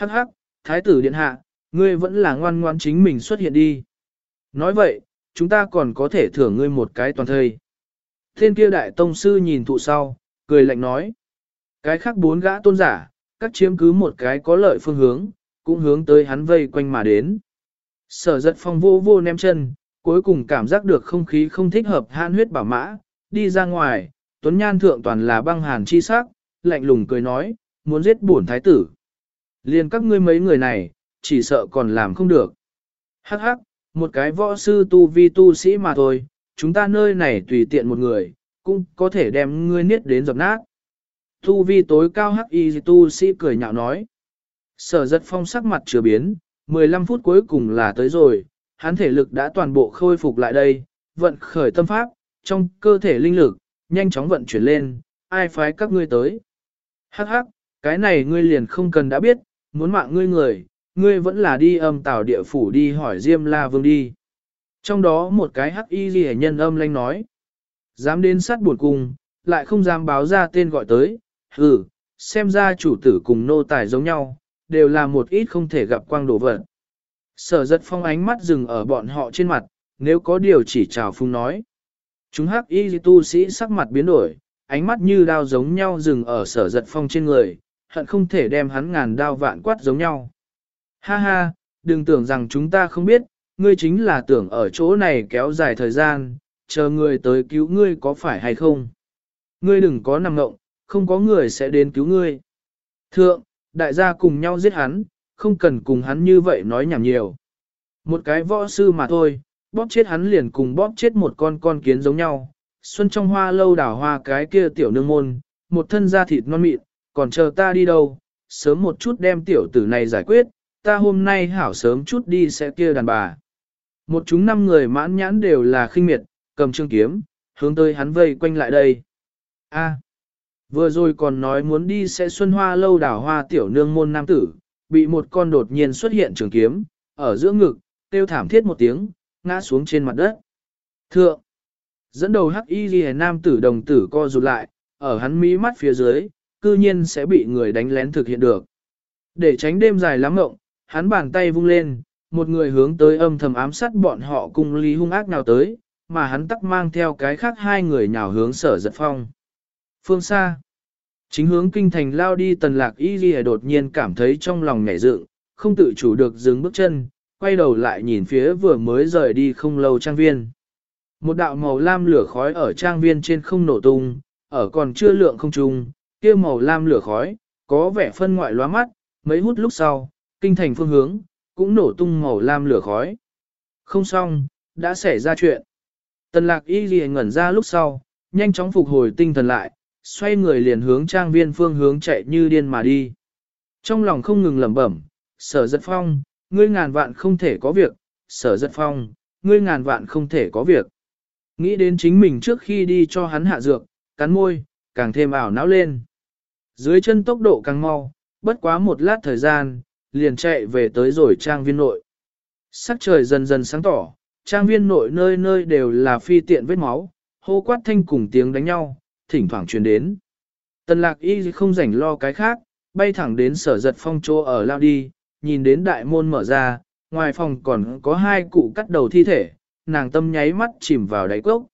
Hắc hắc, thái tử điện hạ, ngươi vẫn là ngoan ngoan chính mình xuất hiện đi. Nói vậy, chúng ta còn có thể thưởng ngươi một cái toàn thời. Thiên kia đại tông sư nhìn thụ sau, cười lạnh nói. Cái khác bốn gã tôn giả, các chiếm cứ một cái có lợi phương hướng, cũng hướng tới hắn vây quanh mà đến. Sở giật phong vô vô ném chân, cuối cùng cảm giác được không khí không thích hợp han huyết bảo mã, đi ra ngoài, tuấn nhan thượng toàn là băng hàn chi sắc, lạnh lùng cười nói, muốn giết bổn thái tử. Liền các ngươi mấy người này, chỉ sợ còn làm không được. Hắc hắc, một cái võ sư tu vi tu sĩ mà thôi, chúng ta nơi này tùy tiện một người, cũng có thể đem ngươi niết đến dập nát. Tu vi tối cao hắc y tu sĩ cười nhạo nói. Sở giật phong sắc mặt chưa biến, 15 phút cuối cùng là tới rồi, hắn thể lực đã toàn bộ khôi phục lại đây, vận khởi tâm pháp, trong cơ thể linh lực, nhanh chóng vận chuyển lên, ai phái các ngươi tới. Hắc hắc, cái này ngươi liền không cần đã biết, muốn mạng ngươi người, ngươi vẫn là đi âm tảo địa phủ đi hỏi Diêm La Vương đi. Trong đó một cái hắc y ghi nhân âm lanh nói, dám đến sát buồn cung, lại không dám báo ra tên gọi tới, hừ, xem ra chủ tử cùng nô tài giống nhau, đều là một ít không thể gặp quang đổ vật. Sở giật phong ánh mắt dừng ở bọn họ trên mặt, nếu có điều chỉ chào phung nói. Chúng hắc y tu sĩ sắc mặt biến đổi, ánh mắt như đao giống nhau dừng ở sở giật phong trên người, hận không thể đem hắn ngàn đao vạn quát giống nhau. Ha ha, đừng tưởng rằng chúng ta không biết, ngươi chính là tưởng ở chỗ này kéo dài thời gian, chờ người tới cứu ngươi có phải hay không. Ngươi đừng có nằm ngộng, không có người sẽ đến cứu ngươi. Thượng, đại gia cùng nhau giết hắn, không cần cùng hắn như vậy nói nhảm nhiều. Một cái võ sư mà thôi, bóp chết hắn liền cùng bóp chết một con con kiến giống nhau. Xuân trong hoa lâu đảo hoa cái kia tiểu nương môn, một thân da thịt non mịn, còn chờ ta đi đâu, sớm một chút đem tiểu tử này giải quyết, ta hôm nay hảo sớm chút đi sẽ kia đàn bà. Một chúng năm người mãn nhãn đều là khinh miệt, cầm trương kiếm, hướng tới hắn vây quanh lại đây. A, vừa rồi còn nói muốn đi sẽ xuân hoa lâu đảo hoa tiểu nương môn nam tử, bị một con đột nhiên xuất hiện trường kiếm, ở giữa ngực, tiêu thảm thiết một tiếng, ngã xuống trên mặt đất. Thượng, dẫn đầu hắc y ghi nam tử đồng tử co rụt lại, ở hắn mí mắt phía dưới, cư nhiên sẽ bị người đánh lén thực hiện được. Để tránh đêm dài lắm ngộng, hắn bàn tay vung lên, một người hướng tới âm thầm ám sát bọn họ cùng lý hung ác nào tới, mà hắn tắc mang theo cái khác hai người nhào hướng sở giật phong. Phương xa, chính hướng kinh thành lao đi tần lạc y ghi đột nhiên cảm thấy trong lòng nhảy dựng, không tự chủ được dừng bước chân, quay đầu lại nhìn phía vừa mới rời đi không lâu trang viên. Một đạo màu lam lửa khói ở trang viên trên không nổ tung, ở còn chưa lượng không trung, kia màu lam lửa khói, có vẻ phân ngoại lóa mắt, mấy hút lúc sau, kinh thành phương hướng, cũng nổ tung màu lam lửa khói. Không xong, đã xảy ra chuyện. Tần lạc y ghi ngẩn ra lúc sau, nhanh chóng phục hồi tinh thần lại, xoay người liền hướng trang viên phương hướng chạy như điên mà đi. Trong lòng không ngừng lẩm bẩm, sở giật phong, ngươi ngàn vạn không thể có việc, sở giật phong, ngươi ngàn vạn không thể có việc. Nghĩ đến chính mình trước khi đi cho hắn hạ dược, cắn môi, càng thêm ảo não lên. Dưới chân tốc độ càng mau, bất quá một lát thời gian, liền chạy về tới rồi trang viên nội. Sắc trời dần dần sáng tỏ, trang viên nội nơi nơi đều là phi tiện vết máu, hô quát thanh cùng tiếng đánh nhau, thỉnh thoảng truyền đến. Tần lạc y không rảnh lo cái khác, bay thẳng đến sở giật phong chỗ ở lao đi, nhìn đến đại môn mở ra, ngoài phòng còn có hai cụ cắt đầu thi thể, nàng tâm nháy mắt chìm vào đáy cốc.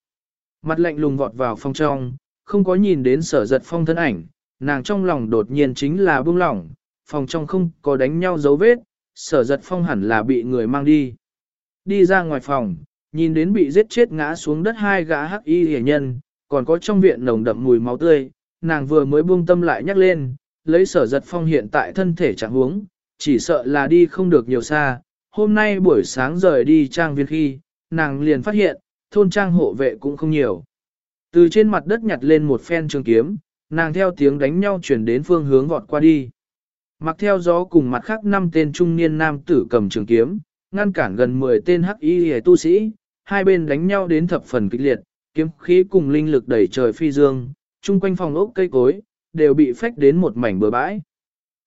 Mặt lạnh lùng vọt vào phòng trong, không có nhìn đến sở giật phong thân ảnh, nàng trong lòng đột nhiên chính là buông lỏng, phòng trong không có đánh nhau dấu vết, sở giật phong hẳn là bị người mang đi. Đi ra ngoài phòng, nhìn đến bị giết chết ngã xuống đất hai gã hắc y hề nhân, còn có trong viện nồng đậm mùi máu tươi, nàng vừa mới buông tâm lại nhắc lên, lấy sở giật phong hiện tại thân thể trạng huống, chỉ sợ là đi không được nhiều xa. Hôm nay buổi sáng rời đi trang viên khi, nàng liền phát hiện, thôn trang hộ vệ cũng không nhiều. Từ trên mặt đất nhặt lên một phen trường kiếm, nàng theo tiếng đánh nhau chuyển đến phương hướng vọt qua đi. Mặc theo gió cùng mặt khác năm tên trung niên nam tử cầm trường kiếm, ngăn cản gần 10 tên hắc y hề tu sĩ, hai bên đánh nhau đến thập phần kịch liệt, kiếm khí cùng linh lực đẩy trời phi dương, chung quanh phòng ốc cây cối, đều bị phách đến một mảnh bờ bãi.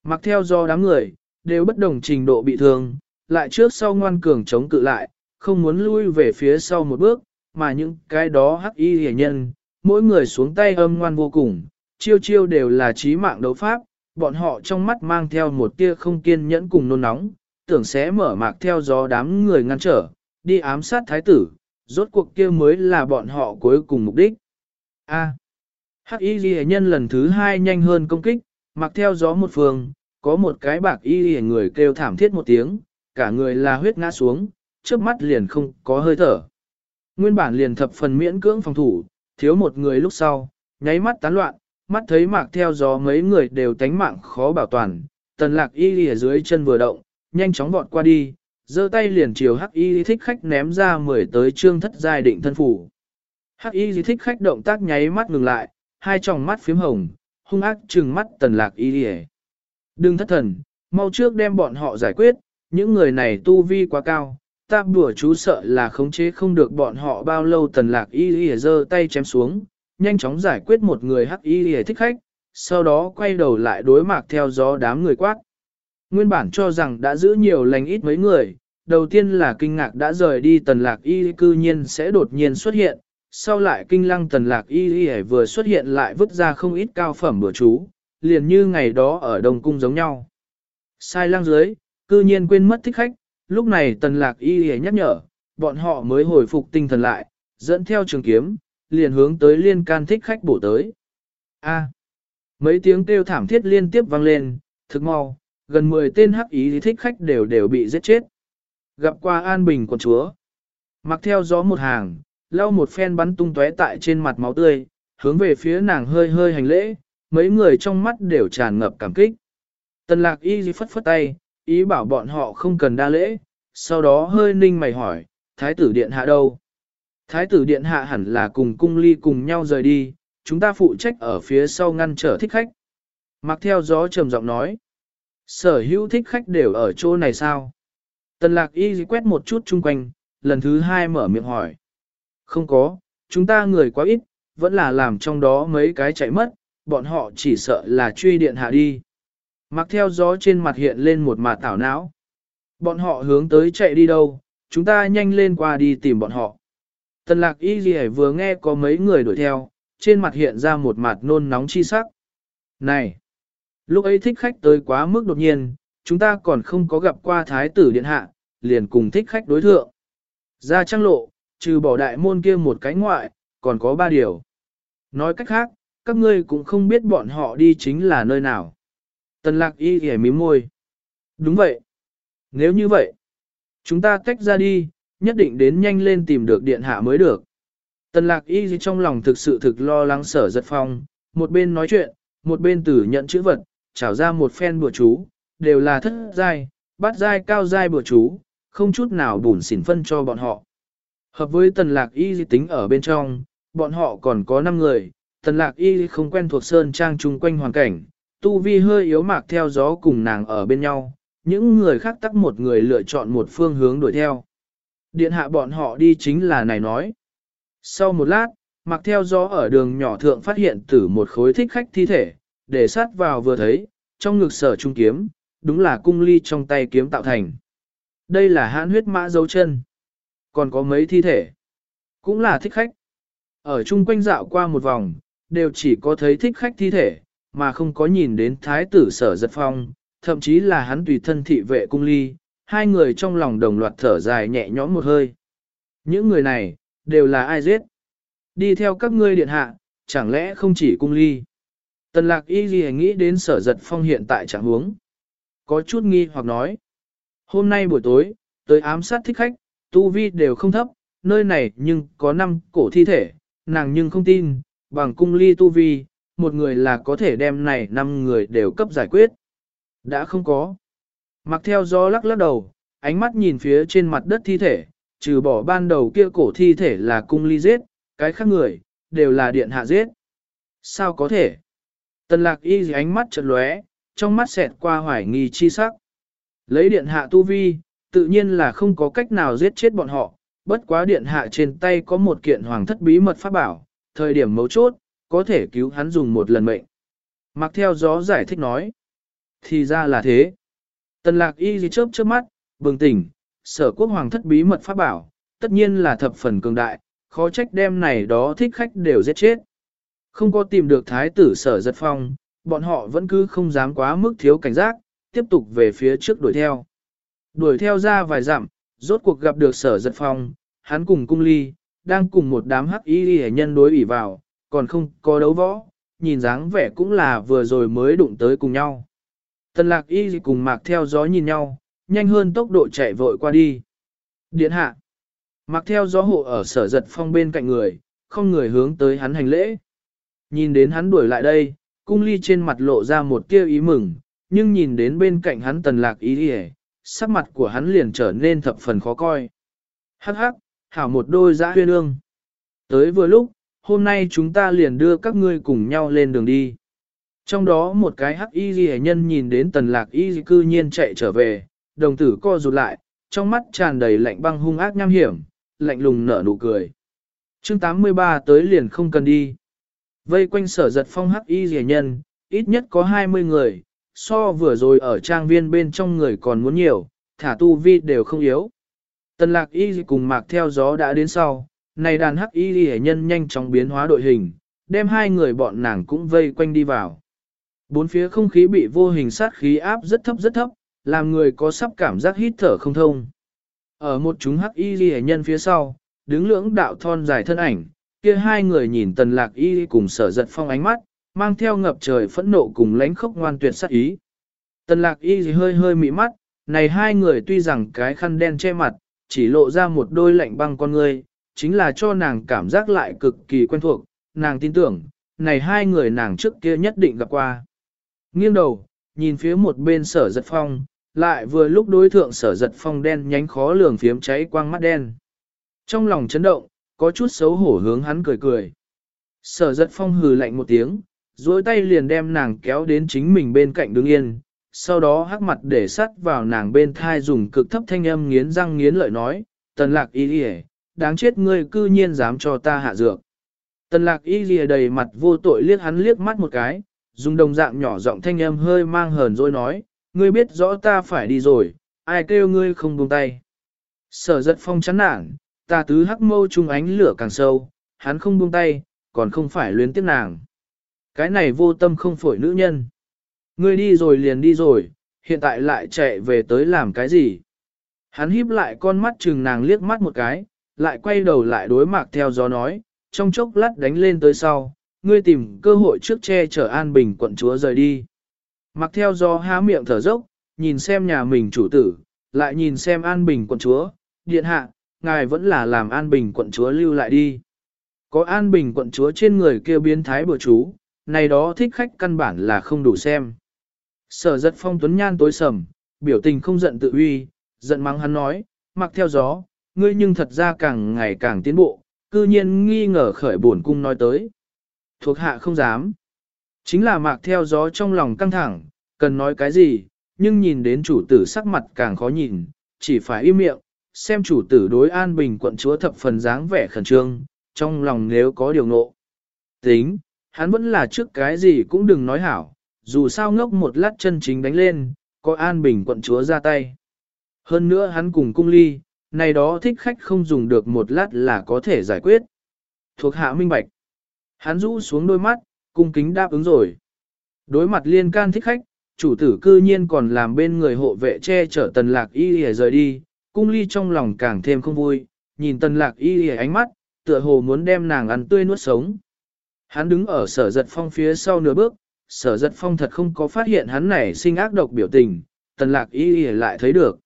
Mặc theo do đám người, đều bất đồng trình độ bị thương, lại trước sau ngoan cường chống cự lại, không muốn lui về phía sau một bước, mà những cái đó hắc y hề nhân, mỗi người xuống tay âm ngoan vô cùng, chiêu chiêu đều là trí mạng đấu pháp, bọn họ trong mắt mang theo một tia không kiên nhẫn cùng nôn nóng, tưởng sẽ mở mạc theo gió đám người ngăn trở, đi ám sát thái tử, rốt cuộc kia mới là bọn họ cuối cùng mục đích. A. Hắc y ghi nhân lần thứ hai nhanh hơn công kích, mặc theo gió một phương, có một cái bạc y ghi người kêu thảm thiết một tiếng, cả người là huyết ngã xuống, trước mắt liền không có hơi thở. Nguyên bản liền thập phần miễn cưỡng phòng thủ, thiếu một người lúc sau, nháy mắt tán loạn, mắt thấy mạc theo gió mấy người đều tánh mạng khó bảo toàn, tần lạc y ghi ở dưới chân vừa động, nhanh chóng vọt qua đi, giơ tay liền chiều hắc y thích khách ném ra mười tới trương thất giai định thân phủ. Hắc y thích khách động tác nháy mắt ngừng lại, hai tròng mắt phím hồng, hung ác trừng mắt tần lạc y đi Đừng thất thần, mau trước đem bọn họ giải quyết, những người này tu vi quá cao, ta bùa chú sợ là khống chế không được bọn họ bao lâu tần lạc y y dơ tay chém xuống, nhanh chóng giải quyết một người hắc y hề thích khách, sau đó quay đầu lại đối mặt theo gió đám người quát. Nguyên bản cho rằng đã giữ nhiều lành ít mấy người, đầu tiên là kinh ngạc đã rời đi tần lạc y cư nhiên sẽ đột nhiên xuất hiện, sau lại kinh lăng tần lạc y y vừa xuất hiện lại vứt ra không ít cao phẩm bữa chú, liền như ngày đó ở Đông Cung giống nhau. Sai lăng dưới, cư nhiên quên mất thích khách, lúc này tần lạc y y nhắc nhở, bọn họ mới hồi phục tinh thần lại, dẫn theo trường kiếm, liền hướng tới liên can thích khách bổ tới. A. mấy tiếng kêu thảm thiết liên tiếp vang lên, thực mau, gần 10 tên hắc ý thích khách đều đều bị giết chết. Gặp qua an bình quần chúa. Mặc theo gió một hàng, lau một phen bắn tung tóe tại trên mặt máu tươi, hướng về phía nàng hơi hơi hành lễ, mấy người trong mắt đều tràn ngập cảm kích. Tần lạc y phất phất tay, ý bảo bọn họ không cần đa lễ, sau đó hơi ninh mày hỏi, thái tử điện hạ đâu? Thái tử điện hạ hẳn là cùng cung ly cùng nhau rời đi, chúng ta phụ trách ở phía sau ngăn trở thích khách. Mặc theo gió trầm giọng nói, sở hữu thích khách đều ở chỗ này sao? Tần lạc y quét một chút chung quanh, lần thứ hai mở miệng hỏi. Không có, chúng ta người quá ít, vẫn là làm trong đó mấy cái chạy mất, bọn họ chỉ sợ là truy điện hạ đi. Mặc theo gió trên mặt hiện lên một mặt tảo não. Bọn họ hướng tới chạy đi đâu, chúng ta nhanh lên qua đi tìm bọn họ. Tần lạc y gì vừa nghe có mấy người đuổi theo, trên mặt hiện ra một mặt nôn nóng chi sắc. Này! Lúc ấy thích khách tới quá mức đột nhiên, chúng ta còn không có gặp qua thái tử điện hạ, liền cùng thích khách đối thượng. Ra trang lộ, trừ bỏ đại môn kia một cái ngoại, còn có ba điều. Nói cách khác, các ngươi cũng không biết bọn họ đi chính là nơi nào. Tần lạc y ghẻ mím môi. Đúng vậy. Nếu như vậy, chúng ta tách ra đi, nhất định đến nhanh lên tìm được điện hạ mới được. Tần lạc y trong lòng thực sự thực lo lắng sở giật phong, một bên nói chuyện, một bên tử nhận chữ vật, trảo ra một phen bùa chú, đều là thất giai, bát giai cao giai bùa chú, không chút nào bùn xỉn phân cho bọn họ. Hợp với tần lạc y tính ở bên trong, bọn họ còn có 5 người, tần lạc y không quen thuộc sơn trang chung quanh hoàn cảnh, tu vi hơi yếu mạc theo gió cùng nàng ở bên nhau, những người khác tắc một người lựa chọn một phương hướng đuổi theo. Điện hạ bọn họ đi chính là này nói. Sau một lát, mặc theo gió ở đường nhỏ thượng phát hiện tử một khối thích khách thi thể, để sát vào vừa thấy, trong ngực sở trung kiếm, đúng là cung ly trong tay kiếm tạo thành. Đây là hãn huyết mã dấu chân. Còn có mấy thi thể. Cũng là thích khách. Ở chung quanh dạo qua một vòng, đều chỉ có thấy thích khách thi thể, mà không có nhìn đến thái tử sở giật phong, thậm chí là hắn tùy thân thị vệ cung ly, hai người trong lòng đồng loạt thở dài nhẹ nhõm một hơi. Những người này, đều là ai giết? Đi theo các ngươi điện hạ, chẳng lẽ không chỉ cung ly? Tần lạc y gì nghĩ đến sở giật phong hiện tại trạng huống Có chút nghi hoặc nói. Hôm nay buổi tối, tới ám sát thích khách, tu vi đều không thấp, nơi này nhưng có năm cổ thi thể, nàng nhưng không tin, bằng cung ly tu vi, một người là có thể đem này năm người đều cấp giải quyết. Đã không có. Mặc theo gió lắc lắc đầu, ánh mắt nhìn phía trên mặt đất thi thể, trừ bỏ ban đầu kia cổ thi thể là cung ly giết, cái khác người, đều là điện hạ giết. Sao có thể? Tần lạc y ánh mắt chợt lóe, trong mắt xẹt qua hoài nghi chi sắc. Lấy điện hạ tu vi, tự nhiên là không có cách nào giết chết bọn họ, bất quá điện hạ trên tay có một kiện hoàng thất bí mật pháp bảo, thời điểm mấu chốt, có thể cứu hắn dùng một lần mệnh. Mặc theo gió giải thích nói. Thì ra là thế. Tần lạc y gì chớp chớp mắt, bừng tỉnh, sở quốc hoàng thất bí mật pháp bảo, tất nhiên là thập phần cường đại, khó trách đem này đó thích khách đều giết chết. Không có tìm được thái tử sở giật phong, bọn họ vẫn cứ không dám quá mức thiếu cảnh giác, tiếp tục về phía trước đuổi theo. Đuổi theo ra vài dặm, rốt cuộc gặp được sở giật phong, hắn cùng cung ly, đang cùng một đám hắc y hệ nhân đối ủy vào, còn không có đấu võ, nhìn dáng vẻ cũng là vừa rồi mới đụng tới cùng nhau. Tần lạc y cùng mạc theo gió nhìn nhau, nhanh hơn tốc độ chạy vội qua đi. Điện hạ. Mạc theo gió hộ ở sở giật phong bên cạnh người, không người hướng tới hắn hành lễ. Nhìn đến hắn đuổi lại đây, cung ly trên mặt lộ ra một kêu ý mừng, nhưng nhìn đến bên cạnh hắn tần lạc ý hề, sắc mặt của hắn liền trở nên thập phần khó coi. Hắc hắc, hảo một đôi giã huyên ương. Tới vừa lúc, hôm nay chúng ta liền đưa các ngươi cùng nhau lên đường đi. Trong đó một cái hắc y ghi nhân nhìn đến tần lạc y cư nhiên chạy trở về, đồng tử co rụt lại, trong mắt tràn đầy lạnh băng hung ác nham hiểm, lạnh lùng nở nụ cười. chương 83 tới liền không cần đi. Vây quanh sở giật phong hắc y ghi nhân, ít nhất có 20 người, so vừa rồi ở trang viên bên trong người còn muốn nhiều, thả tu vi đều không yếu. Tần lạc y cùng mạc theo gió đã đến sau, này đàn hắc y ghi nhân nhanh chóng biến hóa đội hình, đem hai người bọn nàng cũng vây quanh đi vào. Bốn phía không khí bị vô hình sát khí áp rất thấp rất thấp, làm người có sắp cảm giác hít thở không thông. Ở một chúng hắc y ghi nhân phía sau, đứng lưỡng đạo thon dài thân ảnh, kia hai người nhìn tần lạc y cùng sở giật phong ánh mắt, mang theo ngập trời phẫn nộ cùng lánh khốc ngoan tuyệt sát ý. Tần lạc y hơi hơi mị mắt, này hai người tuy rằng cái khăn đen che mặt, chỉ lộ ra một đôi lạnh băng con người, chính là cho nàng cảm giác lại cực kỳ quen thuộc, nàng tin tưởng, này hai người nàng trước kia nhất định gặp qua. Nghiêng đầu, nhìn phía một bên sở giật phong, lại vừa lúc đối thượng sở giật phong đen nhánh khó lường phiếm cháy quang mắt đen. Trong lòng chấn động, có chút xấu hổ hướng hắn cười cười. Sở giật phong hừ lạnh một tiếng, duỗi tay liền đem nàng kéo đến chính mình bên cạnh đứng yên, sau đó hắc mặt để sắt vào nàng bên thai dùng cực thấp thanh âm nghiến răng nghiến lợi nói, tần lạc y lìa, đáng chết ngươi cư nhiên dám cho ta hạ dược. Tần lạc y lìa đầy mặt vô tội liếc hắn liếc mắt một cái, dùng đồng dạng nhỏ giọng thanh âm hơi mang hờn dỗi nói, ngươi biết rõ ta phải đi rồi, ai kêu ngươi không buông tay. Sở giật phong chán nản, ta tứ hắc mâu trung ánh lửa càng sâu, hắn không buông tay, còn không phải luyến tiếc nàng. Cái này vô tâm không phổi nữ nhân. Ngươi đi rồi liền đi rồi, hiện tại lại chạy về tới làm cái gì? Hắn híp lại con mắt chừng nàng liếc mắt một cái, lại quay đầu lại đối mặt theo gió nói, trong chốc lát đánh lên tới sau, ngươi tìm cơ hội trước che chở An Bình quận chúa rời đi. Mặc theo do há miệng thở dốc, nhìn xem nhà mình chủ tử, lại nhìn xem An Bình quận chúa, điện hạ, ngài vẫn là làm An Bình quận chúa lưu lại đi. Có An Bình quận chúa trên người kêu biến thái bừa chú, này đó thích khách căn bản là không đủ xem. Sở giật phong tuấn nhan tối sầm, biểu tình không giận tự uy, giận mắng hắn nói, mặc theo gió, ngươi nhưng thật ra càng ngày càng tiến bộ, cư nhiên nghi ngờ khởi buồn cung nói tới. Thuộc hạ không dám. Chính là mạc theo gió trong lòng căng thẳng, cần nói cái gì, nhưng nhìn đến chủ tử sắc mặt càng khó nhìn, chỉ phải im miệng, xem chủ tử đối an bình quận chúa thập phần dáng vẻ khẩn trương, trong lòng nếu có điều ngộ. Tính, hắn vẫn là trước cái gì cũng đừng nói hảo, dù sao ngốc một lát chân chính đánh lên, có an bình quận chúa ra tay. Hơn nữa hắn cùng cung ly, này đó thích khách không dùng được một lát là có thể giải quyết. Thuộc hạ minh bạch. Hắn rũ xuống đôi mắt, cung kính đáp ứng rồi. Đối mặt liên can thích khách, chủ tử cư nhiên còn làm bên người hộ vệ che chở tần lạc y y rời đi, cung ly trong lòng càng thêm không vui, nhìn tần lạc y y ánh mắt, tựa hồ muốn đem nàng ăn tươi nuốt sống. Hắn đứng ở sở giật phong phía sau nửa bước, sở giật phong thật không có phát hiện hắn này sinh ác độc biểu tình, tần lạc y lại thấy được.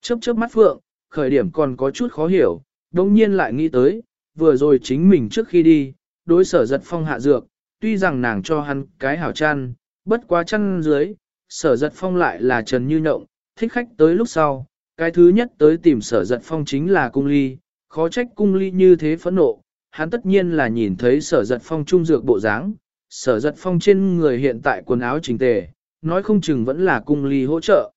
Chớp chớp mắt phượng, khởi điểm còn có chút khó hiểu, đồng nhiên lại nghĩ tới, vừa rồi chính mình trước khi đi, đối sở giật phong hạ dược, tuy rằng nàng cho hắn cái hảo chăn, bất quá chăn dưới, sở giật phong lại là trần như nhộng, thích khách tới lúc sau, cái thứ nhất tới tìm sở giật phong chính là cung ly, khó trách cung ly như thế phẫn nộ, hắn tất nhiên là nhìn thấy sở giật phong trung dược bộ dáng, sở giật phong trên người hiện tại quần áo chỉnh tề, nói không chừng vẫn là cung ly hỗ trợ.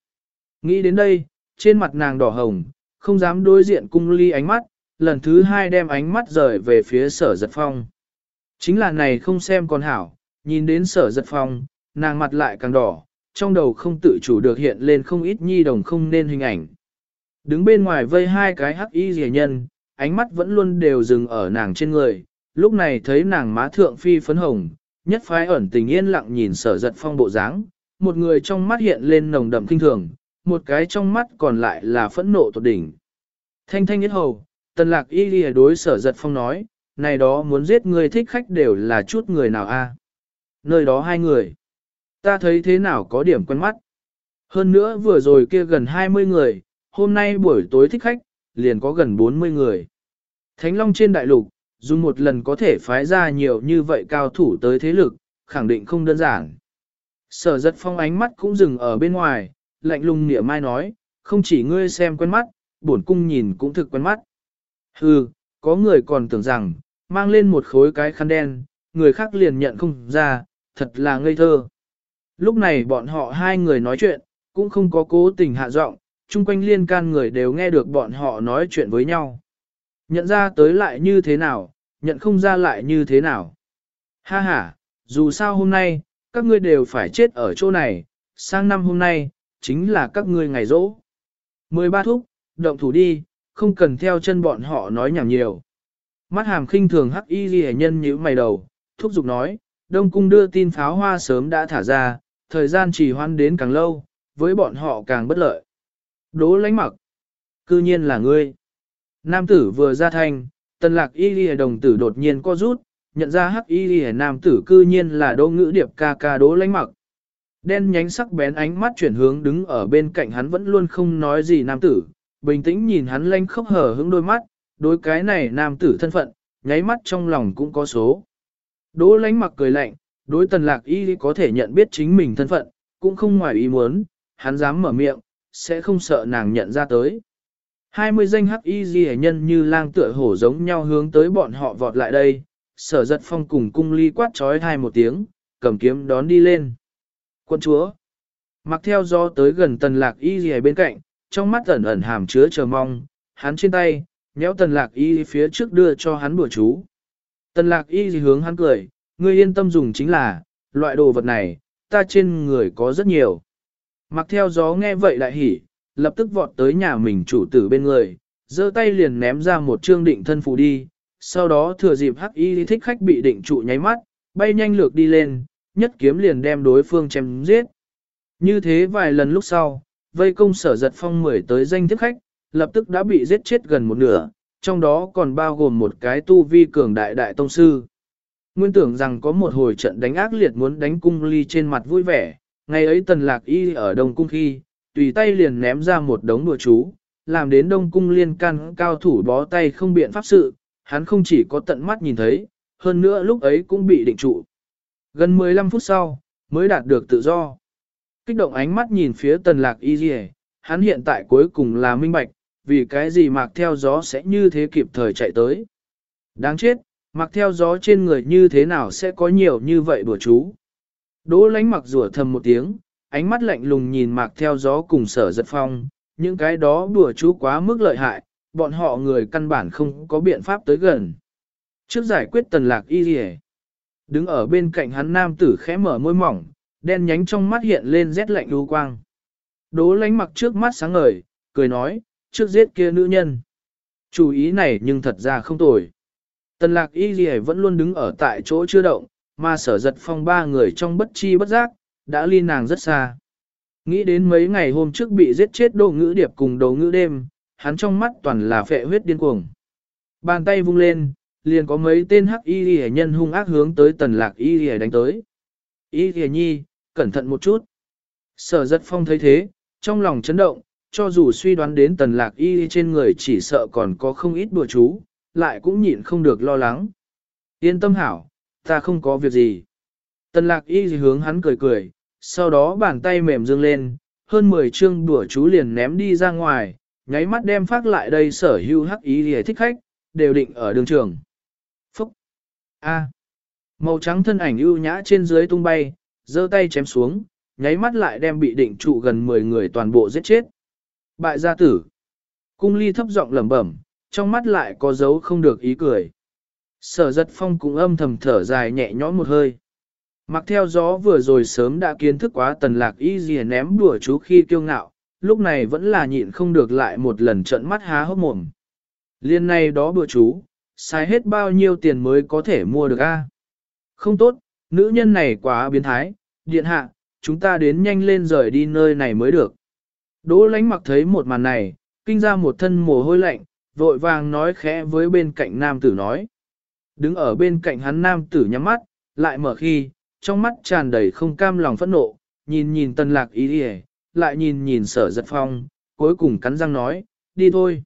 Nghĩ đến đây, trên mặt nàng đỏ hồng, không dám đối diện cung ly ánh mắt, lần thứ hai đem ánh mắt rời về phía sở giật phong. Chính là này không xem con hảo, nhìn đến sở giật phong, nàng mặt lại càng đỏ, trong đầu không tự chủ được hiện lên không ít nhi đồng không nên hình ảnh. Đứng bên ngoài vây hai cái hắc y rẻ nhân, ánh mắt vẫn luôn đều dừng ở nàng trên người, lúc này thấy nàng má thượng phi phấn hồng, nhất phái ẩn tình yên lặng nhìn sở giật phong bộ dáng, một người trong mắt hiện lên nồng đậm kinh thường, một cái trong mắt còn lại là phẫn nộ tột đỉnh. Thanh thanh nhất hầu, tần lạc y ghi đối sở giật phong nói, này đó muốn giết người thích khách đều là chút người nào a Nơi đó hai người. Ta thấy thế nào có điểm quen mắt. Hơn nữa vừa rồi kia gần 20 người, hôm nay buổi tối thích khách, liền có gần 40 người. Thánh Long trên đại lục, dùng một lần có thể phái ra nhiều như vậy cao thủ tới thế lực, khẳng định không đơn giản. Sở giật phong ánh mắt cũng dừng ở bên ngoài, lạnh lùng nịa mai nói, không chỉ ngươi xem quen mắt, bổn cung nhìn cũng thực quen mắt. Hừ, có người còn tưởng rằng, mang lên một khối cái khăn đen, người khác liền nhận không ra, thật là ngây thơ. Lúc này bọn họ hai người nói chuyện, cũng không có cố tình hạ giọng, chung quanh liên can người đều nghe được bọn họ nói chuyện với nhau. Nhận ra tới lại như thế nào, nhận không ra lại như thế nào. Ha ha, dù sao hôm nay, các ngươi đều phải chết ở chỗ này, sang năm hôm nay, chính là các ngươi ngày rỗ. 13 thúc, động thủ đi, không cần theo chân bọn họ nói nhảm nhiều. Mắt hàm khinh thường hắc y ghi nhân nhíu mày đầu, thúc giục nói, Đông Cung đưa tin pháo hoa sớm đã thả ra, thời gian trì hoãn đến càng lâu, với bọn họ càng bất lợi. Đố lánh mặc. Cư nhiên là ngươi. Nam tử vừa ra thành tần lạc y ghi đồng tử đột nhiên co rút, nhận ra hắc y ghi nam tử cư nhiên là đô ngữ điệp ca ca đố lánh mặc. Đen nhánh sắc bén ánh mắt chuyển hướng đứng ở bên cạnh hắn vẫn luôn không nói gì nam tử, bình tĩnh nhìn hắn lanh khóc hở hướng đôi mắt, đối cái này nam tử thân phận, nháy mắt trong lòng cũng có số. Đỗ lánh mặc cười lạnh, đối tần lạc y có thể nhận biết chính mình thân phận, cũng không ngoài ý muốn, hắn dám mở miệng, sẽ không sợ nàng nhận ra tới. 20 danh hắc y ghi nhân như lang tựa hổ giống nhau hướng tới bọn họ vọt lại đây, sở giật phong cùng cung ly quát trói thai một tiếng, cầm kiếm đón đi lên. Quân chúa, mặc theo gió tới gần tần lạc y ghi bên cạnh, trong mắt ẩn ẩn hàm chứa chờ mong, hắn trên tay, nhéo tần lạc y phía trước đưa cho hắn bữa chú. Tần lạc y hướng hắn cười, ngươi yên tâm dùng chính là, loại đồ vật này, ta trên người có rất nhiều. Mặc theo gió nghe vậy lại hỉ, lập tức vọt tới nhà mình chủ tử bên người, giơ tay liền ném ra một trương định thân phù đi, sau đó thừa dịp hắc y thích khách bị định trụ nháy mắt, bay nhanh lược đi lên, nhất kiếm liền đem đối phương chém giết. Như thế vài lần lúc sau, vây công sở giật phong mười tới danh tiếp khách, lập tức đã bị giết chết gần một nửa, trong đó còn bao gồm một cái tu vi cường đại đại tông sư. Nguyên tưởng rằng có một hồi trận đánh ác liệt muốn đánh cung ly trên mặt vui vẻ, ngày ấy tần lạc y ở đông cung khi, tùy tay liền ném ra một đống đùa chú, làm đến đông cung liên can cao thủ bó tay không biện pháp sự, hắn không chỉ có tận mắt nhìn thấy, hơn nữa lúc ấy cũng bị định trụ. Gần 15 phút sau, mới đạt được tự do. Kích động ánh mắt nhìn phía tần lạc y dì hắn hiện tại cuối cùng là minh bạch, vì cái gì mặc theo gió sẽ như thế kịp thời chạy tới. Đáng chết, mặc theo gió trên người như thế nào sẽ có nhiều như vậy bữa chú. Đỗ lánh mặc rủa thầm một tiếng, ánh mắt lạnh lùng nhìn mặc theo gió cùng sở giật phong, những cái đó bùa chú quá mức lợi hại, bọn họ người căn bản không có biện pháp tới gần. Trước giải quyết tần lạc y dì đứng ở bên cạnh hắn nam tử khẽ mở môi mỏng, đen nhánh trong mắt hiện lên rét lạnh đu quang. Đố lánh mặc trước mắt sáng ngời, cười nói, trước giết kia nữ nhân. Chủ ý này nhưng thật ra không tồi. Tần lạc y gì vẫn luôn đứng ở tại chỗ chưa động, mà sở giật phong ba người trong bất chi bất giác, đã ly nàng rất xa. Nghĩ đến mấy ngày hôm trước bị giết chết đồ ngữ điệp cùng đồ ngữ đêm, hắn trong mắt toàn là phệ huyết điên cuồng. Bàn tay vung lên, liền có mấy tên hắc y ghi nhân hung ác hướng tới tần lạc y ghi đánh tới. Y ghi nhi, cẩn thận một chút. Sở giật phong thấy thế, trong lòng chấn động, cho dù suy đoán đến tần lạc y trên người chỉ sợ còn có không ít bùa chú, lại cũng nhịn không được lo lắng. Yên tâm hảo, ta không có việc gì. Tần lạc y hướng hắn cười cười, sau đó bàn tay mềm dương lên, hơn 10 chương bùa chú liền ném đi ra ngoài, nháy mắt đem phát lại đây sở hữu hắc y hề thích khách, đều định ở đường trường. Phúc! A! Màu trắng thân ảnh ưu nhã trên dưới tung bay, giơ tay chém xuống, nháy mắt lại đem bị định trụ gần 10 người toàn bộ giết chết. Bại gia tử! Cung ly thấp giọng lẩm bẩm, trong mắt lại có dấu không được ý cười. Sở giật phong cũng âm thầm thở dài nhẹ nhõm một hơi. Mặc theo gió vừa rồi sớm đã kiến thức quá tần lạc y gì ném đùa chú khi kiêu ngạo, lúc này vẫn là nhịn không được lại một lần trận mắt há hốc mồm. Liên này đó bữa chú, xài hết bao nhiêu tiền mới có thể mua được a? Không tốt, Nữ nhân này quá biến thái, điện hạ, chúng ta đến nhanh lên rời đi nơi này mới được. Đỗ lánh mặc thấy một màn này, kinh ra một thân mồ hôi lạnh, vội vàng nói khẽ với bên cạnh nam tử nói. Đứng ở bên cạnh hắn nam tử nhắm mắt, lại mở khi, trong mắt tràn đầy không cam lòng phẫn nộ, nhìn nhìn tân lạc ý đi lại nhìn nhìn sở giật phong, cuối cùng cắn răng nói, đi thôi.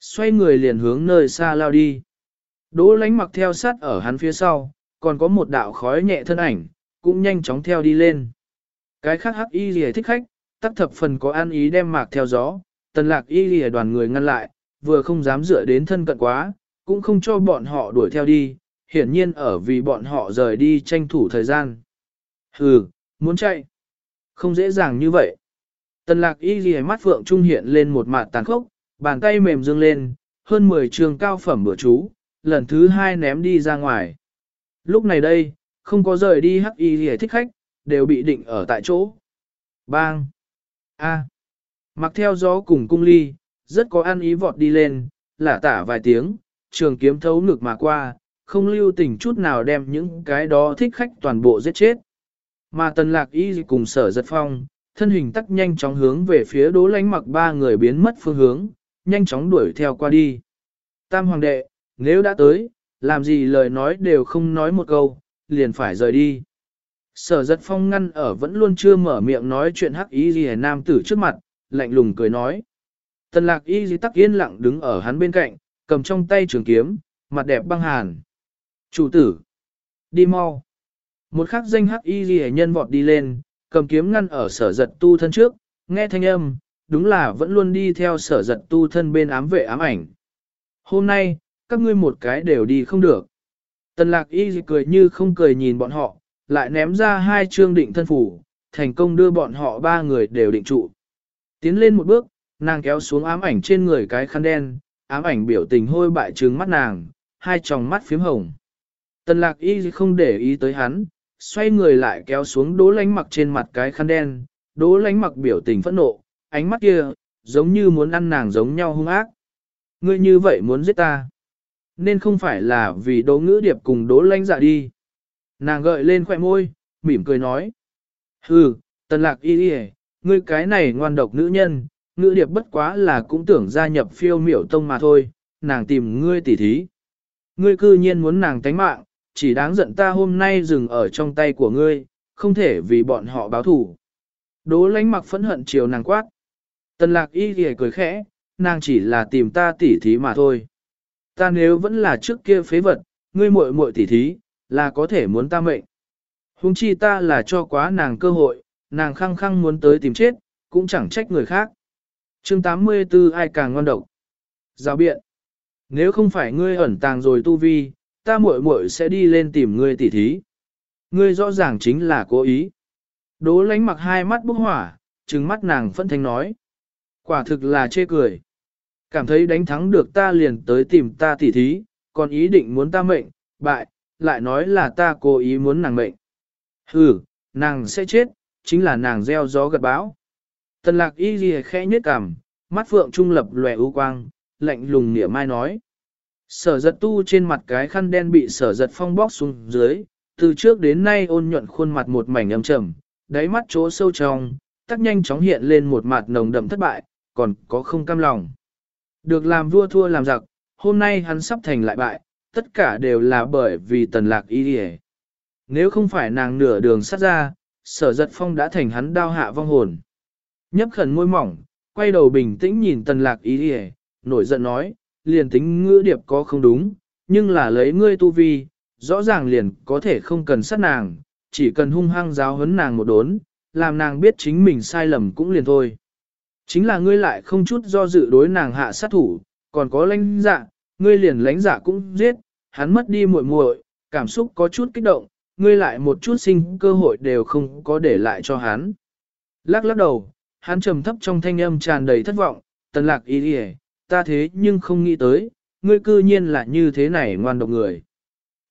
Xoay người liền hướng nơi xa lao đi. Đỗ lánh mặc theo sát ở hắn phía sau, còn có một đạo khói nhẹ thân ảnh, cũng nhanh chóng theo đi lên. Cái khác hắc y rìa thích khách, tắc thập phần có an ý đem mạc theo gió, tần lạc y lìa đoàn người ngăn lại, vừa không dám dựa đến thân cận quá, cũng không cho bọn họ đuổi theo đi, hiển nhiên ở vì bọn họ rời đi tranh thủ thời gian. Hừ, muốn chạy. Không dễ dàng như vậy. Tần lạc y ghi mắt phượng trung hiện lên một mặt tàn khốc, bàn tay mềm dương lên, hơn 10 trường cao phẩm bữa chú, lần thứ hai ném đi ra ngoài. Lúc này đây, không có rời đi hắc y ghi thích khách, đều bị định ở tại chỗ. Bang! A! Mặc theo gió cùng cung ly, rất có ăn ý vọt đi lên, lả tả vài tiếng, trường kiếm thấu ngực mà qua, không lưu tình chút nào đem những cái đó thích khách toàn bộ giết chết. Mà tần lạc y cùng sở giật phong, thân hình tắc nhanh chóng hướng về phía đố lánh mặc ba người biến mất phương hướng, nhanh chóng đuổi theo qua đi. Tam hoàng đệ, nếu đã tới, làm gì lời nói đều không nói một câu, liền phải rời đi. Sở giật phong ngăn ở vẫn luôn chưa mở miệng nói chuyện hắc ý gì nam tử trước mặt, lạnh lùng cười nói. Tần lạc y gì tắc yên lặng đứng ở hắn bên cạnh, cầm trong tay trường kiếm, mặt đẹp băng hàn. Chủ tử, đi mau. Một khắc danh hắc y gì nhân vọt đi lên, cầm kiếm ngăn ở sở giật tu thân trước, nghe thanh âm, đúng là vẫn luôn đi theo sở giật tu thân bên ám vệ ám ảnh. Hôm nay, các ngươi một cái đều đi không được. Tần lạc y cười như không cười nhìn bọn họ, lại ném ra hai chương định thân phủ, thành công đưa bọn họ ba người đều định trụ. Tiến lên một bước, nàng kéo xuống ám ảnh trên người cái khăn đen, ám ảnh biểu tình hôi bại trừng mắt nàng, hai tròng mắt phím hồng. Tần lạc y không để ý tới hắn, xoay người lại kéo xuống đố lánh mặc trên mặt cái khăn đen, đố lánh mặc biểu tình phẫn nộ, ánh mắt kia, giống như muốn ăn nàng giống nhau hung ác. Ngươi như vậy muốn giết ta. Nên không phải là vì đố ngữ điệp cùng đố lánh dạ đi. Nàng gợi lên khỏe môi, mỉm cười nói. Hừ, tần lạc y đi ngươi cái này ngoan độc nữ nhân, ngữ điệp bất quá là cũng tưởng gia nhập phiêu miểu tông mà thôi, nàng tìm ngươi tỉ thí. Ngươi cư nhiên muốn nàng tánh mạng, chỉ đáng giận ta hôm nay dừng ở trong tay của ngươi, không thể vì bọn họ báo thủ. Đố lánh mặc phẫn hận chiều nàng quát. Tần lạc y ghề cười khẽ, nàng chỉ là tìm ta tỉ thí mà thôi. Ta nếu vẫn là trước kia phế vật, ngươi muội muội tỉ thí, là có thể muốn ta mệnh. Hùng chi ta là cho quá nàng cơ hội, nàng khăng khăng muốn tới tìm chết, cũng chẳng trách người khác. chương 84 ai càng ngon độc. Giao biện. Nếu không phải ngươi ẩn tàng rồi tu vi, ta muội muội sẽ đi lên tìm ngươi tỉ thí. Ngươi rõ ràng chính là cố ý. Đố lánh mặc hai mắt bốc hỏa, trừng mắt nàng phân thanh nói. Quả thực là chê cười. Cảm thấy đánh thắng được ta liền tới tìm ta tỉ thí, còn ý định muốn ta mệnh, bại, lại nói là ta cố ý muốn nàng mệnh. Hừ, nàng sẽ chết, chính là nàng gieo gió gật bão. Tần lạc y ghi khẽ nhết cằm, mắt phượng trung lập lòe ưu quang, lạnh lùng nỉa mai nói. Sở giật tu trên mặt cái khăn đen bị sở giật phong bóc xuống dưới, từ trước đến nay ôn nhuận khuôn mặt một mảnh âm trầm, đáy mắt chỗ sâu trong, tắc nhanh chóng hiện lên một mặt nồng đậm thất bại, còn có không cam lòng. Được làm vua thua làm giặc, hôm nay hắn sắp thành lại bại, tất cả đều là bởi vì tần lạc y đi Nếu không phải nàng nửa đường sát ra, sở giật phong đã thành hắn đao hạ vong hồn. Nhấp khẩn môi mỏng, quay đầu bình tĩnh nhìn tần lạc y đi nổi giận nói, liền tính ngữ điệp có không đúng, nhưng là lấy ngươi tu vi, rõ ràng liền có thể không cần sát nàng, chỉ cần hung hăng giáo huấn nàng một đốn, làm nàng biết chính mình sai lầm cũng liền thôi. Chính là ngươi lại không chút do dự đối nàng hạ sát thủ, còn có lãnh dạ, ngươi liền lãnh giả cũng giết, hắn mất đi muội muội, cảm xúc có chút kích động, ngươi lại một chút sinh cơ hội đều không có để lại cho hắn. Lắc lắc đầu, hắn trầm thấp trong thanh âm tràn đầy thất vọng, tần lạc ý đi ta thế nhưng không nghĩ tới, ngươi cư nhiên là như thế này ngoan độc người.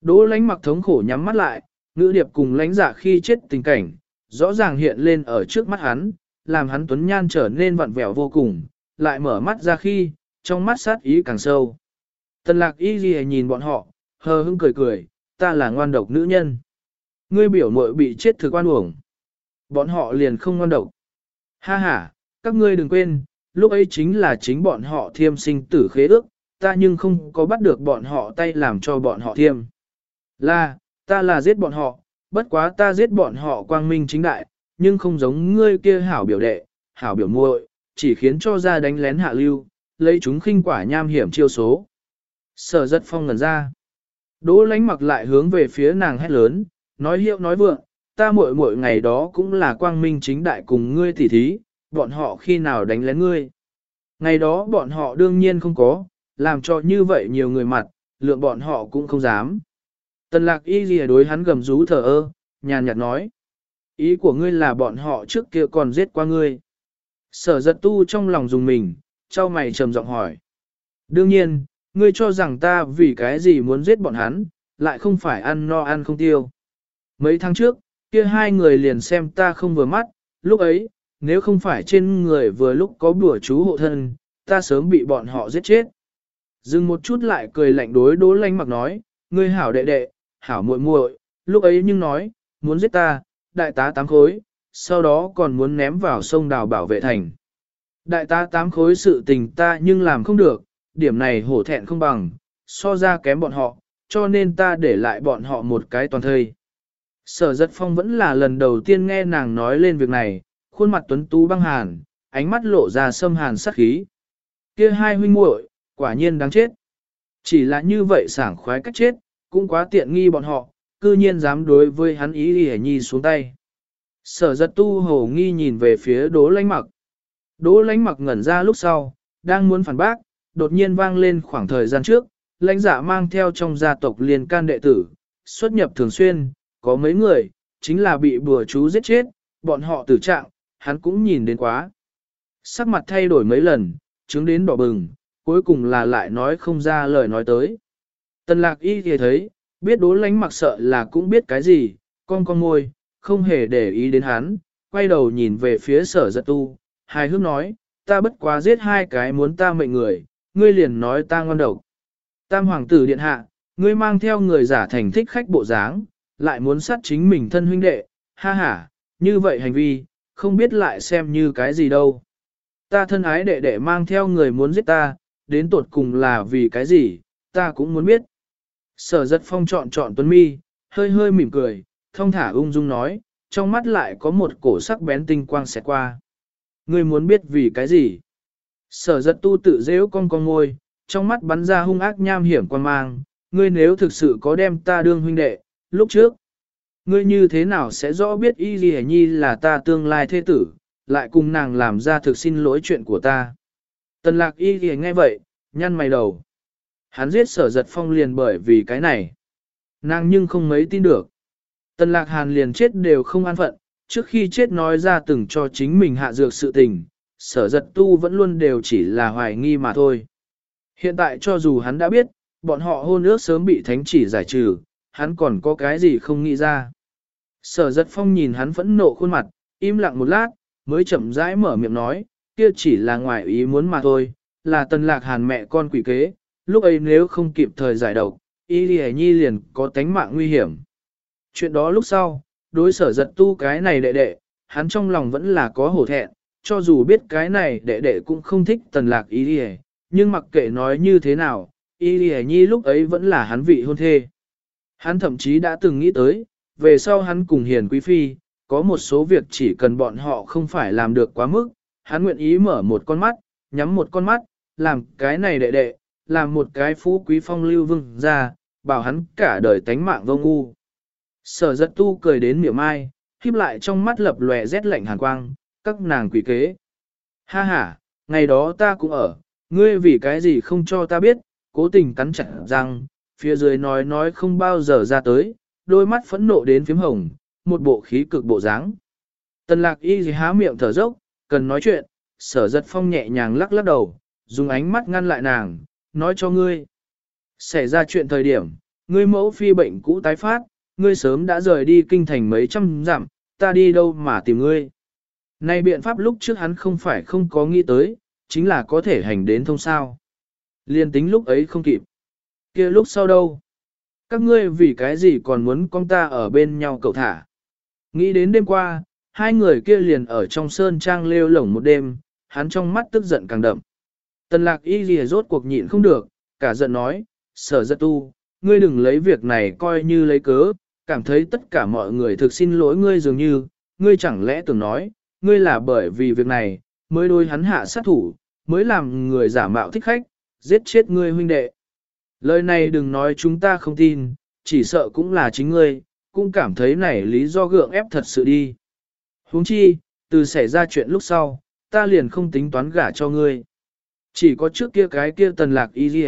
Đỗ lánh mặc thống khổ nhắm mắt lại, ngữ điệp cùng lánh giả dạ khi chết tình cảnh, rõ ràng hiện lên ở trước mắt hắn, làm hắn tuấn nhan trở nên vặn vẹo vô cùng, lại mở mắt ra khi, trong mắt sát ý càng sâu. Tần lạc y ghi nhìn bọn họ, hờ hững cười cười, ta là ngoan độc nữ nhân. Ngươi biểu muội bị chết thực oan uổng. Bọn họ liền không ngoan độc. Ha ha, các ngươi đừng quên, lúc ấy chính là chính bọn họ thiêm sinh tử khế ước, ta nhưng không có bắt được bọn họ tay làm cho bọn họ thiêm. Là, ta là giết bọn họ, bất quá ta giết bọn họ quang minh chính đại, nhưng không giống ngươi kia hảo biểu đệ, hảo biểu muội, chỉ khiến cho ra đánh lén hạ lưu, lấy chúng khinh quả nham hiểm chiêu số. Sở giật phong ngẩn ra. Đỗ lánh mặc lại hướng về phía nàng hét lớn, nói hiệu nói vượng, ta muội muội ngày đó cũng là quang minh chính đại cùng ngươi tỉ thí, bọn họ khi nào đánh lén ngươi. Ngày đó bọn họ đương nhiên không có, làm cho như vậy nhiều người mặt, lượng bọn họ cũng không dám. Tần lạc y gì đối hắn gầm rú thở ơ, nhàn nhạt nói. Ý của ngươi là bọn họ trước kia còn giết qua ngươi. Sở giật tu trong lòng dùng mình, trao mày trầm giọng hỏi. Đương nhiên, ngươi cho rằng ta vì cái gì muốn giết bọn hắn, lại không phải ăn no ăn không tiêu. Mấy tháng trước, kia hai người liền xem ta không vừa mắt, lúc ấy, nếu không phải trên người vừa lúc có bùa chú hộ thân, ta sớm bị bọn họ giết chết. Dừng một chút lại cười lạnh đối đố lanh mặc nói, ngươi hảo đệ đệ, hảo muội muội, lúc ấy nhưng nói, muốn giết ta, đại tá tám khối, sau đó còn muốn ném vào sông đào bảo vệ thành. Đại tá tám khối sự tình ta nhưng làm không được, điểm này hổ thẹn không bằng, so ra kém bọn họ, cho nên ta để lại bọn họ một cái toàn thây. Sở giật phong vẫn là lần đầu tiên nghe nàng nói lên việc này, khuôn mặt tuấn tú băng hàn, ánh mắt lộ ra sâm hàn sắc khí. kia hai huynh muội quả nhiên đáng chết. Chỉ là như vậy sảng khoái cách chết, cũng quá tiện nghi bọn họ, cư nhiên dám đối với hắn ý hề nhi xuống tay. Sở giật tu hổ nghi nhìn về phía đố lánh mặc. Đố lánh mặc ngẩn ra lúc sau, đang muốn phản bác, đột nhiên vang lên khoảng thời gian trước, lãnh giả mang theo trong gia tộc liền can đệ tử, xuất nhập thường xuyên, có mấy người, chính là bị bùa chú giết chết, bọn họ tử trạng, hắn cũng nhìn đến quá. Sắc mặt thay đổi mấy lần, chứng đến đỏ bừng, cuối cùng là lại nói không ra lời nói tới. Tần lạc y thì thấy, biết đố lánh mặc sợ là cũng biết cái gì, con con môi, không hề để ý đến hắn, quay đầu nhìn về phía sở giật tu, hài hước nói, ta bất quá giết hai cái muốn ta mệnh người, ngươi liền nói ta ngon độc. Tam hoàng tử điện hạ, ngươi mang theo người giả thành thích khách bộ dáng, lại muốn sát chính mình thân huynh đệ, ha ha, như vậy hành vi, không biết lại xem như cái gì đâu. Ta thân ái đệ đệ mang theo người muốn giết ta, đến tột cùng là vì cái gì, ta cũng muốn biết. Sở giật phong chọn chọn tuấn mi, hơi hơi mỉm cười, thông thả ung dung nói, trong mắt lại có một cổ sắc bén tinh quang xẹt qua. Ngươi muốn biết vì cái gì? Sở giật tu tự dễu con con ngôi, trong mắt bắn ra hung ác nham hiểm quan mang, ngươi nếu thực sự có đem ta đương huynh đệ, lúc trước, ngươi như thế nào sẽ rõ biết y gì nhi là ta tương lai thế tử, lại cùng nàng làm ra thực xin lỗi chuyện của ta. Tần lạc y gì nghe vậy, nhăn mày đầu. Hắn giết sở giật phong liền bởi vì cái này. Nàng nhưng không mấy tin được. Tần lạc hàn liền chết đều không an phận, trước khi chết nói ra từng cho chính mình hạ dược sự tình, sở giật tu vẫn luôn đều chỉ là hoài nghi mà thôi. Hiện tại cho dù hắn đã biết, bọn họ hôn ước sớm bị thánh chỉ giải trừ, hắn còn có cái gì không nghĩ ra. Sở giật phong nhìn hắn phẫn nộ khuôn mặt, im lặng một lát, mới chậm rãi mở miệng nói, kia chỉ là ngoài ý muốn mà thôi, là tần lạc hàn mẹ con quỷ kế, lúc ấy nếu không kịp thời giải độc, y lì nhi liền có tánh mạng nguy hiểm. Chuyện đó lúc sau, đối sở giật tu cái này đệ đệ, hắn trong lòng vẫn là có hổ thẹn, cho dù biết cái này đệ đệ cũng không thích tần lạc y lì nhưng mặc kệ nói như thế nào, y lì nhi lúc ấy vẫn là hắn vị hôn thê. Hắn thậm chí đã từng nghĩ tới, về sau hắn cùng hiền quý phi, có một số việc chỉ cần bọn họ không phải làm được quá mức, hắn nguyện ý mở một con mắt, nhắm một con mắt, làm cái này đệ đệ, làm một cái phú quý phong lưu vương ra, bảo hắn cả đời tánh mạng vô ngu. Sở giật tu cười đến miệng mai, khiếp lại trong mắt lập lòe rét lạnh hàn quang, các nàng quỷ kế. Ha ha, ngày đó ta cũng ở, ngươi vì cái gì không cho ta biết, cố tình cắn chặt răng, phía dưới nói nói không bao giờ ra tới, đôi mắt phẫn nộ đến phím hồng, một bộ khí cực bộ dáng. Tần lạc y gì há miệng thở dốc, cần nói chuyện, sở giật phong nhẹ nhàng lắc lắc đầu, dùng ánh mắt ngăn lại nàng, nói cho ngươi. Xảy ra chuyện thời điểm, ngươi mẫu phi bệnh cũ tái phát, ngươi sớm đã rời đi kinh thành mấy trăm dặm, ta đi đâu mà tìm ngươi. Này biện pháp lúc trước hắn không phải không có nghĩ tới, chính là có thể hành đến thông sao. Liên tính lúc ấy không kịp. kia lúc sau đâu? Các ngươi vì cái gì còn muốn con ta ở bên nhau cậu thả. Nghĩ đến đêm qua, hai người kia liền ở trong sơn trang lêu lổng một đêm, hắn trong mắt tức giận càng đậm. Tần lạc y lìa rốt cuộc nhịn không được, cả giận nói, sở giật tu, ngươi đừng lấy việc này coi như lấy cớ, cảm thấy tất cả mọi người thực xin lỗi ngươi dường như, ngươi chẳng lẽ tưởng nói, ngươi là bởi vì việc này, mới đôi hắn hạ sát thủ, mới làm người giả mạo thích khách, giết chết ngươi huynh đệ. Lời này đừng nói chúng ta không tin, chỉ sợ cũng là chính ngươi, cũng cảm thấy này lý do gượng ép thật sự đi. huống chi, từ xảy ra chuyện lúc sau, ta liền không tính toán gả cho ngươi. Chỉ có trước kia cái kia tần lạc y gì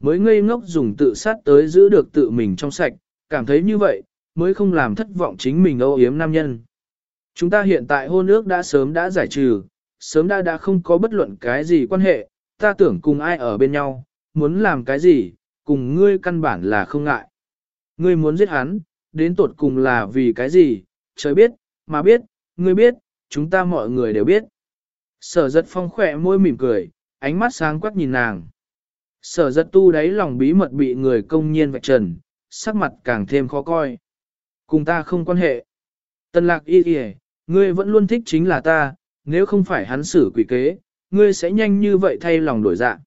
mới ngây ngốc dùng tự sát tới giữ được tự mình trong sạch, cảm thấy như vậy, mới không làm thất vọng chính mình âu yếm nam nhân. Chúng ta hiện tại hôn ước đã sớm đã giải trừ, sớm đã đã không có bất luận cái gì quan hệ, ta tưởng cùng ai ở bên nhau, muốn làm cái gì, cùng ngươi căn bản là không ngại. Ngươi muốn giết hắn, đến tột cùng là vì cái gì, trời biết, mà biết, ngươi biết, chúng ta mọi người đều biết. Sở giật phong khỏe môi mỉm cười, ánh mắt sáng quắc nhìn nàng. Sở giật tu đáy lòng bí mật bị người công nhiên vạch trần, sắc mặt càng thêm khó coi. Cùng ta không quan hệ. Tân lạc y kìa, ngươi vẫn luôn thích chính là ta, nếu không phải hắn xử quỷ kế, ngươi sẽ nhanh như vậy thay lòng đổi dạng.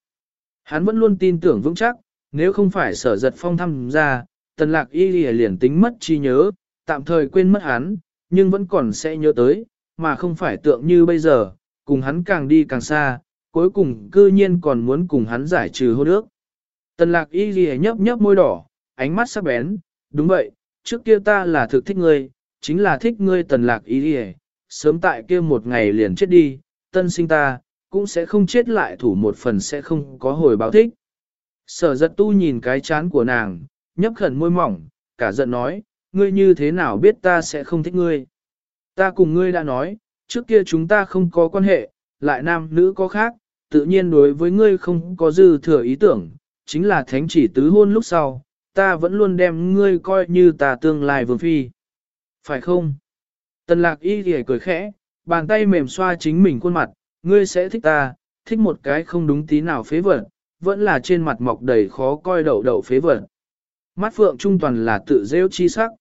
Hắn vẫn luôn tin tưởng vững chắc, nếu không phải sở giật phong thăm ra, tần lạc y lìa liền tính mất chi nhớ, tạm thời quên mất hắn, nhưng vẫn còn sẽ nhớ tới, mà không phải tượng như bây giờ, cùng hắn càng đi càng xa, cuối cùng cư nhiên còn muốn cùng hắn giải trừ hôn ước. Tần lạc y lìa nhấp nhấp môi đỏ, ánh mắt sắc bén, đúng vậy, trước kia ta là thực thích ngươi, chính là thích ngươi tần lạc ý lìa, sớm tại kia một ngày liền chết đi, tân sinh ta, cũng sẽ không chết lại thủ một phần sẽ không có hồi báo thích. Sở giật tu nhìn cái chán của nàng, nhấp khẩn môi mỏng, cả giận nói, ngươi như thế nào biết ta sẽ không thích ngươi. Ta cùng ngươi đã nói, trước kia chúng ta không có quan hệ, lại nam nữ có khác, tự nhiên đối với ngươi không có dư thừa ý tưởng, chính là thánh chỉ tứ hôn lúc sau, ta vẫn luôn đem ngươi coi như ta tương lai vương phi. Phải không? Tần lạc y thì cười khẽ, bàn tay mềm xoa chính mình khuôn mặt, ngươi sẽ thích ta, thích một cái không đúng tí nào phế vật, vẫn là trên mặt mọc đầy khó coi đậu đậu phế vật. Mắt phượng trung toàn là tự rêu chi sắc.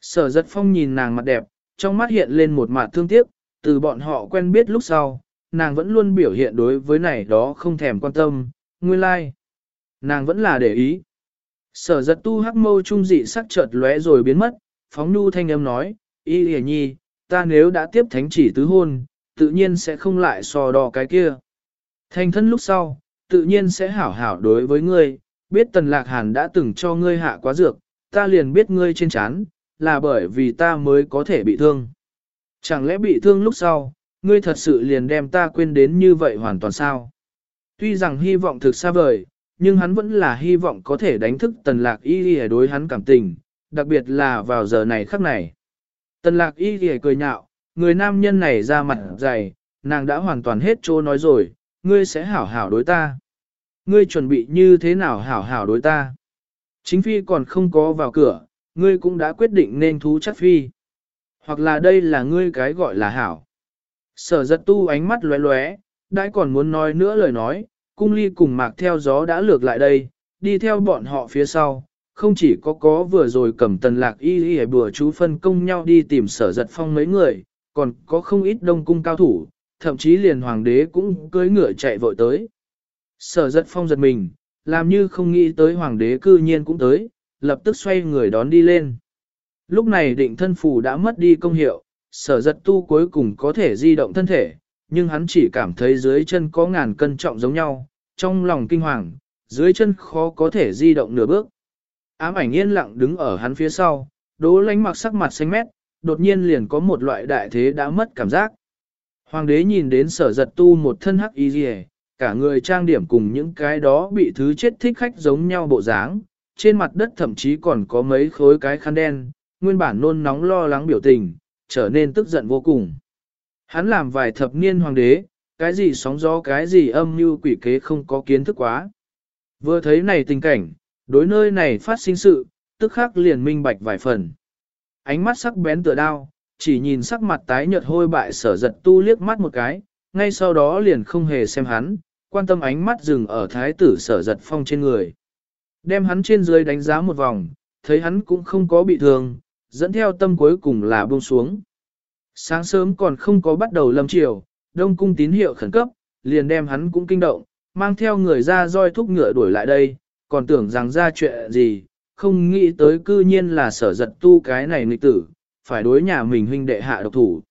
Sở giật phong nhìn nàng mặt đẹp, trong mắt hiện lên một mặt thương tiếc, từ bọn họ quen biết lúc sau, nàng vẫn luôn biểu hiện đối với này đó không thèm quan tâm, nguyên lai. Like. Nàng vẫn là để ý. Sở giật tu hắc mâu trung dị sắc chợt lóe rồi biến mất, phóng nu thanh âm nói, y lìa nhi, ta nếu đã tiếp thánh chỉ tứ hôn, tự nhiên sẽ không lại so đo cái kia. Thành thân lúc sau, tự nhiên sẽ hảo hảo đối với ngươi, biết tần lạc hàn đã từng cho ngươi hạ quá dược, ta liền biết ngươi trên chán, là bởi vì ta mới có thể bị thương. Chẳng lẽ bị thương lúc sau, ngươi thật sự liền đem ta quên đến như vậy hoàn toàn sao? Tuy rằng hy vọng thực xa vời, nhưng hắn vẫn là hy vọng có thể đánh thức tần lạc y ghi đối hắn cảm tình, đặc biệt là vào giờ này khắc này. Tần lạc y ghi cười nhạo, người nam nhân này ra mặt dày, nàng đã hoàn toàn hết trô nói rồi, ngươi sẽ hảo hảo đối ta. Ngươi chuẩn bị như thế nào hảo hảo đối ta? Chính phi còn không có vào cửa, ngươi cũng đã quyết định nên thú chắc phi. Hoặc là đây là ngươi cái gọi là hảo. Sở giật tu ánh mắt lóe lóe, đã còn muốn nói nữa lời nói, cung ly cùng mạc theo gió đã lược lại đây, đi theo bọn họ phía sau. Không chỉ có có vừa rồi cầm tần lạc y y bùa chú phân công nhau đi tìm sở giật phong mấy người, còn có không ít đông cung cao thủ, thậm chí liền hoàng đế cũng cưỡi ngựa chạy vội tới. Sở giật phong giật mình, làm như không nghĩ tới hoàng đế cư nhiên cũng tới, lập tức xoay người đón đi lên. Lúc này định thân phù đã mất đi công hiệu, sở giật tu cuối cùng có thể di động thân thể, nhưng hắn chỉ cảm thấy dưới chân có ngàn cân trọng giống nhau, trong lòng kinh hoàng, dưới chân khó có thể di động nửa bước. Ám ảnh yên lặng đứng ở hắn phía sau, đố lánh mặc sắc mặt xanh mét, đột nhiên liền có một loại đại thế đã mất cảm giác. Hoàng đế nhìn đến sở giật tu một thân hắc y rìa, cả người trang điểm cùng những cái đó bị thứ chết thích khách giống nhau bộ dáng, trên mặt đất thậm chí còn có mấy khối cái khăn đen, nguyên bản nôn nóng lo lắng biểu tình, trở nên tức giận vô cùng. Hắn làm vài thập niên hoàng đế, cái gì sóng gió cái gì âm mưu quỷ kế không có kiến thức quá. Vừa thấy này tình cảnh, đối nơi này phát sinh sự, tức khắc liền minh bạch vài phần. Ánh mắt sắc bén tựa đao, chỉ nhìn sắc mặt tái nhợt hôi bại sở giật tu liếc mắt một cái, ngay sau đó liền không hề xem hắn, quan tâm ánh mắt dừng ở thái tử sở giật phong trên người. Đem hắn trên dưới đánh giá một vòng, thấy hắn cũng không có bị thương, dẫn theo tâm cuối cùng là buông xuống. Sáng sớm còn không có bắt đầu lâm chiều, đông cung tín hiệu khẩn cấp, liền đem hắn cũng kinh động, mang theo người ra roi thúc ngựa đuổi lại đây, còn tưởng rằng ra chuyện gì, không nghĩ tới cư nhiên là sở giật tu cái này nghịch tử, phải đối nhà mình huynh đệ hạ độc thủ.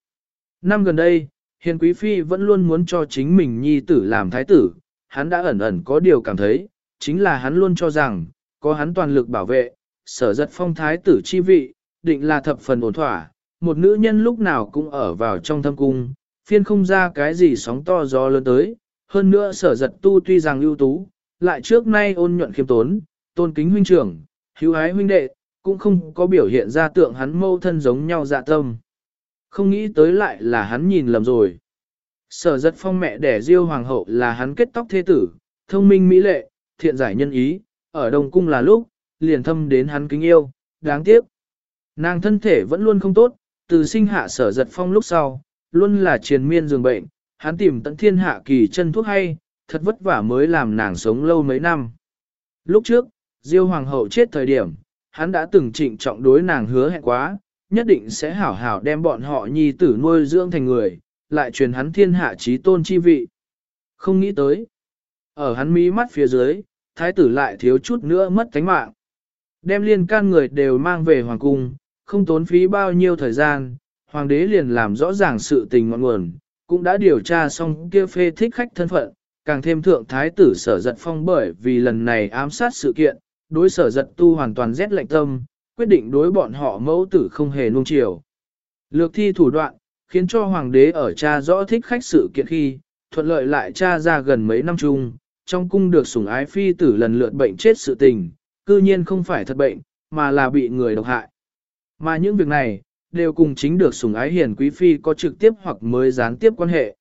Năm gần đây, Hiền Quý Phi vẫn luôn muốn cho chính mình nhi tử làm thái tử, hắn đã ẩn ẩn có điều cảm thấy, chính là hắn luôn cho rằng, có hắn toàn lực bảo vệ, sở giật phong thái tử chi vị, định là thập phần ổn thỏa, một nữ nhân lúc nào cũng ở vào trong thâm cung, phiên không ra cái gì sóng to gió lớn tới, hơn nữa sở giật tu tuy rằng ưu tú, lại trước nay ôn nhuận khiêm tốn, tôn kính huynh trưởng, hữu ái huynh đệ, cũng không có biểu hiện ra tượng hắn mâu thân giống nhau dạ tâm. Không nghĩ tới lại là hắn nhìn lầm rồi. Sở giật phong mẹ đẻ diêu hoàng hậu là hắn kết tóc thế tử, thông minh mỹ lệ, thiện giải nhân ý, ở đồng cung là lúc, liền thâm đến hắn kính yêu, đáng tiếc. Nàng thân thể vẫn luôn không tốt, từ sinh hạ sở giật phong lúc sau, luôn là triền miên giường bệnh, hắn tìm tận thiên hạ kỳ chân thuốc hay, thật vất vả mới làm nàng sống lâu mấy năm. Lúc trước, Diêu Hoàng hậu chết thời điểm, hắn đã từng trịnh trọng đối nàng hứa hẹn quá, nhất định sẽ hảo hảo đem bọn họ nhi tử nuôi dưỡng thành người, lại truyền hắn thiên hạ trí tôn chi vị. Không nghĩ tới. Ở hắn mí mắt phía dưới, thái tử lại thiếu chút nữa mất tánh mạng. Đem liên can người đều mang về hoàng cung, không tốn phí bao nhiêu thời gian, hoàng đế liền làm rõ ràng sự tình ngọn nguồn, cũng đã điều tra xong kia phê thích khách thân phận, càng thêm thượng thái tử sở giật phong bởi vì lần này ám sát sự kiện, đối sở giật tu hoàn toàn rét lạnh tâm, quyết định đối bọn họ mẫu tử không hề nuông chiều. Lược thi thủ đoạn, khiến cho hoàng đế ở cha rõ thích khách sự kiện khi, thuận lợi lại cha ra gần mấy năm chung, trong cung được sủng ái phi tử lần lượt bệnh chết sự tình, cư nhiên không phải thật bệnh, mà là bị người độc hại. Mà những việc này, đều cùng chính được sủng ái hiền quý phi có trực tiếp hoặc mới gián tiếp quan hệ.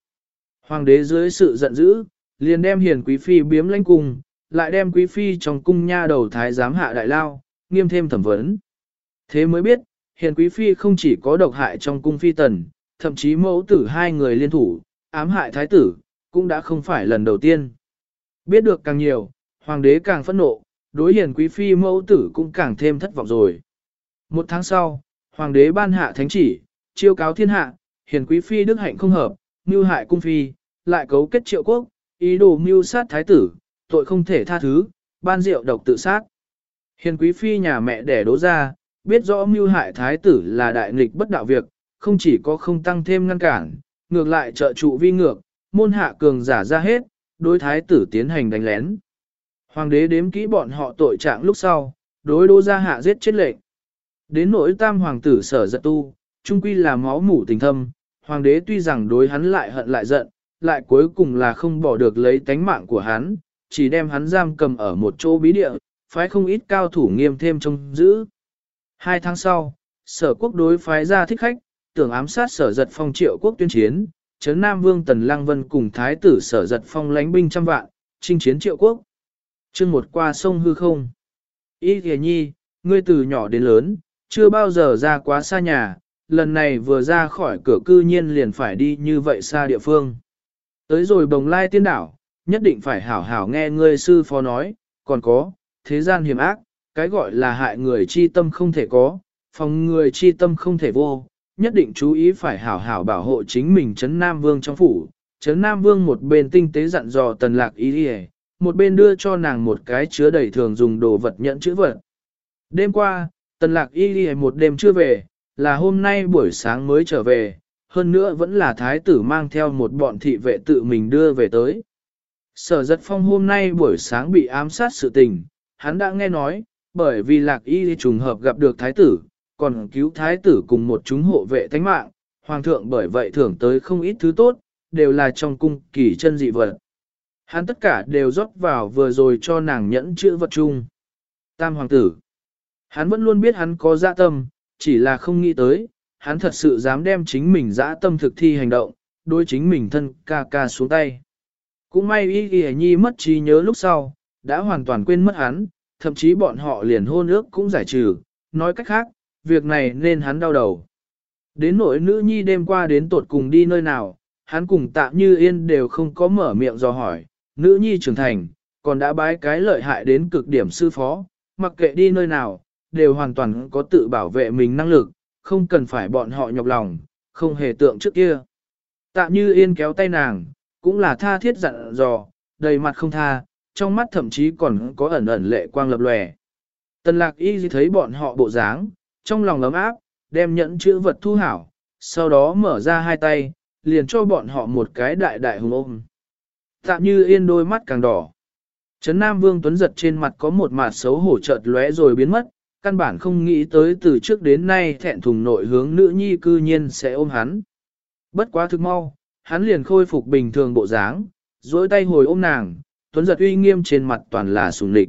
Hoàng đế dưới sự giận dữ, liền đem hiền quý phi biếm lãnh cung, lại đem quý phi trong cung nha đầu thái giám hạ đại lao, nghiêm thêm thẩm vấn. Thế mới biết, hiền quý phi không chỉ có độc hại trong cung phi tần, thậm chí mẫu tử hai người liên thủ, ám hại thái tử, cũng đã không phải lần đầu tiên. Biết được càng nhiều, hoàng đế càng phẫn nộ, đối hiền quý phi mẫu tử cũng càng thêm thất vọng rồi. Một tháng sau, hoàng đế ban hạ thánh chỉ, chiêu cáo thiên hạ, hiền quý phi đức hạnh không hợp, như hại cung phi, lại cấu kết triệu quốc, ý đồ mưu sát thái tử, tội không thể tha thứ, ban rượu độc tự sát. Hiền quý phi nhà mẹ đẻ đố ra, biết rõ mưu hại thái tử là đại nghịch bất đạo việc, không chỉ có không tăng thêm ngăn cản, ngược lại trợ trụ vi ngược, môn hạ cường giả ra hết, đối thái tử tiến hành đánh lén. Hoàng đế đếm kỹ bọn họ tội trạng lúc sau, đối đô gia hạ giết chết lệnh. Đến nỗi tam hoàng tử sở giật tu, trung quy là máu mủ tình thâm, hoàng đế tuy rằng đối hắn lại hận lại giận, lại cuối cùng là không bỏ được lấy tánh mạng của hắn, chỉ đem hắn giam cầm ở một chỗ bí địa, phái không ít cao thủ nghiêm thêm trông giữ. Hai tháng sau, sở quốc đối phái ra thích khách, tưởng ám sát sở giật phong triệu quốc tuyên chiến, chấn Nam Vương Tần Lăng Vân cùng thái tử sở giật phong lánh binh trăm vạn, chinh chiến triệu quốc. chương một qua sông hư không. Ý kìa nhi, ngươi từ nhỏ đến lớn, chưa bao giờ ra quá xa nhà, lần này vừa ra khỏi cửa cư nhiên liền phải đi như vậy xa địa phương. Tới rồi bồng lai tiên đảo, nhất định phải hảo hảo nghe ngươi sư phó nói, còn có, thế gian hiểm ác, cái gọi là hại người chi tâm không thể có, phòng người chi tâm không thể vô, nhất định chú ý phải hảo hảo bảo hộ chính mình Trấn Nam Vương trong phủ. Trấn Nam Vương một bên tinh tế dặn dò tần lạc ý đi một bên đưa cho nàng một cái chứa đầy thường dùng đồ vật nhận chữ vật. Đêm qua, tần lạc y đi một đêm chưa về, là hôm nay buổi sáng mới trở về, hơn nữa vẫn là thái tử mang theo một bọn thị vệ tự mình đưa về tới. Sở giật phong hôm nay buổi sáng bị ám sát sự tình, hắn đã nghe nói, bởi vì lạc y trùng hợp gặp được thái tử, còn cứu thái tử cùng một chúng hộ vệ thánh mạng, hoàng thượng bởi vậy thưởng tới không ít thứ tốt, đều là trong cung kỳ chân dị vật. Hắn tất cả đều rót vào vừa rồi cho nàng nhẫn chữ vật chung. Tam hoàng tử. Hắn vẫn luôn biết hắn có dạ tâm, chỉ là không nghĩ tới, hắn thật sự dám đem chính mình dã tâm thực thi hành động, đối chính mình thân ca ca xuống tay. Cũng may y y nhi mất trí nhớ lúc sau, đã hoàn toàn quên mất hắn, thậm chí bọn họ liền hôn ước cũng giải trừ, nói cách khác, việc này nên hắn đau đầu. Đến nỗi nữ nhi đêm qua đến tột cùng đi nơi nào, hắn cùng tạm như yên đều không có mở miệng do hỏi, nữ nhi trưởng thành, còn đã bái cái lợi hại đến cực điểm sư phó, mặc kệ đi nơi nào, đều hoàn toàn có tự bảo vệ mình năng lực, không cần phải bọn họ nhọc lòng, không hề tượng trước kia. Tạ như yên kéo tay nàng, cũng là tha thiết dặn dò, đầy mặt không tha, trong mắt thậm chí còn có ẩn ẩn lệ quang lập lòe. Tần lạc y thấy bọn họ bộ dáng, trong lòng ấm áp, đem nhẫn chữ vật thu hảo, sau đó mở ra hai tay, liền cho bọn họ một cái đại đại hùng ôm. Tạ như yên đôi mắt càng đỏ. Trấn Nam Vương Tuấn giật trên mặt có một mặt xấu hổ chợt lóe rồi biến mất, căn bản không nghĩ tới từ trước đến nay thẹn thùng nội hướng nữ nhi cư nhiên sẽ ôm hắn. Bất quá thực mau, hắn liền khôi phục bình thường bộ dáng, dối tay hồi ôm nàng, Tuấn giật uy nghiêm trên mặt toàn là sùng lịch.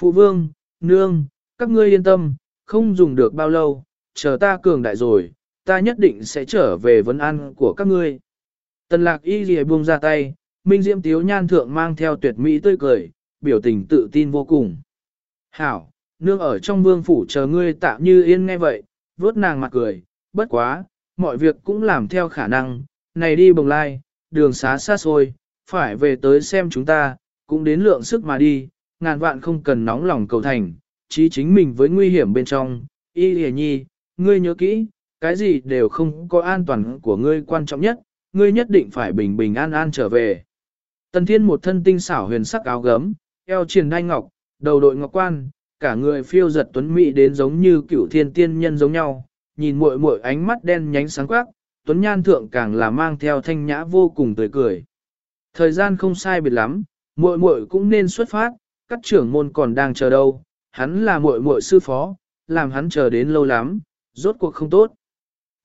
Phụ vương, nương, các ngươi yên tâm, không dùng được bao lâu, chờ ta cường đại rồi, ta nhất định sẽ trở về vấn ăn của các ngươi. Tần lạc y lìa buông ra tay, Minh Diễm Tiếu Nhan Thượng mang theo tuyệt mỹ tươi cười, biểu tình tự tin vô cùng. Hảo, nương ở trong vương phủ chờ ngươi tạ như yên nghe vậy, vuốt nàng mặt cười, bất quá, mọi việc cũng làm theo khả năng, này đi bồng lai, đường xá xa xôi, phải về tới xem chúng ta, cũng đến lượng sức mà đi, ngàn vạn không cần nóng lòng cầu thành, chí chính mình với nguy hiểm bên trong, y hề nhi, ngươi nhớ kỹ, cái gì đều không có an toàn của ngươi quan trọng nhất, ngươi nhất định phải bình bình an an trở về. Tần thiên một thân tinh xảo huyền sắc áo gấm, eo triền đai ngọc, đầu đội ngọc quan, cả người phiêu giật tuấn mỹ đến giống như cựu thiên tiên nhân giống nhau, nhìn muội muội ánh mắt đen nhánh sáng quắc, tuấn nhan thượng càng là mang theo thanh nhã vô cùng tươi cười. Thời gian không sai biệt lắm, muội muội cũng nên xuất phát, các trưởng môn còn đang chờ đâu, hắn là muội muội sư phó, làm hắn chờ đến lâu lắm, rốt cuộc không tốt.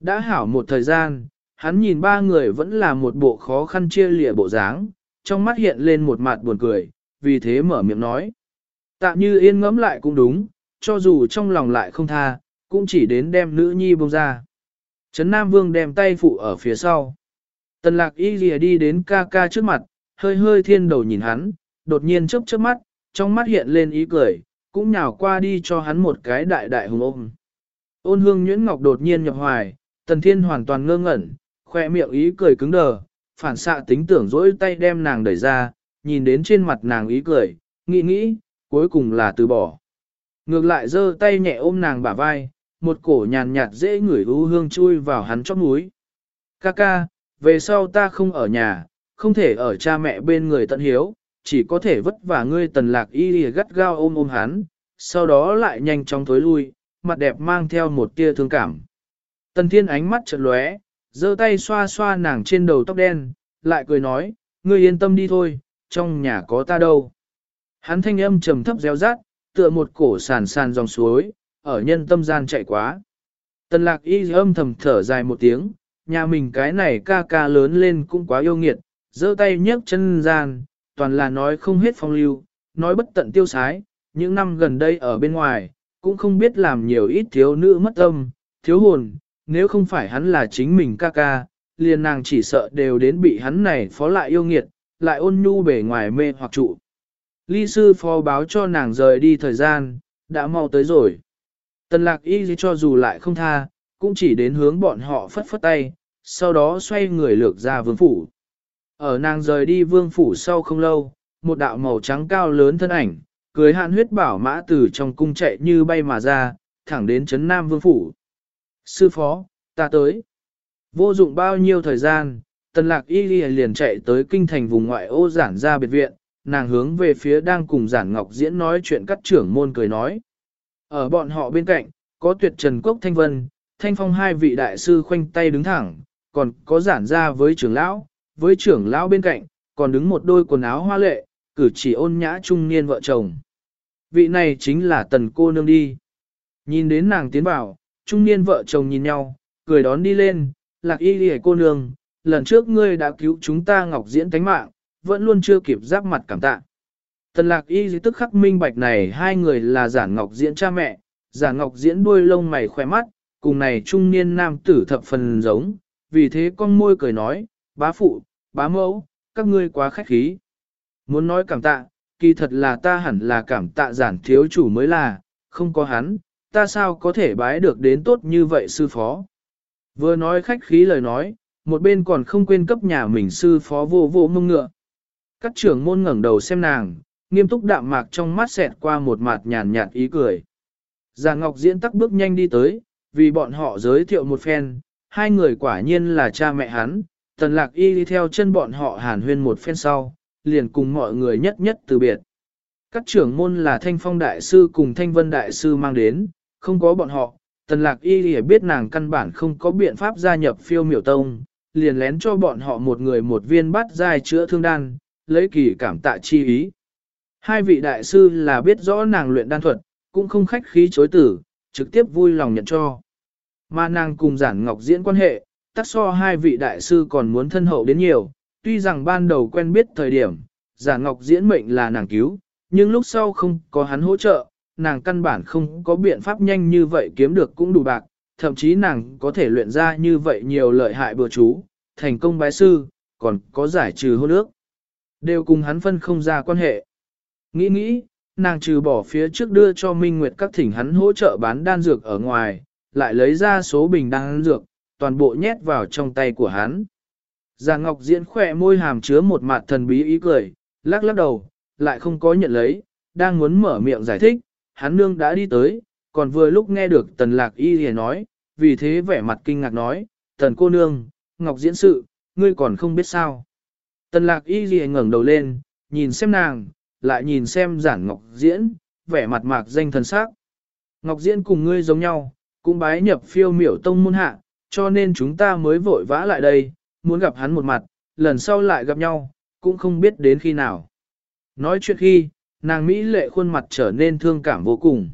Đã hảo một thời gian, hắn nhìn ba người vẫn là một bộ khó khăn chia lìa bộ dáng, trong mắt hiện lên một mặt buồn cười, vì thế mở miệng nói. Tạ như yên ngẫm lại cũng đúng, cho dù trong lòng lại không tha, cũng chỉ đến đem nữ nhi bông ra. Trấn Nam Vương đem tay phụ ở phía sau. Tần lạc y lìa đi đến ca ca trước mặt, hơi hơi thiên đầu nhìn hắn, đột nhiên chớp chớp mắt, trong mắt hiện lên ý cười, cũng nhào qua đi cho hắn một cái đại đại hùng ôm. Ôn hương nhuyễn ngọc đột nhiên nhập hoài, tần thiên hoàn toàn ngơ ngẩn, khoe miệng ý cười cứng đờ, phản xạ tính tưởng dỗi tay đem nàng đẩy ra, nhìn đến trên mặt nàng ý cười, nghĩ nghĩ, cuối cùng là từ bỏ. Ngược lại giơ tay nhẹ ôm nàng bả vai, một cổ nhàn nhạt dễ ngửi u hương chui vào hắn chóp mũi. Ca ca, về sau ta không ở nhà, không thể ở cha mẹ bên người tận hiếu, chỉ có thể vất vả ngươi tần lạc y lìa gắt gao ôm ôm hắn, sau đó lại nhanh chóng thối lui, mặt đẹp mang theo một tia thương cảm. Tần thiên ánh mắt chợt lóe, giơ tay xoa xoa nàng trên đầu tóc đen, lại cười nói, ngươi yên tâm đi thôi, trong nhà có ta đâu. Hắn thanh âm trầm thấp reo rát, tựa một cổ sàn sàn dòng suối, ở nhân tâm gian chạy quá. Tần lạc y âm thầm thở dài một tiếng, nhà mình cái này ca ca lớn lên cũng quá yêu nghiệt, giơ tay nhấc chân gian, toàn là nói không hết phong lưu, nói bất tận tiêu sái, những năm gần đây ở bên ngoài, cũng không biết làm nhiều ít thiếu nữ mất âm, thiếu hồn, nếu không phải hắn là chính mình ca ca, liền nàng chỉ sợ đều đến bị hắn này phó lại yêu nghiệt, lại ôn nhu bề ngoài mê hoặc trụ. Ly sư phó báo cho nàng rời đi thời gian, đã mau tới rồi. Tần lạc y cho dù lại không tha, cũng chỉ đến hướng bọn họ phất phất tay, sau đó xoay người lược ra vương phủ. Ở nàng rời đi vương phủ sau không lâu, một đạo màu trắng cao lớn thân ảnh, cưới hạn huyết bảo mã từ trong cung chạy như bay mà ra, thẳng đến chấn nam vương phủ. Sư phó, ta tới. Vô dụng bao nhiêu thời gian, tần lạc y liền chạy tới kinh thành vùng ngoại ô giản ra biệt viện, nàng hướng về phía đang cùng giản ngọc diễn nói chuyện cắt trưởng môn cười nói. Ở bọn họ bên cạnh, có tuyệt trần quốc thanh vân, thanh phong hai vị đại sư khoanh tay đứng thẳng, còn có giản ra với trưởng lão, với trưởng lão bên cạnh, còn đứng một đôi quần áo hoa lệ, cử chỉ ôn nhã trung niên vợ chồng. Vị này chính là tần cô nương đi. Nhìn đến nàng tiến vào, trung niên vợ chồng nhìn nhau, cười đón đi lên, lạc y đi cô nương, lần trước ngươi đã cứu chúng ta ngọc diễn tánh mạng, vẫn luôn chưa kịp giáp mặt cảm tạ. Tần lạc y tức khắc minh bạch này hai người là giản ngọc diễn cha mẹ, giản ngọc diễn đuôi lông mày khoe mắt, cùng này trung niên nam tử thập phần giống, vì thế con môi cười nói, bá phụ, bá mẫu, các ngươi quá khách khí. Muốn nói cảm tạ, kỳ thật là ta hẳn là cảm tạ giản thiếu chủ mới là, không có hắn, ta sao có thể bái được đến tốt như vậy sư phó. Vừa nói khách khí lời nói, một bên còn không quên cấp nhà mình sư phó vô vô mông ngựa. Các trưởng môn ngẩng đầu xem nàng, nghiêm túc đạm mạc trong mắt xẹt qua một mặt nhàn nhạt ý cười. Già Ngọc Diễn tắc bước nhanh đi tới, vì bọn họ giới thiệu một phen, hai người quả nhiên là cha mẹ hắn, tần lạc y đi theo chân bọn họ hàn huyên một phen sau, liền cùng mọi người nhất nhất từ biệt. Các trưởng môn là thanh phong đại sư cùng thanh vân đại sư mang đến, không có bọn họ, tần lạc y đi biết nàng căn bản không có biện pháp gia nhập phiêu miểu tông, liền lén cho bọn họ một người một viên bát dài chữa thương đan, lấy kỳ cảm tạ chi ý. Hai vị đại sư là biết rõ nàng luyện đan thuật, cũng không khách khí chối tử, trực tiếp vui lòng nhận cho. Mà nàng cùng giản ngọc diễn quan hệ, tắc so hai vị đại sư còn muốn thân hậu đến nhiều, tuy rằng ban đầu quen biết thời điểm, giản ngọc diễn mệnh là nàng cứu, nhưng lúc sau không có hắn hỗ trợ, nàng căn bản không có biện pháp nhanh như vậy kiếm được cũng đủ bạc, thậm chí nàng có thể luyện ra như vậy nhiều lợi hại bừa chú, thành công bái sư, còn có giải trừ hôn ước. Đều cùng hắn phân không ra quan hệ. Nghĩ nghĩ, nàng trừ bỏ phía trước đưa cho Minh Nguyệt các thỉnh hắn hỗ trợ bán đan dược ở ngoài, lại lấy ra số bình đan dược, toàn bộ nhét vào trong tay của hắn. Già Ngọc Diễn khỏe môi hàm chứa một mặt thần bí ý cười, lắc lắc đầu, lại không có nhận lấy, đang muốn mở miệng giải thích, hắn nương đã đi tới, còn vừa lúc nghe được tần lạc y thì nói, vì thế vẻ mặt kinh ngạc nói, tần cô nương, Ngọc Diễn sự, ngươi còn không biết sao. Tần lạc y hề ngẩng đầu lên, nhìn xem nàng, lại nhìn xem giản Ngọc Diễn, vẻ mặt mạc danh thần sắc. Ngọc Diễn cùng ngươi giống nhau, cũng bái nhập phiêu miểu tông môn hạ, cho nên chúng ta mới vội vã lại đây, muốn gặp hắn một mặt, lần sau lại gặp nhau, cũng không biết đến khi nào. Nói chuyện khi, nàng Mỹ lệ khuôn mặt trở nên thương cảm vô cùng.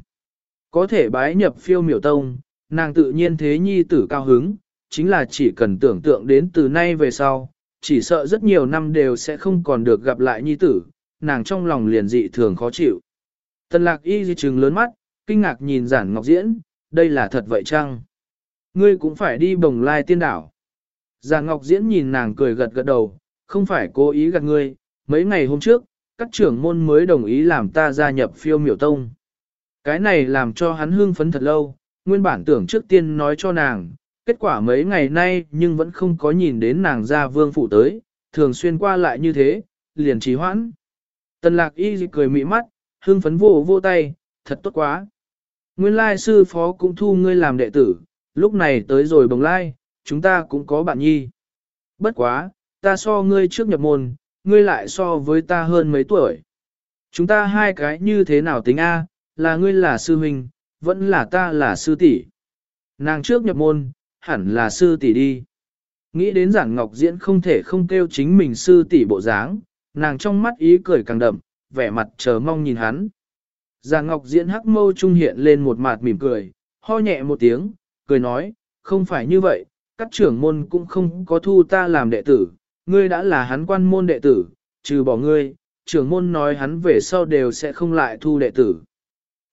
Có thể bái nhập phiêu miểu tông, nàng tự nhiên thế nhi tử cao hứng, chính là chỉ cần tưởng tượng đến từ nay về sau, chỉ sợ rất nhiều năm đều sẽ không còn được gặp lại nhi tử, nàng trong lòng liền dị thường khó chịu. Tần lạc y di trừng lớn mắt, kinh ngạc nhìn giản ngọc diễn, đây là thật vậy chăng? Ngươi cũng phải đi bồng lai tiên đảo. Giản ngọc diễn nhìn nàng cười gật gật đầu, không phải cố ý gạt ngươi, mấy ngày hôm trước, các trưởng môn mới đồng ý làm ta gia nhập phiêu miểu tông. Cái này làm cho hắn hưng phấn thật lâu, nguyên bản tưởng trước tiên nói cho nàng, kết quả mấy ngày nay nhưng vẫn không có nhìn đến nàng ra vương phủ tới, thường xuyên qua lại như thế, liền trì hoãn. Tần lạc y cười mị mắt, hưng phấn vô vô tay, thật tốt quá. Nguyên lai sư phó cũng thu ngươi làm đệ tử, lúc này tới rồi bồng lai, chúng ta cũng có bạn nhi. Bất quá, ta so ngươi trước nhập môn, ngươi lại so với ta hơn mấy tuổi. Chúng ta hai cái như thế nào tính A, là ngươi là sư huynh, vẫn là ta là sư tỷ. Nàng trước nhập môn, hẳn là sư tỷ đi. Nghĩ đến giảng ngọc diễn không thể không kêu chính mình sư tỷ bộ dáng, nàng trong mắt ý cười càng đậm, vẻ mặt chờ mong nhìn hắn. Giảng ngọc diễn hắc mâu trung hiện lên một mặt mỉm cười, ho nhẹ một tiếng, cười nói, không phải như vậy, các trưởng môn cũng không có thu ta làm đệ tử, ngươi đã là hắn quan môn đệ tử, trừ bỏ ngươi, trưởng môn nói hắn về sau đều sẽ không lại thu đệ tử.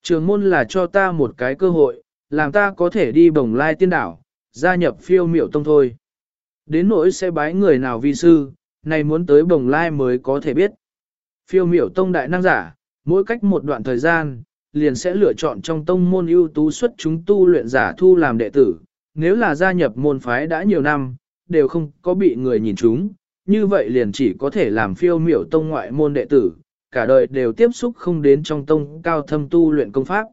Trưởng môn là cho ta một cái cơ hội, làm ta có thể đi bồng lai tiên đảo, gia nhập phiêu miểu tông thôi. Đến nỗi sẽ bái người nào vi sư, này muốn tới bồng lai mới có thể biết. Phiêu miểu tông đại năng giả, mỗi cách một đoạn thời gian, liền sẽ lựa chọn trong tông môn ưu tú xuất chúng tu luyện giả thu làm đệ tử. Nếu là gia nhập môn phái đã nhiều năm, đều không có bị người nhìn chúng, như vậy liền chỉ có thể làm phiêu miểu tông ngoại môn đệ tử, cả đời đều tiếp xúc không đến trong tông cao thâm tu luyện công pháp.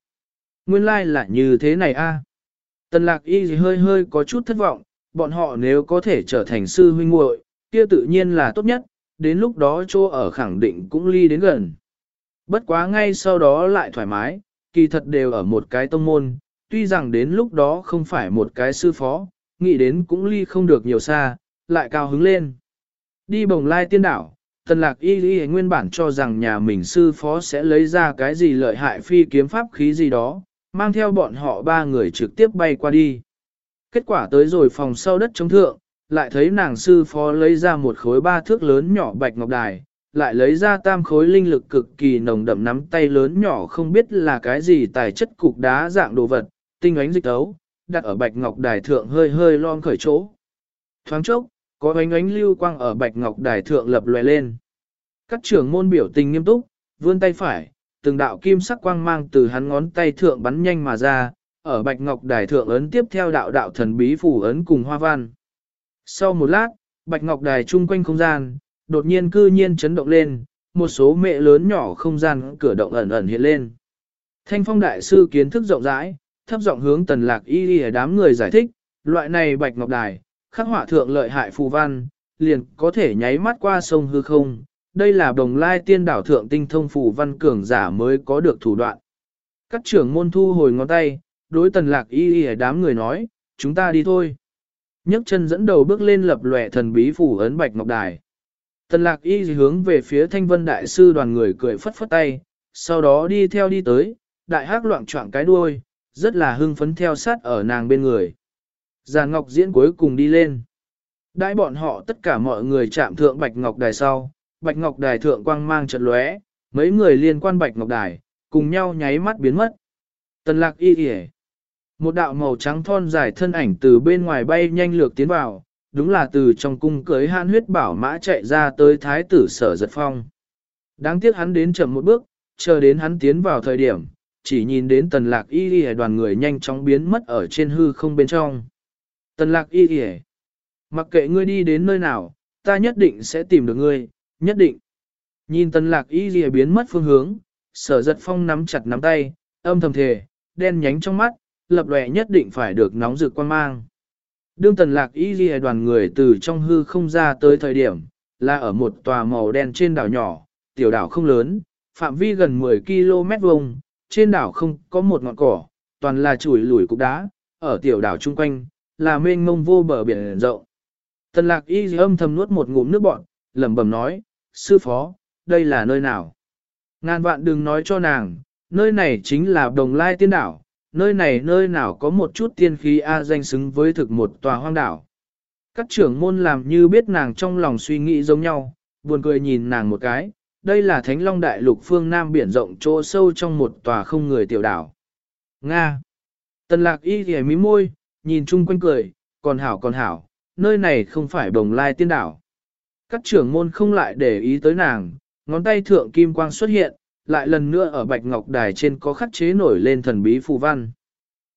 Nguyên lai like là như thế này a. Tần lạc y hơi hơi có chút thất vọng, bọn họ nếu có thể trở thành sư huynh muội, kia tự nhiên là tốt nhất, đến lúc đó chỗ ở khẳng định cũng ly đến gần. Bất quá ngay sau đó lại thoải mái, kỳ thật đều ở một cái tông môn, tuy rằng đến lúc đó không phải một cái sư phó, nghĩ đến cũng ly không được nhiều xa, lại cao hứng lên. Đi bồng lai tiên đảo, tần lạc y y nguyên bản cho rằng nhà mình sư phó sẽ lấy ra cái gì lợi hại phi kiếm pháp khí gì đó, mang theo bọn họ ba người trực tiếp bay qua đi. Kết quả tới rồi phòng sau đất chống thượng, lại thấy nàng sư phó lấy ra một khối ba thước lớn nhỏ bạch ngọc đài, lại lấy ra tam khối linh lực cực kỳ nồng đậm nắm tay lớn nhỏ không biết là cái gì tài chất cục đá dạng đồ vật, tinh ánh dịch tấu, đặt ở bạch ngọc đài thượng hơi hơi lon khởi chỗ. Thoáng chốc, có ánh ánh lưu quang ở bạch ngọc đài thượng lập lòe lên. Các trưởng môn biểu tình nghiêm túc, vươn tay phải, từng đạo kim sắc quang mang từ hắn ngón tay thượng bắn nhanh mà ra, ở bạch ngọc đài thượng ấn tiếp theo đạo đạo thần bí phủ ấn cùng hoa văn. Sau một lát, bạch ngọc đài chung quanh không gian, đột nhiên cư nhiên chấn động lên, một số mẹ lớn nhỏ không gian cửa động ẩn ẩn hiện lên. Thanh phong đại sư kiến thức rộng rãi, thấp giọng hướng tần lạc y đi đám người giải thích, loại này bạch ngọc đài, khắc họa thượng lợi hại phù văn, liền có thể nháy mắt qua sông hư không. Đây là đồng lai tiên đảo thượng tinh thông phù văn cường giả mới có được thủ đoạn. Các trưởng môn thu hồi ngón tay, đối tần lạc y y đám người nói, chúng ta đi thôi. nhấc chân dẫn đầu bước lên lập lòe thần bí phủ ấn bạch ngọc đài. Tần lạc y hướng về phía thanh vân đại sư đoàn người cười phất phất tay, sau đó đi theo đi tới, đại hắc loạn trọng cái đuôi, rất là hưng phấn theo sát ở nàng bên người. già ngọc diễn cuối cùng đi lên. Đãi bọn họ tất cả mọi người chạm thượng bạch ngọc đài sau, bạch ngọc đài thượng quang mang trận lóe, mấy người liên quan bạch ngọc đài, cùng nhau nháy mắt biến mất. Tần lạc y y Một đạo màu trắng thon dài thân ảnh từ bên ngoài bay nhanh lược tiến vào, đúng là từ trong cung cưới han huyết bảo mã chạy ra tới thái tử sở giật phong. Đáng tiếc hắn đến chậm một bước, chờ đến hắn tiến vào thời điểm, chỉ nhìn đến tần lạc y y đoàn người nhanh chóng biến mất ở trên hư không bên trong. Tần lạc y y mặc kệ ngươi đi đến nơi nào, ta nhất định sẽ tìm được ngươi, nhất định. Nhìn tần lạc y y biến mất phương hướng, sở giật phong nắm chặt nắm tay, âm thầm thề, đen nhánh trong mắt, lập lòe nhất định phải được nóng rực quan mang. Đương tần lạc y ghi đoàn người từ trong hư không ra tới thời điểm, là ở một tòa màu đen trên đảo nhỏ, tiểu đảo không lớn, phạm vi gần 10 km vuông, trên đảo không có một ngọn cỏ, toàn là chuỗi lùi cục đá, ở tiểu đảo chung quanh, là mênh mông vô bờ biển rộng. Tần lạc y âm thầm nuốt một ngụm nước bọn, lẩm bẩm nói, sư phó, đây là nơi nào? Ngàn vạn đừng nói cho nàng, nơi này chính là đồng lai tiên đảo, nơi này nơi nào có một chút tiên khí A danh xứng với thực một tòa hoang đảo. Các trưởng môn làm như biết nàng trong lòng suy nghĩ giống nhau, buồn cười nhìn nàng một cái, đây là Thánh Long Đại Lục phương Nam biển rộng chỗ sâu trong một tòa không người tiểu đảo. Nga. Tần lạc y thì mí môi, nhìn chung quanh cười, còn hảo còn hảo, nơi này không phải đồng lai tiên đảo. Các trưởng môn không lại để ý tới nàng, ngón tay thượng kim quang xuất hiện, lại lần nữa ở bạch ngọc đài trên có khắc chế nổi lên thần bí phù văn.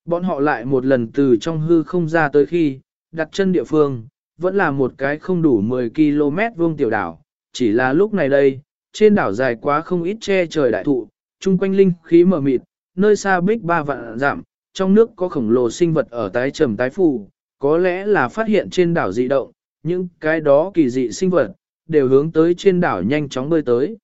Bọn họ lại một lần từ trong hư không ra tới khi, đặt chân địa phương, vẫn là một cái không đủ 10 km vuông tiểu đảo, chỉ là lúc này đây, trên đảo dài quá không ít che trời đại thụ, chung quanh linh khí mờ mịt, nơi xa bích ba vạn giảm, trong nước có khổng lồ sinh vật ở tái trầm tái phù, có lẽ là phát hiện trên đảo dị động, những cái đó kỳ dị sinh vật, đều hướng tới trên đảo nhanh chóng bơi tới.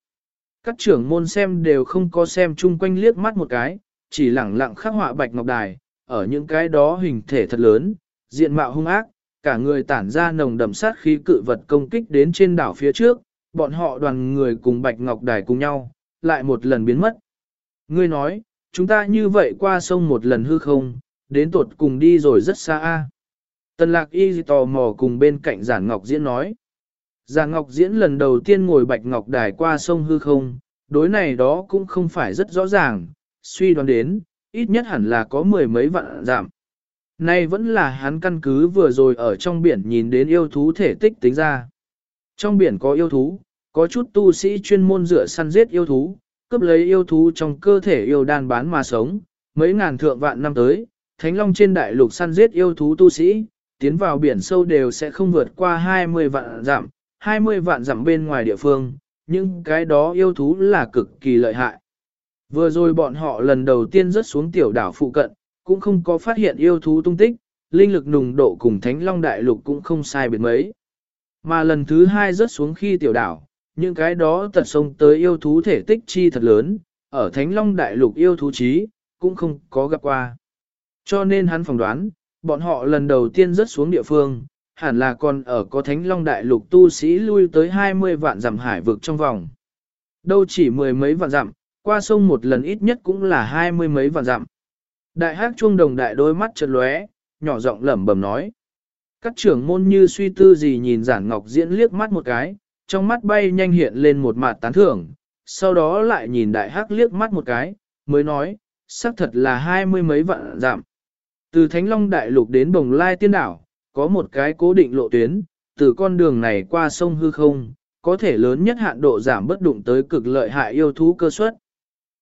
Các trưởng môn xem đều không có xem chung quanh liếc mắt một cái, chỉ lẳng lặng khắc họa bạch ngọc đài, ở những cái đó hình thể thật lớn, diện mạo hung ác, cả người tản ra nồng đậm sát khí cự vật công kích đến trên đảo phía trước, bọn họ đoàn người cùng bạch ngọc đài cùng nhau, lại một lần biến mất. Ngươi nói, chúng ta như vậy qua sông một lần hư không, đến tuột cùng đi rồi rất xa a. Tần lạc y tò mò cùng bên cạnh giản ngọc diễn nói. Giản Ngọc Diễn lần đầu tiên ngồi bạch ngọc đài qua sông hư không, đối này đó cũng không phải rất rõ ràng, suy đoán đến, ít nhất hẳn là có mười mấy vạn giảm. Nay vẫn là hắn căn cứ vừa rồi ở trong biển nhìn đến yêu thú thể tích tính ra. Trong biển có yêu thú, có chút tu sĩ chuyên môn rửa săn giết yêu thú, cướp lấy yêu thú trong cơ thể yêu đan bán mà sống, mấy ngàn thượng vạn năm tới, Thánh Long trên đại lục săn giết yêu thú tu sĩ, tiến vào biển sâu đều sẽ không vượt qua 20 vạn giảm, 20 vạn dặm bên ngoài địa phương, nhưng cái đó yêu thú là cực kỳ lợi hại. Vừa rồi bọn họ lần đầu tiên rớt xuống tiểu đảo phụ cận, cũng không có phát hiện yêu thú tung tích, linh lực nùng độ cùng thánh long đại lục cũng không sai biệt mấy. Mà lần thứ hai rớt xuống khi tiểu đảo, những cái đó tật sông tới yêu thú thể tích chi thật lớn, ở thánh long đại lục yêu thú trí, cũng không có gặp qua. Cho nên hắn phỏng đoán, bọn họ lần đầu tiên rớt xuống địa phương, hẳn là còn ở có thánh long đại lục tu sĩ lui tới 20 vạn dặm hải vực trong vòng. Đâu chỉ mười mấy vạn dặm, qua sông một lần ít nhất cũng là hai mươi mấy vạn dặm. Đại hắc chuông đồng đại đôi mắt chợt lóe, nhỏ giọng lẩm bẩm nói. Các trưởng môn như suy tư gì nhìn giản ngọc diễn liếc mắt một cái, trong mắt bay nhanh hiện lên một mặt tán thưởng, sau đó lại nhìn đại hắc liếc mắt một cái, mới nói, xác thật là hai mươi mấy vạn dặm. Từ Thánh Long Đại Lục đến Bồng Lai Tiên Đảo, có một cái cố định lộ tuyến, từ con đường này qua sông hư không, có thể lớn nhất hạn độ giảm bất đụng tới cực lợi hại yêu thú cơ suất.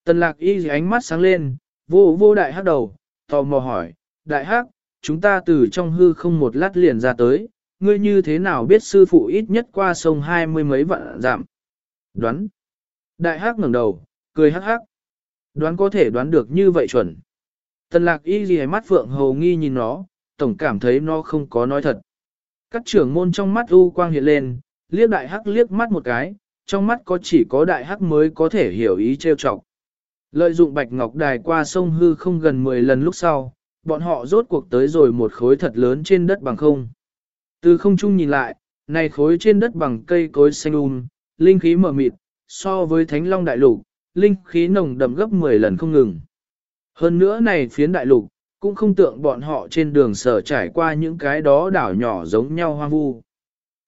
Tần lạc y ánh mắt sáng lên, vô vô đại hắc đầu, tò mò hỏi, đại hắc, chúng ta từ trong hư không một lát liền ra tới, ngươi như thế nào biết sư phụ ít nhất qua sông hai mươi mấy vạn giảm? Đoán. Đại hắc ngẩng đầu, cười hắc hắc. đoán có thể đoán được như vậy chuẩn. Tần lạc y ghi mắt phượng hầu nghi nhìn nó, tổng cảm thấy nó không có nói thật. Các trưởng môn trong mắt u quang hiện lên, liếc đại hắc liếc mắt một cái, trong mắt có chỉ có đại hắc mới có thể hiểu ý trêu chọc. Lợi dụng bạch ngọc đài qua sông hư không gần 10 lần lúc sau, bọn họ rốt cuộc tới rồi một khối thật lớn trên đất bằng không. Từ không trung nhìn lại, này khối trên đất bằng cây cối xanh um, linh khí mở mịt, so với thánh long đại lục, linh khí nồng đậm gấp 10 lần không ngừng. Hơn nữa này phiến đại lục, cũng không tượng bọn họ trên đường sở trải qua những cái đó đảo nhỏ giống nhau hoang vu.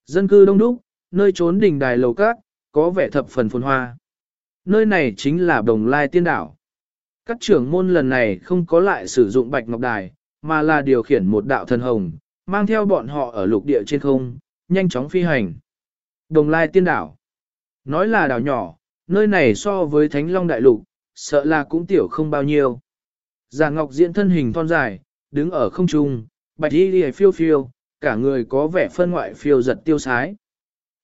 Dân cư đông đúc, nơi trốn đỉnh đài lầu cát, có vẻ thập phần phồn hoa. Nơi này chính là đồng lai tiên đảo. Các trưởng môn lần này không có lại sử dụng bạch ngọc đài, mà là điều khiển một đạo thần hồng, mang theo bọn họ ở lục địa trên không, nhanh chóng phi hành. Đồng lai tiên đảo. Nói là đảo nhỏ, nơi này so với Thánh Long Đại Lục, sợ là cũng tiểu không bao nhiêu. Già Ngọc diễn thân hình thon dài, đứng ở không trung, bạch y lìa phiêu phiêu, cả người có vẻ phân ngoại phiêu giật tiêu sái.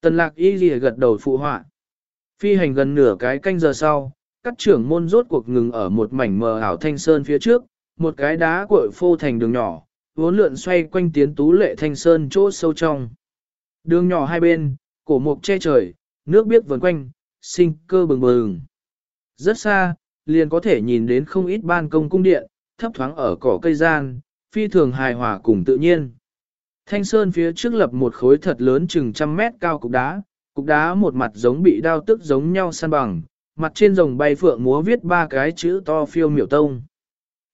Tần lạc y lìa gật đầu phụ họa. Phi hành gần nửa cái canh giờ sau, các trưởng môn rốt cuộc ngừng ở một mảnh mờ ảo thanh sơn phía trước, một cái đá cội phô thành đường nhỏ, vốn lượn xoay quanh tiến tú lệ thanh sơn chỗ sâu trong. Đường nhỏ hai bên, cổ mục che trời, nước biếc vần quanh, sinh cơ bừng bừng. Rất xa, liền có thể nhìn đến không ít ban công cung điện, thấp thoáng ở cỏ cây gian, phi thường hài hòa cùng tự nhiên. Thanh sơn phía trước lập một khối thật lớn chừng trăm mét cao cục đá, cục đá một mặt giống bị đao tức giống nhau san bằng, mặt trên rồng bay phượng múa viết ba cái chữ to phiêu miểu tông.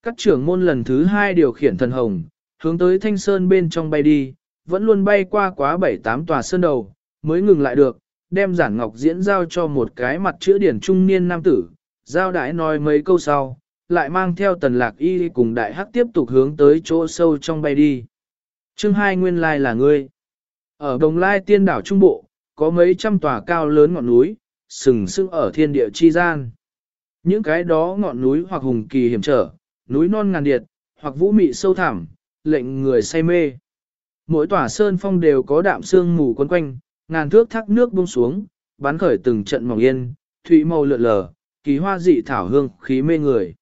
Các trưởng môn lần thứ hai điều khiển thần hồng, hướng tới thanh sơn bên trong bay đi, vẫn luôn bay qua quá bảy tám tòa sơn đầu, mới ngừng lại được, đem giản ngọc diễn giao cho một cái mặt chữ điển trung niên nam tử, giao đãi nói mấy câu sau, lại mang theo tần lạc y cùng đại hắc tiếp tục hướng tới chỗ sâu trong bay đi. Chương hai nguyên lai là ngươi. Ở đồng lai tiên đảo trung bộ, có mấy trăm tòa cao lớn ngọn núi, sừng sững ở thiên địa chi gian. Những cái đó ngọn núi hoặc hùng kỳ hiểm trở, núi non ngàn điệt, hoặc vũ mị sâu thẳm, lệnh người say mê. Mỗi tòa sơn phong đều có đạm sương mù quấn quanh, ngàn thước thác nước buông xuống, bắn khởi từng trận mỏng yên, thủy màu lượn lờ, kỳ hoa dị thảo hương khí mê người.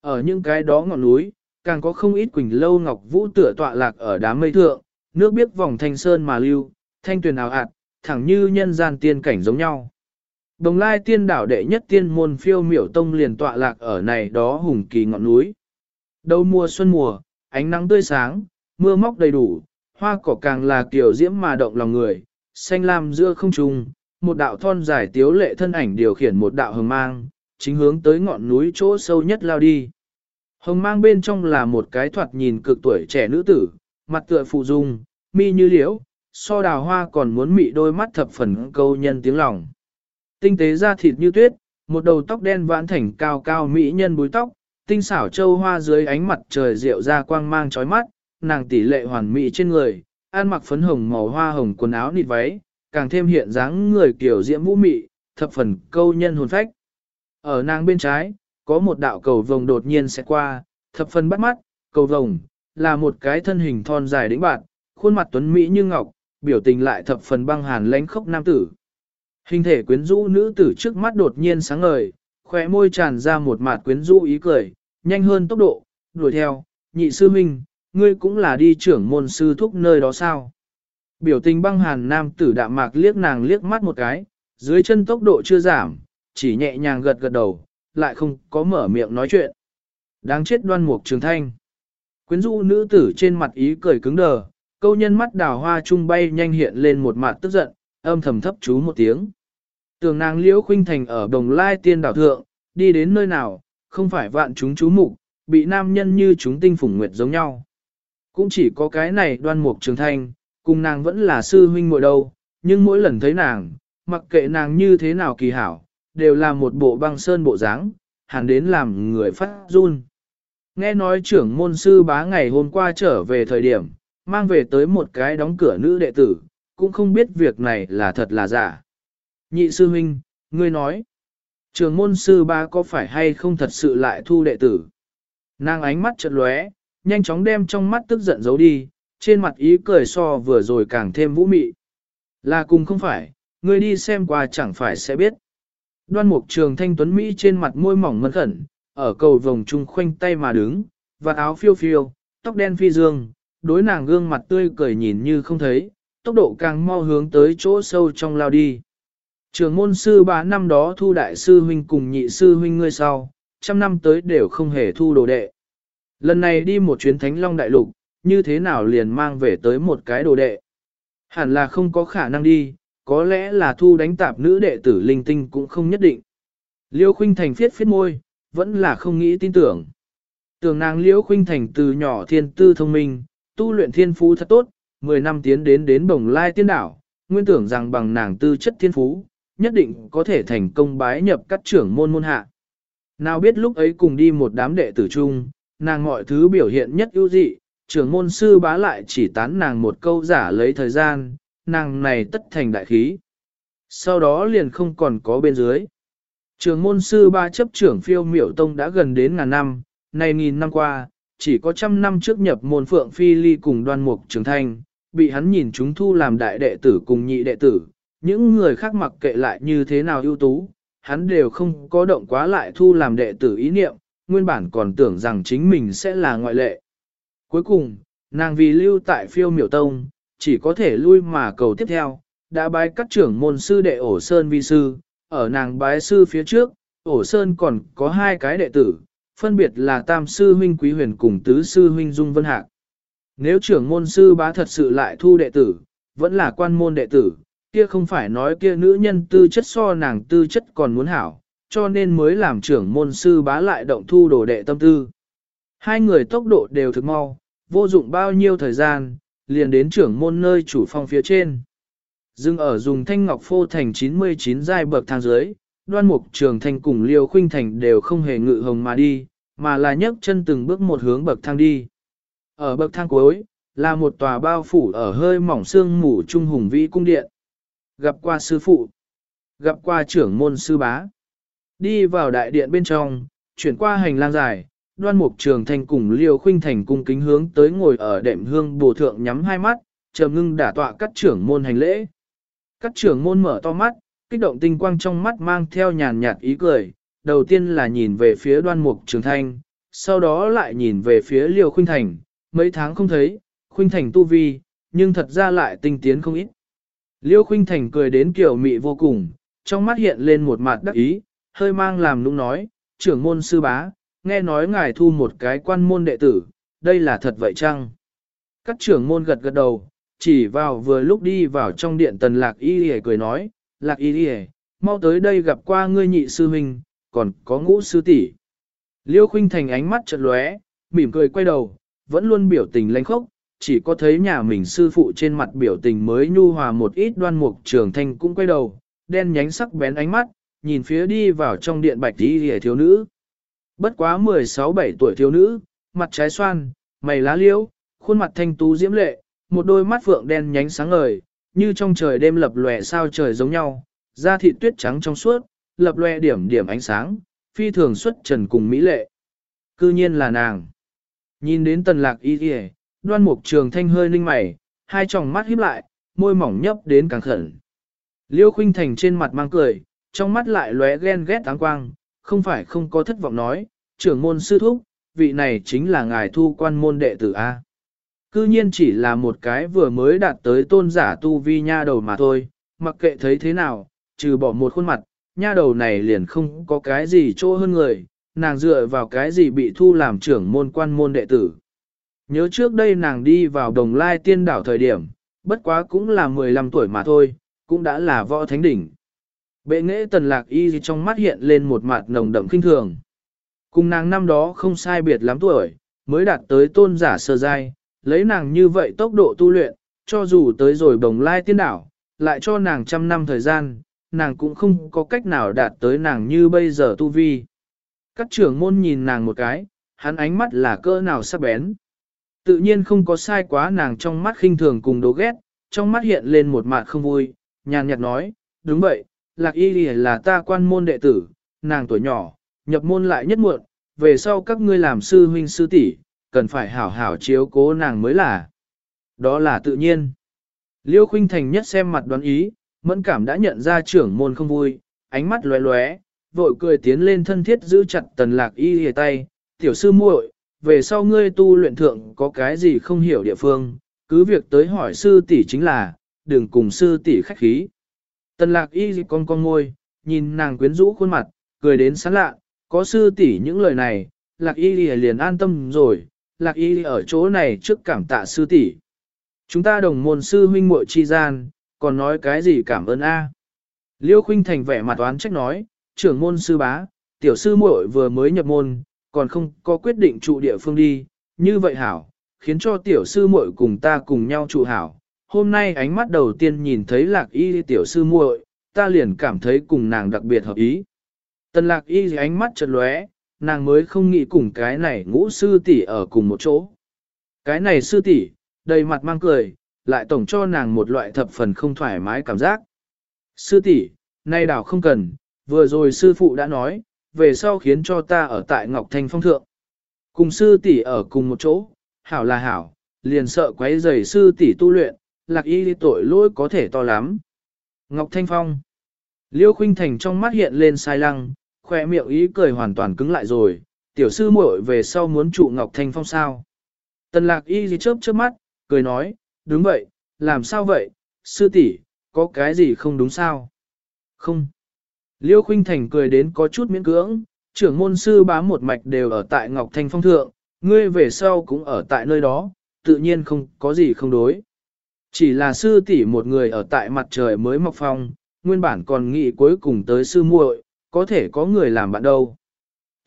Ở những cái đó ngọn núi, càng có không ít quỳnh lâu ngọc vũ tựa tọa lạc ở đám mây thượng, nước biếc vòng thanh sơn mà lưu, thanh tuyền ảo ạt, thẳng như nhân gian tiên cảnh giống nhau. Đồng lai tiên đảo đệ nhất tiên môn phiêu miểu tông liền tọa lạc ở này đó hùng kỳ ngọn núi. Đầu mùa xuân mùa, ánh nắng tươi sáng, mưa móc đầy đủ, hoa cỏ càng là kiểu diễm mà động lòng người, xanh lam giữa không trung, một đạo thon dài tiếu lệ thân ảnh điều khiển một đạo hồng mang, chính hướng tới ngọn núi chỗ sâu nhất lao đi. Hồng mang bên trong là một cái thoạt nhìn cực tuổi trẻ nữ tử, mặt tựa phụ dung, mi như liễu, so đào hoa còn muốn mị đôi mắt thập phần câu nhân tiếng lòng. Tinh tế da thịt như tuyết, một đầu tóc đen vãn thành cao cao mỹ nhân búi tóc, tinh xảo châu hoa dưới ánh mặt trời rượu ra quang mang chói mắt, nàng tỷ lệ hoàn mỹ trên người, ăn mặc phấn hồng màu hoa hồng quần áo nịt váy, càng thêm hiện dáng người kiểu diễm vũ mị, thập phần câu nhân hồn phách. Ở nàng bên trái, có một đạo cầu vồng đột nhiên sẽ qua, thập phần bắt mắt, cầu vồng, là một cái thân hình thon dài đĩnh bạn, khuôn mặt tuấn mỹ như ngọc, biểu tình lại thập phần băng hàn lãnh khốc nam tử. Hình thể quyến rũ nữ tử trước mắt đột nhiên sáng ngời, khóe môi tràn ra một mạt quyến rũ ý cười, nhanh hơn tốc độ, đuổi theo, nhị sư minh, ngươi cũng là đi trưởng môn sư thúc nơi đó sao. Biểu tình băng hàn nam tử đạm mạc liếc nàng liếc mắt một cái, dưới chân tốc độ chưa giảm, chỉ nhẹ nhàng gật gật đầu, lại không có mở miệng nói chuyện. Đáng chết đoan mục trường thanh. Quyến rũ nữ tử trên mặt ý cười cứng đờ, câu nhân mắt đào hoa trung bay nhanh hiện lên một mặt tức giận, âm thầm thấp chú một tiếng. Tường nàng liễu khuynh thành ở đồng lai tiên đảo thượng, đi đến nơi nào, không phải vạn chúng chú mục, bị nam nhân như chúng tinh phủng nguyệt giống nhau. Cũng chỉ có cái này đoan mục trường thanh, cùng nàng vẫn là sư huynh muội đâu, nhưng mỗi lần thấy nàng, mặc kệ nàng như thế nào kỳ hảo, đều là một bộ băng sơn bộ dáng, hẳn đến làm người phát run. Nghe nói trưởng môn sư bá ngày hôm qua trở về thời điểm, mang về tới một cái đóng cửa nữ đệ tử, cũng không biết việc này là thật là giả. Nhị sư huynh, ngươi nói, trưởng môn sư bá có phải hay không thật sự lại thu đệ tử? Nàng ánh mắt chợt lóe, nhanh chóng đem trong mắt tức giận giấu đi, trên mặt ý cười so vừa rồi càng thêm vũ mị. Là cùng không phải, ngươi đi xem qua chẳng phải sẽ biết. Đoan mục trường thanh tuấn Mỹ trên mặt môi mỏng mân khẩn, ở cầu vòng trung khoanh tay mà đứng, và áo phiêu phiêu, tóc đen phi dương, đối nàng gương mặt tươi cười nhìn như không thấy, tốc độ càng mau hướng tới chỗ sâu trong lao đi. Trường môn sư bá năm đó thu đại sư huynh cùng nhị sư huynh ngươi sau, trăm năm tới đều không hề thu đồ đệ. Lần này đi một chuyến thánh long đại lục, như thế nào liền mang về tới một cái đồ đệ. Hẳn là không có khả năng đi, có lẽ là thu đánh tạp nữ đệ tử linh tinh cũng không nhất định. Liêu khuynh thành phiết phiết môi, vẫn là không nghĩ tin tưởng. Tưởng nàng liêu khuynh thành từ nhỏ thiên tư thông minh, tu luyện thiên phú thật tốt, 10 năm tiến đến đến bồng lai tiên đảo, nguyên tưởng rằng bằng nàng tư chất thiên phú, nhất định có thể thành công bái nhập các trưởng môn môn hạ. Nào biết lúc ấy cùng đi một đám đệ tử chung, nàng mọi thứ biểu hiện nhất ưu dị, trưởng môn sư bá lại chỉ tán nàng một câu giả lấy thời gian, nàng này tất thành đại khí. Sau đó liền không còn có bên dưới. Trường môn sư ba chấp trưởng phiêu miểu tông đã gần đến ngàn năm, nay nghìn năm qua, chỉ có trăm năm trước nhập môn phượng phi ly cùng đoan mục trường thanh, bị hắn nhìn chúng thu làm đại đệ tử cùng nhị đệ tử, những người khác mặc kệ lại như thế nào ưu tú, hắn đều không có động quá lại thu làm đệ tử ý niệm, nguyên bản còn tưởng rằng chính mình sẽ là ngoại lệ. Cuối cùng, nàng vì lưu tại phiêu miểu tông, chỉ có thể lui mà cầu tiếp theo, đã bái các trưởng môn sư đệ ổ sơn vi sư, ở nàng bái sư phía trước, ổ sơn còn có hai cái đệ tử, phân biệt là tam sư huynh quý huyền cùng tứ sư huynh dung vân hạc. Nếu trưởng môn sư bá thật sự lại thu đệ tử, vẫn là quan môn đệ tử, kia không phải nói kia nữ nhân tư chất so nàng tư chất còn muốn hảo, cho nên mới làm trưởng môn sư bá lại động thu đồ đệ tâm tư. Hai người tốc độ đều thực mau, vô dụng bao nhiêu thời gian, liền đến trưởng môn nơi chủ phong phía trên. Dưng ở dùng thanh ngọc phô thành 99 giai bậc thang dưới, đoan mục trường thanh cùng liêu khuynh thành đều không hề ngự hồng mà đi, mà là nhấc chân từng bước một hướng bậc thang đi. Ở bậc thang cuối, là một tòa bao phủ ở hơi mỏng xương mù trung hùng vĩ cung điện. Gặp qua sư phụ, gặp qua trưởng môn sư bá. Đi vào đại điện bên trong, chuyển qua hành lang dài, đoan mục trường thanh cùng liêu khuynh thành cung kính hướng tới ngồi ở đệm hương bồ thượng nhắm hai mắt, chờ ngưng đả tọa các trưởng môn hành lễ. Các trưởng môn mở to mắt, kích động tinh quang trong mắt mang theo nhàn nhạt ý cười, đầu tiên là nhìn về phía đoan mục trường thanh, sau đó lại nhìn về phía liều khuynh thành, mấy tháng không thấy, khuynh thành tu vi, nhưng thật ra lại tinh tiến không ít. Liêu khuynh thành cười đến kiểu mị vô cùng, trong mắt hiện lên một mặt đắc ý, hơi mang làm nũng nói, trưởng môn sư bá, nghe nói ngài thu một cái quan môn đệ tử, đây là thật vậy chăng? Các trưởng môn gật gật đầu, chỉ vào vừa lúc đi vào trong điện tần lạc y hề cười nói, lạc y hề, mau tới đây gặp qua ngươi nhị sư huynh, còn có ngũ sư tỷ. Liêu khinh thành ánh mắt chợt lóe, mỉm cười quay đầu, vẫn luôn biểu tình lãnh khốc, chỉ có thấy nhà mình sư phụ trên mặt biểu tình mới nhu hòa một ít đoan mục trường thanh cũng quay đầu, đen nhánh sắc bén ánh mắt, nhìn phía đi vào trong điện bạch y hề thiếu nữ. Bất quá 16-17 tuổi thiếu nữ, mặt trái xoan, mày lá liễu, khuôn mặt thanh tú diễm lệ, một đôi mắt phượng đen nhánh sáng ngời, như trong trời đêm lập lòe sao trời giống nhau, da thịt tuyết trắng trong suốt, lập lòe điểm điểm ánh sáng, phi thường xuất trần cùng mỹ lệ. Cư nhiên là nàng. Nhìn đến tần lạc y kìa, đoan mục trường thanh hơi ninh mày, hai tròng mắt híp lại, môi mỏng nhấp đến càng khẩn. Liêu khuynh thành trên mặt mang cười, trong mắt lại lóe ghen ghét táng quang, không phải không có thất vọng nói, trưởng môn sư thúc, vị này chính là ngài thu quan môn đệ tử A. Cư nhiên chỉ là một cái vừa mới đạt tới tôn giả tu vi nha đầu mà thôi, mặc kệ thấy thế nào, trừ bỏ một khuôn mặt, nha đầu này liền không có cái gì chỗ hơn người, nàng dựa vào cái gì bị thu làm trưởng môn quan môn đệ tử. Nhớ trước đây nàng đi vào đồng lai tiên đảo thời điểm, bất quá cũng là 15 tuổi mà thôi, cũng đã là võ thánh đỉnh. Bệ nghệ tần lạc y trong mắt hiện lên một mặt nồng đậm kinh thường. Cùng nàng năm đó không sai biệt lắm tuổi, mới đạt tới tôn giả sơ giai, lấy nàng như vậy tốc độ tu luyện, cho dù tới rồi bồng lai tiên đảo, lại cho nàng trăm năm thời gian, nàng cũng không có cách nào đạt tới nàng như bây giờ tu vi. Các trưởng môn nhìn nàng một cái, hắn ánh mắt là cỡ nào sắc bén. Tự nhiên không có sai quá nàng trong mắt khinh thường cùng đố ghét, trong mắt hiện lên một mặt không vui, nhàn nhạt nói, đúng vậy, lạc y là ta quan môn đệ tử, nàng tuổi nhỏ, nhập môn lại nhất muộn, về sau các ngươi làm sư huynh sư tỷ, cần phải hảo hảo chiếu cố nàng mới là. Đó là tự nhiên. Liêu khuynh thành nhất xem mặt đoán ý, mẫn cảm đã nhận ra trưởng môn không vui, ánh mắt lóe lóe, vội cười tiến lên thân thiết giữ chặt tần lạc y Lìa tay, tiểu sư muội, về sau ngươi tu luyện thượng có cái gì không hiểu địa phương, cứ việc tới hỏi sư tỷ chính là, đừng cùng sư tỷ khách khí. Tần lạc y con con ngôi, nhìn nàng quyến rũ khuôn mặt, cười đến sán lạ, có sư tỷ những lời này, lạc y liền an tâm rồi, lạc y ở chỗ này trước cảm tạ sư tỷ. Chúng ta đồng môn sư huynh muội chi gian, còn nói cái gì cảm ơn a? Liêu Khuynh Thành vẻ mặt oán trách nói, trưởng môn sư bá, tiểu sư muội vừa mới nhập môn, còn không có quyết định trụ địa phương đi, như vậy hảo, khiến cho tiểu sư muội cùng ta cùng nhau trụ hảo. Hôm nay ánh mắt đầu tiên nhìn thấy lạc y tiểu sư muội, ta liền cảm thấy cùng nàng đặc biệt hợp ý. Tần lạc y ánh mắt chợt lóe, nàng mới không nghĩ cùng cái này ngũ sư tỷ ở cùng một chỗ. Cái này sư tỷ, đầy mặt mang cười, lại tổng cho nàng một loại thập phần không thoải mái cảm giác. Sư tỷ, nay đảo không cần, vừa rồi sư phụ đã nói, về sau khiến cho ta ở tại Ngọc Thanh Phong Thượng. Cùng sư tỷ ở cùng một chỗ, hảo là hảo, liền sợ quấy rầy sư tỷ tu luyện, lạc y tội lỗi có thể to lắm. Ngọc Thanh Phong Liêu Khuynh Thành trong mắt hiện lên sai lăng, khoe miệng ý cười hoàn toàn cứng lại rồi, tiểu sư muội về sau muốn trụ Ngọc Thanh Phong sao. Tần lạc y gì chớp chớp mắt, cười nói, đúng vậy, làm sao vậy, sư tỷ, có cái gì không đúng sao? Không. Liêu Khuynh Thành cười đến có chút miễn cưỡng, trưởng môn sư bám một mạch đều ở tại Ngọc Thanh Phong Thượng, ngươi về sau cũng ở tại nơi đó, tự nhiên không có gì không đối. Chỉ là sư tỷ một người ở tại mặt trời mới mọc phong, nguyên bản còn nghĩ cuối cùng tới sư muội, có thể có người làm bạn đâu.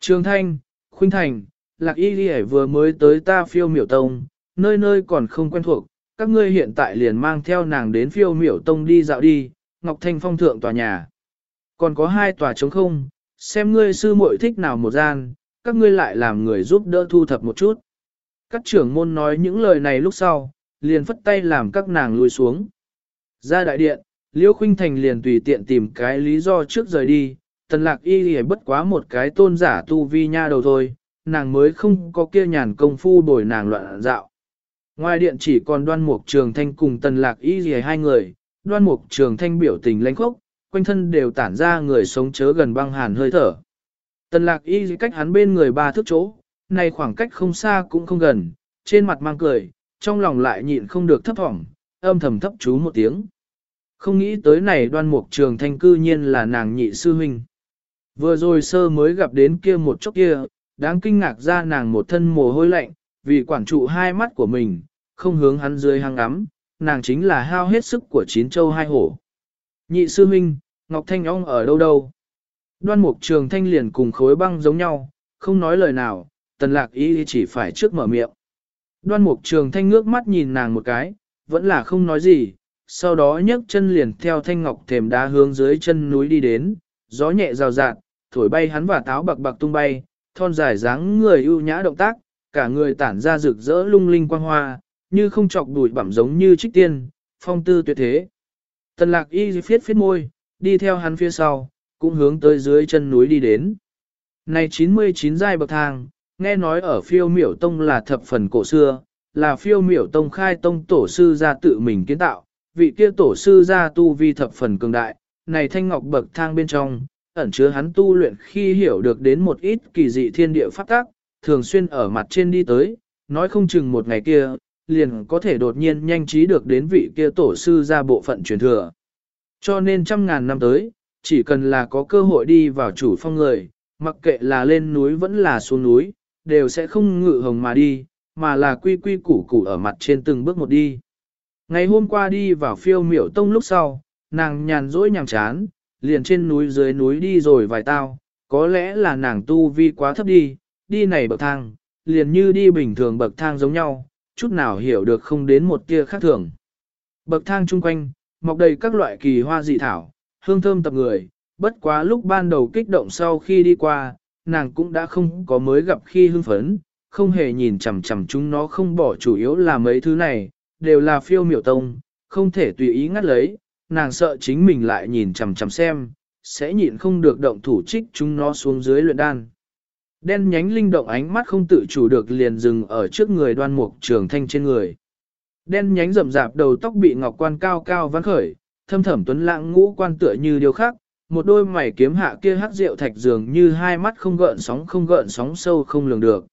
Trường Thanh, Khuynh Thành, Lạc Y Ghi vừa mới tới ta phiêu miểu tông, nơi nơi còn không quen thuộc, các ngươi hiện tại liền mang theo nàng đến phiêu miểu tông đi dạo đi, Ngọc Thanh Phong thượng tòa nhà. Còn có hai tòa trống không, xem ngươi sư muội thích nào một gian, các ngươi lại làm người giúp đỡ thu thập một chút. Các trưởng môn nói những lời này lúc sau, liền phất tay làm các nàng lùi xuống. Ra đại điện, Liễu Khuynh Thành liền tùy tiện tìm cái lý do trước rời đi, tần lạc y lì bất quá một cái tôn giả tu vi nha đầu thôi, nàng mới không có kia nhàn công phu bồi nàng loạn dạo. Ngoài điện chỉ còn đoan mục trường thanh cùng tần lạc y lì hai người, đoan mục trường thanh biểu tình lãnh khốc, quanh thân đều tản ra người sống chớ gần băng hàn hơi thở. Tần lạc y cách hắn bên người ba thước chỗ, này khoảng cách không xa cũng không gần, trên mặt mang cười, trong lòng lại nhịn không được thấp thỏm, âm thầm thấp chú một tiếng. Không nghĩ tới này đoan mục trường thanh cư nhiên là nàng nhị sư huynh. Vừa rồi sơ mới gặp đến kia một chốc kia, đáng kinh ngạc ra nàng một thân mồ hôi lạnh, vì quản trụ hai mắt của mình, không hướng hắn dưới hang ngắm, nàng chính là hao hết sức của chín châu hai hổ. Nhị sư huynh, Ngọc Thanh ông ở đâu đâu? Đoan mục trường thanh liền cùng khối băng giống nhau, không nói lời nào, tần lạc ý chỉ phải trước mở miệng. Đoan mục trường thanh ngước mắt nhìn nàng một cái, vẫn là không nói gì, sau đó nhấc chân liền theo thanh ngọc thềm đá hướng dưới chân núi đi đến, gió nhẹ rào rạt, thổi bay hắn và táo bạc bạc tung bay, thon dài dáng người ưu nhã động tác, cả người tản ra rực rỡ lung linh quang hoa, như không chọc đùi bẩm giống như trích tiên, phong tư tuyệt thế. Tần lạc y phiết phiết môi, đi theo hắn phía sau, cũng hướng tới dưới chân núi đi đến. Này 99 giai bậc thang, nghe nói ở phiêu miểu tông là thập phần cổ xưa, là phiêu miểu tông khai tông tổ sư ra tự mình kiến tạo, vị kia tổ sư ra tu vi thập phần cường đại, này thanh ngọc bậc thang bên trong, ẩn chứa hắn tu luyện khi hiểu được đến một ít kỳ dị thiên địa pháp tác, thường xuyên ở mặt trên đi tới, nói không chừng một ngày kia, liền có thể đột nhiên nhanh trí được đến vị kia tổ sư ra bộ phận truyền thừa. Cho nên trăm ngàn năm tới, chỉ cần là có cơ hội đi vào chủ phong người, mặc kệ là lên núi vẫn là xuống núi, đều sẽ không ngự hồng mà đi, mà là quy quy củ củ ở mặt trên từng bước một đi. Ngày hôm qua đi vào phiêu miểu tông lúc sau, nàng nhàn rỗi nhàm chán, liền trên núi dưới núi đi rồi vài tao, có lẽ là nàng tu vi quá thấp đi, đi này bậc thang, liền như đi bình thường bậc thang giống nhau, chút nào hiểu được không đến một tia khác thường. Bậc thang chung quanh, mọc đầy các loại kỳ hoa dị thảo, hương thơm tập người, bất quá lúc ban đầu kích động sau khi đi qua, nàng cũng đã không có mới gặp khi hưng phấn, không hề nhìn chằm chằm chúng nó không bỏ chủ yếu là mấy thứ này, đều là phiêu miểu tông, không thể tùy ý ngắt lấy, nàng sợ chính mình lại nhìn chằm chằm xem, sẽ nhịn không được động thủ trích chúng nó xuống dưới luyện đan. Đen nhánh linh động ánh mắt không tự chủ được liền dừng ở trước người đoan mục trường thanh trên người. Đen nhánh rậm rạp đầu tóc bị ngọc quan cao cao vắn khởi, thâm thẩm tuấn lãng ngũ quan tựa như điều khác, một đôi mày kiếm hạ kia hắc rượu thạch dường như hai mắt không gợn sóng không gợn sóng sâu không lường được.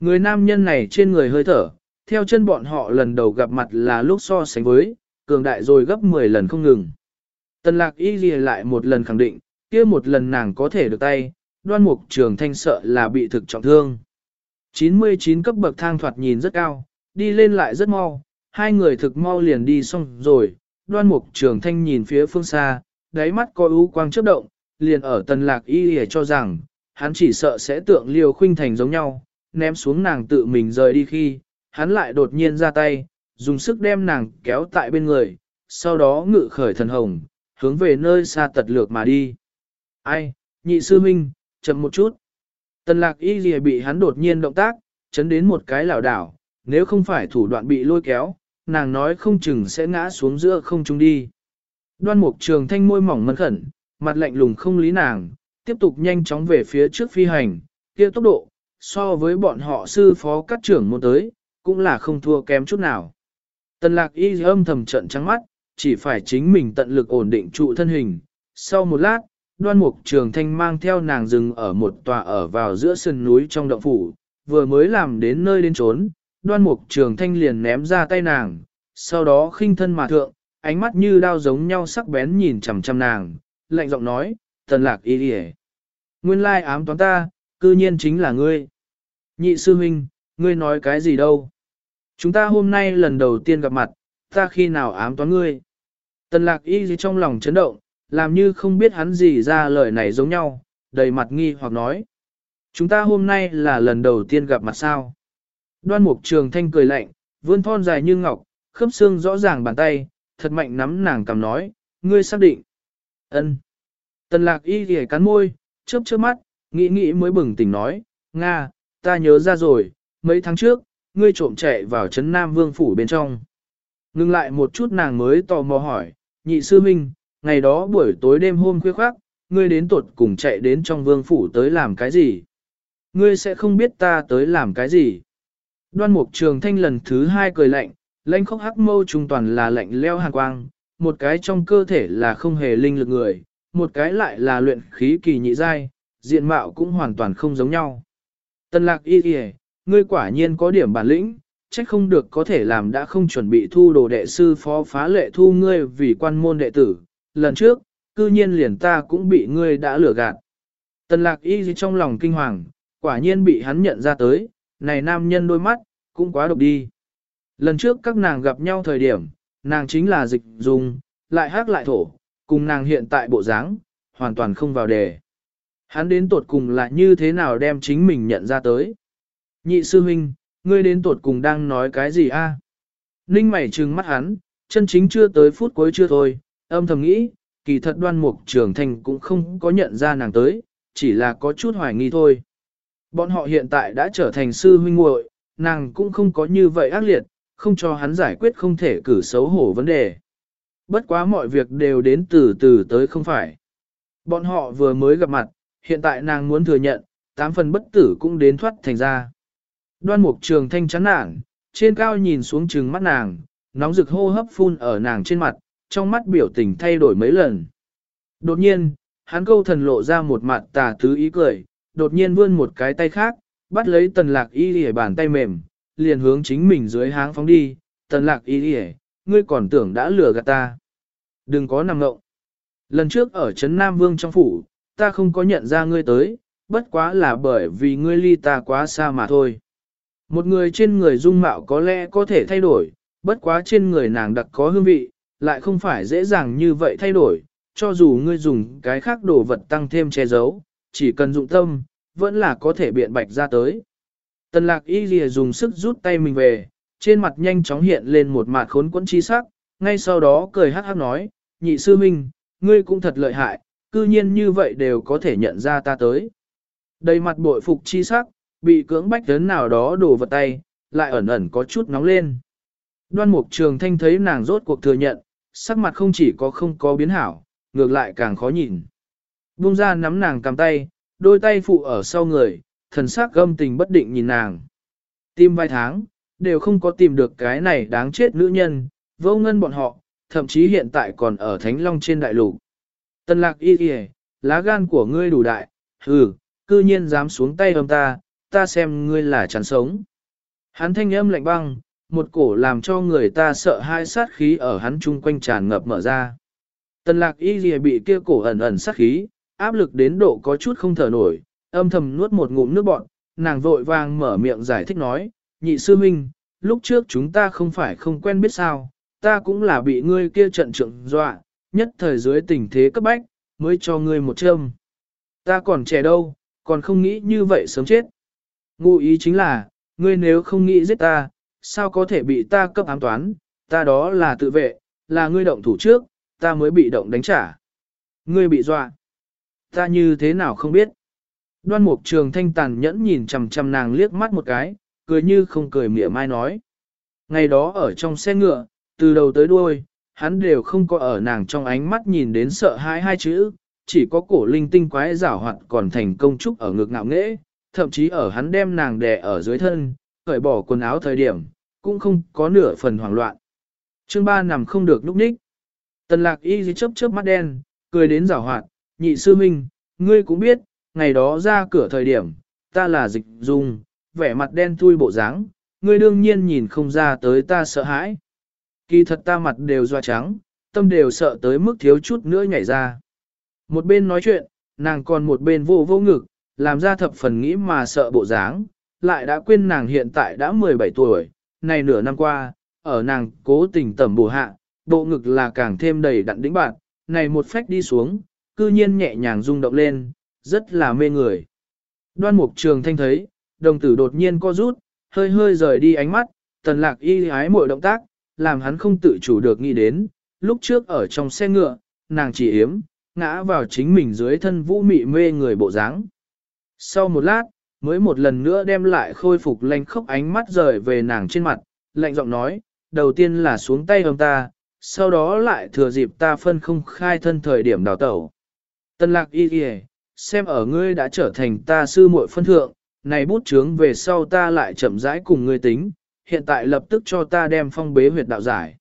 Người nam nhân này trên người hơi thở, theo chân bọn họ lần đầu gặp mặt là lúc so sánh với, cường đại rồi gấp 10 lần không ngừng. Tần lạc y ghi lại một lần khẳng định, kia một lần nàng có thể được tay, đoan mục trường thanh sợ là bị thực trọng thương. 99 cấp bậc thang thoạt nhìn rất cao, đi lên lại rất mau, hai người thực mau liền đi xong rồi, đoan mục trường thanh nhìn phía phương xa, đáy mắt coi ưu quang chớp động, liền ở tần lạc y để cho rằng, hắn chỉ sợ sẽ tượng liều khuynh thành giống nhau, ném xuống nàng tự mình rời đi khi, hắn lại đột nhiên ra tay, dùng sức đem nàng kéo tại bên người, sau đó ngự khởi thần hồng, hướng về nơi xa tật lược mà đi. Ai, nhị sư minh, chậm một chút. Tần lạc y gì bị hắn đột nhiên động tác, chấn đến một cái lảo đảo, nếu không phải thủ đoạn bị lôi kéo, nàng nói không chừng sẽ ngã xuống giữa không trung đi. Đoan mục trường thanh môi mỏng mân khẩn, mặt lạnh lùng không lý nàng, tiếp tục nhanh chóng về phía trước phi hành, kia tốc độ, so với bọn họ sư phó các trưởng môn tới, cũng là không thua kém chút nào. Tần lạc y âm thầm trận trắng mắt, chỉ phải chính mình tận lực ổn định trụ thân hình. Sau một lát, đoan mục trường thanh mang theo nàng rừng ở một tòa ở vào giữa sườn núi trong động phủ, vừa mới làm đến nơi đến trốn, đoan mục trường thanh liền ném ra tay nàng, sau đó khinh thân mà thượng, ánh mắt như đao giống nhau sắc bén nhìn chằm chằm nàng, lạnh giọng nói, tần lạc y đi Nguyên lai ám toán ta, cư nhiên chính là ngươi. Nhị sư huynh, ngươi nói cái gì đâu? Chúng ta hôm nay lần đầu tiên gặp mặt, ta khi nào ám toán ngươi? Tần lạc y gì trong lòng chấn động, làm như không biết hắn gì ra lời này giống nhau, đầy mặt nghi hoặc nói. Chúng ta hôm nay là lần đầu tiên gặp mặt sao? Đoan mục trường thanh cười lạnh, vươn thon dài như ngọc, khớp xương rõ ràng bàn tay, thật mạnh nắm nàng cầm nói, ngươi xác định. ân. Tần lạc y ghề cắn môi, chớp chớp mắt, nghĩ nghĩ mới bừng tỉnh nói, Nga, ta nhớ ra rồi, mấy tháng trước, ngươi trộm chạy vào trấn Nam Vương Phủ bên trong. Ngưng lại một chút nàng mới tò mò hỏi, nhị sư minh, ngày đó buổi tối đêm hôm khuya khoác, ngươi đến tuột cùng chạy đến trong Vương Phủ tới làm cái gì? Ngươi sẽ không biết ta tới làm cái gì? Đoan mục trường thanh lần thứ hai cười lạnh, lãnh khóc hắc mâu trung toàn là lạnh leo hàn quang, một cái trong cơ thể là không hề linh lực người, một cái lại là luyện khí kỳ nhị giai, diện mạo cũng hoàn toàn không giống nhau. Tân lạc y kìa, ngươi quả nhiên có điểm bản lĩnh, trách không được có thể làm đã không chuẩn bị thu đồ đệ sư phó phá lệ thu ngươi vì quan môn đệ tử. Lần trước, cư nhiên liền ta cũng bị ngươi đã lừa gạt. Tần lạc y trong lòng kinh hoàng, quả nhiên bị hắn nhận ra tới, này nam nhân đôi mắt, cũng quá độc đi. Lần trước các nàng gặp nhau thời điểm, nàng chính là dịch dùng, lại hát lại thổ, cùng nàng hiện tại bộ dáng, hoàn toàn không vào đề. Hắn đến tuột cùng là như thế nào đem chính mình nhận ra tới. Nhị sư huynh, ngươi đến tuột cùng đang nói cái gì a? Ninh mảy trừng mắt hắn, chân chính chưa tới phút cuối chưa thôi, âm thầm nghĩ, kỳ thật đoan mục trường thành cũng không có nhận ra nàng tới, chỉ là có chút hoài nghi thôi. Bọn họ hiện tại đã trở thành sư huynh muội, nàng cũng không có như vậy ác liệt, không cho hắn giải quyết không thể cử xấu hổ vấn đề. Bất quá mọi việc đều đến từ từ tới không phải. Bọn họ vừa mới gặp mặt, hiện tại nàng muốn thừa nhận, tám phần bất tử cũng đến thoát thành ra. Đoan mục trường thanh chán nản, trên cao nhìn xuống trừng mắt nàng, nóng rực hô hấp phun ở nàng trên mặt, trong mắt biểu tình thay đổi mấy lần. Đột nhiên, hắn câu thần lộ ra một mặt tà tứ ý cười, đột nhiên vươn một cái tay khác, bắt lấy tần lạc y lìa bàn tay mềm, liền hướng chính mình dưới háng phóng đi, tần lạc y lìa, ngươi còn tưởng đã lừa gạt ta. Đừng có nằm ngộng. Lần trước ở Trấn Nam Vương trong phủ, ta không có nhận ra ngươi tới, bất quá là bởi vì ngươi ly ta quá xa mà thôi. Một người trên người dung mạo có lẽ có thể thay đổi, bất quá trên người nàng đặc có hương vị, lại không phải dễ dàng như vậy thay đổi, cho dù ngươi dùng cái khác đồ vật tăng thêm che giấu, chỉ cần dụng tâm, vẫn là có thể biện bạch ra tới. Tần lạc y lìa dùng sức rút tay mình về, trên mặt nhanh chóng hiện lên một mặt khốn quẫn chi sắc, ngay sau đó cười hát hát nói, nhị sư minh, ngươi cũng thật lợi hại, cư nhiên như vậy đều có thể nhận ra ta tới. Đầy mặt bội phục chi sắc, bị cưỡng bách đến nào đó đổ vật tay, lại ẩn ẩn có chút nóng lên. Đoan mục trường thanh thấy nàng rốt cuộc thừa nhận, sắc mặt không chỉ có không có biến hảo, ngược lại càng khó nhìn. Bung ra nắm nàng cầm tay, đôi tay phụ ở sau người, thần sắc gâm tình bất định nhìn nàng. Tim vài tháng, đều không có tìm được cái này đáng chết nữ nhân, vô ngân bọn họ, thậm chí hiện tại còn ở Thánh Long trên đại lục. Tần lạc y kìa, lá gan của ngươi đủ đại, hừ, cư nhiên dám xuống tay âm ta, ta xem ngươi là chán sống. Hắn thanh âm lạnh băng, một cổ làm cho người ta sợ hai sát khí ở hắn chung quanh tràn ngập mở ra. Tần lạc y kìa bị kia cổ ẩn ẩn sát khí, áp lực đến độ có chút không thở nổi, âm thầm nuốt một ngụm nước bọn, nàng vội vàng mở miệng giải thích nói, nhị sư minh, lúc trước chúng ta không phải không quen biết sao, ta cũng là bị ngươi kia trận trượng dọa, nhất thời dưới tình thế cấp bách, mới cho ngươi một châm. Ta còn trẻ đâu, còn không nghĩ như vậy sớm chết. Ngụ ý chính là, ngươi nếu không nghĩ giết ta, sao có thể bị ta cấp ám toán, ta đó là tự vệ, là ngươi động thủ trước, ta mới bị động đánh trả. Ngươi bị dọa. Ta như thế nào không biết. Đoan mục trường thanh tàn nhẫn nhìn chằm chằm nàng liếc mắt một cái, cười như không cười mỉa mai nói. Ngày đó ở trong xe ngựa, từ đầu tới đuôi, hắn đều không có ở nàng trong ánh mắt nhìn đến sợ hãi hai chữ, chỉ có cổ linh tinh quái giả hoạt còn thành công trúc ở ngực ngạo nghễ, thậm chí ở hắn đem nàng đè ở dưới thân, cởi bỏ quần áo thời điểm, cũng không có nửa phần hoảng loạn. Chương ba nằm không được lúc ních. Tần lạc y chớp chớp mắt đen, cười đến giảo hoạt, nhị sư minh, ngươi cũng biết, ngày đó ra cửa thời điểm, ta là dịch dung, vẻ mặt đen thui bộ dáng, ngươi đương nhiên nhìn không ra tới ta sợ hãi. Kỳ thật ta mặt đều doa trắng, tâm đều sợ tới mức thiếu chút nữa nhảy ra. Một bên nói chuyện, nàng còn một bên vô vô ngực, làm ra thập phần nghĩ mà sợ bộ dáng, lại đã quên nàng hiện tại đã 17 tuổi, này nửa năm qua, ở nàng cố tình tẩm bổ hạ, bộ ngực là càng thêm đầy đặn đĩnh bạn, này một phách đi xuống, cư nhiên nhẹ nhàng rung động lên, rất là mê người. Đoan mục trường thanh thấy, đồng tử đột nhiên co rút, hơi hơi rời đi ánh mắt, tần lạc y ái mọi động tác, làm hắn không tự chủ được nghĩ đến, lúc trước ở trong xe ngựa, nàng chỉ yếm, ngã vào chính mình dưới thân vũ mị mê người bộ dáng. Sau một lát, mới một lần nữa đem lại khôi phục lanh khốc ánh mắt rời về nàng trên mặt, lạnh giọng nói, đầu tiên là xuống tay ông ta, sau đó lại thừa dịp ta phân không khai thân thời điểm đào tẩu. Tân lạc y kìa, xem ở ngươi đã trở thành ta sư muội phân thượng, này bút chướng về sau ta lại chậm rãi cùng ngươi tính, hiện tại lập tức cho ta đem phong bế huyệt đạo giải.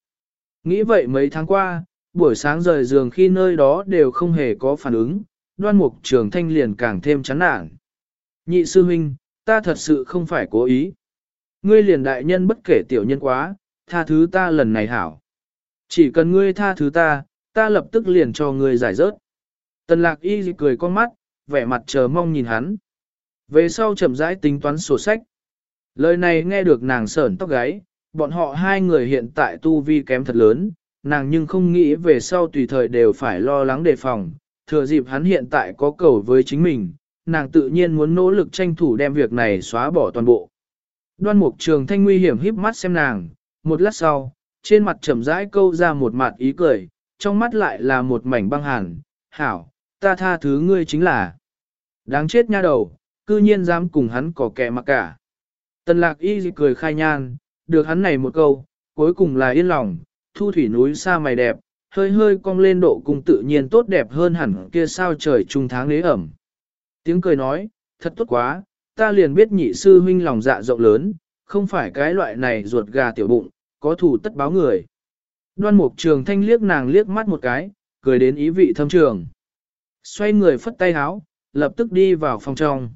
Nghĩ vậy mấy tháng qua, buổi sáng rời giường khi nơi đó đều không hề có phản ứng, đoan mục trường thanh liền càng thêm chán nản. Nhị sư huynh, ta thật sự không phải cố ý. Ngươi liền đại nhân bất kể tiểu nhân quá, tha thứ ta lần này hảo. Chỉ cần ngươi tha thứ ta, ta lập tức liền cho ngươi giải rớt. Tần lạc y cười con mắt, vẻ mặt chờ mong nhìn hắn. Về sau chậm rãi tính toán sổ sách. Lời này nghe được nàng sởn tóc gáy, bọn họ hai người hiện tại tu vi kém thật lớn, nàng nhưng không nghĩ về sau tùy thời đều phải lo lắng đề phòng, thừa dịp hắn hiện tại có cầu với chính mình, nàng tự nhiên muốn nỗ lực tranh thủ đem việc này xóa bỏ toàn bộ. Đoan mục trường thanh nguy hiểm híp mắt xem nàng, một lát sau, trên mặt trầm rãi câu ra một mặt ý cười, trong mắt lại là một mảnh băng hàn, hảo, ta tha thứ ngươi chính là đáng chết nha đầu, cư nhiên dám cùng hắn có kẻ mà cả. Tần lạc y cười khai nhan, được hắn này một câu, cuối cùng là yên lòng, thu thủy núi xa mày đẹp, hơi hơi cong lên độ cùng tự nhiên tốt đẹp hơn hẳn kia sao trời trung tháng lế ẩm. Tiếng cười nói, thật tốt quá, ta liền biết nhị sư huynh lòng dạ rộng lớn, không phải cái loại này ruột gà tiểu bụng, có thủ tất báo người. Đoan mục trường thanh liếc nàng liếc mắt một cái, cười đến ý vị thâm trường. Xoay người phất tay háo, lập tức đi vào phòng trong.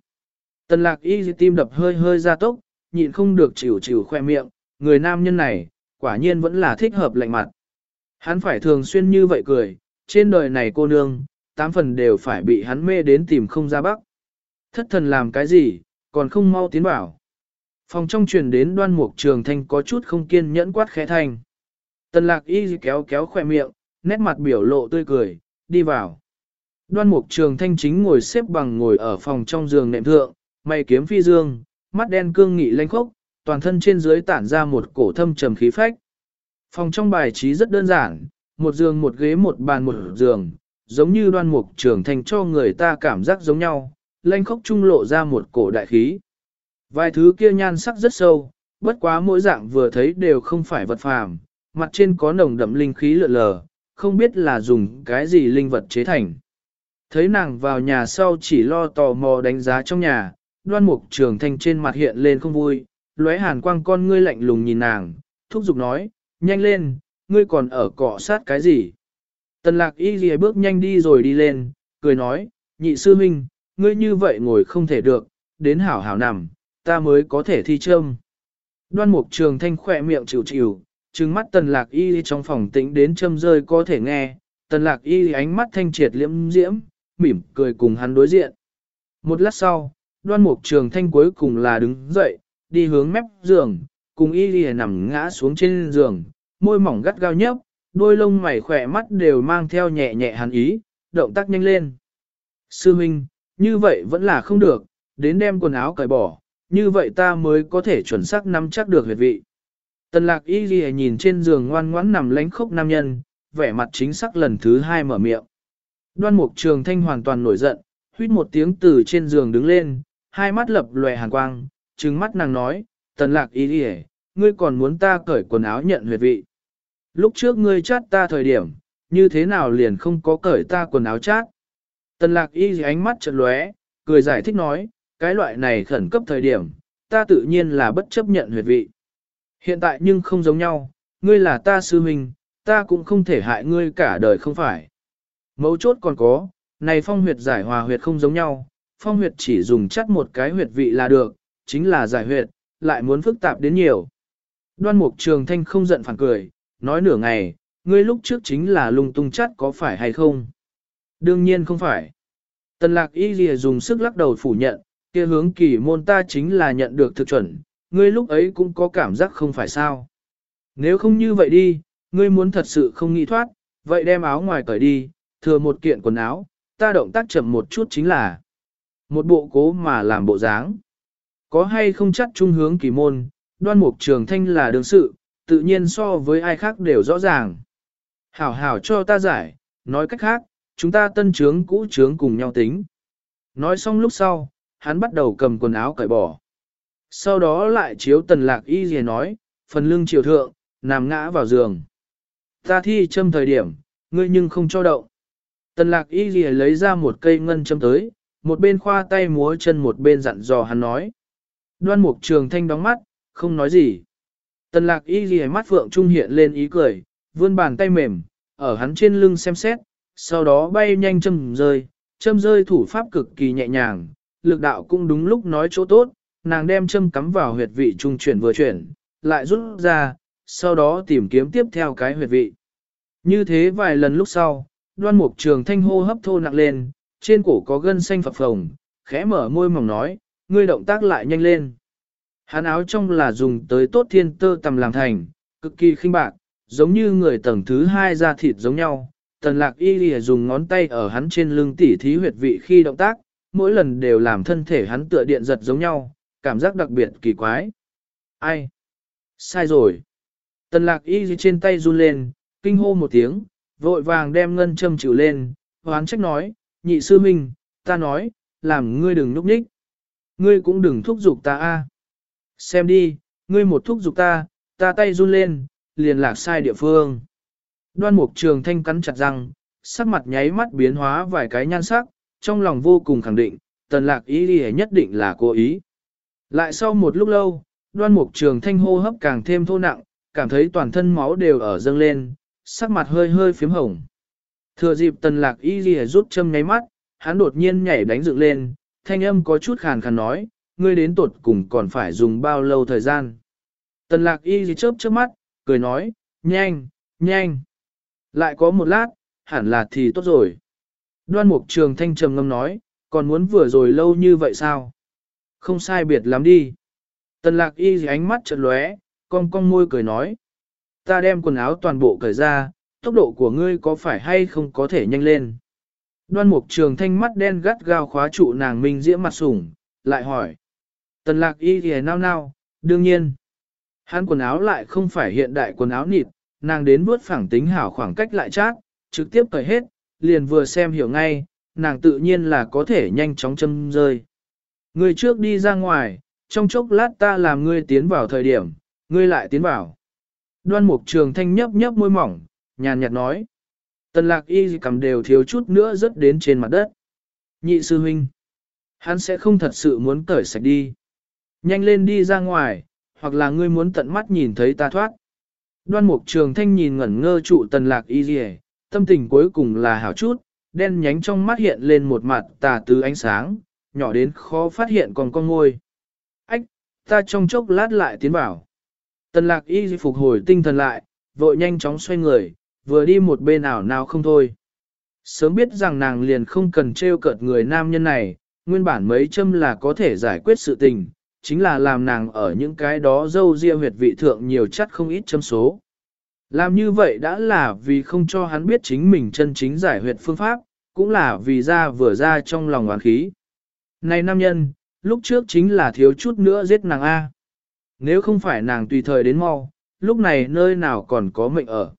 Tần lạc y tim đập hơi hơi ra tốc, nhịn không được chịu chịu khoe miệng, người nam nhân này, quả nhiên vẫn là thích hợp lạnh mặt. Hắn phải thường xuyên như vậy cười, trên đời này cô nương, tám phần đều phải bị hắn mê đến tìm không ra bắc. Thất thần làm cái gì, còn không mau tiến bảo. Phòng trong truyền đến đoan mục trường thanh có chút không kiên nhẫn quát khẽ thanh. Tần lạc y kéo kéo khoe miệng, nét mặt biểu lộ tươi cười, đi vào. Đoan mục trường thanh chính ngồi xếp bằng ngồi ở phòng trong giường nệm thượng, mày kiếm phi dương, mắt đen cương nghị lanh khốc, toàn thân trên dưới tản ra một cổ thâm trầm khí phách. Phòng trong bài trí rất đơn giản, một giường một ghế một bàn một giường, giống như đoan mục trường Thanh cho người ta cảm giác giống nhau, lanh khốc trung lộ ra một cổ đại khí. Vài thứ kia nhan sắc rất sâu, bất quá mỗi dạng vừa thấy đều không phải vật phàm, mặt trên có nồng đậm linh khí lượn lờ, không biết là dùng cái gì linh vật chế thành. Thấy nàng vào nhà sau chỉ lo tò mò đánh giá trong nhà, đoan mục trường thanh trên mặt hiện lên không vui, lóe hàn quang con ngươi lạnh lùng nhìn nàng, thúc giục nói, nhanh lên, ngươi còn ở cọ sát cái gì? Tần lạc y ghi bước nhanh đi rồi đi lên, cười nói, nhị sư huynh, ngươi như vậy ngồi không thể được, đến hảo hảo nằm, ta mới có thể thi châm. Đoan mục trường thanh khỏe miệng chịu chịu, trừng mắt tần lạc y trong phòng tĩnh đến châm rơi có thể nghe, tần lạc y ánh mắt thanh triệt liễm diễm, mỉm cười cùng hắn đối diện. Một lát sau, đoan mục trường thanh cuối cùng là đứng dậy, đi hướng mép giường, cùng y lìa nằm ngã xuống trên giường, môi mỏng gắt gao nhấp, đôi lông mày khỏe mắt đều mang theo nhẹ nhẹ hắn ý, động tác nhanh lên. Sư Minh, như vậy vẫn là không được, đến đem quần áo cởi bỏ, như vậy ta mới có thể chuẩn xác nắm chắc được huyệt vị. Tần lạc y ghi nhìn trên giường ngoan ngoãn nằm lánh khốc nam nhân, vẻ mặt chính xác lần thứ hai mở miệng. Đoan mục trường thanh hoàn toàn nổi giận, huýt một tiếng từ trên giường đứng lên, hai mắt lập lòe hàn quang, trừng mắt nàng nói, tần lạc y ghi ngươi còn muốn ta cởi quần áo nhận huyệt vị. Lúc trước ngươi chát ta thời điểm, như thế nào liền không có cởi ta quần áo chát. Tần lạc y ánh mắt chợt lóe, cười giải thích nói, cái loại này khẩn cấp thời điểm, ta tự nhiên là bất chấp nhận huyệt vị. Hiện tại nhưng không giống nhau, ngươi là ta sư huynh, ta cũng không thể hại ngươi cả đời không phải. Mấu chốt còn có, này phong huyệt giải hòa huyệt không giống nhau, phong huyệt chỉ dùng chắt một cái huyệt vị là được, chính là giải huyệt, lại muốn phức tạp đến nhiều. Đoan mục trường thanh không giận phản cười, nói nửa ngày, ngươi lúc trước chính là lung tung chắt có phải hay không? Đương nhiên không phải. Tần lạc y lìa dùng sức lắc đầu phủ nhận, kia hướng kỳ môn ta chính là nhận được thực chuẩn, ngươi lúc ấy cũng có cảm giác không phải sao. Nếu không như vậy đi, ngươi muốn thật sự không nghĩ thoát, vậy đem áo ngoài cởi đi, thừa một kiện quần áo, ta động tác chậm một chút chính là một bộ cố mà làm bộ dáng. Có hay không chắc trung hướng kỳ môn, đoan mục trường thanh là đương sự, tự nhiên so với ai khác đều rõ ràng. Hảo hảo cho ta giải, nói cách khác, chúng ta tân trướng cũ trướng cùng nhau tính. Nói xong lúc sau, hắn bắt đầu cầm quần áo cởi bỏ. Sau đó lại chiếu tần lạc y gì nói, phần lưng chiều thượng, nằm ngã vào giường. Ta thi châm thời điểm, ngươi nhưng không cho động. Tần lạc y gì lấy ra một cây ngân châm tới, một bên khoa tay múa chân một bên dặn dò hắn nói. Đoan mục trường thanh đóng mắt, không nói gì. Tần lạc y gì mắt phượng trung hiện lên ý cười, vươn bàn tay mềm, ở hắn trên lưng xem xét, sau đó bay nhanh châm rơi, châm rơi thủ pháp cực kỳ nhẹ nhàng, lực đạo cũng đúng lúc nói chỗ tốt, nàng đem châm cắm vào huyệt vị trung chuyển vừa chuyển, lại rút ra, sau đó tìm kiếm tiếp theo cái huyệt vị. Như thế vài lần lúc sau, đoan mục trường thanh hô hấp thô nặng lên, trên cổ có gân xanh phập phồng, khẽ mở môi mỏng nói, ngươi động tác lại nhanh lên. Hắn áo trong là dùng tới tốt thiên tơ tầm làm thành, cực kỳ khinh bạc, giống như người tầng thứ hai da thịt giống nhau. Tần lạc y lìa dùng ngón tay ở hắn trên lưng tỉ thí huyệt vị khi động tác, mỗi lần đều làm thân thể hắn tựa điện giật giống nhau, cảm giác đặc biệt kỳ quái. Ai? Sai rồi. Tần lạc y trên tay run lên, kinh hô một tiếng, vội vàng đem ngân châm chịu lên, hoán trách nói, nhị sư minh, ta nói, làm ngươi đừng núp nhích. Ngươi cũng đừng thúc giục ta a. Xem đi, ngươi một thúc giục ta, ta tay run lên, liền lạc sai địa phương. Đoan mục trường thanh cắn chặt răng, sắc mặt nháy mắt biến hóa vài cái nhan sắc, trong lòng vô cùng khẳng định, tần lạc ý đi nhất định là cố ý. Lại sau một lúc lâu, đoan mục trường thanh hô hấp càng thêm thô nặng, cảm thấy toàn thân máu đều ở dâng lên, sắc mặt hơi hơi phím hồng. Thừa dịp tần lạc y ghi rút châm nháy mắt, hắn đột nhiên nhảy đánh dựng lên, thanh âm có chút khàn khàn nói, ngươi đến tuột cùng còn phải dùng bao lâu thời gian. Tần lạc y ghi chớp chớp mắt, cười nói, nhanh, nhanh. Lại có một lát, hẳn là thì tốt rồi. Đoan mục trường thanh trầm ngâm nói, còn muốn vừa rồi lâu như vậy sao? Không sai biệt lắm đi. Tần lạc y ánh mắt trật lóe, cong cong môi cười nói. Ta đem quần áo toàn bộ cởi ra, tốc độ của ngươi có phải hay không có thể nhanh lên. Đoan mục trường thanh mắt đen gắt gao khóa trụ nàng minh diễm mặt sủng, lại hỏi. Tần lạc y thì nao nao, đương nhiên. Hắn quần áo lại không phải hiện đại quần áo nịt, nàng đến bước phẳng tính hảo khoảng cách lại chát, trực tiếp cởi hết, liền vừa xem hiểu ngay, nàng tự nhiên là có thể nhanh chóng châm rơi. Ngươi trước đi ra ngoài, trong chốc lát ta làm ngươi tiến vào thời điểm, ngươi lại tiến vào. Đoan mục trường thanh nhấp nhấp môi mỏng, nhàn nhạt nói. Tần lạc y cầm đều thiếu chút nữa rớt đến trên mặt đất. Nhị sư huynh. Hắn sẽ không thật sự muốn cởi sạch đi. Nhanh lên đi ra ngoài, hoặc là ngươi muốn tận mắt nhìn thấy ta thoát. Đoan mục trường thanh nhìn ngẩn ngơ trụ tần lạc y dì tâm tình cuối cùng là hảo chút, đen nhánh trong mắt hiện lên một mặt tà tứ ánh sáng, nhỏ đến khó phát hiện còn con ngôi. Ách, ta trong chốc lát lại tiến bảo. Tần lạc y phục hồi tinh thần lại, vội nhanh chóng xoay người, vừa đi một bên ảo nào không thôi. Sớm biết rằng nàng liền không cần trêu cợt người nam nhân này, nguyên bản mấy châm là có thể giải quyết sự tình, chính là làm nàng ở những cái đó dâu ria huyệt vị thượng nhiều chất không ít châm số. Làm như vậy đã là vì không cho hắn biết chính mình chân chính giải huyệt phương pháp, cũng là vì ra vừa ra trong lòng oán khí. Này nam nhân, lúc trước chính là thiếu chút nữa giết nàng A. Nếu không phải nàng tùy thời đến mau, lúc này nơi nào còn có mệnh ở.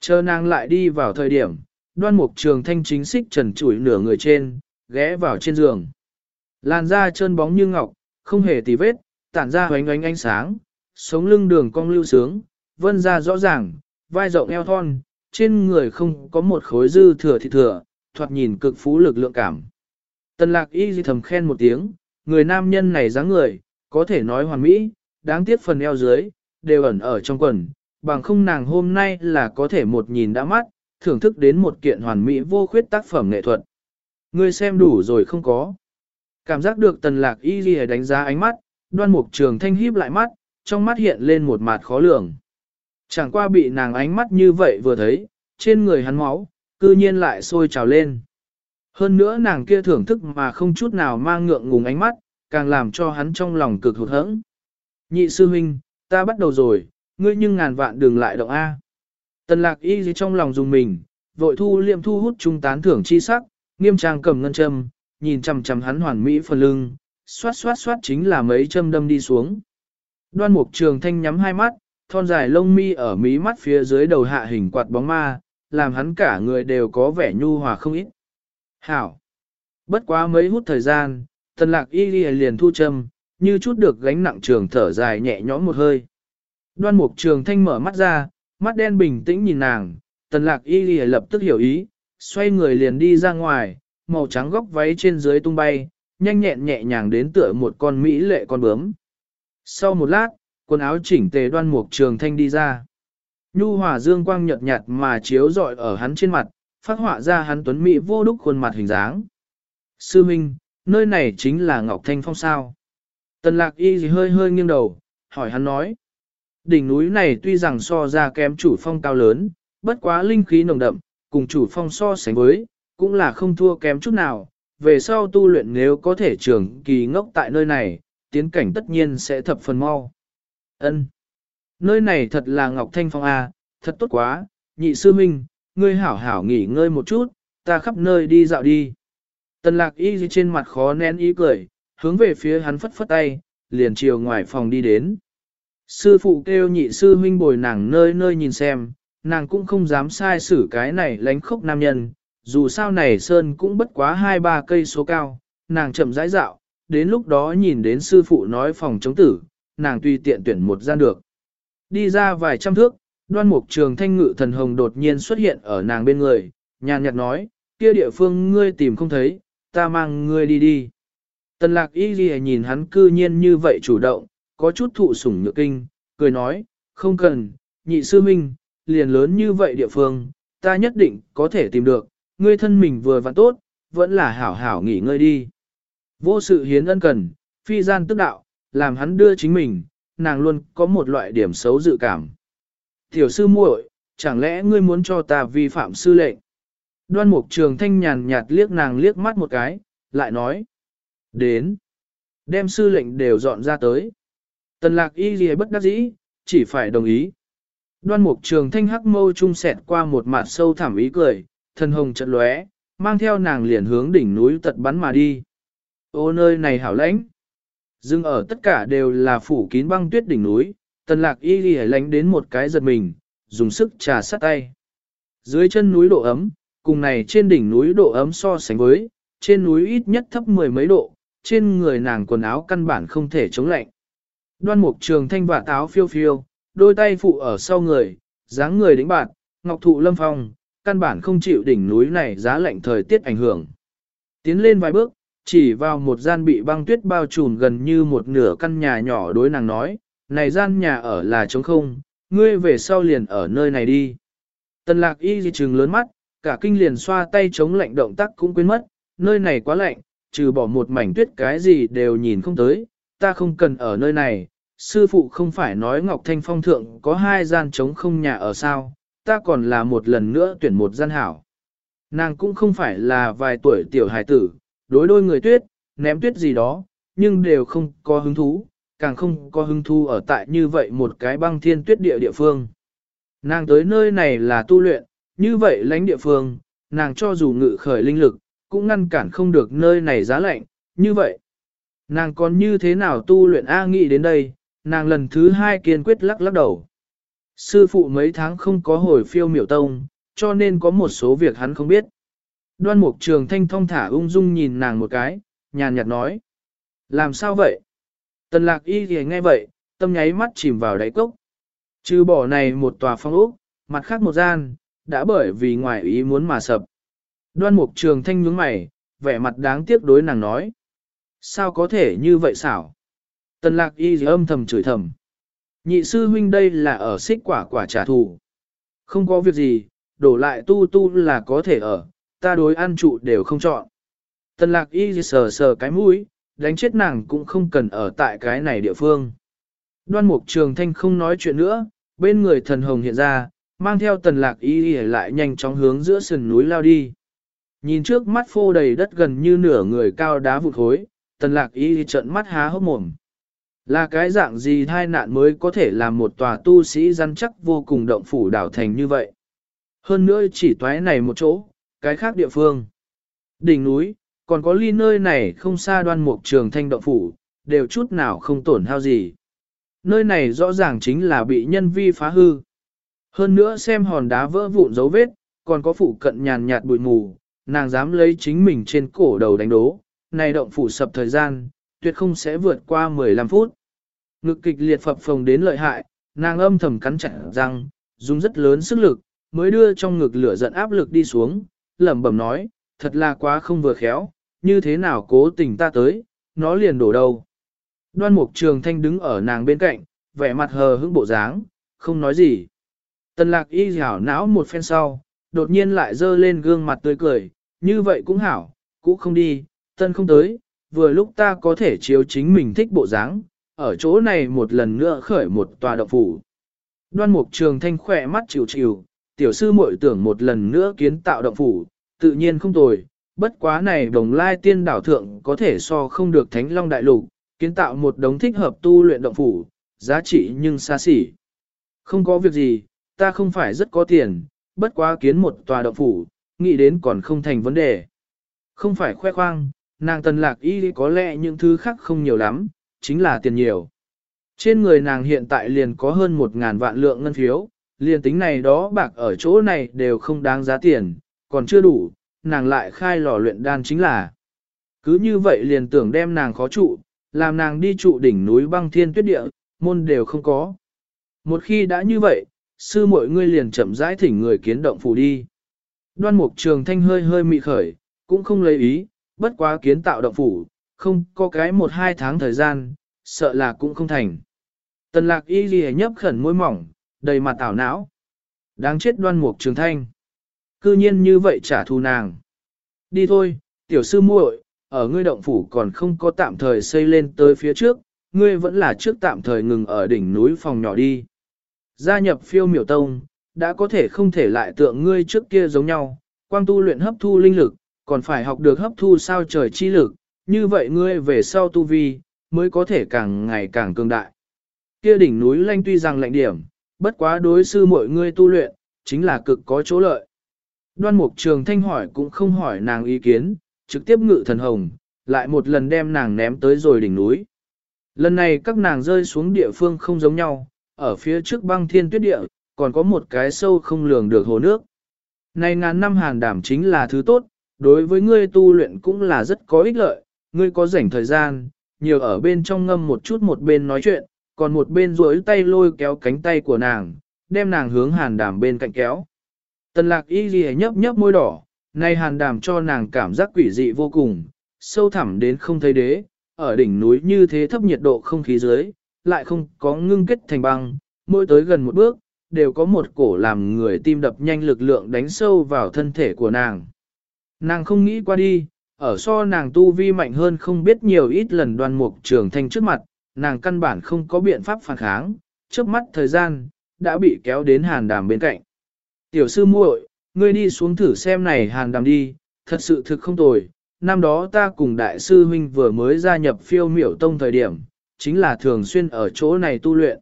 Chờ nàng lại đi vào thời điểm, đoan mục trường thanh chính xích trần trụi nửa người trên, ghé vào trên giường. Làn da trơn bóng như ngọc, không hề tì vết, tản ra hoánh ánh ánh sáng, sống lưng đường cong lưu sướng, vân ra rõ ràng, vai rộng eo thon, trên người không có một khối dư thừa thịt thừa, thoạt nhìn cực phú lực lượng cảm. Tần lạc y di thầm khen một tiếng, người nam nhân này dáng người, có thể nói hoàn mỹ, đáng tiếc phần eo dưới, đều ẩn ở trong quần, bằng không nàng hôm nay là có thể một nhìn đã mắt, thưởng thức đến một kiện hoàn mỹ vô khuyết tác phẩm nghệ thuật. Ngươi xem đủ rồi không có. Cảm giác được tần lạc y ghi đánh giá ánh mắt, đoan mục trường thanh híp lại mắt, trong mắt hiện lên một mặt khó lường. Chẳng qua bị nàng ánh mắt như vậy vừa thấy, trên người hắn máu, cư nhiên lại sôi trào lên. Hơn nữa nàng kia thưởng thức mà không chút nào mang ngượng ngùng ánh mắt, càng làm cho hắn trong lòng cực hụt hẫng. Nhị sư huynh, ta bắt đầu rồi, ngươi nhưng ngàn vạn đừng lại động A. Tần lạc y gì trong lòng dùng mình, vội thu liệm thu hút trung tán thưởng chi sắc, nghiêm trang cầm ngân châm, nhìn chằm chằm hắn hoàn mỹ phần lưng, xoát xoát xoát chính là mấy châm đâm đi xuống. Đoan mục trường thanh nhắm hai mắt, thon dài lông mi ở mí mắt phía dưới đầu hạ hình quạt bóng ma, làm hắn cả người đều có vẻ nhu hòa không ít. Hảo! Bất quá mấy hút thời gian, tần lạc y liền thu châm, như chút được gánh nặng trường thở dài nhẹ nhõm một hơi. Đoan mục trường thanh mở mắt ra, mắt đen bình tĩnh nhìn nàng, tần lạc y lìa lập tức hiểu ý, xoay người liền đi ra ngoài, màu trắng góc váy trên dưới tung bay, nhanh nhẹn nhẹ nhàng đến tựa một con mỹ lệ con bướm. Sau một lát, quần áo chỉnh tề đoan mục trường thanh đi ra. Nhu hòa dương quang nhợt nhạt mà chiếu rọi ở hắn trên mặt, phát họa ra hắn tuấn mỹ vô đúc khuôn mặt hình dáng. Sư Minh, nơi này chính là Ngọc Thanh Phong sao. Tần lạc y gì hơi hơi nghiêng đầu, hỏi hắn nói. Đỉnh núi này tuy rằng so ra kém chủ phong cao lớn, bất quá linh khí nồng đậm, cùng chủ phong so sánh với, cũng là không thua kém chút nào. Về sau tu luyện nếu có thể trường kỳ ngốc tại nơi này, tiến cảnh tất nhiên sẽ thập phần mau. Ân, Nơi này thật là Ngọc Thanh Phong A, thật tốt quá, nhị sư minh, ngươi hảo hảo nghỉ ngơi một chút, ta khắp nơi đi dạo đi. Tần lạc y trên mặt khó nén ý cười, hướng về phía hắn phất phất tay, liền chiều ngoài phòng đi đến. Sư phụ kêu nhị sư huynh bồi nàng nơi nơi nhìn xem, nàng cũng không dám sai xử cái này lánh khốc nam nhân, dù sao này sơn cũng bất quá hai ba cây số cao, nàng chậm rãi dạo, đến lúc đó nhìn đến sư phụ nói phòng chống tử, nàng tùy tiện tuyển một gian được. Đi ra vài trăm thước, đoan mục trường thanh ngự thần hồng đột nhiên xuất hiện ở nàng bên người, nhàn nhạt nói, kia địa phương ngươi tìm không thấy, ta mang ngươi đi đi. Tần lạc y ghi nhìn hắn cư nhiên như vậy chủ động, có chút thụ sủng nhược kinh, cười nói, không cần, nhị sư minh, liền lớn như vậy địa phương, ta nhất định có thể tìm được, ngươi thân mình vừa vặn tốt, vẫn là hảo hảo nghỉ ngơi đi. Vô sự hiến ân cần, phi gian tức đạo, làm hắn đưa chính mình, nàng luôn có một loại điểm xấu dự cảm. Tiểu sư muội, chẳng lẽ ngươi muốn cho ta vi phạm sư lệnh? Đoan mục trường thanh nhàn nhạt liếc nàng liếc mắt một cái, lại nói. Đến. Đem sư lệnh đều dọn ra tới. Tần lạc y gì bất đắc dĩ, chỉ phải đồng ý. Đoan mục trường thanh hắc mâu trung sẹt qua một mặt sâu thẳm ý cười, thân hồng chợt lóe, mang theo nàng liền hướng đỉnh núi tật bắn mà đi. Ô nơi này hảo lãnh. Dưng ở tất cả đều là phủ kín băng tuyết đỉnh núi, tần lạc y ghi lánh đến một cái giật mình, dùng sức trà sát tay. Dưới chân núi độ ấm, cùng này trên đỉnh núi độ ấm so sánh với, trên núi ít nhất thấp mười mấy độ, trên người nàng quần áo căn bản không thể chống lạnh. Đoan mục trường thanh và táo phiêu phiêu, đôi tay phụ ở sau người, dáng người đĩnh bạn, ngọc thụ lâm phong, căn bản không chịu đỉnh núi này giá lạnh thời tiết ảnh hưởng. Tiến lên vài bước, chỉ vào một gian bị băng tuyết bao trùm gần như một nửa căn nhà nhỏ đối nàng nói, này gian nhà ở là trống không, ngươi về sau liền ở nơi này đi. Tần lạc y di trừng lớn mắt, cả kinh liền xoa tay chống lạnh động tác cũng quên mất, nơi này quá lạnh, trừ bỏ một mảnh tuyết cái gì đều nhìn không tới, ta không cần ở nơi này, sư phụ không phải nói Ngọc Thanh Phong thượng có hai gian trống không nhà ở sao, ta còn là một lần nữa tuyển một gian hảo. Nàng cũng không phải là vài tuổi tiểu hài tử, đối đôi người tuyết, ném tuyết gì đó, nhưng đều không có hứng thú, càng không có hứng thú ở tại như vậy một cái băng thiên tuyết địa địa phương. Nàng tới nơi này là tu luyện, như vậy lãnh địa phương, nàng cho dù ngự khởi linh lực, cũng ngăn cản không được nơi này giá lạnh, như vậy. Nàng còn như thế nào tu luyện A nghĩ đến đây, nàng lần thứ hai kiên quyết lắc lắc đầu. Sư phụ mấy tháng không có hồi phiêu miểu tông, cho nên có một số việc hắn không biết. Đoan mục trường thanh thong thả ung dung nhìn nàng một cái, nhàn nhạt nói. Làm sao vậy? Tần lạc y thì nghe vậy, tâm nháy mắt chìm vào đáy cốc. Trừ bỏ này một tòa phong ốc, mặt khác một gian, đã bởi vì ngoài ý muốn mà sập. Đoan mục trường thanh nhướng mày, vẻ mặt đáng tiếc đối nàng nói. Sao có thể như vậy xảo? Tần lạc y âm thầm chửi thầm. Nhị sư huynh đây là ở xích quả quả trả thù. Không có việc gì, đổ lại tu tu là có thể ở, ta đối ăn trụ đều không chọn. Tần lạc y sờ sờ cái mũi, đánh chết nàng cũng không cần ở tại cái này địa phương. Đoan mục trường thanh không nói chuyện nữa, bên người thần hồng hiện ra, mang theo tần lạc y lại nhanh chóng hướng giữa sườn núi lao đi. Nhìn trước mắt phô đầy đất gần như nửa người cao đá vụt hối, tần lạc y trận mắt há hốc mồm. Là cái dạng gì thai nạn mới có thể làm một tòa tu sĩ rắn chắc vô cùng động phủ đảo thành như vậy. Hơn nữa chỉ toái này một chỗ, cái khác địa phương. Đỉnh núi, còn có ly nơi này không xa đoan mục trường thanh động phủ, đều chút nào không tổn hao gì. Nơi này rõ ràng chính là bị nhân vi phá hư. Hơn nữa xem hòn đá vỡ vụn dấu vết, còn có phụ cận nhàn nhạt bụi mù, nàng dám lấy chính mình trên cổ đầu đánh đố, này động phủ sập thời gian, tuyệt không sẽ vượt qua 15 phút. Ngực kịch liệt phập phồng đến lợi hại, nàng âm thầm cắn chặt răng, dùng rất lớn sức lực, mới đưa trong ngực lửa giận áp lực đi xuống, lẩm bẩm nói, thật là quá không vừa khéo, như thế nào cố tình ta tới, nó liền đổ đầu. Đoan mục trường thanh đứng ở nàng bên cạnh, vẻ mặt hờ hững bộ dáng, không nói gì. Tần lạc y hảo não một phen sau, đột nhiên lại dơ lên gương mặt tươi cười, như vậy cũng hảo, cũng không đi, tân không tới, vừa lúc ta có thể chiếu chính mình thích bộ dáng, ở chỗ này một lần nữa khởi một tòa động phủ. Đoan mục trường thanh khỏe mắt chịu chịu, tiểu sư muội tưởng một lần nữa kiến tạo động phủ, tự nhiên không tồi, bất quá này đồng lai tiên đảo thượng có thể so không được thánh long đại lục, kiến tạo một đống thích hợp tu luyện động phủ, giá trị nhưng xa xỉ. Không có việc gì, ta không phải rất có tiền, bất quá kiến một tòa động phủ, nghĩ đến còn không thành vấn đề. Không phải khoe khoang, nàng tần lạc y có lẽ những thứ khác không nhiều lắm, chính là tiền nhiều. Trên người nàng hiện tại liền có hơn một ngàn vạn lượng ngân phiếu, liền tính này đó bạc ở chỗ này đều không đáng giá tiền, còn chưa đủ, nàng lại khai lò luyện đan chính là. Cứ như vậy liền tưởng đem nàng khó trụ, làm nàng đi trụ đỉnh núi băng thiên tuyết địa, môn đều không có. Một khi đã như vậy, sư mọi ngươi liền chậm rãi thỉnh người kiến động phủ đi. Đoan mục trường thanh hơi hơi mị khởi, cũng không lấy ý, bất quá kiến tạo động phủ, không có cái một hai tháng thời gian, sợ là cũng không thành. Tần lạc y ghi nhấp khẩn môi mỏng, đầy mặt tảo não. Đáng chết đoan mục trường thanh. Cư nhiên như vậy trả thù nàng. Đi thôi, tiểu sư muội, ở ngươi động phủ còn không có tạm thời xây lên tới phía trước, ngươi vẫn là trước tạm thời ngừng ở đỉnh núi phòng nhỏ đi. Gia nhập phiêu miểu tông, đã có thể không thể lại tượng ngươi trước kia giống nhau, quang tu luyện hấp thu linh lực, còn phải học được hấp thu sao trời chi lực, như vậy ngươi về sau tu vi, mới có thể càng ngày càng cường đại. Kia đỉnh núi lanh tuy rằng lạnh điểm, bất quá đối sư mọi ngươi tu luyện, chính là cực có chỗ lợi. Đoan mục trường thanh hỏi cũng không hỏi nàng ý kiến, trực tiếp ngự thần hồng, lại một lần đem nàng ném tới rồi đỉnh núi. Lần này các nàng rơi xuống địa phương không giống nhau, ở phía trước băng thiên tuyết địa, còn có một cái sâu không lường được hồ nước. Này ngàn năm hàn đảm chính là thứ tốt, đối với ngươi tu luyện cũng là rất có ích lợi, ngươi có rảnh thời gian, nhiều ở bên trong ngâm một chút một bên nói chuyện, còn một bên duỗi tay lôi kéo cánh tay của nàng, đem nàng hướng hàn đàm bên cạnh kéo. Tần lạc y ghi nhấp nhấp môi đỏ, nay hàn đàm cho nàng cảm giác quỷ dị vô cùng, sâu thẳm đến không thấy đế, ở đỉnh núi như thế thấp nhiệt độ không khí dưới, lại không có ngưng kết thành băng, mỗi tới gần một bước, đều có một cổ làm người tim đập nhanh lực lượng đánh sâu vào thân thể của nàng. Nàng không nghĩ qua đi, ở so nàng tu vi mạnh hơn không biết nhiều ít lần đoan mục trường thanh trước mặt, nàng căn bản không có biện pháp phản kháng, trước mắt thời gian, đã bị kéo đến hàn đàm bên cạnh. Tiểu sư muội, ngươi đi xuống thử xem này hàn đàm đi, thật sự thực không tồi, năm đó ta cùng đại sư huynh vừa mới gia nhập phiêu miểu tông thời điểm, chính là thường xuyên ở chỗ này tu luyện.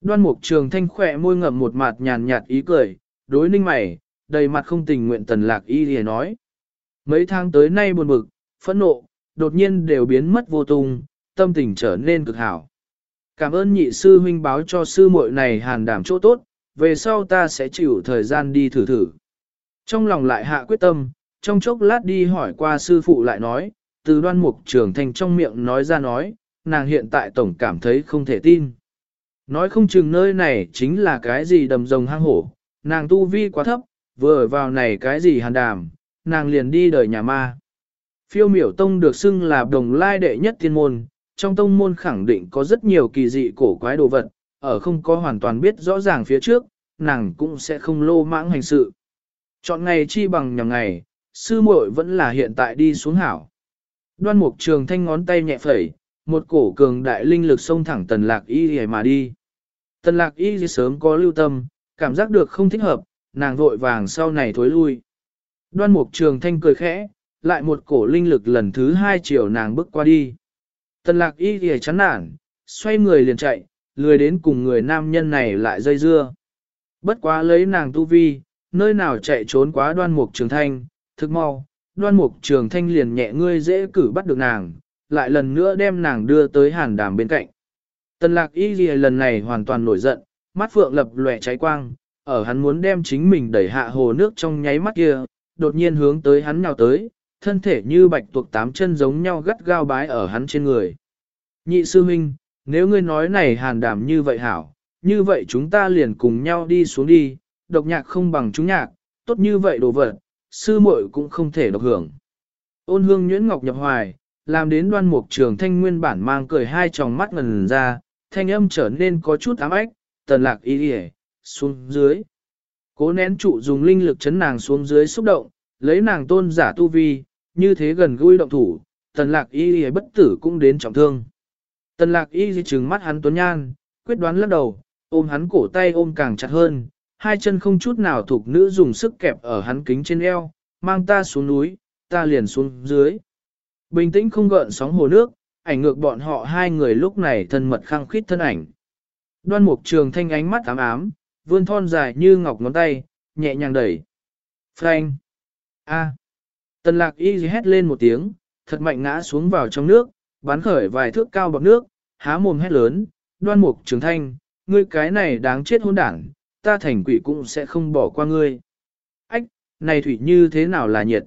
Đoan mục trường thanh khỏe môi ngậm một mặt nhàn nhạt ý cười, đối ninh mày, đầy mặt không tình nguyện tần lạc y thì nói. Mấy tháng tới nay buồn bực, phẫn nộ, đột nhiên đều biến mất vô tung, tâm tình trở nên cực hảo. Cảm ơn nhị sư huynh báo cho sư muội này hàn đảm chỗ tốt, về sau ta sẽ chịu thời gian đi thử thử. Trong lòng lại hạ quyết tâm, trong chốc lát đi hỏi qua sư phụ lại nói, từ đoan mục trường thành trong miệng nói ra nói, nàng hiện tại tổng cảm thấy không thể tin. Nói không chừng nơi này chính là cái gì đầm rồng hang hổ, nàng tu vi quá thấp, vừa vào này cái gì hàn đàm, nàng liền đi đời nhà ma. Phiêu miểu tông được xưng là đồng lai đệ nhất thiên môn, trong tông môn khẳng định có rất nhiều kỳ dị cổ quái đồ vật, ở không có hoàn toàn biết rõ ràng phía trước, nàng cũng sẽ không lô mãng hành sự. Chọn ngày chi bằng nhằm ngày, sư muội vẫn là hiện tại đi xuống hảo. Đoan mục trường thanh ngón tay nhẹ phẩy, một cổ cường đại linh lực xông thẳng tần lạc y mà đi. Tần lạc y sớm có lưu tâm, cảm giác được không thích hợp, nàng vội vàng sau này thối lui. Đoan mục trường thanh cười khẽ, lại một cổ linh lực lần thứ hai chiều nàng bước qua đi. Tần lạc y thì chán nản, xoay người liền chạy, lười đến cùng người nam nhân này lại dây dưa. Bất quá lấy nàng tu vi, nơi nào chạy trốn quá đoan mục trường thanh, thức mau, đoan mục trường thanh liền nhẹ ngươi dễ cử bắt được nàng, lại lần nữa đem nàng đưa tới hàn đàm bên cạnh. Tần lạc y ghi lần này hoàn toàn nổi giận, mắt phượng lập lòe cháy quang, ở hắn muốn đem chính mình đẩy hạ hồ nước trong nháy mắt kia, đột nhiên hướng tới hắn nhào tới, thân thể như bạch tuộc tám chân giống nhau gắt gao bái ở hắn trên người. Nhị sư huynh, nếu ngươi nói này hàn đảm như vậy hảo, như vậy chúng ta liền cùng nhau đi xuống đi, độc nhạc không bằng chúng nhạc, tốt như vậy đồ vật, sư muội cũng không thể độc hưởng. Ôn hương nhuyễn ngọc nhập hoài, làm đến đoan mục trường thanh nguyên bản mang cười hai tròng mắt ngần ra, thanh âm trở nên có chút ám ách, tần lạc y đi xuống dưới. Cố nén trụ dùng linh lực chấn nàng xuống dưới xúc động, lấy nàng tôn giả tu vi, như thế gần gũi động thủ, tần lạc y đi bất tử cũng đến trọng thương. Tần lạc y di trừng mắt hắn tuấn nhan, quyết đoán lắc đầu, ôm hắn cổ tay ôm càng chặt hơn, hai chân không chút nào thuộc nữ dùng sức kẹp ở hắn kính trên eo, mang ta xuống núi, ta liền xuống dưới. Bình tĩnh không gợn sóng hồ nước, ảnh ngược bọn họ hai người lúc này thân mật khăng khít thân ảnh. Đoan mục trường thanh ánh mắt ám ám, vươn thon dài như ngọc ngón tay, nhẹ nhàng đẩy. Frank! A! Tần lạc y hét lên một tiếng, thật mạnh ngã xuống vào trong nước, bắn khởi vài thước cao bọc nước, há mồm hét lớn, đoan mục trường thanh, ngươi cái này đáng chết hôn đảng, ta thành quỷ cũng sẽ không bỏ qua ngươi. Ách, này thủy như thế nào là nhiệt?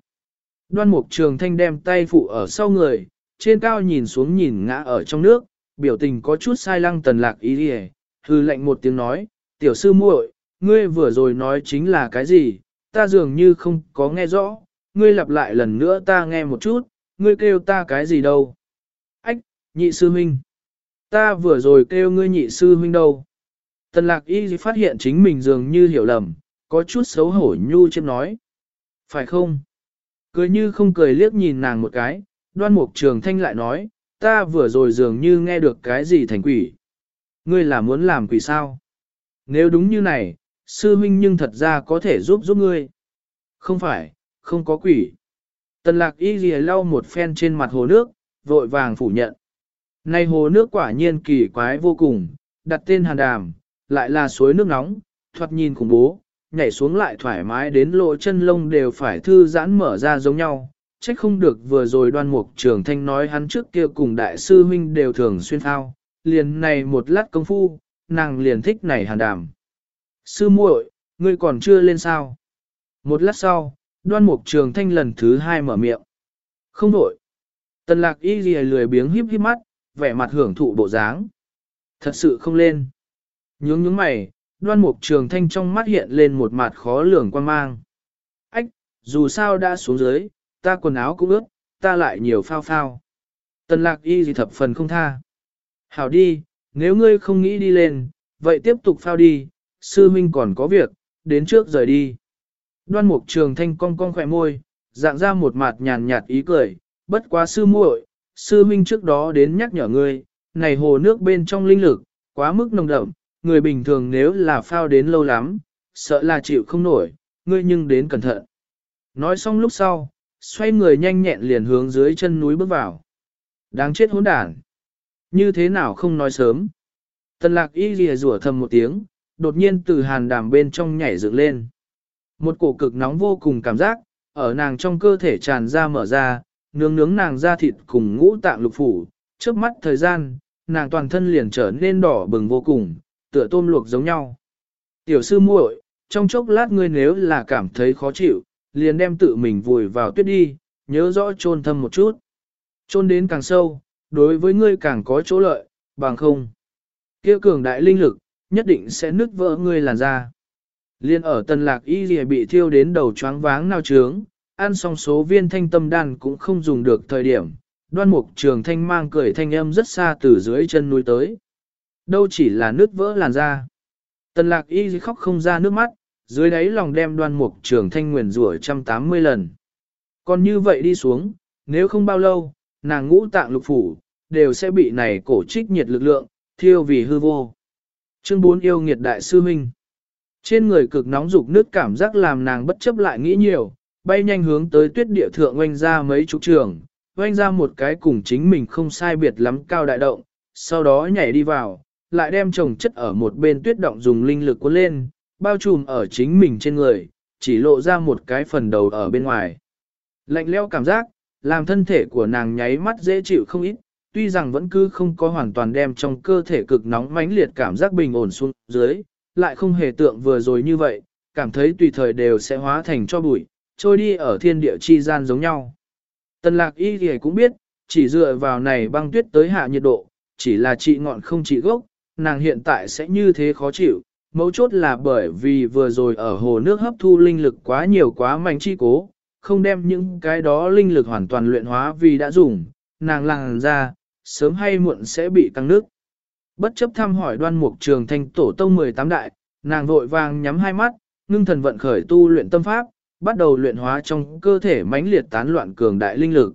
Đoan mục trường thanh đem tay phụ ở sau người, trên cao nhìn xuống nhìn ngã ở trong nước, biểu tình có chút sai lăng tần lạc ý đi hư lệnh một tiếng nói, tiểu sư muội, ngươi vừa rồi nói chính là cái gì, ta dường như không có nghe rõ, ngươi lặp lại lần nữa ta nghe một chút, ngươi kêu ta cái gì đâu. Ách, nhị sư huynh. Ta vừa rồi kêu ngươi nhị sư huynh đâu. Tần lạc y phát hiện chính mình dường như hiểu lầm, có chút xấu hổ nhu chiếm nói. Phải không? Cười như không cười liếc nhìn nàng một cái, đoan mục trường thanh lại nói, ta vừa rồi dường như nghe được cái gì thành quỷ. Ngươi là muốn làm quỷ sao? Nếu đúng như này, sư huynh nhưng thật ra có thể giúp giúp ngươi. Không phải, không có quỷ. Tần lạc y ghi lau một phen trên mặt hồ nước, vội vàng phủ nhận. Này hồ nước quả nhiên kỳ quái vô cùng, đặt tên hàn đàm, lại là suối nước nóng, thoạt nhìn khủng bố, nhảy xuống lại thoải mái đến lộ chân lông đều phải thư giãn mở ra giống nhau. Trách không được vừa rồi đoan mục trường thanh nói hắn trước kia cùng đại sư huynh đều thường xuyên thao, liền này một lát công phu, nàng liền thích này hàn đàm. Sư muội, ngươi còn chưa lên sao? Một lát sau, đoan mục trường thanh lần thứ hai mở miệng. Không đổi. Tần lạc y ghi lười biếng híp híp mắt, vẻ mặt hưởng thụ bộ dáng. Thật sự không lên. Nhướng nhướng mày, đoan mục trường thanh trong mắt hiện lên một mặt khó lường quan mang. Ách, dù sao đã xuống dưới, ta quần áo cũng ướt, ta lại nhiều phao phao. Tần lạc y gì thập phần không tha. Hảo đi, nếu ngươi không nghĩ đi lên, vậy tiếp tục phao đi, sư huynh còn có việc, đến trước rời đi. Đoan mục trường thanh cong cong khỏe môi, dạng ra một mặt nhàn nhạt ý cười, bất quá sư muội, sư huynh trước đó đến nhắc nhở ngươi, này hồ nước bên trong linh lực, quá mức nồng đậm, người bình thường nếu là phao đến lâu lắm, sợ là chịu không nổi, ngươi nhưng đến cẩn thận. Nói xong lúc sau, xoay người nhanh nhẹn liền hướng dưới chân núi bước vào. Đáng chết hỗn đản. Như thế nào không nói sớm. Tần lạc y lìa rủa thầm một tiếng, đột nhiên từ hàn đàm bên trong nhảy dựng lên. Một cổ cực nóng vô cùng cảm giác, ở nàng trong cơ thể tràn ra mở ra, nướng nướng nàng da thịt cùng ngũ tạng lục phủ, trước mắt thời gian, nàng toàn thân liền trở nên đỏ bừng vô cùng, tựa tôm luộc giống nhau. Tiểu sư muội, trong chốc lát ngươi nếu là cảm thấy khó chịu, liền đem tự mình vùi vào tuyết đi, nhớ rõ chôn thâm một chút. Chôn đến càng sâu, đối với ngươi càng có chỗ lợi, bằng không. kia cường đại linh lực, nhất định sẽ nứt vỡ ngươi làn da. Liên ở tần lạc y lìa bị thiêu đến đầu choáng váng nao trướng, ăn xong số viên thanh tâm đan cũng không dùng được thời điểm. Đoan mục trường thanh mang cười thanh âm rất xa từ dưới chân núi tới. Đâu chỉ là nước vỡ làn da. Tần lạc y khóc không ra nước mắt, dưới đáy lòng đem đoan mục trường thanh nguyền rủa 180 lần. Còn như vậy đi xuống, nếu không bao lâu, nàng ngũ tạng lục phủ, đều sẽ bị này cổ trích nhiệt lực lượng, thiêu vì hư vô. Chương 4 yêu nghiệt đại sư huynh. Trên người cực nóng dục nước cảm giác làm nàng bất chấp lại nghĩ nhiều, bay nhanh hướng tới tuyết địa thượng oanh ra mấy chục trường, oanh ra một cái cùng chính mình không sai biệt lắm cao đại động, sau đó nhảy đi vào, lại đem chồng chất ở một bên tuyết động dùng linh lực cuốn lên, bao trùm ở chính mình trên người, chỉ lộ ra một cái phần đầu ở bên ngoài. Lạnh leo cảm giác, làm thân thể của nàng nháy mắt dễ chịu không ít, tuy rằng vẫn cứ không có hoàn toàn đem trong cơ thể cực nóng mãnh liệt cảm giác bình ổn xuống dưới, lại không hề tượng vừa rồi như vậy, cảm thấy tùy thời đều sẽ hóa thành cho bụi, trôi đi ở thiên địa chi gian giống nhau. Tần lạc y thì cũng biết, chỉ dựa vào này băng tuyết tới hạ nhiệt độ, chỉ là trị ngọn không trị gốc, nàng hiện tại sẽ như thế khó chịu, mấu chốt là bởi vì vừa rồi ở hồ nước hấp thu linh lực quá nhiều quá mạnh chi cố, không đem những cái đó linh lực hoàn toàn luyện hóa vì đã dùng, nàng làng ra, sớm hay muộn sẽ bị căng nước. Bất chấp thăm hỏi đoan mục trường thanh tổ tông 18 đại, nàng vội vàng nhắm hai mắt, ngưng thần vận khởi tu luyện tâm pháp, bắt đầu luyện hóa trong cơ thể mãnh liệt tán loạn cường đại linh lực.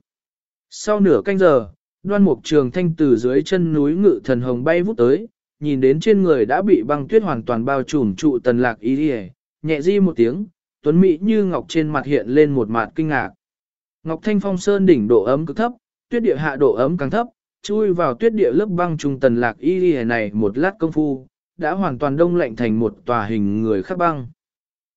Sau nửa canh giờ, đoan mục trường thanh từ dưới chân núi ngự thần hồng bay vút tới, nhìn đến trên người đã bị băng tuyết hoàn toàn bao trùm trụ tần lạc ý đi nhẹ di một tiếng, tuấn mỹ như ngọc trên mặt hiện lên một mặt kinh ngạc. Ngọc Thanh Phong Sơn đỉnh độ ấm cực thấp, tuyết địa hạ độ ấm càng thấp, chui vào tuyết địa lớp băng trung tần lạc y đi này một lát công phu, đã hoàn toàn đông lạnh thành một tòa hình người khắc băng.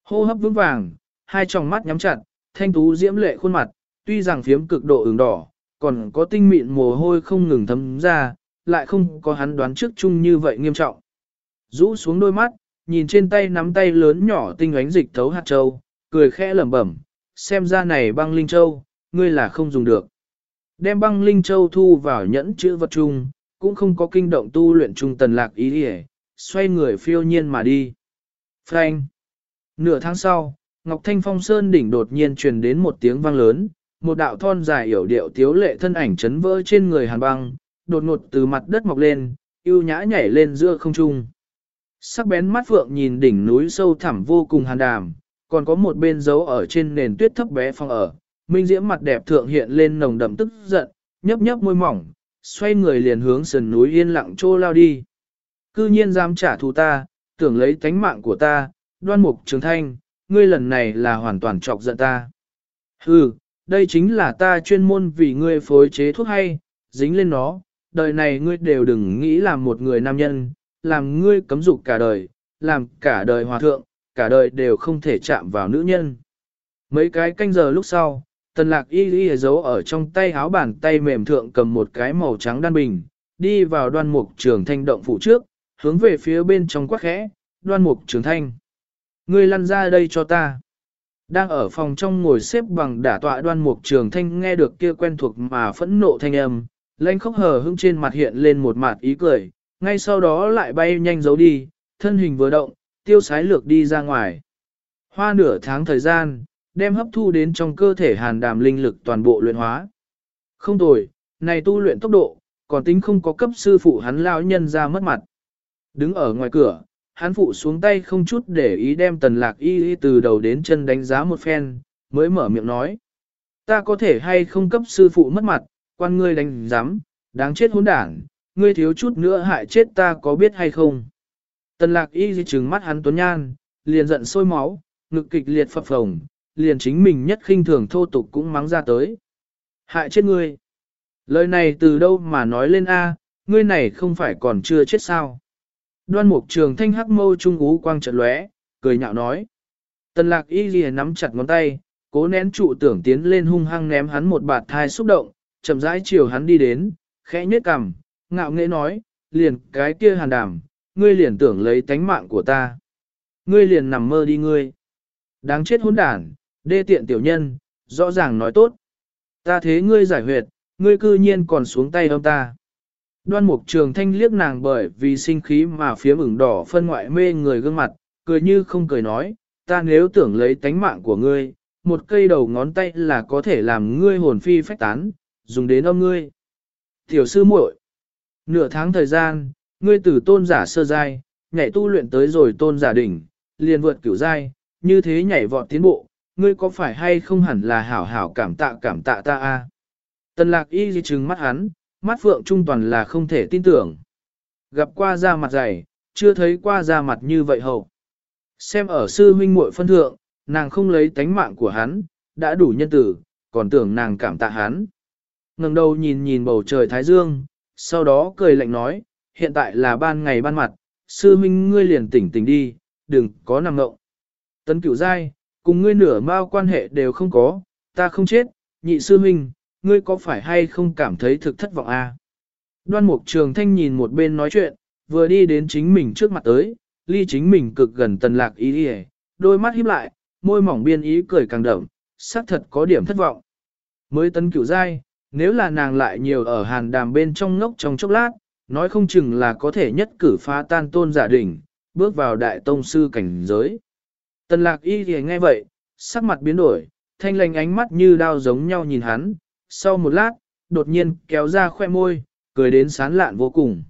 Hô hấp vững vàng, hai tròng mắt nhắm chặt, thanh tú diễm lệ khuôn mặt, tuy rằng phiếm cực độ ửng đỏ, còn có tinh mịn mồ hôi không ngừng thấm ra, lại không có hắn đoán trước chung như vậy nghiêm trọng. Rũ xuống đôi mắt, nhìn trên tay nắm tay lớn nhỏ tinh ánh dịch thấu hạt châu, cười khẽ lẩm bẩm, xem ra này băng linh châu, ngươi là không dùng được. Đem băng linh châu thu vào nhẫn chữ vật chung, cũng không có kinh động tu luyện trung tần lạc ý hề, xoay người phiêu nhiên mà đi. Frank! Nửa tháng sau, Ngọc Thanh Phong Sơn đỉnh đột nhiên truyền đến một tiếng vang lớn, một đạo thon dài hiểu điệu tiếu lệ thân ảnh chấn vỡ trên người hàn băng, đột ngột từ mặt đất mọc lên, yêu nhã nhảy lên giữa không trung. Sắc bén mắt phượng nhìn đỉnh núi sâu thẳm vô cùng hàn đàm, còn có một bên dấu ở trên nền tuyết thấp bé phong ở, minh diễm mặt đẹp thượng hiện lên nồng đậm tức giận, nhấp nhấp môi mỏng, xoay người liền hướng sườn núi yên lặng trô lao đi. Cư nhiên dám trả thù ta, tưởng lấy tánh mạng của ta, đoan mục trường thanh, ngươi lần này là hoàn toàn chọc giận ta. Hừ, đây chính là ta chuyên môn vì ngươi phối chế thuốc hay, dính lên nó, đời này ngươi đều đừng nghĩ làm một người nam nhân, làm ngươi cấm dục cả đời, làm cả đời hòa thượng, cả đời đều không thể chạm vào nữ nhân. Mấy cái canh giờ lúc sau, tần lạc y y giấu ở trong tay áo bàn tay mềm thượng cầm một cái màu trắng đan bình, đi vào đoan mục trường thanh động phủ trước, hướng về phía bên trong quắc khẽ, đoan mục trường thanh. Ngươi lăn ra đây cho ta. Đang ở phòng trong ngồi xếp bằng đả tọa đoan mục trường thanh nghe được kia quen thuộc mà phẫn nộ thanh âm, lanh khóc hờ hững trên mặt hiện lên một mặt ý cười, ngay sau đó lại bay nhanh giấu đi, thân hình vừa động, tiêu sái lược đi ra ngoài. Hoa nửa tháng thời gian, đem hấp thu đến trong cơ thể hàn đàm linh lực toàn bộ luyện hóa. Không tồi, này tu luyện tốc độ, còn tính không có cấp sư phụ hắn lão nhân ra mất mặt. Đứng ở ngoài cửa, hắn phụ xuống tay không chút để ý đem tần lạc y y từ đầu đến chân đánh giá một phen, mới mở miệng nói. Ta có thể hay không cấp sư phụ mất mặt, quan ngươi đánh giám, đáng chết hỗn đảng, ngươi thiếu chút nữa hại chết ta có biết hay không. Tần lạc y di trừng mắt hắn tuấn nhan, liền giận sôi máu, ngực kịch liệt phập phồng, liền chính mình nhất khinh thường thô tục cũng mắng ra tới. Hại chết ngươi. Lời này từ đâu mà nói lên A, ngươi này không phải còn chưa chết sao. Đoan mục trường thanh hắc mâu trung ú quang chợt lóe, cười nhạo nói. Tần lạc y ghi nắm chặt ngón tay, cố nén trụ tưởng tiến lên hung hăng ném hắn một bạt thai xúc động, chậm rãi chiều hắn đi đến, khẽ nhếch cằm, ngạo nghễ nói, liền cái kia hàn đảm, ngươi liền tưởng lấy tánh mạng của ta. Ngươi liền nằm mơ đi ngươi. Đáng chết hỗn đản, đê tiện tiểu nhân, rõ ràng nói tốt. Ta thế ngươi giải huyệt, ngươi cư nhiên còn xuống tay ông ta. Đoan mục trường thanh liếc nàng bởi vì sinh khí mà phía ửng đỏ phân ngoại mê người gương mặt, cười như không cười nói, ta nếu tưởng lấy tánh mạng của ngươi, một cây đầu ngón tay là có thể làm ngươi hồn phi phách tán, dùng đến âm ngươi. Tiểu sư muội, nửa tháng thời gian, ngươi từ tôn giả sơ giai, nhảy tu luyện tới rồi tôn giả đỉnh, liền vượt cửu giai, như thế nhảy vọt tiến bộ, ngươi có phải hay không hẳn là hảo hảo cảm tạ cảm tạ ta a? Tần lạc y di trừng mắt hắn, mắt phượng trung toàn là không thể tin tưởng. Gặp qua da mặt dày, chưa thấy qua da mặt như vậy hậu. Xem ở sư huynh muội phân thượng, nàng không lấy tánh mạng của hắn, đã đủ nhân tử, còn tưởng nàng cảm tạ hắn ngẩng đầu nhìn nhìn bầu trời thái dương, sau đó cười lạnh nói, hiện tại là ban ngày ban mặt, sư huynh ngươi liền tỉnh tỉnh đi, đừng có nằm ngộng. Tấn cửu dai, cùng ngươi nửa mao quan hệ đều không có, ta không chết, nhị sư huynh, ngươi có phải hay không cảm thấy thực thất vọng a? À? Đoan mục trường thanh nhìn một bên nói chuyện, vừa đi đến chính mình trước mặt tới, ly chính mình cực gần tần lạc ý đi đôi mắt híp lại, môi mỏng biên ý cười càng đậm, xác thật có điểm thất vọng. Mới tấn cửu dai, nếu là nàng lại nhiều ở hàn đàm bên trong ngốc trong chốc lát, nói không chừng là có thể nhất cử phá tan tôn giả đỉnh, bước vào đại tông sư cảnh giới. Tần lạc y thì nghe vậy, sắc mặt biến đổi, thanh lành ánh mắt như đao giống nhau nhìn hắn, sau một lát, đột nhiên kéo ra khoe môi, cười đến sán lạn vô cùng.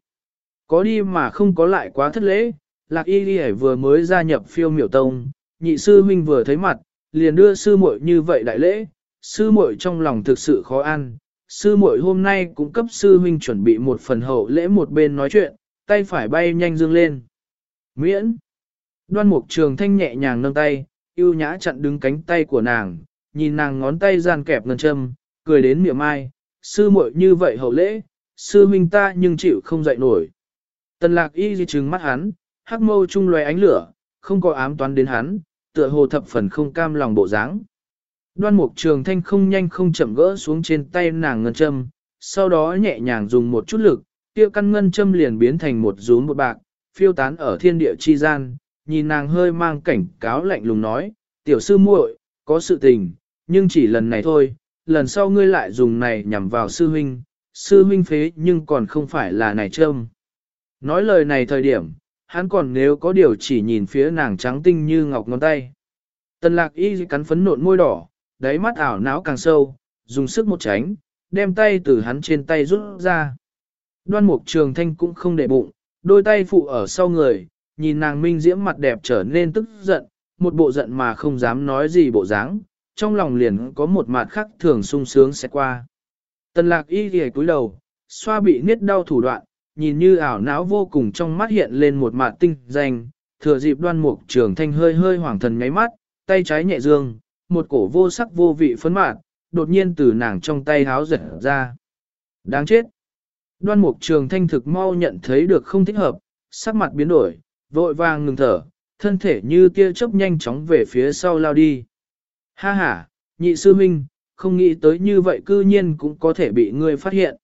Có đi mà không có lại quá thất lễ, lạc y thì vừa mới gia nhập phiêu miểu tông, nhị sư huynh vừa thấy mặt, liền đưa sư muội như vậy đại lễ, sư muội trong lòng thực sự khó ăn. Sư muội hôm nay cũng cấp sư huynh chuẩn bị một phần hậu lễ một bên nói chuyện, tay phải bay nhanh dương lên. Miễn! Đoan mục trường thanh nhẹ nhàng nâng tay, yêu nhã chặn đứng cánh tay của nàng, nhìn nàng ngón tay gian kẹp ngân châm, cười đến miệng mai, sư muội như vậy hậu lễ, sư huynh ta nhưng chịu không dậy nổi. Tần lạc y di trừng mắt hắn, hắc mâu trung loài ánh lửa, không có ám toán đến hắn, tựa hồ thập phần không cam lòng bộ dáng. Đoan mục trường thanh không nhanh không chậm gỡ xuống trên tay nàng ngân châm, sau đó nhẹ nhàng dùng một chút lực, kia căn ngân châm liền biến thành một rúm một bạc, phiêu tán ở thiên địa chi gian, nhìn nàng hơi mang cảnh cáo lạnh lùng nói, tiểu sư muội, có sự tình, nhưng chỉ lần này thôi, lần sau ngươi lại dùng này nhằm vào sư huynh, sư huynh phế nhưng còn không phải là này trâm. Nói lời này thời điểm, hắn còn nếu có điều chỉ nhìn phía nàng trắng tinh như ngọc ngón tay. Tần lạc y cắn phấn nộn môi đỏ, đáy mắt ảo não càng sâu, dùng sức một tránh, đem tay từ hắn trên tay rút ra. Đoan mục trường thanh cũng không để bụng, đôi tay phụ ở sau người, nhìn nàng minh diễm mặt đẹp trở nên tức giận, một bộ giận mà không dám nói gì bộ dáng, trong lòng liền có một mặt khắc thường sung sướng sẽ qua. Tần lạc y ghề cúi đầu, xoa bị niết đau thủ đoạn, nhìn như ảo não vô cùng trong mắt hiện lên một mặt tinh danh, thừa dịp đoan mục trường thanh hơi hơi hoảng thần nháy mắt, tay trái nhẹ dương, một cổ vô sắc vô vị phấn mạn, đột nhiên từ nàng trong tay háo giật ra. Đáng chết! Đoan mục trường thanh thực mau nhận thấy được không thích hợp, sắc mặt biến đổi, vội vàng ngừng thở, thân thể như tia chớp nhanh chóng về phía sau lao đi. Ha ha, nhị sư huynh, không nghĩ tới như vậy cư nhiên cũng có thể bị ngươi phát hiện.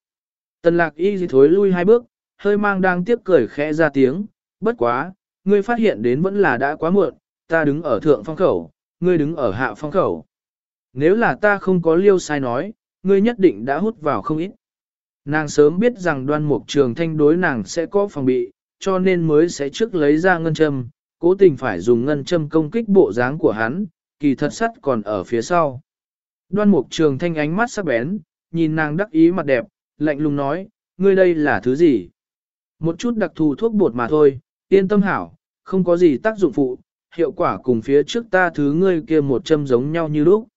Tần lạc y thối lui hai bước, hơi mang đang tiếc cười khẽ ra tiếng, bất quá, ngươi phát hiện đến vẫn là đã quá muộn, ta đứng ở thượng phong khẩu, ngươi đứng ở hạ phong khẩu. Nếu là ta không có liêu sai nói, ngươi nhất định đã hút vào không ít. Nàng sớm biết rằng đoan mục trường thanh đối nàng sẽ có phòng bị, cho nên mới sẽ trước lấy ra ngân châm, cố tình phải dùng ngân châm công kích bộ dáng của hắn, kỳ thật sắt còn ở phía sau. Đoan mục trường thanh ánh mắt sắc bén, nhìn nàng đắc ý mặt đẹp, lạnh lùng nói, ngươi đây là thứ gì? Một chút đặc thù thuốc bột mà thôi, yên tâm hảo, không có gì tác dụng phụ, hiệu quả cùng phía trước ta thứ ngươi kia một châm giống nhau như lúc.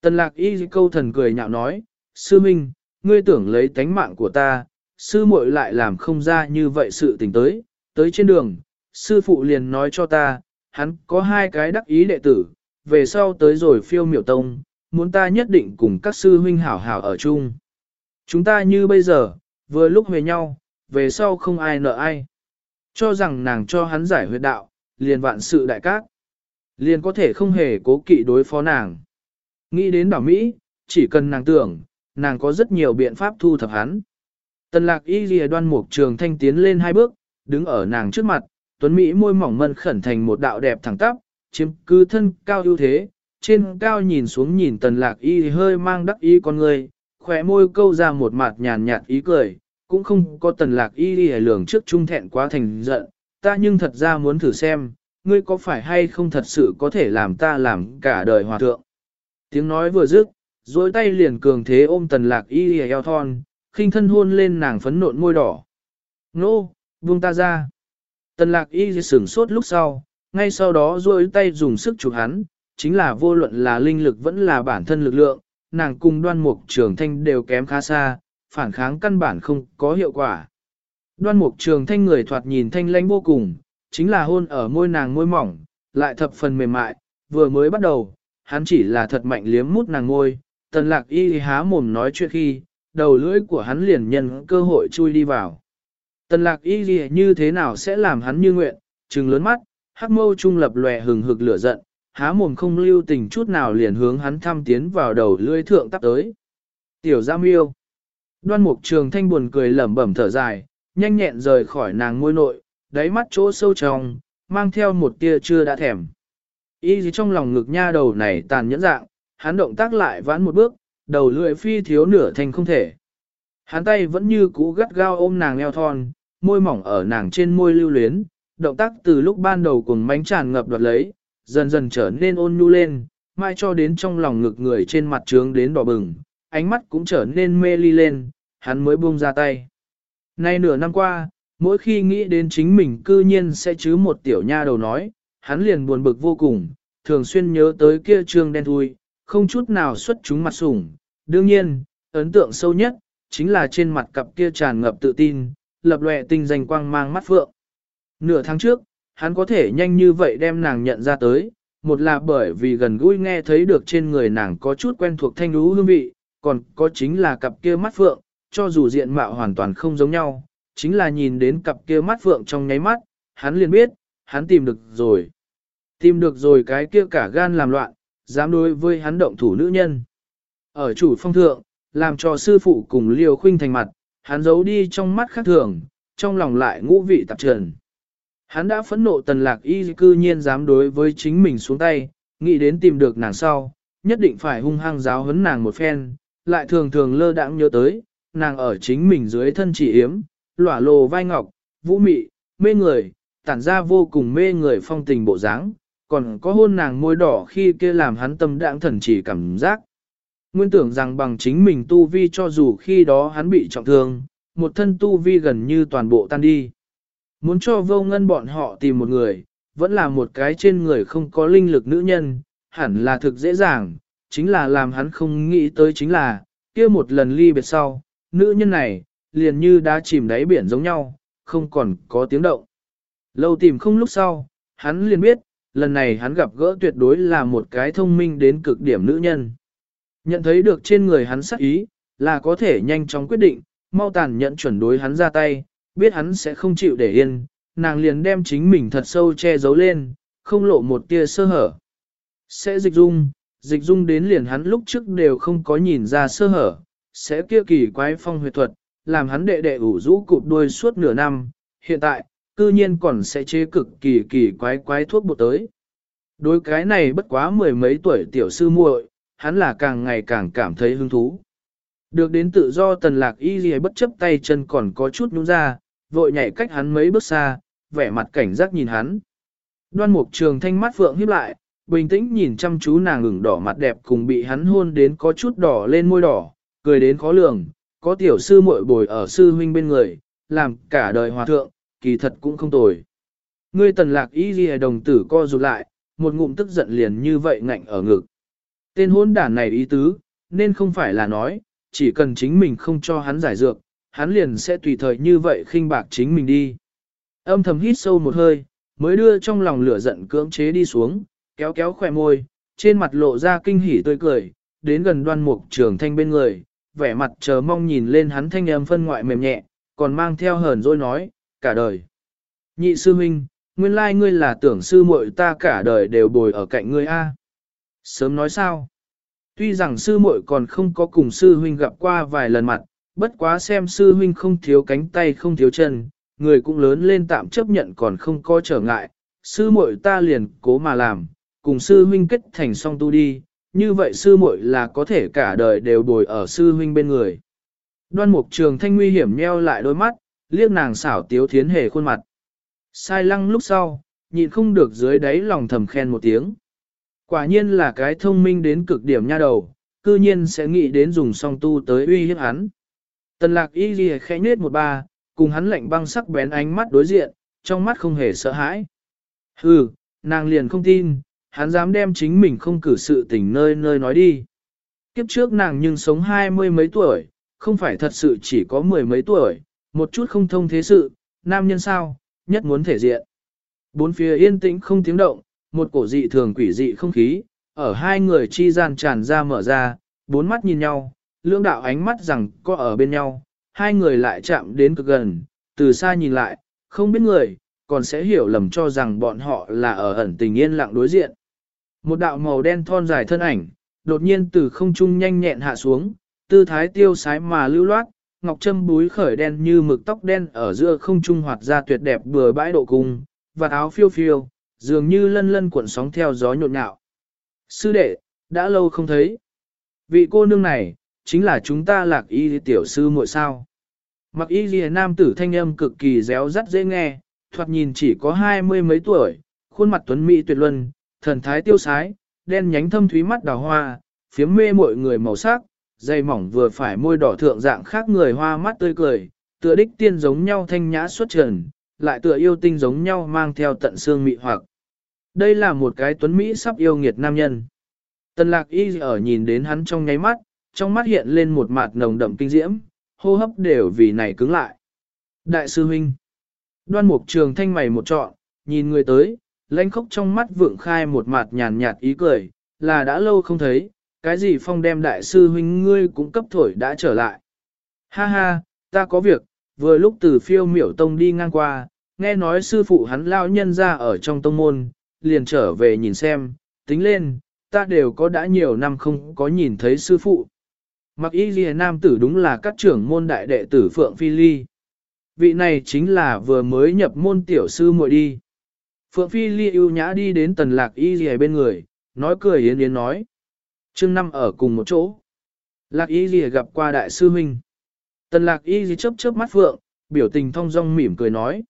Tần lạc y câu thần cười nhạo nói, sư minh, ngươi tưởng lấy tánh mạng của ta, sư muội lại làm không ra như vậy sự tình tới, tới trên đường, sư phụ liền nói cho ta, hắn có hai cái đắc ý đệ tử, về sau tới rồi phiêu miểu tông, muốn ta nhất định cùng các sư huynh hảo hảo ở chung. Chúng ta như bây giờ, vừa lúc về nhau, về sau không ai nợ ai. Cho rằng nàng cho hắn giải huyệt đạo, liền vạn sự đại cát. Liền có thể không hề cố kỵ đối phó nàng. Nghĩ đến đảo Mỹ, chỉ cần nàng tưởng, nàng có rất nhiều biện pháp thu thập hắn. Tần lạc y ghi đoan mục trường thanh tiến lên hai bước, đứng ở nàng trước mặt, tuấn Mỹ môi mỏng mân khẩn thành một đạo đẹp thẳng tắp, chiếm cứ thân cao ưu thế, trên cao nhìn xuống nhìn tần lạc y hơi mang đắc ý con người, khỏe môi câu ra một mặt nhàn nhạt ý cười, cũng không có tần lạc y đi lường trước trung thẹn quá thành giận, ta nhưng thật ra muốn thử xem, ngươi có phải hay không thật sự có thể làm ta làm cả đời hòa thượng. Tiếng nói vừa dứt, dối tay liền cường thế ôm tần lạc y eo thon, khinh thân hôn lên nàng phấn nộn môi đỏ. Nô, buông ta ra. Tần lạc y sửng sốt lúc sau, ngay sau đó dối tay dùng sức chụp hắn, chính là vô luận là linh lực vẫn là bản thân lực lượng, nàng cùng đoan mục trường thanh đều kém khá xa, phản kháng căn bản không có hiệu quả. Đoan mục trường thanh người thoạt nhìn thanh lãnh vô cùng, chính là hôn ở môi nàng môi mỏng, lại thập phần mềm mại, vừa mới bắt đầu, hắn chỉ là thật mạnh liếm mút nàng môi, tần lạc y há mồm nói chuyện khi, đầu lưỡi của hắn liền nhân cơ hội chui đi vào. Tần lạc y như thế nào sẽ làm hắn như nguyện, trừng lớn mắt, hắc mâu trung lập lòe hừng hực lửa giận, há mồm không lưu tình chút nào liền hướng hắn thăm tiến vào đầu lưỡi thượng tắp tới. Tiểu Giang yêu, Đoan mục trường thanh buồn cười lẩm bẩm thở dài, nhanh nhẹn rời khỏi nàng ngôi nội, đáy mắt chỗ sâu trong, mang theo một tia chưa đã thèm. Y gì trong lòng ngực nha đầu này tàn nhẫn dạng, hắn động tác lại vãn một bước, đầu lưỡi phi thiếu nửa thành không thể. Hắn tay vẫn như cũ gắt gao ôm nàng eo thon, môi mỏng ở nàng trên môi lưu luyến, động tác từ lúc ban đầu cùng mánh tràn ngập đoạt lấy, dần dần trở nên ôn nhu lên, mai cho đến trong lòng ngực người trên mặt trướng đến đỏ bừng, ánh mắt cũng trở nên mê ly lên, hắn mới buông ra tay. Nay nửa năm qua, mỗi khi nghĩ đến chính mình cư nhiên sẽ chứ một tiểu nha đầu nói, hắn liền buồn bực vô cùng, thường xuyên nhớ tới kia trương đen thui, không chút nào xuất chúng mặt sủng. Đương nhiên, ấn tượng sâu nhất, chính là trên mặt cặp kia tràn ngập tự tin, lập lệ tinh danh quang mang mắt phượng. Nửa tháng trước, hắn có thể nhanh như vậy đem nàng nhận ra tới, một là bởi vì gần gũi nghe thấy được trên người nàng có chút quen thuộc thanh lú hương vị, còn có chính là cặp kia mắt phượng, cho dù diện mạo hoàn toàn không giống nhau, chính là nhìn đến cặp kia mắt phượng trong nháy mắt, hắn liền biết, hắn tìm được rồi. Tìm được rồi cái kia cả gan làm loạn, dám đối với hắn động thủ nữ nhân. Ở chủ phong thượng, làm cho sư phụ cùng liều khuynh thành mặt, hắn giấu đi trong mắt khác thường, trong lòng lại ngũ vị tạp trần. Hắn đã phẫn nộ tần lạc y cư nhiên dám đối với chính mình xuống tay, nghĩ đến tìm được nàng sau, nhất định phải hung hăng giáo huấn nàng một phen, lại thường thường lơ đãng nhớ tới, nàng ở chính mình dưới thân chỉ yếm, lỏa lồ vai ngọc, vũ mị, mê người, tản ra vô cùng mê người phong tình bộ dáng, còn có hôn nàng môi đỏ khi kia làm hắn tâm đãng thần chỉ cảm giác. Nguyên tưởng rằng bằng chính mình tu vi cho dù khi đó hắn bị trọng thương, một thân tu vi gần như toàn bộ tan đi. Muốn cho vô ngân bọn họ tìm một người, vẫn là một cái trên người không có linh lực nữ nhân, hẳn là thực dễ dàng, chính là làm hắn không nghĩ tới chính là, kia một lần ly biệt sau, nữ nhân này, liền như đã chìm đáy biển giống nhau, không còn có tiếng động. Lâu tìm không lúc sau, hắn liền biết, lần này hắn gặp gỡ tuyệt đối là một cái thông minh đến cực điểm nữ nhân. Nhận thấy được trên người hắn sắc ý, là có thể nhanh chóng quyết định, mau tàn nhận chuẩn đối hắn ra tay, biết hắn sẽ không chịu để yên, nàng liền đem chính mình thật sâu che giấu lên, không lộ một tia sơ hở. Sẽ dịch dung, dịch dung đến liền hắn lúc trước đều không có nhìn ra sơ hở, sẽ kia kỳ quái phong huyệt thuật, làm hắn đệ đệ ủ rũ cụp đuôi suốt nửa năm, hiện tại, cư nhiên còn sẽ chế cực kỳ kỳ quái quái thuốc bột tới. Đối cái này bất quá mười mấy tuổi tiểu sư muội, hắn là càng ngày càng cảm thấy hứng thú. Được đến tự do tần lạc y gì bất chấp tay chân còn có chút nhún ra, vội nhảy cách hắn mấy bước xa, vẻ mặt cảnh giác nhìn hắn. Đoan mục trường thanh mắt phượng híp lại, bình tĩnh nhìn chăm chú nàng ửng đỏ mặt đẹp cùng bị hắn hôn đến có chút đỏ lên môi đỏ, cười đến khó lường, có tiểu sư muội bồi ở sư huynh bên người, làm cả đời hòa thượng, kỳ thật cũng không tồi. Ngươi tần lạc y ghi đồng tử co rụt lại, một ngụm tức giận liền như vậy ngạnh ở ngực. Tên hôn đản này ý tứ, nên không phải là nói, chỉ cần chính mình không cho hắn giải dược, hắn liền sẽ tùy thời như vậy khinh bạc chính mình đi. Âm thầm hít sâu một hơi, mới đưa trong lòng lửa giận cưỡng chế đi xuống, kéo kéo khỏe môi, trên mặt lộ ra kinh hỉ tươi cười, đến gần đoan mục trường thanh bên người, vẻ mặt chờ mong nhìn lên hắn thanh âm phân ngoại mềm nhẹ, còn mang theo hờn dỗi nói, cả đời. Nhị sư huynh, nguyên lai ngươi là tưởng sư muội ta cả đời đều bồi ở cạnh ngươi a. Sớm nói sao? Tuy rằng sư muội còn không có cùng sư huynh gặp qua vài lần mặt, bất quá xem sư huynh không thiếu cánh tay không thiếu chân, người cũng lớn lên tạm chấp nhận còn không có trở ngại, sư muội ta liền cố mà làm, cùng sư huynh kết thành song tu đi, như vậy sư muội là có thể cả đời đều bồi ở sư huynh bên người. Đoan mục trường thanh nguy hiểm nheo lại đôi mắt, liếc nàng xảo tiếu thiến hề khuôn mặt. Sai lăng lúc sau, nhịn không được dưới đáy lòng thầm khen một tiếng. Quả nhiên là cái thông minh đến cực điểm nha đầu, cư nhiên sẽ nghĩ đến dùng song tu tới uy hiếp hắn. Tần lạc y ghi khẽ nết một ba, cùng hắn lạnh băng sắc bén ánh mắt đối diện, trong mắt không hề sợ hãi. Hừ, nàng liền không tin, hắn dám đem chính mình không cử sự tình nơi nơi nói đi. Kiếp trước nàng nhưng sống hai mươi mấy tuổi, không phải thật sự chỉ có mười mấy tuổi, một chút không thông thế sự, nam nhân sao, nhất muốn thể diện. Bốn phía yên tĩnh không tiếng động, một cổ dị thường quỷ dị không khí, ở hai người chi gian tràn ra mở ra, bốn mắt nhìn nhau, lưỡng đạo ánh mắt rằng có ở bên nhau, hai người lại chạm đến cực gần, từ xa nhìn lại, không biết người, còn sẽ hiểu lầm cho rằng bọn họ là ở ẩn tình yên lặng đối diện. Một đạo màu đen thon dài thân ảnh, đột nhiên từ không trung nhanh nhẹn hạ xuống, tư thái tiêu sái mà lưu loát, ngọc châm búi khởi đen như mực tóc đen ở giữa không trung hoạt ra tuyệt đẹp bừa bãi độ cung, và áo phiêu phiêu, dường như lân lân cuộn sóng theo gió nhộn nhạo. Sư đệ, đã lâu không thấy. Vị cô nương này, chính là chúng ta lạc y tiểu sư muội sao. Mặc y ghi nam tử thanh âm cực kỳ réo rắt dễ nghe, thoạt nhìn chỉ có hai mươi mấy tuổi, khuôn mặt tuấn mỹ tuyệt luân, thần thái tiêu sái, đen nhánh thâm thúy mắt đào hoa, phiếm mê mọi người màu sắc, dây mỏng vừa phải môi đỏ thượng dạng khác người hoa mắt tươi cười, tựa đích tiên giống nhau thanh nhã xuất trần, lại tựa yêu tinh giống nhau mang theo tận xương mị hoặc. Đây là một cái tuấn Mỹ sắp yêu nghiệt nam nhân. Tần lạc y ở nhìn đến hắn trong nháy mắt, trong mắt hiện lên một mặt nồng đậm kinh diễm, hô hấp đều vì này cứng lại. Đại sư huynh, đoan mục trường thanh mày một trọn, nhìn người tới, lãnh khốc trong mắt vượng khai một mặt nhàn nhạt ý cười, là đã lâu không thấy, cái gì phong đem đại sư huynh ngươi cũng cấp thổi đã trở lại. Ha ha, ta có việc, vừa lúc từ phiêu miểu tông đi ngang qua, nghe nói sư phụ hắn lao nhân ra ở trong tông môn, liền trở về nhìn xem, tính lên, ta đều có đã nhiều năm không có nhìn thấy sư phụ. Mặc y ghi nam tử đúng là các trưởng môn đại đệ tử Phượng Phi Ly. Vị này chính là vừa mới nhập môn tiểu sư muội đi. Phượng Phi Ly ưu nhã đi đến tần lạc y ghi bên người, nói cười yến yến nói. Trương năm ở cùng một chỗ. Lạc y ghi gặp qua đại sư huynh. Tần lạc y ghi chớp chớp mắt Phượng, biểu tình thong dong mỉm cười nói.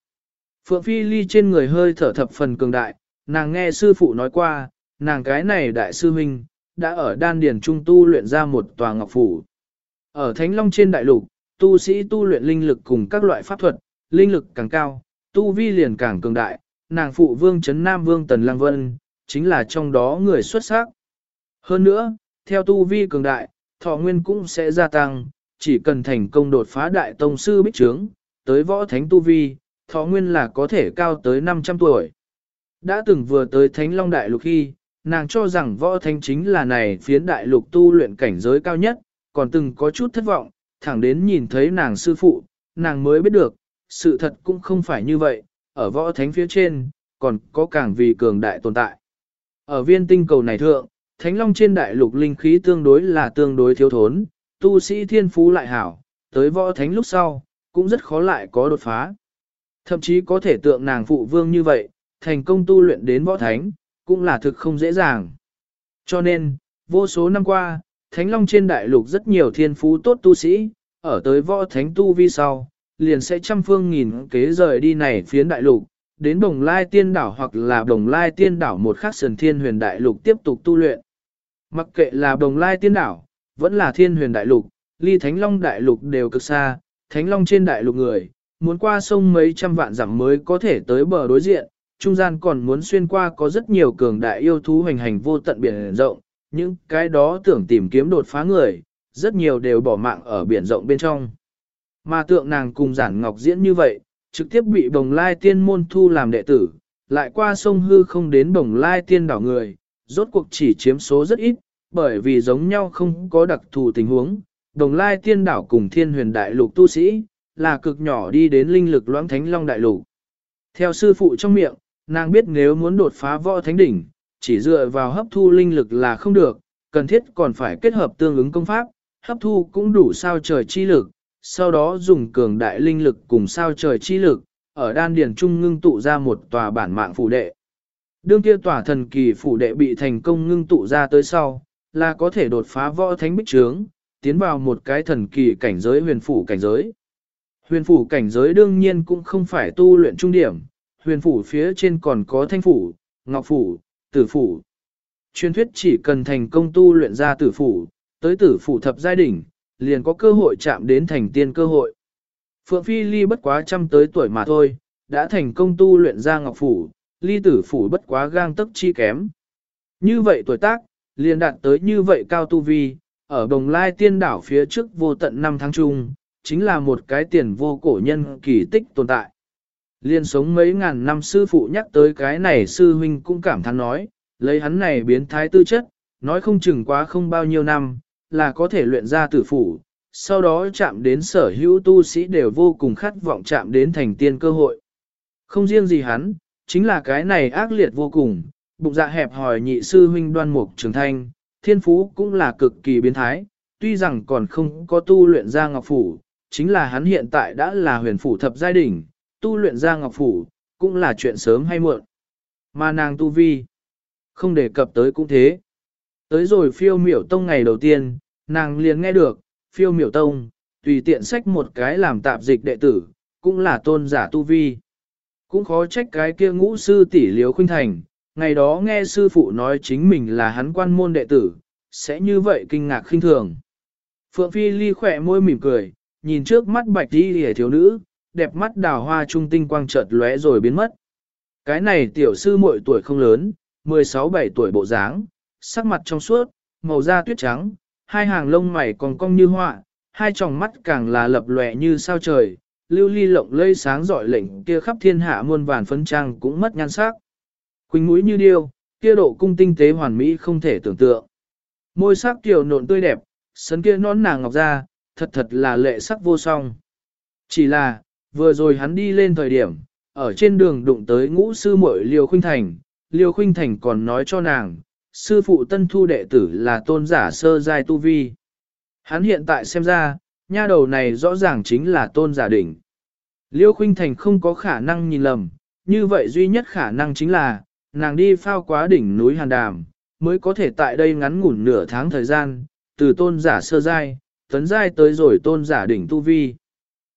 Phượng Phi Ly trên người hơi thở thập phần cường đại, nàng nghe sư phụ nói qua, nàng cái này đại sư huynh, đã ở đan điền trung tu luyện ra một tòa ngọc phủ. Ở Thánh Long trên đại lục, tu sĩ tu luyện linh lực cùng các loại pháp thuật, linh lực càng cao, tu vi liền càng cường đại, nàng phụ vương chấn Nam Vương Tần Lăng Vân, chính là trong đó người xuất sắc. Hơn nữa, theo tu vi cường đại, thọ nguyên cũng sẽ gia tăng, chỉ cần thành công đột phá đại tông sư bích trướng, tới võ thánh tu vi, thọ nguyên là có thể cao tới 500 tuổi. Đã từng vừa tới Thánh Long Đại Lục khi, nàng cho rằng võ thánh chính là này phiến đại lục tu luyện cảnh giới cao nhất, còn từng có chút thất vọng, thẳng đến nhìn thấy nàng sư phụ, nàng mới biết được, sự thật cũng không phải như vậy, ở võ thánh phía trên, còn có càng vì cường đại tồn tại. Ở viên tinh cầu này thượng, Thánh Long trên đại lục linh khí tương đối là tương đối thiếu thốn, tu sĩ thiên phú lại hảo, tới võ thánh lúc sau, cũng rất khó lại có đột phá. Thậm chí có thể tượng nàng phụ vương như vậy, thành công tu luyện đến võ thánh, cũng là thực không dễ dàng. Cho nên, vô số năm qua, Thánh Long trên đại lục rất nhiều thiên phú tốt tu sĩ, ở tới võ thánh tu vi sau, liền sẽ trăm phương nghìn kế rời đi này phiến đại lục, đến Đồng Lai Tiên Đảo hoặc là Đồng Lai Tiên Đảo một khắc sần thiên huyền đại lục tiếp tục tu luyện. Mặc kệ là Đồng Lai Tiên Đảo, vẫn là thiên huyền đại lục, ly Thánh Long đại lục đều cực xa, Thánh Long trên đại lục người, muốn qua sông mấy trăm vạn dặm mới có thể tới bờ đối diện, trung gian còn muốn xuyên qua có rất nhiều cường đại yêu thú hành hành vô tận biển rộng, những cái đó tưởng tìm kiếm đột phá người, rất nhiều đều bỏ mạng ở biển rộng bên trong. Mà tượng nàng cùng giản ngọc diễn như vậy, trực tiếp bị bồng lai tiên môn thu làm đệ tử, lại qua sông hư không đến bồng lai tiên đảo người, rốt cuộc chỉ chiếm số rất ít, bởi vì giống nhau không có đặc thù tình huống, đồng lai tiên đảo cùng thiên huyền đại lục tu sĩ, là cực nhỏ đi đến linh lực loãng thánh long đại lục. Theo sư phụ trong miệng, nàng biết nếu muốn đột phá võ thánh đỉnh, chỉ dựa vào hấp thu linh lực là không được, cần thiết còn phải kết hợp tương ứng công pháp, hấp thu cũng đủ sao trời chi lực, sau đó dùng cường đại linh lực cùng sao trời chi lực, ở đan điển trung ngưng tụ ra một tòa bản mạng phủ đệ. Đương kia tòa thần kỳ phủ đệ bị thành công ngưng tụ ra tới sau, là có thể đột phá võ thánh bích trướng, tiến vào một cái thần kỳ cảnh giới huyền phủ cảnh giới. Huyền phủ cảnh giới đương nhiên cũng không phải tu luyện trung điểm, huyền phủ phía trên còn có thanh phủ, ngọc phủ, tử phủ. Truyền thuyết chỉ cần thành công tu luyện ra tử phủ, tới tử phủ thập giai đỉnh, liền có cơ hội chạm đến thành tiên cơ hội. Phượng Phi Ly bất quá trăm tới tuổi mà thôi, đã thành công tu luyện ra ngọc phủ, ly tử phủ bất quá gang tấc chi kém. Như vậy tuổi tác, liền đạt tới như vậy cao tu vi, ở đồng lai tiên đảo phía trước vô tận năm tháng chung, chính là một cái tiền vô cổ nhân kỳ tích tồn tại. Liên sống mấy ngàn năm sư phụ nhắc tới cái này sư huynh cũng cảm thán nói, lấy hắn này biến thái tư chất, nói không chừng quá không bao nhiêu năm, là có thể luyện ra tử phủ, sau đó chạm đến sở hữu tu sĩ đều vô cùng khát vọng chạm đến thành tiên cơ hội. Không riêng gì hắn, chính là cái này ác liệt vô cùng, bụng dạ hẹp hỏi nhị sư huynh đoan mục trường thanh, thiên phú cũng là cực kỳ biến thái, tuy rằng còn không có tu luyện ra ngọc phủ, chính là hắn hiện tại đã là huyền phủ thập giai đỉnh, tu luyện ra ngọc phủ, cũng là chuyện sớm hay muộn. Mà nàng tu vi, không đề cập tới cũng thế. Tới rồi phiêu miểu tông ngày đầu tiên, nàng liền nghe được, phiêu miểu tông, tùy tiện sách một cái làm tạp dịch đệ tử, cũng là tôn giả tu vi. Cũng khó trách cái kia ngũ sư tỷ liếu khuynh thành, ngày đó nghe sư phụ nói chính mình là hắn quan môn đệ tử, sẽ như vậy kinh ngạc khinh thường. Phượng Phi Ly khỏe môi mỉm cười, nhìn trước mắt bạch đi hề thiếu nữ, đẹp mắt đào hoa trung tinh quang chợt lóe rồi biến mất. Cái này tiểu sư muội tuổi không lớn, 16-17 tuổi bộ dáng, sắc mặt trong suốt, màu da tuyết trắng, hai hàng lông mày còn cong như họa, hai tròng mắt càng là lập lòe như sao trời, lưu ly lộng lây sáng rọi lệnh kia khắp thiên hạ muôn vàn phấn trang cũng mất nhan sắc. Quỳnh mũi như điêu, kia độ cung tinh tế hoàn mỹ không thể tưởng tượng. Môi sắc tiểu nộn tươi đẹp, sấn kia nón nàng ngọc ra, thật thật là lệ sắc vô song. Chỉ là, vừa rồi hắn đi lên thời điểm, ở trên đường đụng tới ngũ sư muội Liêu Khuynh Thành, Liêu Khuynh Thành còn nói cho nàng, sư phụ tân thu đệ tử là tôn giả sơ giai tu vi. Hắn hiện tại xem ra, nha đầu này rõ ràng chính là tôn giả đỉnh. Liêu Khuynh Thành không có khả năng nhìn lầm, như vậy duy nhất khả năng chính là, nàng đi phao quá đỉnh núi Hàn Đàm, mới có thể tại đây ngắn ngủn nửa tháng thời gian, từ tôn giả sơ giai, tấn giai tới rồi tôn giả đỉnh tu vi.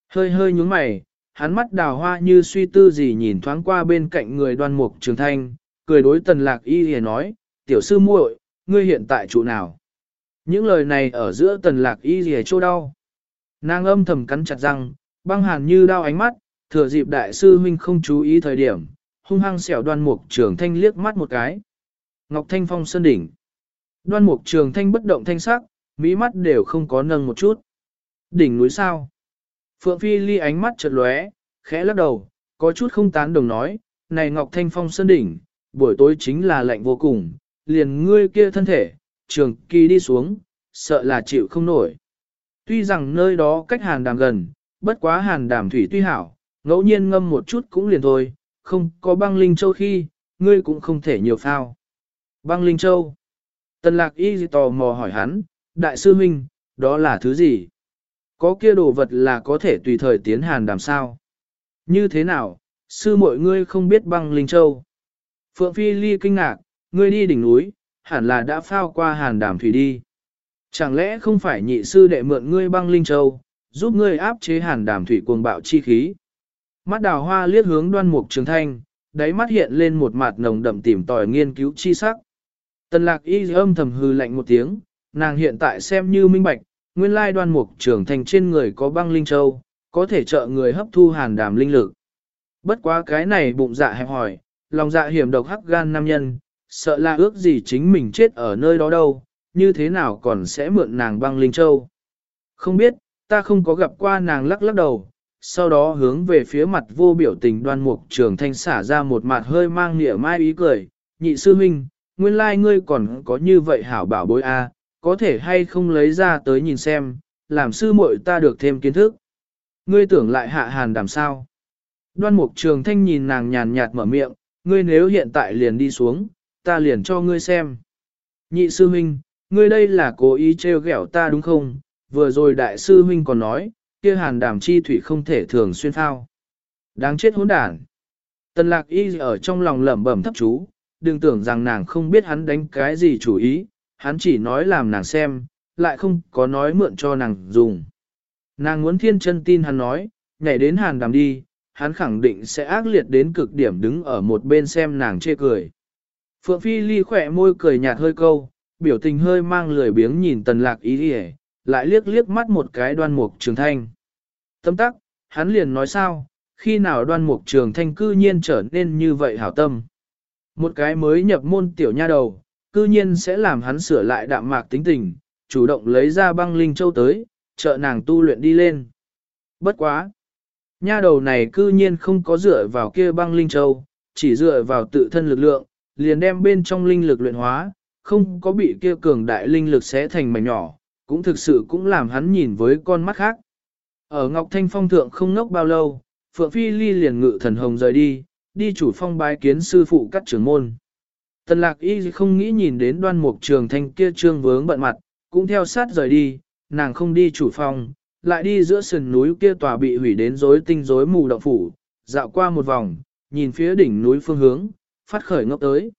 Hơi hơi nhúng mày, hắn mắt đào hoa như suy tư gì nhìn thoáng qua bên cạnh người đoan mục trường thanh, cười đối tần lạc y hề nói, tiểu sư muội, ngươi hiện tại trụ nào? Những lời này ở giữa tần lạc y hề chỗ đau. Nàng âm thầm cắn chặt răng, băng hàn như đau ánh mắt, thừa dịp đại sư huynh không chú ý thời điểm, hung hăng xẻo đoan mục trường thanh liếc mắt một cái. Ngọc Thanh Phong sơn đỉnh. Đoan mục trường thanh bất động thanh sắc, mỹ mắt đều không có nâng một chút. Đỉnh núi sao? Phượng Phi ly ánh mắt chợt lóe, khẽ lắc đầu, có chút không tán đồng nói, này Ngọc Thanh Phong sơn đỉnh, buổi tối chính là lạnh vô cùng, liền ngươi kia thân thể, trường kỳ đi xuống, sợ là chịu không nổi. Tuy rằng nơi đó cách hàn đàm gần, bất quá hàn đàm thủy tuy hảo, ngẫu nhiên ngâm một chút cũng liền thôi, không có băng linh châu khi, ngươi cũng không thể nhiều phao. Băng linh châu. Tần lạc y tò mò hỏi hắn, đại sư huynh, đó là thứ gì? Có kia đồ vật là có thể tùy thời tiến hàn đàm sao? Như thế nào, sư mọi ngươi không biết băng linh châu? Phượng Phi Ly kinh ngạc, ngươi đi đỉnh núi, hẳn là đã phao qua hàn đàm thủy đi. Chẳng lẽ không phải nhị sư đệ mượn ngươi băng linh châu, giúp ngươi áp chế hàn đàm thủy cuồng bạo chi khí? Mắt đào hoa liếc hướng đoan mục trường thanh, đáy mắt hiện lên một mặt nồng đậm tìm tòi nghiên cứu chi sắc. Tần lạc y âm thầm hư lạnh một tiếng, nàng hiện tại xem như minh bạch, nguyên lai đoan mục trưởng thành trên người có băng linh châu, có thể trợ người hấp thu hàn đàm linh lực. Bất quá cái này bụng dạ hẹp hỏi, lòng dạ hiểm độc hắc gan nam nhân, sợ là ước gì chính mình chết ở nơi đó đâu, như thế nào còn sẽ mượn nàng băng linh châu. Không biết, ta không có gặp qua nàng lắc lắc đầu, sau đó hướng về phía mặt vô biểu tình đoan mục trường thanh xả ra một mặt hơi mang nịa mai ý cười, nhị sư huynh, nguyên lai like ngươi còn có như vậy hảo bảo bối a, có thể hay không lấy ra tới nhìn xem, làm sư muội ta được thêm kiến thức. Ngươi tưởng lại hạ hàn đàm sao. Đoan mục trường thanh nhìn nàng nhàn nhạt mở miệng, ngươi nếu hiện tại liền đi xuống, ta liền cho ngươi xem. Nhị sư huynh, ngươi đây là cố ý trêu ghẹo ta đúng không? Vừa rồi đại sư huynh còn nói, kia hàn đàm chi thủy không thể thường xuyên phao. Đáng chết hỗn đản. Tần lạc y ở trong lòng lẩm bẩm thấp chú, đừng tưởng rằng nàng không biết hắn đánh cái gì chủ ý, hắn chỉ nói làm nàng xem, lại không có nói mượn cho nàng dùng. Nàng muốn thiên chân tin hắn nói, nhảy đến hàn đàm đi, hắn khẳng định sẽ ác liệt đến cực điểm đứng ở một bên xem nàng chê cười. Phượng Phi Ly khỏe môi cười nhạt hơi câu, biểu tình hơi mang lười biếng nhìn tần lạc ý đi lại liếc liếc mắt một cái đoan mục trường thanh. Tâm tắc, hắn liền nói sao, khi nào đoan mục trường thanh cư nhiên trở nên như vậy hảo tâm. Một cái mới nhập môn tiểu nha đầu, cư nhiên sẽ làm hắn sửa lại đạm mạc tính tình, chủ động lấy ra băng linh châu tới, trợ nàng tu luyện đi lên. Bất quá! Nha đầu này cư nhiên không có dựa vào kia băng linh châu, chỉ dựa vào tự thân lực lượng, liền đem bên trong linh lực luyện hóa, không có bị kia cường đại linh lực xé thành mảnh nhỏ, cũng thực sự cũng làm hắn nhìn với con mắt khác. Ở Ngọc Thanh Phong thượng không ngốc bao lâu, Phượng Phi Ly liền ngự thần hồng rời đi, đi chủ phong bái kiến sư phụ cắt trưởng môn. Tần lạc y không nghĩ nhìn đến đoan mục trường thanh kia trương vướng bận mặt, cũng theo sát rời đi, nàng không đi chủ phong, lại đi giữa sườn núi kia tòa bị hủy đến rối tinh rối mù động phủ, dạo qua một vòng, nhìn phía đỉnh núi phương hướng, phát khởi ngốc tới.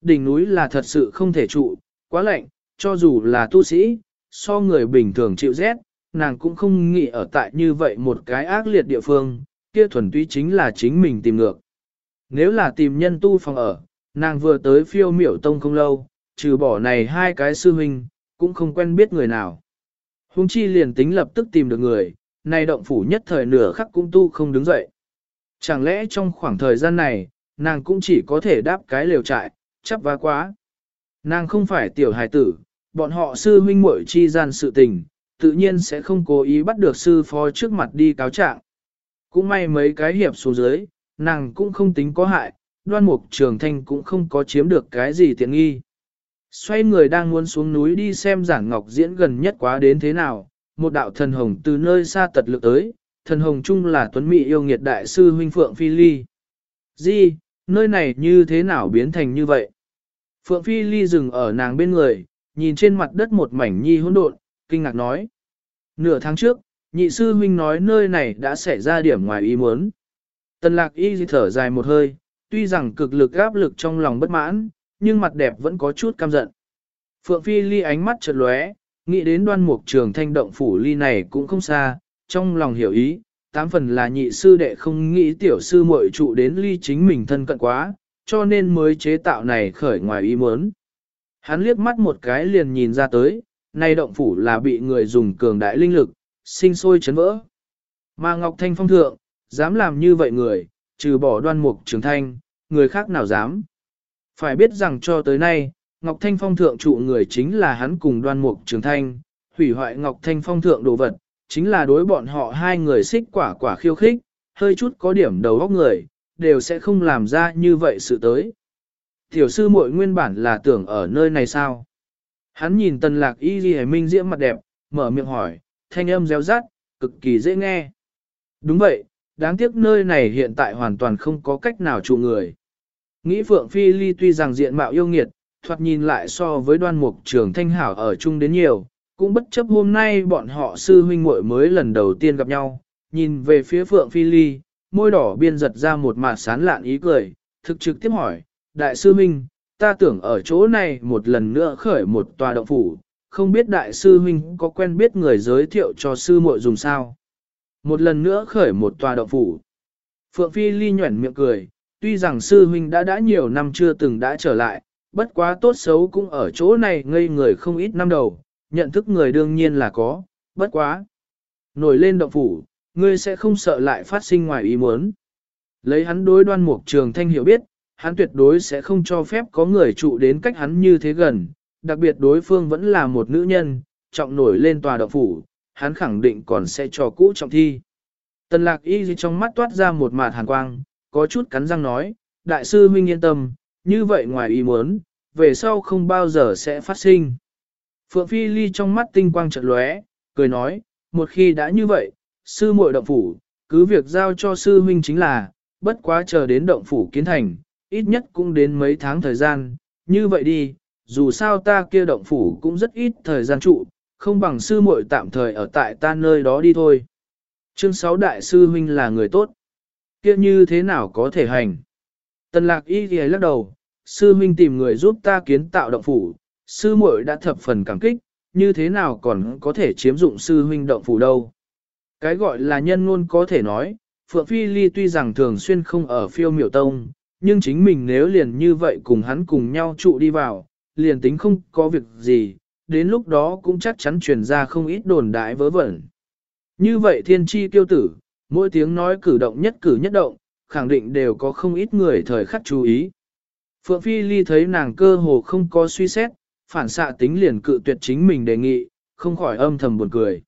Đỉnh núi là thật sự không thể trụ, quá lạnh, cho dù là tu sĩ, so người bình thường chịu rét, nàng cũng không nghĩ ở tại như vậy một cái ác liệt địa phương, kia thuần túy chính là chính mình tìm ngược. Nếu là tìm nhân tu phòng ở, nàng vừa tới phiêu miểu tông không lâu, trừ bỏ này hai cái sư huynh, cũng không quen biết người nào. Hùng chi liền tính lập tức tìm được người, nay động phủ nhất thời nửa khắc cũng tu không đứng dậy. Chẳng lẽ trong khoảng thời gian này, nàng cũng chỉ có thể đáp cái liều trại, chắp vá quá. Nàng không phải tiểu hài tử, bọn họ sư huynh muội chi gian sự tình, tự nhiên sẽ không cố ý bắt được sư phó trước mặt đi cáo trạng. Cũng may mấy cái hiệp xuống dưới, nàng cũng không tính có hại, đoan mục trường thanh cũng không có chiếm được cái gì tiện nghi. Xoay người đang muốn xuống núi đi xem giảng ngọc diễn gần nhất quá đến thế nào, một đạo thần hồng từ nơi xa tật lực tới, thần hồng chung là tuấn mỹ yêu nghiệt đại sư huynh Phượng Phi Ly. Di, nơi này như thế nào biến thành như vậy? Phượng Phi Ly dừng ở nàng bên người, nhìn trên mặt đất một mảnh nhi hỗn độn, kinh ngạc nói. Nửa tháng trước, nhị sư huynh nói nơi này đã xảy ra điểm ngoài ý muốn. Tần lạc y thở dài một hơi, tuy rằng cực lực áp lực trong lòng bất mãn, nhưng mặt đẹp vẫn có chút căm giận. Phượng Phi ly ánh mắt chợt lóe, nghĩ đến đoan mục trường thanh động phủ ly này cũng không xa, trong lòng hiểu ý, tám phần là nhị sư đệ không nghĩ tiểu sư muội trụ đến ly chính mình thân cận quá, cho nên mới chế tạo này khởi ngoài ý muốn. Hắn liếc mắt một cái liền nhìn ra tới, nay động phủ là bị người dùng cường đại linh lực, sinh sôi chấn vỡ. Mà Ngọc Thanh phong thượng, dám làm như vậy người, trừ bỏ đoan mục trường thanh, người khác nào dám. Phải biết rằng cho tới nay, Ngọc Thanh phong thượng trụ người chính là hắn cùng đoan mục trường thanh, hủy hoại Ngọc Thanh phong thượng đồ vật, chính là đối bọn họ hai người xích quả quả khiêu khích, hơi chút có điểm đầu óc người, đều sẽ không làm ra như vậy sự tới. Tiểu sư muội nguyên bản là tưởng ở nơi này sao? Hắn nhìn tần lạc y ghi minh diễm mặt đẹp, mở miệng hỏi, thanh âm réo rắt, cực kỳ dễ nghe. Đúng vậy, đáng tiếc nơi này hiện tại hoàn toàn không có cách nào trụ người. Nghĩ Phượng Phi Ly tuy rằng diện mạo yêu nghiệt, thoạt nhìn lại so với đoan mục trường thanh hảo ở chung đến nhiều, cũng bất chấp hôm nay bọn họ sư huynh muội mới lần đầu tiên gặp nhau, nhìn về phía Phượng Phi Ly, môi đỏ biên giật ra một mạt sán lạn ý cười, thực trực tiếp hỏi, đại sư huynh, ta tưởng ở chỗ này một lần nữa khởi một tòa động phủ, không biết đại sư huynh có quen biết người giới thiệu cho sư muội dùng sao. Một lần nữa khởi một tòa động phủ. Phượng Phi Ly nhuẩn miệng cười, tuy rằng sư huynh đã đã nhiều năm chưa từng đã trở lại, bất quá tốt xấu cũng ở chỗ này ngây người không ít năm đầu, nhận thức người đương nhiên là có, bất quá. Nổi lên động phủ, ngươi sẽ không sợ lại phát sinh ngoài ý muốn. Lấy hắn đối đoan mục trường thanh hiểu biết, hắn tuyệt đối sẽ không cho phép có người trụ đến cách hắn như thế gần, đặc biệt đối phương vẫn là một nữ nhân, trọng nổi lên tòa động phủ, hắn khẳng định còn sẽ cho cũ trọng thi. Tần lạc y trong mắt toát ra một mạt hàn quang, có chút cắn răng nói, đại sư huynh yên tâm, như vậy ngoài ý muốn, về sau không bao giờ sẽ phát sinh. Phượng Phi Ly trong mắt tinh quang chợt lóe, cười nói, một khi đã như vậy, sư muội động phủ, cứ việc giao cho sư huynh chính là, bất quá chờ đến động phủ kiến thành, ít nhất cũng đến mấy tháng thời gian, như vậy đi, dù sao ta kia động phủ cũng rất ít thời gian trụ, không bằng sư muội tạm thời ở tại ta nơi đó đi thôi. Chương 6 Đại sư huynh là người tốt. Kia như thế nào có thể hành? Tần lạc y thì lắc đầu, sư huynh tìm người giúp ta kiến tạo động phủ, sư muội đã thập phần cảm kích, như thế nào còn có thể chiếm dụng sư huynh động phủ đâu. Cái gọi là nhân ngôn có thể nói, Phượng Phi Ly tuy rằng thường xuyên không ở phiêu miểu tông, nhưng chính mình nếu liền như vậy cùng hắn cùng nhau trụ đi vào, liền tính không có việc gì, đến lúc đó cũng chắc chắn truyền ra không ít đồn đại vớ vẩn. Như vậy thiên tri tiêu tử, mỗi tiếng nói cử động nhất cử nhất động, khẳng định đều có không ít người thời khắc chú ý. Phượng Phi Ly thấy nàng cơ hồ không có suy xét, phản xạ tính liền cự tuyệt chính mình đề nghị, không khỏi âm thầm buồn cười.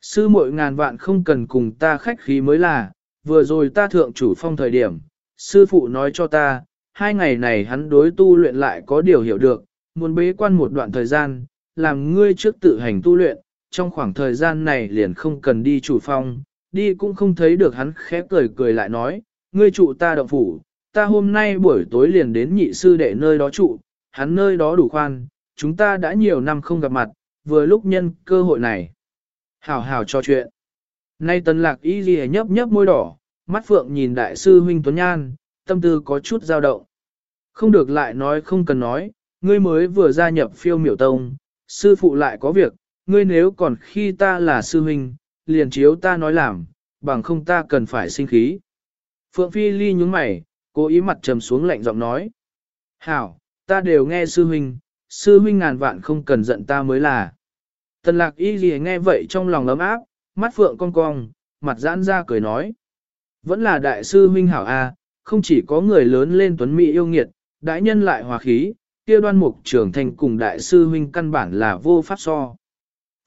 Sư muội ngàn vạn không cần cùng ta khách khí mới là, vừa rồi ta thượng chủ phong thời điểm, sư phụ nói cho ta, hai ngày này hắn đối tu luyện lại có điều hiểu được, muốn bế quan một đoạn thời gian, làm ngươi trước tự hành tu luyện, trong khoảng thời gian này liền không cần đi chủ phong, đi cũng không thấy được hắn khẽ cười cười lại nói, ngươi trụ ta động phủ, ta hôm nay buổi tối liền đến nhị sư đệ nơi đó trụ, hắn nơi đó đủ khoan, chúng ta đã nhiều năm không gặp mặt, vừa lúc nhân cơ hội này. Hảo hảo cho chuyện. Nay tần lạc y ghi nhấp nhấp môi đỏ, mắt phượng nhìn đại sư huynh Tuấn Nhan, tâm tư có chút dao động. Không được lại nói không cần nói, ngươi mới vừa gia nhập phiêu miểu tông, sư phụ lại có việc, ngươi nếu còn khi ta là sư huynh, liền chiếu ta nói làm, bằng không ta cần phải sinh khí. Phượng Phi Ly nhúng mày, cố ý mặt trầm xuống lạnh giọng nói. Hảo, ta đều nghe sư huynh, sư huynh ngàn vạn không cần giận ta mới là. Tần lạc y gì nghe vậy trong lòng ấm áp, mắt phượng cong cong, mặt giãn ra cười nói. Vẫn là đại sư huynh hảo A, không chỉ có người lớn lên tuấn mỹ yêu nghiệt, đại nhân lại hòa khí, kia đoan mục trưởng thành cùng đại sư huynh căn bản là vô pháp so.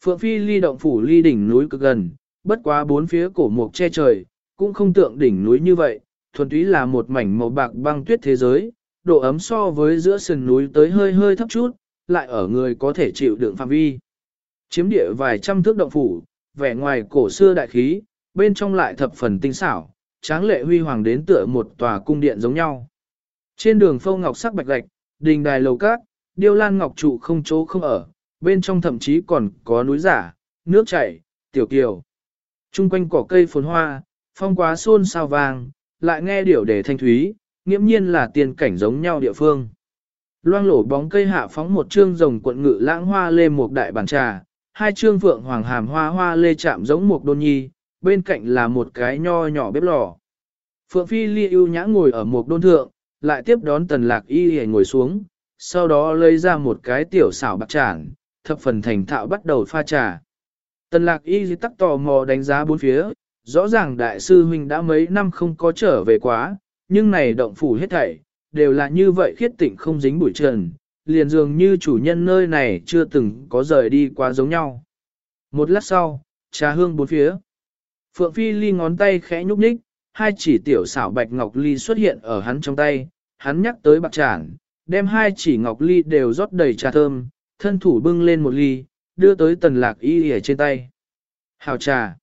Phượng phi ly động phủ ly đỉnh núi cực gần, bất quá bốn phía cổ mục che trời, cũng không tượng đỉnh núi như vậy, thuần túy là một mảnh màu bạc băng tuyết thế giới, độ ấm so với giữa sườn núi tới hơi hơi thấp chút, lại ở người có thể chịu đựng phạm vi. Chiếm địa vài trăm thước động phủ, vẻ ngoài cổ xưa đại khí, bên trong lại thập phần tinh xảo, tráng lệ huy hoàng đến tựa một tòa cung điện giống nhau. Trên đường phâu ngọc sắc bạch lạch, đình đài lầu cát, điêu lan ngọc trụ không chỗ không ở, bên trong thậm chí còn có núi giả, nước chảy, tiểu kiều. Trung quanh cỏ cây phồn hoa, phong quá xôn sao vàng, lại nghe điệu để thanh thúy, nghiễm nhiên là tiền cảnh giống nhau địa phương. Loang lổ bóng cây hạ phóng một trương rồng quận ngự lãng hoa lê một đại bàn trà, hai trương vượng hoàng hàm hoa hoa lê chạm giống một đôn nhi, bên cạnh là một cái nho nhỏ bếp lò. Phượng Phi Li ưu nhã ngồi ở một đôn thượng, lại tiếp đón tần lạc y hề ngồi xuống, sau đó lấy ra một cái tiểu xảo bạc tràn, thập phần thành thạo bắt đầu pha trà. Tần lạc y tắc tò mò đánh giá bốn phía, rõ ràng đại sư huynh đã mấy năm không có trở về quá, nhưng này động phủ hết thảy, đều là như vậy khiết tịnh không dính bụi trần, liền dường như chủ nhân nơi này chưa từng có rời đi quá giống nhau. Một lát sau, trà hương bốn phía. Phượng Phi ly ngón tay khẽ nhúc nhích, hai chỉ tiểu xảo bạch ngọc ly xuất hiện ở hắn trong tay, hắn nhắc tới bạc tràn, đem hai chỉ ngọc ly đều rót đầy trà thơm, thân thủ bưng lên một ly, đưa tới tần lạc y ở trên tay. Hào trà.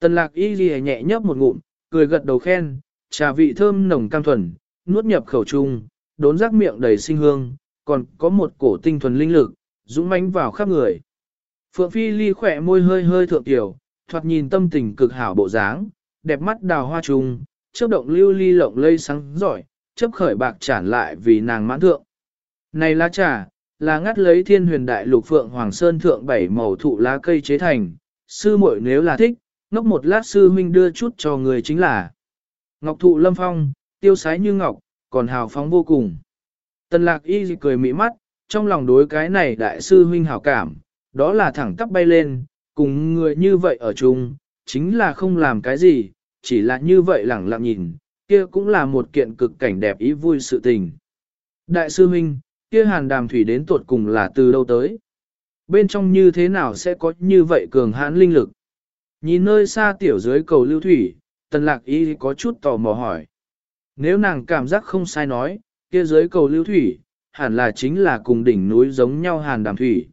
Tần lạc y lìa nhẹ nhấp một ngụm, cười gật đầu khen, trà vị thơm nồng cam thuần, nuốt nhập khẩu trung, đốn rác miệng đầy sinh hương, còn có một cổ tinh thuần linh lực, dũng mãnh vào khắp người. Phượng Phi Ly khỏe môi hơi hơi thượng tiểu, thoạt nhìn tâm tình cực hảo bộ dáng, đẹp mắt đào hoa trùng, chớp động lưu ly lộng lây sáng giỏi, chấp khởi bạc trản lại vì nàng mãn thượng. Này lá trà, là ngắt lấy thiên huyền đại lục phượng hoàng sơn thượng bảy màu thụ lá cây chế thành, sư muội nếu là thích, ngốc một lát sư huynh đưa chút cho người chính là Ngọc thụ lâm phong, tiêu sái như ngọc, còn hào phóng vô cùng. Tần lạc y cười mỹ mắt, trong lòng đối cái này đại sư huynh hảo cảm, đó là thẳng tắp bay lên, cùng người như vậy ở chung, chính là không làm cái gì, chỉ là như vậy lẳng lặng nhìn, kia cũng là một kiện cực cảnh đẹp ý vui sự tình. Đại sư huynh, kia hàn đàm thủy đến tuột cùng là từ đâu tới? Bên trong như thế nào sẽ có như vậy cường hãn linh lực? Nhìn nơi xa tiểu dưới cầu lưu thủy, tần lạc y có chút tò mò hỏi. Nếu nàng cảm giác không sai nói, kia dưới cầu lưu thủy, hẳn là chính là cùng đỉnh núi giống nhau hàn đàm thủy.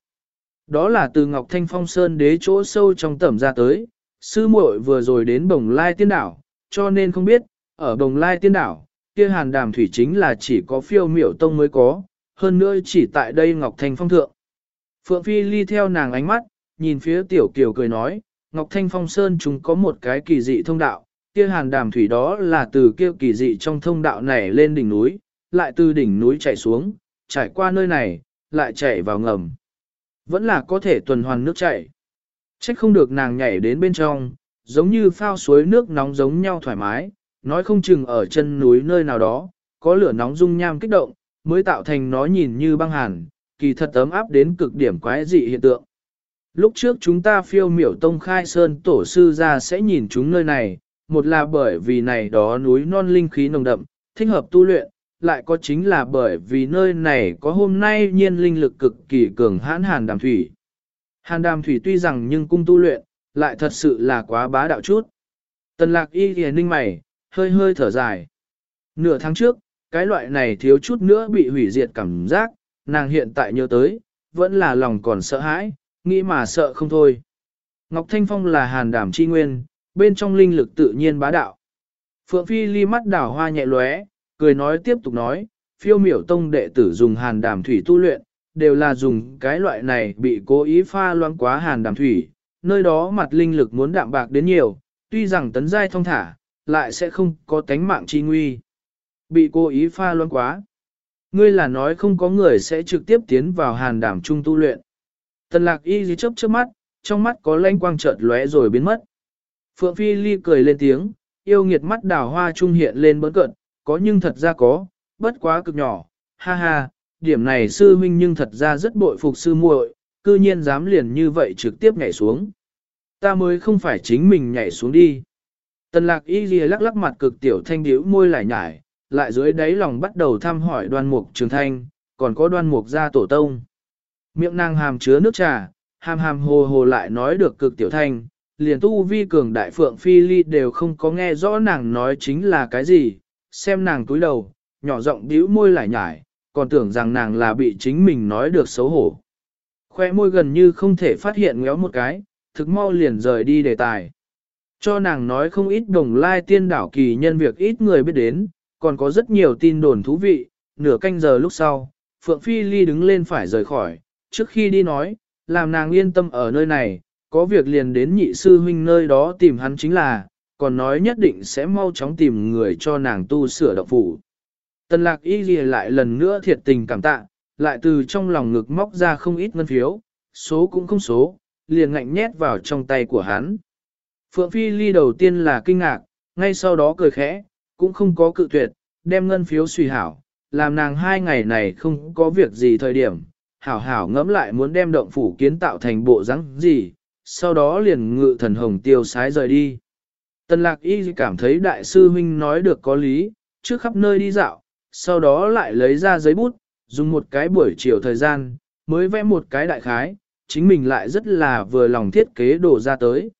Đó là từ Ngọc Thanh Phong Sơn đế chỗ sâu trong tẩm ra tới, sư muội vừa rồi đến bồng lai tiên đảo, cho nên không biết, ở bồng lai tiên đảo, kia hàn đàm thủy chính là chỉ có phiêu miểu tông mới có, hơn nữa chỉ tại đây Ngọc Thanh Phong thượng. Phượng Phi ly theo nàng ánh mắt, nhìn phía tiểu kiều cười nói, Ngọc Thanh Phong Sơn chúng có một cái kỳ dị thông đạo, kia hàn đàm thủy đó là từ kia kỳ dị trong thông đạo này lên đỉnh núi, lại từ đỉnh núi chảy xuống, trải qua nơi này, lại chảy vào ngầm. Vẫn là có thể tuần hoàn nước chảy. Trách không được nàng nhảy đến bên trong, giống như phao suối nước nóng giống nhau thoải mái, nói không chừng ở chân núi nơi nào đó, có lửa nóng dung nham kích động, mới tạo thành nó nhìn như băng hàn, kỳ thật ấm áp đến cực điểm quái dị hiện tượng. Lúc trước chúng ta phiêu miểu tông khai sơn tổ sư ra sẽ nhìn chúng nơi này, một là bởi vì này đó núi non linh khí nồng đậm, thích hợp tu luyện, lại có chính là bởi vì nơi này có hôm nay nhiên linh lực cực kỳ cường hãn hàn đàm thủy. Hàn đàm thủy tuy rằng nhưng cung tu luyện, lại thật sự là quá bá đạo chút. Tần lạc y thì ninh mày, hơi hơi thở dài. Nửa tháng trước, cái loại này thiếu chút nữa bị hủy diệt cảm giác, nàng hiện tại nhớ tới, vẫn là lòng còn sợ hãi, nghĩ mà sợ không thôi. Ngọc Thanh Phong là hàn đảm chi nguyên, bên trong linh lực tự nhiên bá đạo. Phượng Phi ly mắt đảo hoa nhẹ lóe, cười nói tiếp tục nói, phiêu miểu tông đệ tử dùng hàn đàm thủy tu luyện, đều là dùng cái loại này bị cố ý pha loãng quá hàn đàm thủy, nơi đó mặt linh lực muốn đạm bạc đến nhiều, tuy rằng tấn giai thông thả, lại sẽ không có tánh mạng chi nguy. Bị cố ý pha loãng quá. Ngươi là nói không có người sẽ trực tiếp tiến vào hàn đàm trung tu luyện. Tần lạc y dí chớp chớp mắt, trong mắt có lanh quang chợt lóe rồi biến mất. Phượng Phi Ly cười lên tiếng, yêu nghiệt mắt đào hoa trung hiện lên bớn cận, có nhưng thật ra có, bất quá cực nhỏ, ha ha, điểm này sư huynh nhưng thật ra rất bội phục sư muội, cư nhiên dám liền như vậy trực tiếp nhảy xuống. Ta mới không phải chính mình nhảy xuống đi. Tần lạc y ghi lắc lắc mặt cực tiểu thanh điếu môi lại nhải, lại dưới đáy lòng bắt đầu thăm hỏi đoan mục trường thanh, còn có đoan mục gia tổ tông. Miệng nàng hàm chứa nước trà, hàm hàm hồ hồ lại nói được cực tiểu thanh, liền tu vi cường đại phượng phi ly đều không có nghe rõ nàng nói chính là cái gì, xem nàng túi đầu, nhỏ giọng bĩu môi lại nhải, còn tưởng rằng nàng là bị chính mình nói được xấu hổ. Khoe môi gần như không thể phát hiện ngéo một cái, thực mau liền rời đi đề tài. Cho nàng nói không ít đồng lai tiên đảo kỳ nhân việc ít người biết đến, còn có rất nhiều tin đồn thú vị, nửa canh giờ lúc sau, Phượng Phi Ly đứng lên phải rời khỏi, trước khi đi nói, làm nàng yên tâm ở nơi này, có việc liền đến nhị sư huynh nơi đó tìm hắn chính là, còn nói nhất định sẽ mau chóng tìm người cho nàng tu sửa động phủ. Tần lạc y ghi lại lần nữa thiệt tình cảm tạ, lại từ trong lòng ngực móc ra không ít ngân phiếu, số cũng không số, liền ngạnh nhét vào trong tay của hắn. Phượng Phi Ly đầu tiên là kinh ngạc, ngay sau đó cười khẽ, cũng không có cự tuyệt, đem ngân phiếu suy hảo, làm nàng hai ngày này không có việc gì thời điểm, hảo hảo ngẫm lại muốn đem động phủ kiến tạo thành bộ rắn gì, sau đó liền ngự thần hồng tiêu sái rời đi. Tần lạc y cảm thấy đại sư huynh nói được có lý, trước khắp nơi đi dạo, sau đó lại lấy ra giấy bút, dùng một cái buổi chiều thời gian, mới vẽ một cái đại khái, chính mình lại rất là vừa lòng thiết kế đổ ra tới.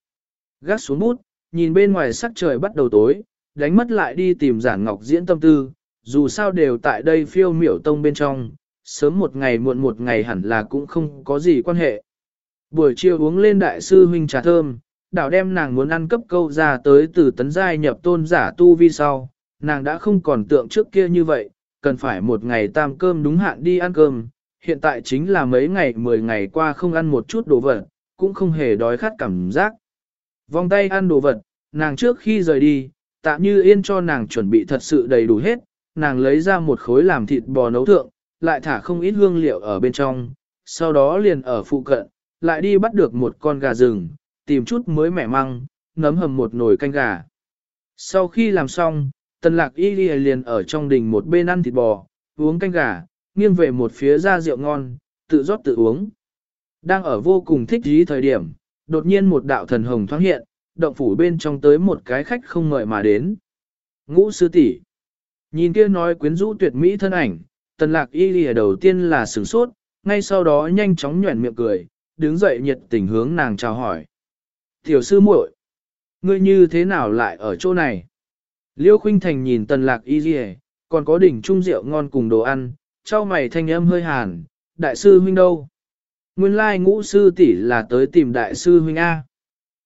Gác xuống bút, nhìn bên ngoài sắc trời bắt đầu tối, đánh mất lại đi tìm giản ngọc diễn tâm tư, dù sao đều tại đây phiêu miểu tông bên trong, sớm một ngày muộn một ngày hẳn là cũng không có gì quan hệ. Buổi chiều uống lên đại sư huynh trà thơm, đảo đem nàng muốn ăn cấp câu ra tới từ tấn giai nhập tôn giả tu vi sau, nàng đã không còn tượng trước kia như vậy, cần phải một ngày tam cơm đúng hạn đi ăn cơm, hiện tại chính là mấy ngày mười ngày qua không ăn một chút đồ vật, cũng không hề đói khát cảm giác. Vòng tay ăn đồ vật, nàng trước khi rời đi, tạ như yên cho nàng chuẩn bị thật sự đầy đủ hết, nàng lấy ra một khối làm thịt bò nấu thượng, lại thả không ít hương liệu ở bên trong, sau đó liền ở phụ cận, lại đi bắt được một con gà rừng, tìm chút mới mẻ măng, nấm hầm một nồi canh gà. Sau khi làm xong, tần lạc y liền ở trong đình một bên ăn thịt bò, uống canh gà, nghiêng về một phía ra rượu ngon, tự rót tự uống. Đang ở vô cùng thích dí thời điểm, đột nhiên một đạo thần hồng thoáng hiện, động phủ bên trong tới một cái khách không ngợi mà đến. ngũ sư tỷ. Nhìn kia nói quyến rũ tuyệt mỹ thân ảnh, tần lạc y lìa đầu tiên là sửng sốt, ngay sau đó nhanh chóng nhuẩn miệng cười, đứng dậy nhiệt tình hướng nàng chào hỏi. Tiểu sư muội, ngươi như thế nào lại ở chỗ này? Liêu khuynh thành nhìn tần lạc y lìa, còn có đỉnh trung rượu ngon cùng đồ ăn, trao mày thanh âm hơi hàn, đại sư huynh đâu? Nguyên lai ngũ sư tỷ là tới tìm đại sư huynh A.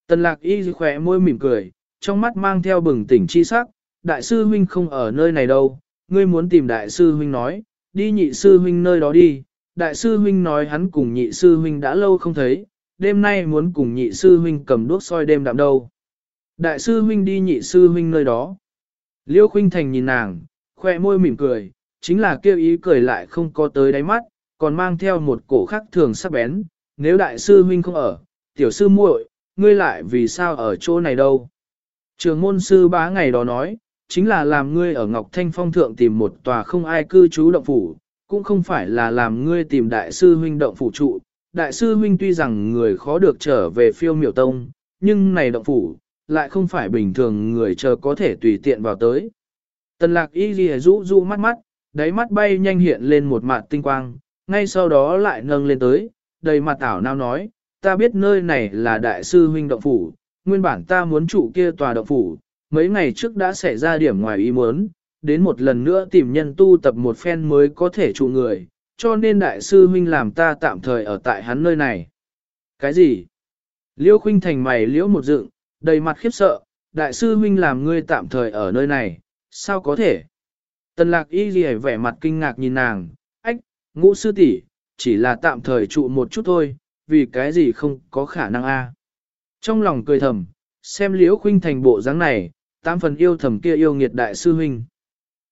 Tần lạc y khỏe môi mỉm cười, trong mắt mang theo bừng tỉnh chi sắc, đại sư huynh không ở nơi này đâu, ngươi muốn tìm đại sư huynh nói, đi nhị sư huynh nơi đó đi, đại sư huynh nói hắn cùng nhị sư huynh đã lâu không thấy, đêm nay muốn cùng nhị sư huynh cầm đuốc soi đêm đạm đâu. Đại sư huynh đi nhị sư huynh nơi đó. Liêu khuynh thành nhìn nàng, khoe môi mỉm cười, chính là kêu ý cười lại không có tới đáy mắt, còn mang theo một cổ khắc thường sắc bén, nếu đại sư huynh không ở, tiểu sư muội, ngươi lại vì sao ở chỗ này đâu. Trường môn sư bá ngày đó nói, chính là làm ngươi ở Ngọc Thanh Phong Thượng tìm một tòa không ai cư trú động phủ, cũng không phải là làm ngươi tìm đại sư huynh động phủ trụ. Đại sư huynh tuy rằng người khó được trở về phiêu miểu tông, nhưng này động phủ, lại không phải bình thường người chờ có thể tùy tiện vào tới. Tần lạc y ghi rũ rũ mắt mắt, đáy mắt bay nhanh hiện lên một mặt tinh quang, ngay sau đó lại nâng lên tới, đầy mặt ảo nào nói, ta biết nơi này là đại sư huynh động phủ, nguyên bản ta muốn trụ kia tòa động phủ, mấy ngày trước đã xảy ra điểm ngoài ý muốn, đến một lần nữa tìm nhân tu tập một phen mới có thể trụ người, cho nên đại sư huynh làm ta tạm thời ở tại hắn nơi này. Cái gì? Liêu khuynh thành mày liễu một dựng, đầy mặt khiếp sợ, đại sư huynh làm ngươi tạm thời ở nơi này, sao có thể? Tần lạc y ghi vẻ mặt kinh ngạc nhìn nàng, ách, ngũ sư tỷ chỉ là tạm thời trụ một chút thôi, vì cái gì không có khả năng a Trong lòng cười thầm, xem liễu khuynh thành bộ dáng này, tam phần yêu thầm kia yêu nghiệt đại sư huynh.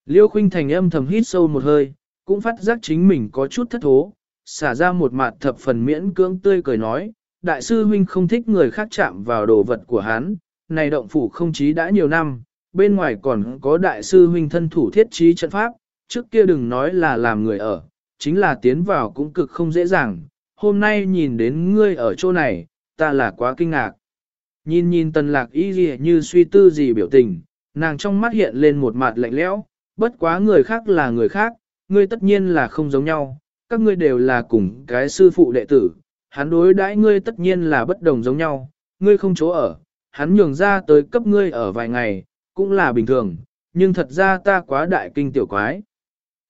Liêu khuynh thành âm thầm hít sâu một hơi, cũng phát giác chính mình có chút thất thố, xả ra một mặt thập phần miễn cưỡng tươi cười nói, đại sư huynh không thích người khác chạm vào đồ vật của hắn, này động phủ không chí đã nhiều năm, bên ngoài còn có đại sư huynh thân thủ thiết trí trận pháp, trước kia đừng nói là làm người ở, chính là tiến vào cũng cực không dễ dàng, hôm nay nhìn đến ngươi ở chỗ này, ta là quá kinh ngạc. Nhìn nhìn tần lạc y gì như suy tư gì biểu tình, nàng trong mắt hiện lên một mặt lạnh lẽo, bất quá người khác là người khác, ngươi tất nhiên là không giống nhau, các ngươi đều là cùng cái sư phụ đệ tử, hắn đối đãi ngươi tất nhiên là bất đồng giống nhau, ngươi không chỗ ở, hắn nhường ra tới cấp ngươi ở vài ngày, cũng là bình thường, nhưng thật ra ta quá đại kinh tiểu quái.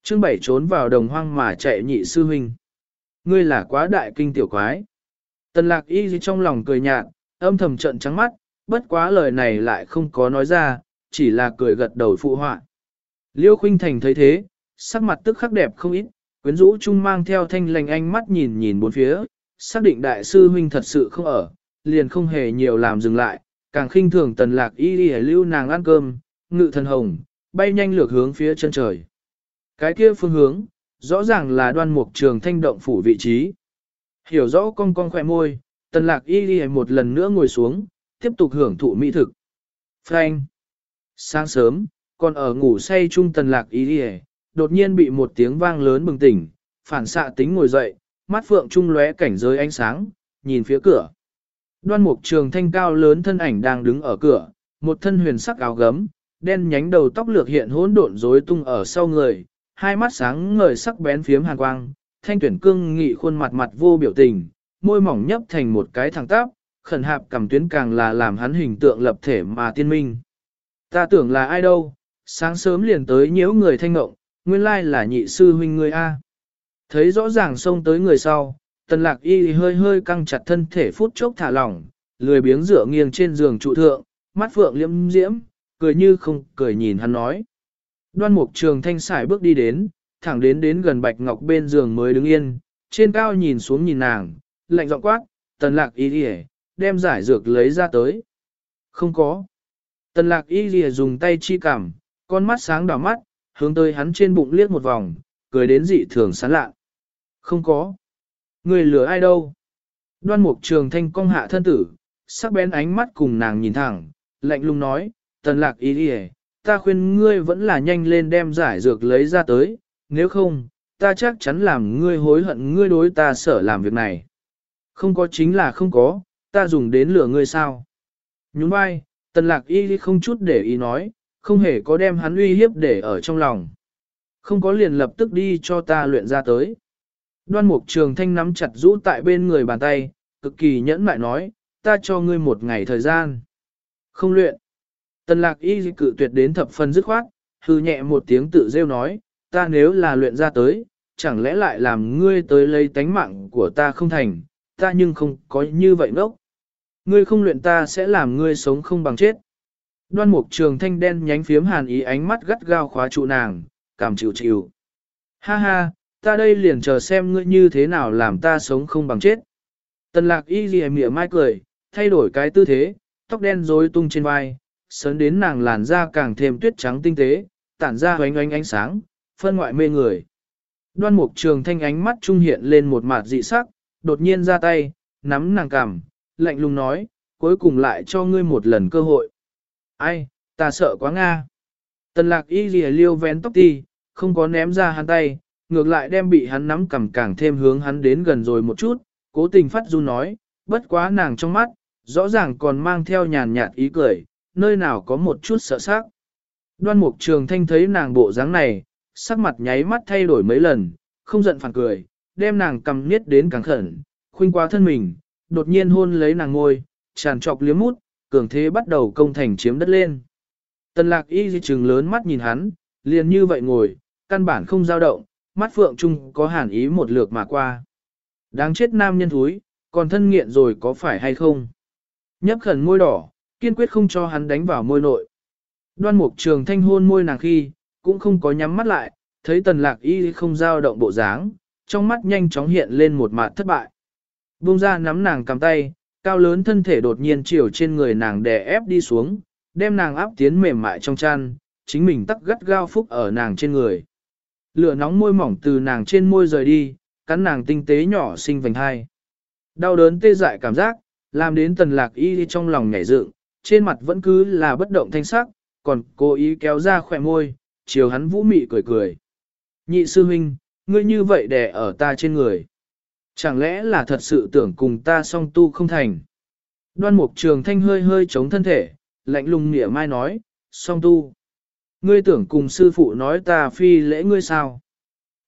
Chương bảy trốn vào đồng hoang mà chạy nhị sư huynh. Ngươi là quá đại kinh tiểu quái. Tần lạc y trong lòng cười nhạt, âm thầm trận trắng mắt, bất quá lời này lại không có nói ra, chỉ là cười gật đầu phụ họa. Liêu Khuynh Thành thấy thế, sắc mặt tức khắc đẹp không ít, quyến rũ chung mang theo thanh lành ánh mắt nhìn nhìn bốn phía, xác định đại sư huynh thật sự không ở, liền không hề nhiều làm dừng lại, càng khinh thường tần lạc y đi lưu nàng ăn cơm, ngự thần hồng, bay nhanh lược hướng phía chân trời. Cái kia phương hướng, rõ ràng là đoan mục trường thanh động phủ vị trí. Hiểu rõ con cong khỏe môi, tần lạc y đi một lần nữa ngồi xuống, tiếp tục hưởng thụ mỹ thực. Frank. Sáng sớm, còn ở ngủ say chung tần lạc ý đi đột nhiên bị một tiếng vang lớn bừng tỉnh, phản xạ tính ngồi dậy, mắt phượng trung lóe cảnh giới ánh sáng, nhìn phía cửa. Đoan mục trường thanh cao lớn thân ảnh đang đứng ở cửa, một thân huyền sắc áo gấm, đen nhánh đầu tóc lược hiện hỗn độn rối tung ở sau người, hai mắt sáng ngời sắc bén phiếm hàn quang, thanh tuyển cương nghị khuôn mặt mặt vô biểu tình, môi mỏng nhấp thành một cái thẳng tắp, khẩn hạp cầm tuyến càng là làm hắn hình tượng lập thể mà tiên minh. Ta tưởng là ai đâu, sáng sớm liền tới nhiễu người thanh ngộng, nguyên lai là nhị sư huynh người A. Thấy rõ ràng xông tới người sau, tần lạc y hơi hơi căng chặt thân thể phút chốc thả lỏng, lười biếng dựa nghiêng trên giường trụ thượng, mắt phượng liễm diễm, cười như không cười nhìn hắn nói. Đoan mục trường thanh xài bước đi đến, thẳng đến đến gần bạch ngọc bên giường mới đứng yên, trên cao nhìn xuống nhìn nàng, lạnh giọng quát, tần lạc y rìa đem giải dược lấy ra tới. Không có. Tần lạc y rìa dùng tay chi cảm, con mắt sáng đỏ mắt, hướng tới hắn trên bụng liếc một vòng, cười đến dị thường sán lạ. Không có. Người lừa ai đâu? Đoan mục trường thanh cong hạ thân tử, sắc bén ánh mắt cùng nàng nhìn thẳng, lạnh lùng nói, tần lạc ý đi ta khuyên ngươi vẫn là nhanh lên đem giải dược lấy ra tới, nếu không, ta chắc chắn làm ngươi hối hận ngươi đối ta sở làm việc này. Không có chính là không có, ta dùng đến lửa ngươi sao? Nhún vai, tần lạc y không chút để ý nói, không hề có đem hắn uy hiếp để ở trong lòng. Không có liền lập tức đi cho ta luyện ra tới. Đoan mục trường thanh nắm chặt rũ tại bên người bàn tay, cực kỳ nhẫn mại nói, ta cho ngươi một ngày thời gian. Không luyện. Tần lạc y cự tuyệt đến thập phần dứt khoát, hư nhẹ một tiếng tự rêu nói, ta nếu là luyện ra tới, chẳng lẽ lại làm ngươi tới lấy tánh mạng của ta không thành, ta nhưng không có như vậy ngốc. Ngươi không luyện ta sẽ làm ngươi sống không bằng chết. Đoan mục trường thanh đen nhánh phiếm hàn ý ánh mắt gắt gao khóa trụ nàng, cảm chịu chịu. Ha ha, ta đây liền chờ xem ngươi như thế nào làm ta sống không bằng chết. Tần lạc y ghi mỉa mai cười, thay đổi cái tư thế, tóc đen rối tung trên vai, sớn đến nàng làn da càng thêm tuyết trắng tinh tế, tản ra hoánh ánh ánh sáng, phân ngoại mê người. Đoan mục trường thanh ánh mắt trung hiện lên một mặt dị sắc, đột nhiên ra tay, nắm nàng cằm, lạnh lùng nói, cuối cùng lại cho ngươi một lần cơ hội. Ai, ta sợ quá Nga. Tần lạc y lìa liêu vén tóc ti, không có ném ra hắn tay, ngược lại đem bị hắn nắm cầm càng thêm hướng hắn đến gần rồi một chút, cố tình phát run nói, bất quá nàng trong mắt, rõ ràng còn mang theo nhàn nhạt ý cười, nơi nào có một chút sợ sắc. Đoan mục trường thanh thấy nàng bộ dáng này, sắc mặt nháy mắt thay đổi mấy lần, không giận phản cười, đem nàng cầm niết đến càng khẩn, khuynh quá thân mình, đột nhiên hôn lấy nàng ngôi, tràn trọc liếm mút, cường thế bắt đầu công thành chiếm đất lên. Tần lạc y di trừng lớn mắt nhìn hắn, liền như vậy ngồi, căn bản không dao động, mắt phượng trung có hàn ý một lượt mà qua. Đáng chết nam nhân thúi, còn thân nghiện rồi có phải hay không? Nhấp khẩn môi đỏ, kiên quyết không cho hắn đánh vào môi nội. Đoan mục trường thanh hôn môi nàng khi, cũng không có nhắm mắt lại, thấy tần lạc y không dao động bộ dáng, trong mắt nhanh chóng hiện lên một mặt thất bại. buông ra nắm nàng cầm tay, cao lớn thân thể đột nhiên chiều trên người nàng đè ép đi xuống, đem nàng áp tiến mềm mại trong chăn, chính mình tắc gắt gao phúc ở nàng trên người. Lửa nóng môi mỏng từ nàng trên môi rời đi, cắn nàng tinh tế nhỏ xinh vành hai. Đau đớn tê dại cảm giác, làm đến tần lạc y trong lòng nhảy dựng, trên mặt vẫn cứ là bất động thanh sắc, còn cố ý kéo ra khỏe môi, chiều hắn vũ mị cười cười. Nhị sư huynh, ngươi như vậy đè ở ta trên người. Chẳng lẽ là thật sự tưởng cùng ta song tu không thành? Đoan mục trường thanh hơi hơi chống thân thể, lạnh lùng nghĩa mai nói, song tu. Ngươi tưởng cùng sư phụ nói ta phi lễ ngươi sao?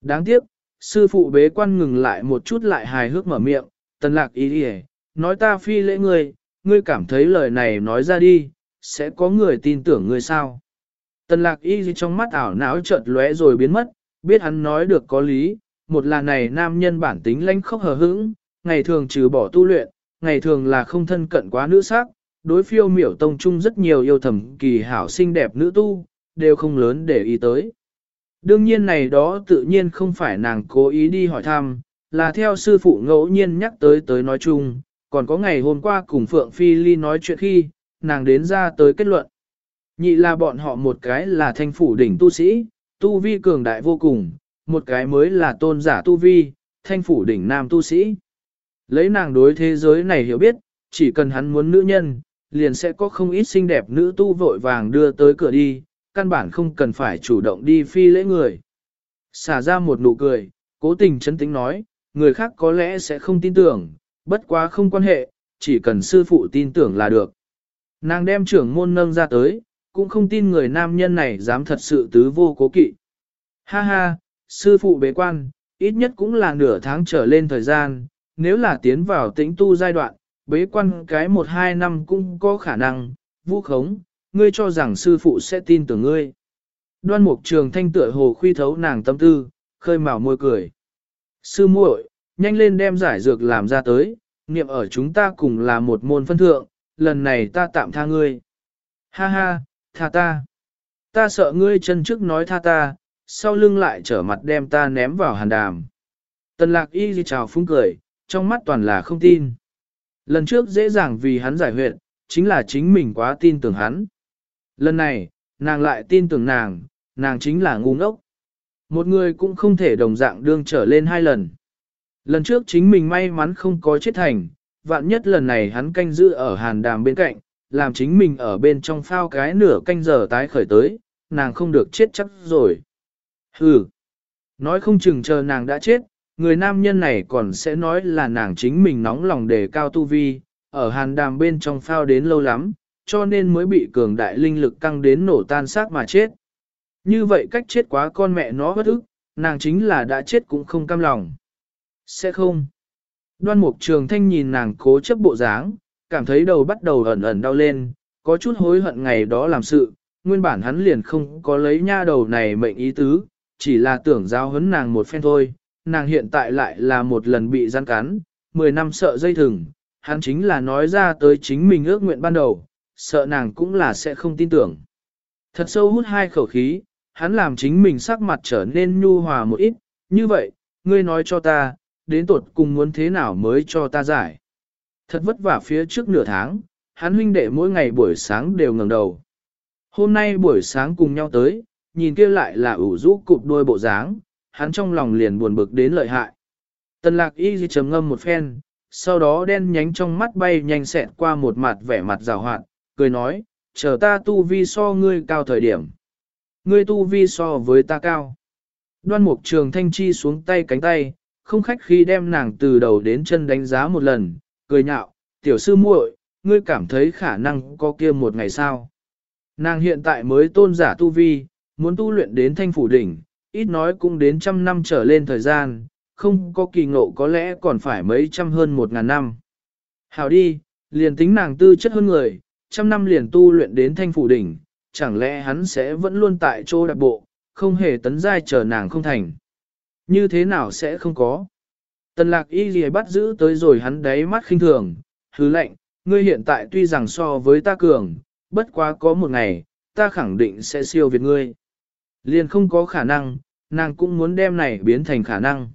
Đáng tiếc, sư phụ bế quan ngừng lại một chút lại hài hước mở miệng, tần lạc ý đi nói ta phi lễ ngươi, ngươi cảm thấy lời này nói ra đi, sẽ có người tin tưởng ngươi sao? Tần lạc y trong mắt ảo não chợt lóe rồi biến mất, biết hắn nói được có lý, một là này nam nhân bản tính lãnh khốc hờ hững, ngày thường trừ bỏ tu luyện, ngày thường là không thân cận quá nữ sắc, đối phiêu miểu tông trung rất nhiều yêu thầm kỳ hảo xinh đẹp nữ tu, đều không lớn để ý tới. Đương nhiên này đó tự nhiên không phải nàng cố ý đi hỏi thăm, là theo sư phụ ngẫu nhiên nhắc tới tới nói chung, còn có ngày hôm qua cùng Phượng Phi Ly nói chuyện khi, nàng đến ra tới kết luận. Nhị là bọn họ một cái là thanh phủ đỉnh tu sĩ, tu vi cường đại vô cùng, một cái mới là tôn giả tu vi, thanh phủ đỉnh nam tu sĩ. Lấy nàng đối thế giới này hiểu biết, chỉ cần hắn muốn nữ nhân, liền sẽ có không ít xinh đẹp nữ tu vội vàng đưa tới cửa đi, căn bản không cần phải chủ động đi phi lễ người. Xả ra một nụ cười, cố tình chấn tĩnh nói, người khác có lẽ sẽ không tin tưởng, bất quá không quan hệ, chỉ cần sư phụ tin tưởng là được. Nàng đem trưởng môn nâng ra tới, cũng không tin người nam nhân này dám thật sự tứ vô cố kỵ. Ha ha, sư phụ bế quan, ít nhất cũng là nửa tháng trở lên thời gian, nếu là tiến vào tĩnh tu giai đoạn, bế quan cái một hai năm cũng có khả năng, vũ khống, ngươi cho rằng sư phụ sẽ tin tưởng ngươi. Đoan mục trường thanh tựa hồ khuy thấu nàng tâm tư, khơi mào môi cười. Sư muội, nhanh lên đem giải dược làm ra tới, niệm ở chúng ta cùng là một môn phân thượng, lần này ta tạm tha ngươi. Ha ha, tha ta. Ta sợ ngươi chân trước nói tha ta, sau lưng lại trở mặt đem ta ném vào hàn đàm. Tần lạc y gì chào phúng cười, trong mắt toàn là không tin. Lần trước dễ dàng vì hắn giải huyệt, chính là chính mình quá tin tưởng hắn. Lần này, nàng lại tin tưởng nàng, nàng chính là ngu ngốc. Một người cũng không thể đồng dạng đương trở lên hai lần. Lần trước chính mình may mắn không có chết thành, vạn nhất lần này hắn canh giữ ở hàn đàm bên cạnh, làm chính mình ở bên trong phao cái nửa canh giờ tái khởi tới, nàng không được chết chắc rồi. Hừ, nói không chừng chờ nàng đã chết, người nam nhân này còn sẽ nói là nàng chính mình nóng lòng để cao tu vi, ở hàn đàm bên trong phao đến lâu lắm, cho nên mới bị cường đại linh lực căng đến nổ tan xác mà chết. Như vậy cách chết quá con mẹ nó bất ức, nàng chính là đã chết cũng không cam lòng. Sẽ không. Đoan mục trường thanh nhìn nàng cố chấp bộ dáng, cảm thấy đầu bắt đầu ẩn ẩn đau lên, có chút hối hận ngày đó làm sự, nguyên bản hắn liền không có lấy nha đầu này mệnh ý tứ, chỉ là tưởng giao huấn nàng một phen thôi, nàng hiện tại lại là một lần bị gian cắn, 10 năm sợ dây thừng, hắn chính là nói ra tới chính mình ước nguyện ban đầu, sợ nàng cũng là sẽ không tin tưởng. Thật sâu hút hai khẩu khí, hắn làm chính mình sắc mặt trở nên nhu hòa một ít, như vậy, ngươi nói cho ta, đến tột cùng muốn thế nào mới cho ta giải. Thật vất vả phía trước nửa tháng, hắn huynh đệ mỗi ngày buổi sáng đều ngẩng đầu. Hôm nay buổi sáng cùng nhau tới, nhìn kia lại là ủ rũ cụp đôi bộ dáng, hắn trong lòng liền buồn bực đến lợi hại. Tần lạc y gì trầm ngâm một phen, sau đó đen nhánh trong mắt bay nhanh xẹt qua một mặt vẻ mặt rào hoạt, cười nói, chờ ta tu vi so ngươi cao thời điểm. Ngươi tu vi so với ta cao. Đoan mục trường thanh chi xuống tay cánh tay, không khách khi đem nàng từ đầu đến chân đánh giá một lần, cười nhạo, tiểu sư muội, ngươi cảm thấy khả năng có kia một ngày sao. Nàng hiện tại mới tôn giả tu vi, muốn tu luyện đến thanh phủ đỉnh, ít nói cũng đến trăm năm trở lên thời gian, không có kỳ ngộ có lẽ còn phải mấy trăm hơn một ngàn năm. Hảo đi, liền tính nàng tư chất hơn người, trăm năm liền tu luyện đến thanh phủ đỉnh, chẳng lẽ hắn sẽ vẫn luôn tại chỗ đặc bộ, không hề tấn giai chờ nàng không thành. Như thế nào sẽ không có? Tần lạc y gì bắt giữ tới rồi hắn đáy mắt khinh thường, hứ lệnh, ngươi hiện tại tuy rằng so với ta cường, bất quá có một ngày, ta khẳng định sẽ siêu việt ngươi. Liền không có khả năng, nàng cũng muốn đem này biến thành khả năng.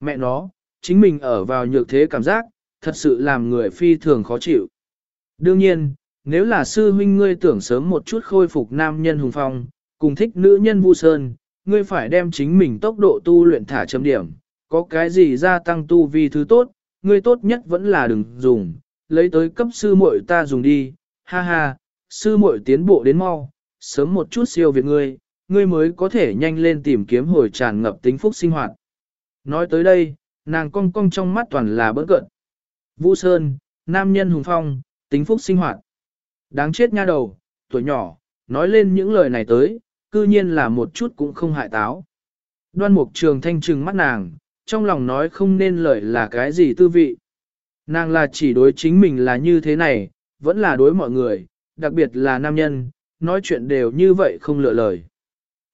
Mẹ nó, chính mình ở vào nhược thế cảm giác, thật sự làm người phi thường khó chịu. Đương nhiên, nếu là sư huynh ngươi tưởng sớm một chút khôi phục nam nhân hùng phong, cùng thích nữ nhân vu sơn, ngươi phải đem chính mình tốc độ tu luyện thả chấm điểm, có cái gì gia tăng tu vi thứ tốt, ngươi tốt nhất vẫn là đừng dùng, lấy tới cấp sư muội ta dùng đi, ha ha, sư muội tiến bộ đến mau, sớm một chút siêu việt ngươi, ngươi mới có thể nhanh lên tìm kiếm hồi tràn ngập tính phúc sinh hoạt. Nói tới đây, nàng cong cong trong mắt toàn là bỡn cợt. Vũ Sơn, nam nhân hùng phong, tính phúc sinh hoạt. Đáng chết nha đầu, tuổi nhỏ, nói lên những lời này tới, cư nhiên là một chút cũng không hại táo. Đoan mục trường thanh trừng mắt nàng, trong lòng nói không nên lời là cái gì tư vị. Nàng là chỉ đối chính mình là như thế này, vẫn là đối mọi người, đặc biệt là nam nhân, nói chuyện đều như vậy không lựa lời.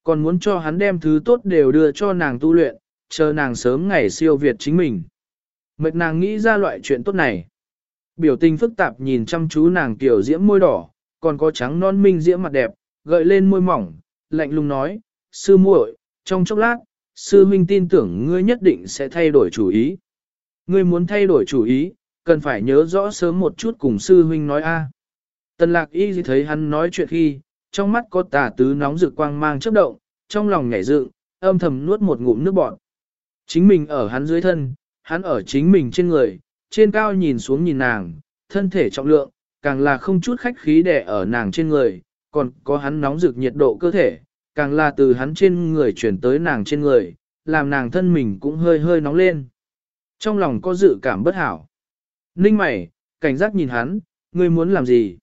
Còn muốn cho hắn đem thứ tốt đều đưa cho nàng tu luyện, chờ nàng sớm ngày siêu việt chính mình. Mệt nàng nghĩ ra loại chuyện tốt này. Biểu tình phức tạp nhìn chăm chú nàng tiểu diễm môi đỏ, còn có trắng non minh diễm mặt đẹp, gợi lên môi mỏng, lạnh lùng nói, sư muội, trong chốc lát, sư huynh tin tưởng ngươi nhất định sẽ thay đổi chủ ý. Ngươi muốn thay đổi chủ ý, cần phải nhớ rõ sớm một chút cùng sư huynh nói a. Tần lạc y thấy hắn nói chuyện khi, trong mắt có tà tứ nóng rực quang mang chớp động, trong lòng nhảy dựng, âm thầm nuốt một ngụm nước bọt. Chính mình ở hắn dưới thân, hắn ở chính mình trên người, trên cao nhìn xuống nhìn nàng, thân thể trọng lượng, càng là không chút khách khí đè ở nàng trên người, còn có hắn nóng rực nhiệt độ cơ thể, càng là từ hắn trên người chuyển tới nàng trên người, làm nàng thân mình cũng hơi hơi nóng lên. Trong lòng có dự cảm bất hảo. Ninh mày, cảnh giác nhìn hắn, ngươi muốn làm gì?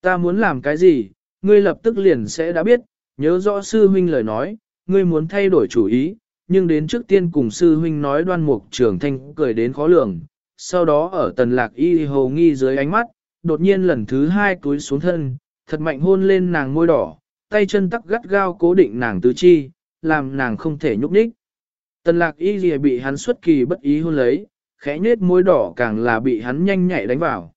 Ta muốn làm cái gì? Ngươi lập tức liền sẽ đã biết, nhớ rõ sư huynh lời nói, ngươi muốn thay đổi chủ ý, nhưng đến trước tiên cùng sư huynh nói đoan mục trường thanh cười đến khó lường, sau đó ở tần lạc y hồ nghi dưới ánh mắt, đột nhiên lần thứ hai túi xuống thân, thật mạnh hôn lên nàng môi đỏ, tay chân tắc gắt gao cố định nàng tứ chi, làm nàng không thể nhúc nhích. Tần lạc y dìa bị hắn xuất kỳ bất ý hôn lấy, khẽ nết môi đỏ càng là bị hắn nhanh nhạy đánh vào.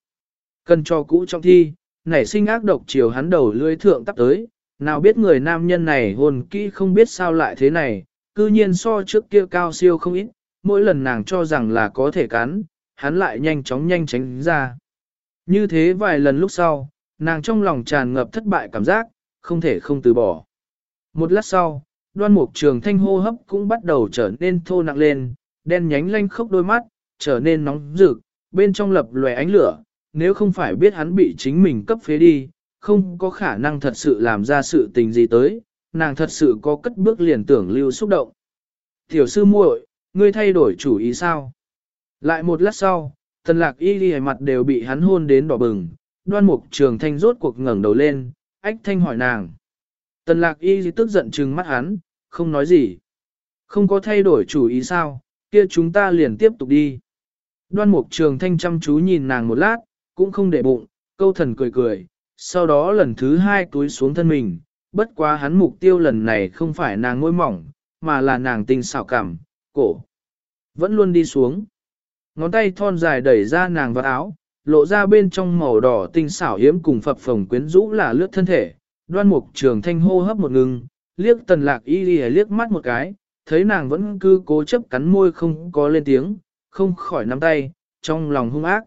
Cần cho cũ trong thi, nảy sinh ác độc chiều hắn đầu lưỡi thượng tắp tới, nào biết người nam nhân này hồn kỹ không biết sao lại thế này, cư nhiên so trước kia cao siêu không ít, mỗi lần nàng cho rằng là có thể cắn, hắn lại nhanh chóng nhanh tránh ra. Như thế vài lần lúc sau, nàng trong lòng tràn ngập thất bại cảm giác, không thể không từ bỏ. Một lát sau, đoan mục trường thanh hô hấp cũng bắt đầu trở nên thô nặng lên, đen nhánh lanh khốc đôi mắt, trở nên nóng rực, bên trong lập lòe ánh lửa, nếu không phải biết hắn bị chính mình cấp phế đi, không có khả năng thật sự làm ra sự tình gì tới, nàng thật sự có cất bước liền tưởng lưu xúc động. Tiểu sư muội, ngươi thay đổi chủ ý sao? Lại một lát sau, tần lạc y ghi mặt đều bị hắn hôn đến đỏ bừng, đoan mục trường thanh rốt cuộc ngẩng đầu lên, ách thanh hỏi nàng. Tần lạc y tức giận trừng mắt hắn, không nói gì. Không có thay đổi chủ ý sao, kia chúng ta liền tiếp tục đi. Đoan mục trường thanh chăm chú nhìn nàng một lát, cũng không để bụng, câu thần cười cười, sau đó lần thứ hai túi xuống thân mình, bất quá hắn mục tiêu lần này không phải nàng ngôi mỏng, mà là nàng tinh xảo cảm, cổ. Vẫn luôn đi xuống. Ngón tay thon dài đẩy ra nàng vào áo, lộ ra bên trong màu đỏ tinh xảo hiếm cùng phập phồng quyến rũ là lướt thân thể. Đoan mục trường thanh hô hấp một ngừng, liếc tần lạc y đi liếc mắt một cái, thấy nàng vẫn cứ cố chấp cắn môi không có lên tiếng, không khỏi nắm tay, trong lòng hung ác.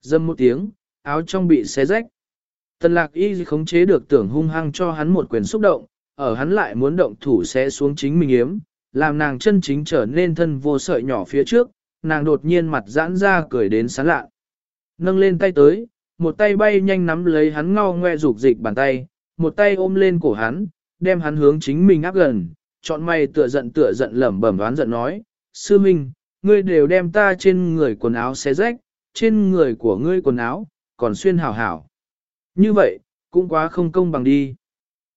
Dâm một tiếng, áo trong bị xé rách. Tần lạc y khống chế được tưởng hung hăng cho hắn một quyền xúc động, ở hắn lại muốn động thủ sẽ xuống chính mình yếm, làm nàng chân chính trở nên thân vô sợi nhỏ phía trước, nàng đột nhiên mặt giãn ra cười đến sán lạ. Nâng lên tay tới, một tay bay nhanh nắm lấy hắn ngao ngoe rục dịch bàn tay, một tay ôm lên cổ hắn, đem hắn hướng chính mình áp gần, chọn mày tựa giận tựa giận lẩm bẩm đoán giận nói, sư minh, ngươi đều đem ta trên người quần áo xé rách, trên người của ngươi quần áo, còn xuyên hảo hảo. Như vậy, cũng quá không công bằng đi.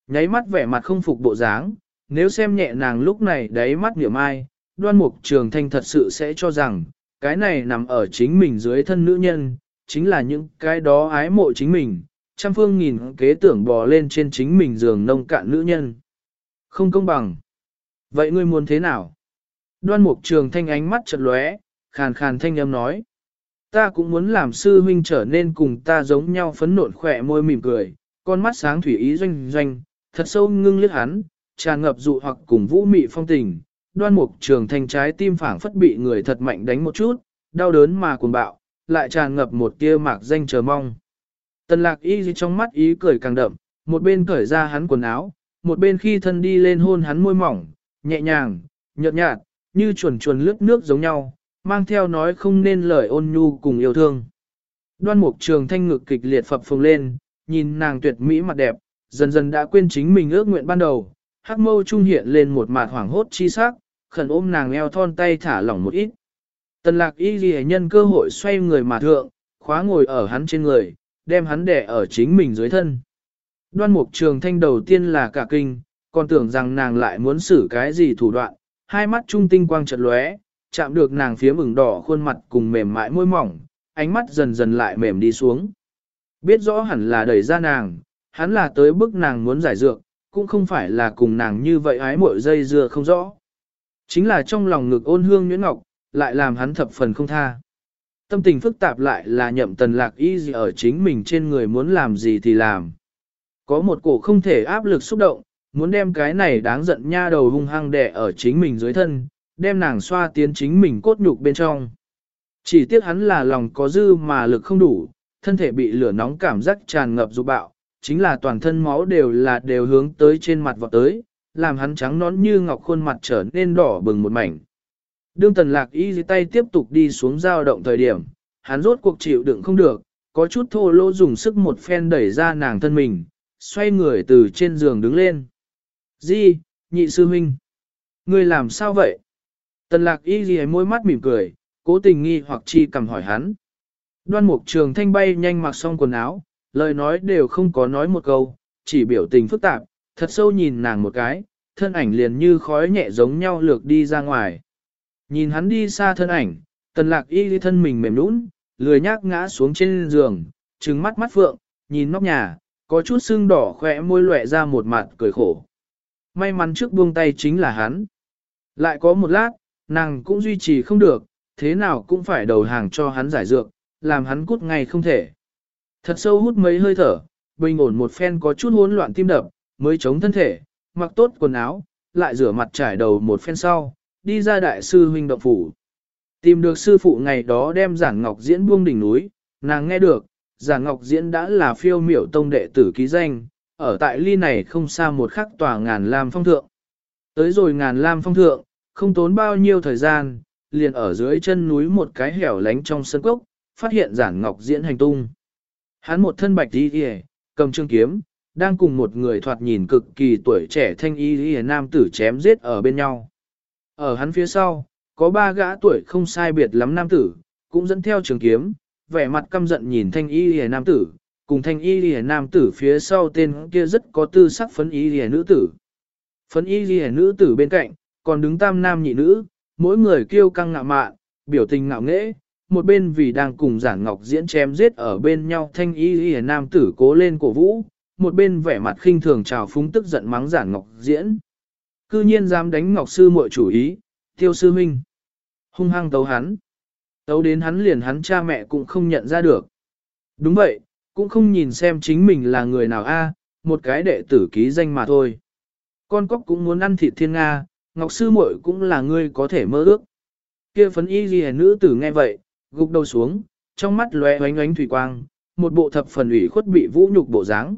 Nháy mắt vẻ mặt không phục bộ dáng, nếu xem nhẹ nàng lúc này đáy mắt niệm ai, đoan mục trường thanh thật sự sẽ cho rằng, cái này nằm ở chính mình dưới thân nữ nhân, chính là những cái đó ái mộ chính mình, trăm phương nghìn kế tưởng bò lên trên chính mình giường nông cạn nữ nhân. Không công bằng. Vậy ngươi muốn thế nào? Đoan mục trường thanh ánh mắt chật lóe, khàn khàn thanh âm nói. Ta cũng muốn làm sư huynh trở nên cùng ta giống nhau phấn nộn khỏe môi mỉm cười, con mắt sáng thủy ý doanh doanh, thật sâu ngưng liếc hắn, tràn ngập dụ hoặc cùng vũ mị phong tình. Đoan mục trường thành trái tim phảng phất bị người thật mạnh đánh một chút, đau đớn mà cuồng bạo, lại tràn ngập một tia mạc danh chờ mong. Tần lạc y trong mắt ý cười càng đậm, một bên cởi ra hắn quần áo, một bên khi thân đi lên hôn hắn môi mỏng, nhẹ nhàng, nhợt nhạt, như chuồn chuồn lướt nước giống nhau, mang theo nói không nên lời ôn nhu cùng yêu thương. Đoan mục trường thanh ngực kịch liệt phập phồng lên, nhìn nàng tuyệt mỹ mặt đẹp, dần dần đã quên chính mình ước nguyện ban đầu, hắc mâu trung hiện lên một mặt hoảng hốt chi sắc, khẩn ôm nàng eo thon tay thả lỏng một ít. Tần lạc y ghi nhân cơ hội xoay người mà thượng, khóa ngồi ở hắn trên người, đem hắn đẻ ở chính mình dưới thân. Đoan mục trường thanh đầu tiên là cả kinh, còn tưởng rằng nàng lại muốn xử cái gì thủ đoạn, hai mắt trung tinh quang chợt lóe, chạm được nàng phía mừng đỏ khuôn mặt cùng mềm mại môi mỏng, ánh mắt dần dần lại mềm đi xuống. Biết rõ hẳn là đẩy ra nàng, hắn là tới bức nàng muốn giải dược, cũng không phải là cùng nàng như vậy ái mội dây dưa không rõ. Chính là trong lòng ngực ôn hương nhuyễn ngọc, lại làm hắn thập phần không tha. Tâm tình phức tạp lại là nhậm tần lạc y gì ở chính mình trên người muốn làm gì thì làm. Có một cổ không thể áp lực xúc động, muốn đem cái này đáng giận nha đầu hung hăng đẻ ở chính mình dưới thân, đem nàng xoa tiến chính mình cốt nhục bên trong. Chỉ tiếc hắn là lòng có dư mà lực không đủ, thân thể bị lửa nóng cảm giác tràn ngập dục bạo, chính là toàn thân máu đều là đều hướng tới trên mặt vọt tới, làm hắn trắng nón như ngọc khuôn mặt trở nên đỏ bừng một mảnh. Đương tần lạc y dưới tay tiếp tục đi xuống dao động thời điểm, hắn rốt cuộc chịu đựng không được, có chút thô lỗ dùng sức một phen đẩy ra nàng thân mình, xoay người từ trên giường đứng lên. Di, nhị sư huynh. Ngươi làm sao vậy? Tần lạc y ghi môi mắt mỉm cười, cố tình nghi hoặc chi cầm hỏi hắn. Đoan mục trường thanh bay nhanh mặc xong quần áo, lời nói đều không có nói một câu, chỉ biểu tình phức tạp, thật sâu nhìn nàng một cái, thân ảnh liền như khói nhẹ giống nhau lược đi ra ngoài. Nhìn hắn đi xa thân ảnh, tần lạc y ghi thân mình mềm nũng, lười nhác ngã xuống trên giường, trừng mắt mắt phượng, nhìn nóc nhà, có chút sưng đỏ khỏe môi lệ ra một mặt cười khổ. May mắn trước buông tay chính là hắn. Lại có một lát, nàng cũng duy trì không được, thế nào cũng phải đầu hàng cho hắn giải dược, làm hắn cút ngay không thể. Thật sâu hút mấy hơi thở, bình ổn một phen có chút hỗn loạn tim đập, mới chống thân thể, mặc tốt quần áo, lại rửa mặt trải đầu một phen sau, đi ra đại sư huynh động phủ. Tìm được sư phụ ngày đó đem giản ngọc diễn buông đỉnh núi, nàng nghe được, giản ngọc diễn đã là phiêu miểu tông đệ tử ký danh, ở tại ly này không xa một khắc tòa ngàn lam phong thượng. Tới rồi ngàn lam phong thượng, không tốn bao nhiêu thời gian, liền ở dưới chân núi một cái hẻo lánh trong sân cốc, phát hiện giản ngọc diễn hành tung. Hắn một thân bạch đi kìa, cầm trương kiếm, đang cùng một người thoạt nhìn cực kỳ tuổi trẻ thanh y y nam tử chém giết ở bên nhau. Ở hắn phía sau, có ba gã tuổi không sai biệt lắm nam tử, cũng dẫn theo trường kiếm, vẻ mặt căm giận nhìn thanh y y nam tử, cùng thanh y lìa nam tử phía sau tên kia rất có tư sắc phấn y lìa nữ tử. Phấn y lìa nữ tử bên cạnh, còn đứng tam nam nhị nữ, mỗi người kêu căng ngạo mạn, biểu tình ngạo nghễ, một bên vì đang cùng giản ngọc diễn chém giết ở bên nhau thanh y y nam tử cố lên cổ vũ, một bên vẻ mặt khinh thường trào phúng tức giận mắng giản ngọc diễn. Cư nhiên dám đánh ngọc sư muội chủ ý, tiêu sư huynh. Hung hăng tấu hắn. Tấu đến hắn liền hắn cha mẹ cũng không nhận ra được. Đúng vậy, cũng không nhìn xem chính mình là người nào a, một cái đệ tử ký danh mà thôi. Con cóc cũng muốn ăn thịt thiên Nga, Ngọc Sư muội cũng là người có thể mơ ước. Kia phấn y ghi nữ tử nghe vậy, gục đầu xuống, trong mắt lóe oánh oánh thủy quang, một bộ thập phần ủy khuất bị vũ nhục bộ dáng.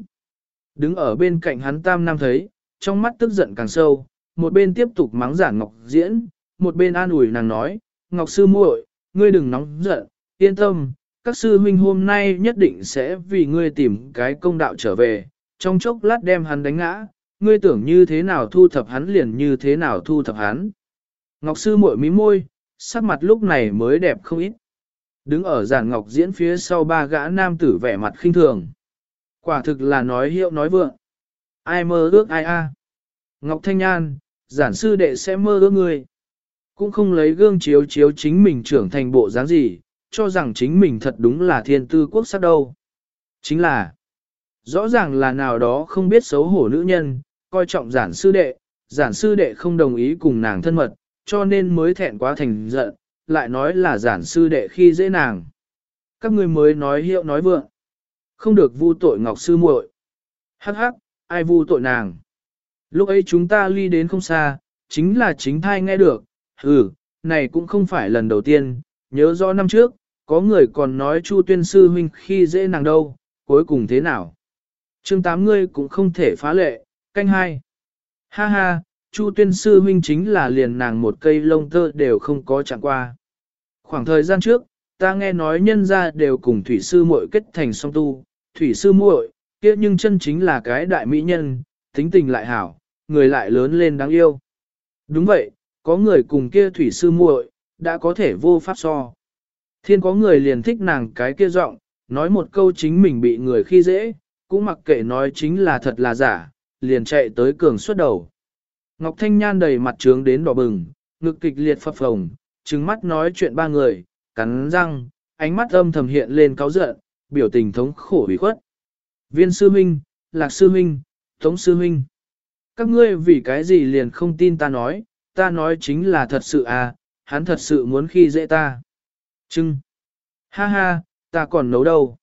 Đứng ở bên cạnh hắn tam nam thấy, trong mắt tức giận càng sâu, một bên tiếp tục mắng giản Ngọc Diễn, một bên an ủi nàng nói, Ngọc Sư muội, ngươi đừng nóng giận, yên tâm, các sư huynh hôm nay nhất định sẽ vì ngươi tìm cái công đạo trở về, trong chốc lát đem hắn đánh ngã, ngươi tưởng như thế nào thu thập hắn liền như thế nào thu thập hắn. Ngọc sư muội mí môi, sắc mặt lúc này mới đẹp không ít. Đứng ở giản ngọc diễn phía sau ba gã nam tử vẻ mặt khinh thường. Quả thực là nói hiệu nói vượng. Ai mơ ước ai a? À. Ngọc Thanh Nhan, giản sư đệ sẽ mơ ước ngươi. Cũng không lấy gương chiếu chiếu chính mình trưởng thành bộ dáng gì, cho rằng chính mình thật đúng là thiên tư quốc sắc đâu. Chính là, rõ ràng là nào đó không biết xấu hổ nữ nhân, coi trọng giản sư đệ, giản sư đệ không đồng ý cùng nàng thân mật, cho nên mới thẹn quá thành giận, lại nói là giản sư đệ khi dễ nàng. Các người mới nói hiệu nói vượng, không được vu tội ngọc sư muội. Hắc hắc, ai vu tội nàng. Lúc ấy chúng ta ly đến không xa, chính là chính thai nghe được, ừ, này cũng không phải lần đầu tiên, nhớ rõ năm trước, có người còn nói Chu tuyên sư huynh khi dễ nàng đâu, cuối cùng thế nào? chương tám ngươi cũng không thể phá lệ, canh hai. Ha ha, Chu tuyên sư huynh chính là liền nàng một cây lông tơ đều không có chẳng qua. Khoảng thời gian trước, ta nghe nói nhân ra đều cùng thủy sư muội kết thành song tu, thủy sư muội kia nhưng chân chính là cái đại mỹ nhân, tính tình lại hảo, người lại lớn lên đáng yêu. Đúng vậy, có người cùng kia thủy sư muội đã có thể vô pháp so. Thiên có người liền thích nàng cái kia giọng, nói một câu chính mình bị người khi dễ, cũng mặc kệ nói chính là thật là giả, liền chạy tới cường xuất đầu. Ngọc Thanh Nhan đầy mặt trướng đến đỏ bừng, ngực kịch liệt phập phồng, trừng mắt nói chuyện ba người, cắn răng, ánh mắt âm thầm hiện lên cáo giận, biểu tình thống khổ ủy khuất. Viên sư minh, lạc sư minh, tống sư minh. Các ngươi vì cái gì liền không tin ta nói, ta nói chính là thật sự à, hắn thật sự muốn khi dễ ta. Trưng. Ha ha, ta còn nấu đâu.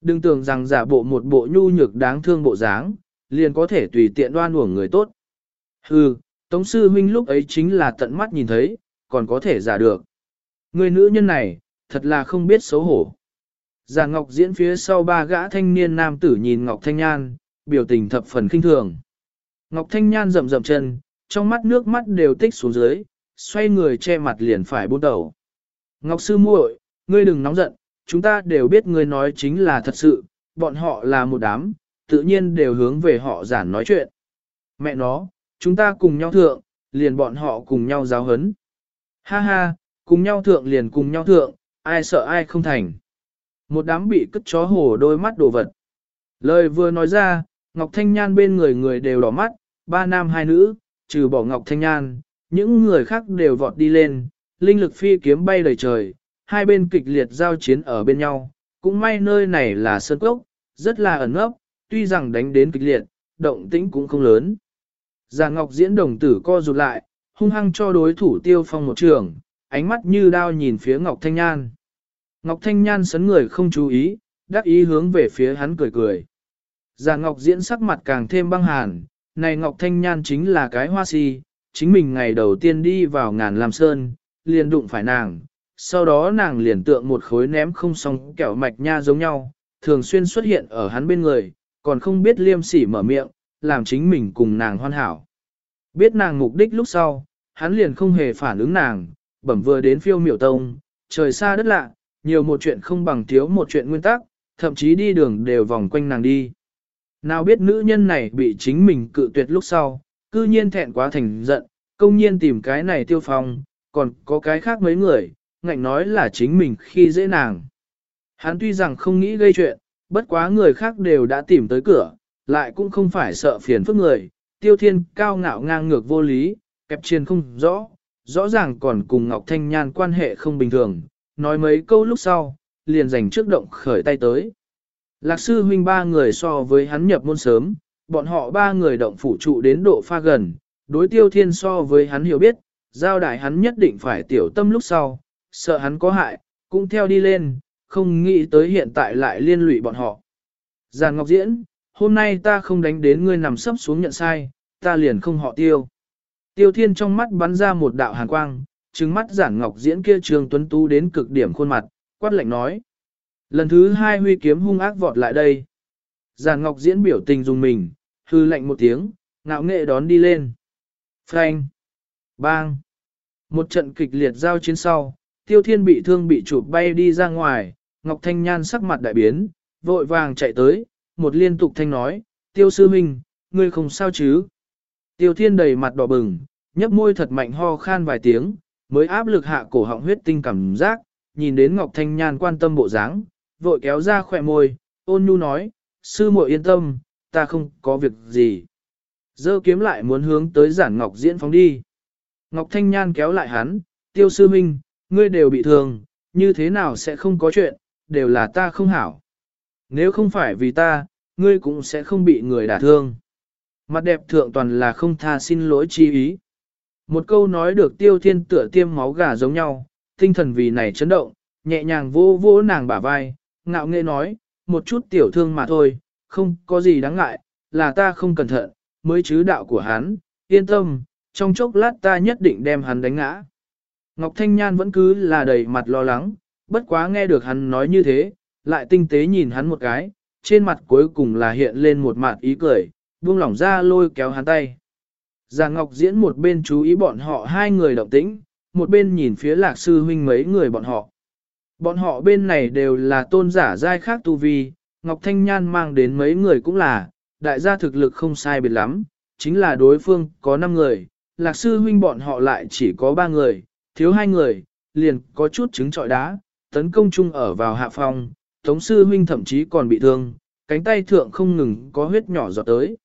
Đừng tưởng rằng giả bộ một bộ nhu nhược đáng thương bộ dáng, liền có thể tùy tiện đoan uổng người tốt. Hừ, Tống sư huynh lúc ấy chính là tận mắt nhìn thấy, còn có thể giả được. Người nữ nhân này, thật là không biết xấu hổ. Giả Ngọc diễn phía sau ba gã thanh niên nam tử nhìn Ngọc Thanh Nhan, biểu tình thập phần kinh thường. Ngọc Thanh Nhan rậm rậm chân, trong mắt nước mắt đều tích xuống dưới, xoay người che mặt liền phải buôn đầu. Ngọc sư muội, ngươi đừng nóng giận, chúng ta đều biết ngươi nói chính là thật sự, bọn họ là một đám, tự nhiên đều hướng về họ giản nói chuyện. Mẹ nó, chúng ta cùng nhau thượng, liền bọn họ cùng nhau giáo hấn. Ha ha, cùng nhau thượng liền cùng nhau thượng, ai sợ ai không thành. Một đám bị cất chó hổ đôi mắt đồ vật. Lời vừa nói ra, Ngọc Thanh Nhan bên người người đều đỏ mắt, ba nam hai nữ, trừ bỏ Ngọc Thanh Nhan, những người khác đều vọt đi lên, linh lực phi kiếm bay đầy trời, hai bên kịch liệt giao chiến ở bên nhau, cũng may nơi này là sơn cốc, rất là ẩn ấp, tuy rằng đánh đến kịch liệt, động tĩnh cũng không lớn. Già Ngọc diễn đồng tử co rụt lại, hung hăng cho đối thủ tiêu phong một trường, ánh mắt như đao nhìn phía Ngọc Thanh Nhan. Ngọc Thanh Nhan sấn người không chú ý, đắc ý hướng về phía hắn cười cười. Già Ngọc diễn sắc mặt càng thêm băng hàn, này Ngọc Thanh Nhan chính là cái hoa si, chính mình ngày đầu tiên đi vào ngàn làm sơn, liền đụng phải nàng, sau đó nàng liền tượng một khối ném không xong kẹo mạch nha giống nhau, thường xuyên xuất hiện ở hắn bên người, còn không biết liêm sỉ mở miệng, làm chính mình cùng nàng hoàn hảo. Biết nàng mục đích lúc sau, hắn liền không hề phản ứng nàng, bẩm vừa đến phiêu miểu tông, trời xa đất lạ, nhiều một chuyện không bằng thiếu một chuyện nguyên tắc, thậm chí đi đường đều vòng quanh nàng đi. Nào biết nữ nhân này bị chính mình cự tuyệt lúc sau, cư nhiên thẹn quá thành giận, công nhiên tìm cái này tiêu phong, còn có cái khác mấy người, ngạnh nói là chính mình khi dễ nàng. Hắn tuy rằng không nghĩ gây chuyện, Bất quá người khác đều đã tìm tới cửa, lại cũng không phải sợ phiền phức người, tiêu thiên cao ngạo ngang ngược vô lý, kẹp chiên không rõ, rõ ràng còn cùng Ngọc Thanh Nhan quan hệ không bình thường, nói mấy câu lúc sau, liền dành trước động khởi tay tới. Lạc sư huynh ba người so với hắn nhập môn sớm, bọn họ ba người động phủ trụ đến độ pha gần, đối tiêu thiên so với hắn hiểu biết, giao đại hắn nhất định phải tiểu tâm lúc sau, sợ hắn có hại, cũng theo đi lên, không nghĩ tới hiện tại lại liên lụy bọn họ. Giàn Ngọc Diễn, hôm nay ta không đánh đến ngươi nằm sấp xuống nhận sai, ta liền không họ tiêu. Tiêu thiên trong mắt bắn ra một đạo hàn quang, trừng mắt giản Ngọc Diễn kia trường tuấn tú đến cực điểm khuôn mặt, quát lạnh nói. Lần thứ hai huy kiếm hung ác vọt lại đây. Giản Ngọc Diễn biểu tình dùng mình, hư lạnh một tiếng, ngạo nghệ đón đi lên. Phanh! Bang! Một trận kịch liệt giao chiến sau, Tiêu Thiên bị thương bị chụp bay đi ra ngoài, Ngọc Thanh Nhan sắc mặt đại biến, vội vàng chạy tới, một liên tục thanh nói, Tiêu Sư Minh, ngươi không sao chứ? Tiêu Thiên đầy mặt đỏ bừng, nhấp môi thật mạnh ho khan vài tiếng, mới áp lực hạ cổ họng huyết tinh cảm giác, nhìn đến Ngọc Thanh Nhan quan tâm bộ dáng, vội kéo ra khỏe môi, ôn nhu nói, sư muội yên tâm, ta không có việc gì. Dơ kiếm lại muốn hướng tới giản Ngọc diễn phóng đi. Ngọc Thanh Nhan kéo lại hắn, tiêu sư minh, ngươi đều bị thương, như thế nào sẽ không có chuyện, đều là ta không hảo. Nếu không phải vì ta, ngươi cũng sẽ không bị người đả thương. Mặt đẹp thượng toàn là không tha xin lỗi chi ý. Một câu nói được tiêu thiên tựa tiêm máu gà giống nhau, tinh thần vì này chấn động, nhẹ nhàng vô vô nàng bả vai, ngạo nghễ nói, một chút tiểu thương mà thôi, không có gì đáng ngại, là ta không cẩn thận, mới chứ đạo của hắn, yên tâm, trong chốc lát ta nhất định đem hắn đánh ngã. Ngọc Thanh Nhan vẫn cứ là đầy mặt lo lắng, bất quá nghe được hắn nói như thế, lại tinh tế nhìn hắn một cái, trên mặt cuối cùng là hiện lên một mặt ý cười, buông lỏng ra lôi kéo hắn tay. Già Ngọc diễn một bên chú ý bọn họ hai người động tĩnh, một bên nhìn phía lạc sư huynh mấy người bọn họ. Bọn họ bên này đều là tôn giả giai khác tu vi, Ngọc Thanh Nhan mang đến mấy người cũng là, đại gia thực lực không sai biệt lắm, chính là đối phương có 5 người, lạc sư huynh bọn họ lại chỉ có 3 người, thiếu hai người, liền có chút trứng trọi đá, tấn công chung ở vào hạ phòng, tống sư huynh thậm chí còn bị thương, cánh tay thượng không ngừng có huyết nhỏ giọt tới.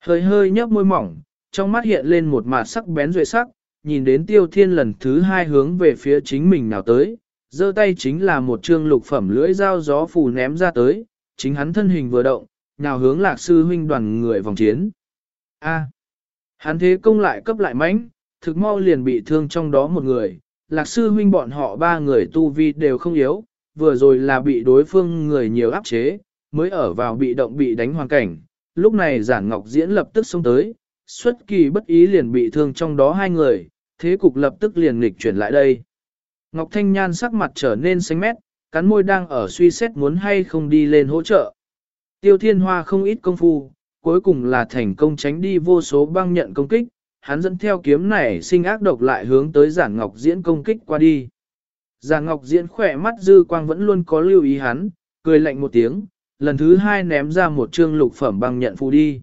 Hơi hơi nhấp môi mỏng, trong mắt hiện lên một mạt sắc bén duệ sắc, nhìn đến tiêu thiên lần thứ hai hướng về phía chính mình nào tới, giơ tay chính là một trương lục phẩm lưỡi dao gió phù ném ra tới, chính hắn thân hình vừa động, nào hướng lạc sư huynh đoàn người vòng chiến. A. hắn thế công lại cấp lại mãnh, thực mau liền bị thương trong đó một người, lạc sư huynh bọn họ ba người tu vi đều không yếu, vừa rồi là bị đối phương người nhiều áp chế, mới ở vào bị động bị đánh hoàn cảnh, lúc này giản ngọc diễn lập tức xông tới, xuất kỳ bất ý liền bị thương trong đó hai người, thế cục lập tức liền nghịch chuyển lại đây. Ngọc Thanh Nhan sắc mặt trở nên xanh mét, cắn môi đang ở suy xét muốn hay không đi lên hỗ trợ. Tiêu Thiên Hoa không ít công phu, cuối cùng là thành công tránh đi vô số băng nhận công kích, hắn dẫn theo kiếm này sinh ác độc lại hướng tới Giản Ngọc Diễn công kích qua đi. Giản Ngọc Diễn khỏe mắt dư quang vẫn luôn có lưu ý hắn, cười lạnh một tiếng, lần thứ hai ném ra một chương lục phẩm băng nhận phù đi.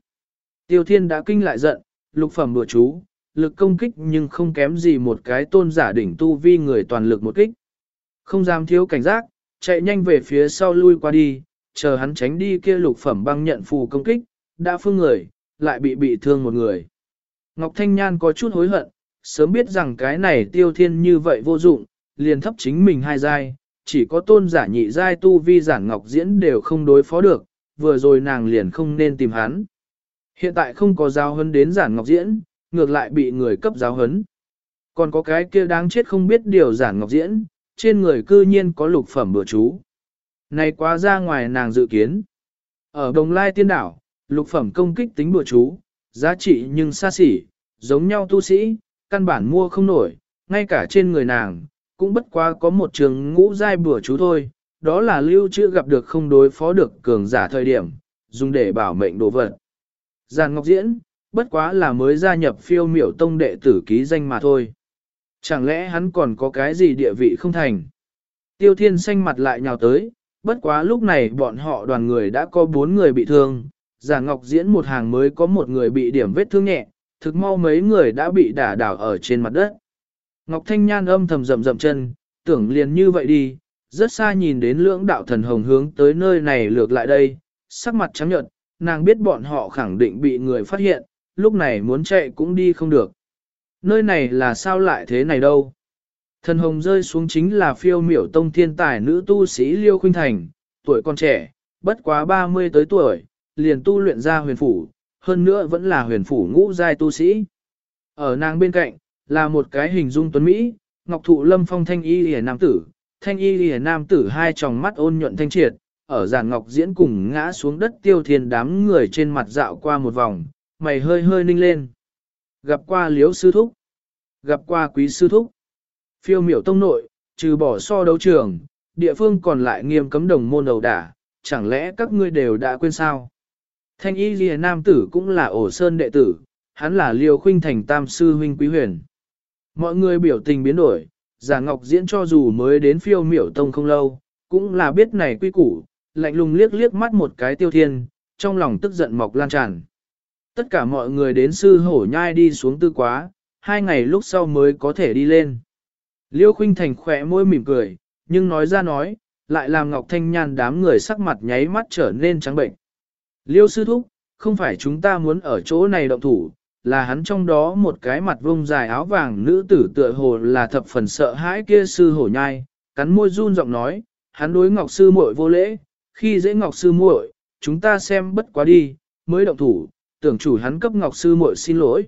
Tiêu Thiên đã kinh lại giận, lục phẩm bừa chú, lực công kích nhưng không kém gì một cái tôn giả đỉnh tu vi người toàn lực một kích. Không dám thiếu cảnh giác, chạy nhanh về phía sau lui qua đi, chờ hắn tránh đi kia lục phẩm băng nhận phù công kích, đã phương người, lại bị bị thương một người. Ngọc Thanh Nhan có chút hối hận, sớm biết rằng cái này tiêu thiên như vậy vô dụng, liền thấp chính mình hai giai, chỉ có tôn giả nhị giai tu vi giản Ngọc Diễn đều không đối phó được, vừa rồi nàng liền không nên tìm hắn. Hiện tại không có giao hấn đến giản Ngọc Diễn, ngược lại bị người cấp giáo hấn. Còn có cái kia đáng chết không biết điều giản ngọc diễn, trên người cư nhiên có lục phẩm bữa chú. Này quá ra ngoài nàng dự kiến. Ở Đồng Lai Tiên Đảo, lục phẩm công kích tính bữa chú, giá trị nhưng xa xỉ, giống nhau tu sĩ, căn bản mua không nổi, ngay cả trên người nàng, cũng bất quá có một trường ngũ giai bùa chú thôi, đó là lưu chưa gặp được không đối phó được cường giả thời điểm, dùng để bảo mệnh đồ vật. Giàn Ngọc Diễn, bất quá là mới gia nhập phiêu miểu tông đệ tử ký danh mà thôi. Chẳng lẽ hắn còn có cái gì địa vị không thành? Tiêu thiên xanh mặt lại nhào tới, bất quá lúc này bọn họ đoàn người đã có bốn người bị thương, giả ngọc diễn một hàng mới có một người bị điểm vết thương nhẹ, thực mau mấy người đã bị đả đảo ở trên mặt đất. Ngọc Thanh Nhan âm thầm rậm rậm chân, tưởng liền như vậy đi, Rất xa nhìn đến lưỡng đạo thần hồng hướng tới nơi này lược lại đây, sắc mặt trắng nhợt, nàng biết bọn họ khẳng định bị người phát hiện, lúc này muốn chạy cũng đi không được. Nơi này là sao lại thế này đâu? Thần hồng rơi xuống chính là phiêu miểu tông thiên tài nữ tu sĩ Liêu Khuynh Thành, tuổi còn trẻ, bất quá 30 tới tuổi, liền tu luyện ra huyền phủ, hơn nữa vẫn là huyền phủ ngũ giai tu sĩ. Ở nàng bên cạnh, là một cái hình dung tuấn Mỹ, ngọc thụ lâm phong thanh y lìa nam tử, thanh y lìa nam tử hai tròng mắt ôn nhuận thanh triệt, ở giàn ngọc diễn cùng ngã xuống đất tiêu thiên đám người trên mặt dạo qua một vòng, mày hơi hơi ninh lên. Gặp qua liếu sư thúc, gặp qua quý sư thúc. Phiêu miểu tông nội, trừ bỏ so đấu trường, địa phương còn lại nghiêm cấm đồng môn đầu đả, chẳng lẽ các ngươi đều đã quên sao? Thanh y lìa nam tử cũng là ổ sơn đệ tử, hắn là liêu khuynh thành tam sư huynh quý huyền. Mọi người biểu tình biến đổi, giả ngọc diễn cho dù mới đến phiêu miểu tông không lâu, cũng là biết này quy củ, lạnh lùng liếc liếc mắt một cái tiêu thiên, trong lòng tức giận mọc lan tràn. Tất cả mọi người đến sư hổ nhai đi xuống tư quá, hai ngày lúc sau mới có thể đi lên. Liêu khuynh thành khỏe môi mỉm cười, nhưng nói ra nói, lại làm Ngọc Thanh Nhan đám người sắc mặt nháy mắt trở nên trắng bệnh. Liêu sư thúc, không phải chúng ta muốn ở chỗ này động thủ, là hắn trong đó một cái mặt vông dài áo vàng nữ tử tựa hồ là thập phần sợ hãi kia sư hổ nhai, cắn môi run giọng nói, hắn đối Ngọc sư muội vô lễ, khi dễ Ngọc sư muội, chúng ta xem bất quá đi, mới động thủ, tưởng chủ hắn cấp Ngọc sư muội xin lỗi.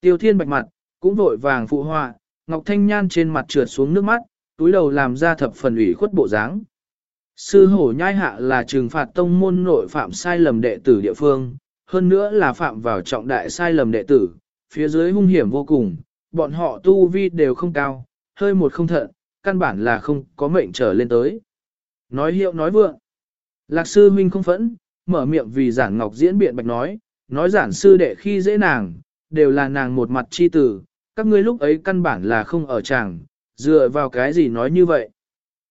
Tiêu Thiên bạch mặt, cũng vội vàng phụ họa, Ngọc Thanh Nhan trên mặt trượt xuống nước mắt, túi đầu làm ra thập phần ủy khuất bộ dáng. Sư hổ nhai hạ là trừng phạt tông môn nội phạm sai lầm đệ tử địa phương, hơn nữa là phạm vào trọng đại sai lầm đệ tử, phía dưới hung hiểm vô cùng, bọn họ tu vi đều không cao, hơi một không thận, căn bản là không có mệnh trở lên tới. Nói hiệu nói vượng. Lạc sư huynh không phẫn, mở miệng vì giản ngọc diễn biện bạch nói, nói giản sư đệ khi dễ nàng, đều là nàng một mặt chi tử, các ngươi lúc ấy căn bản là không ở chàng, dựa vào cái gì nói như vậy.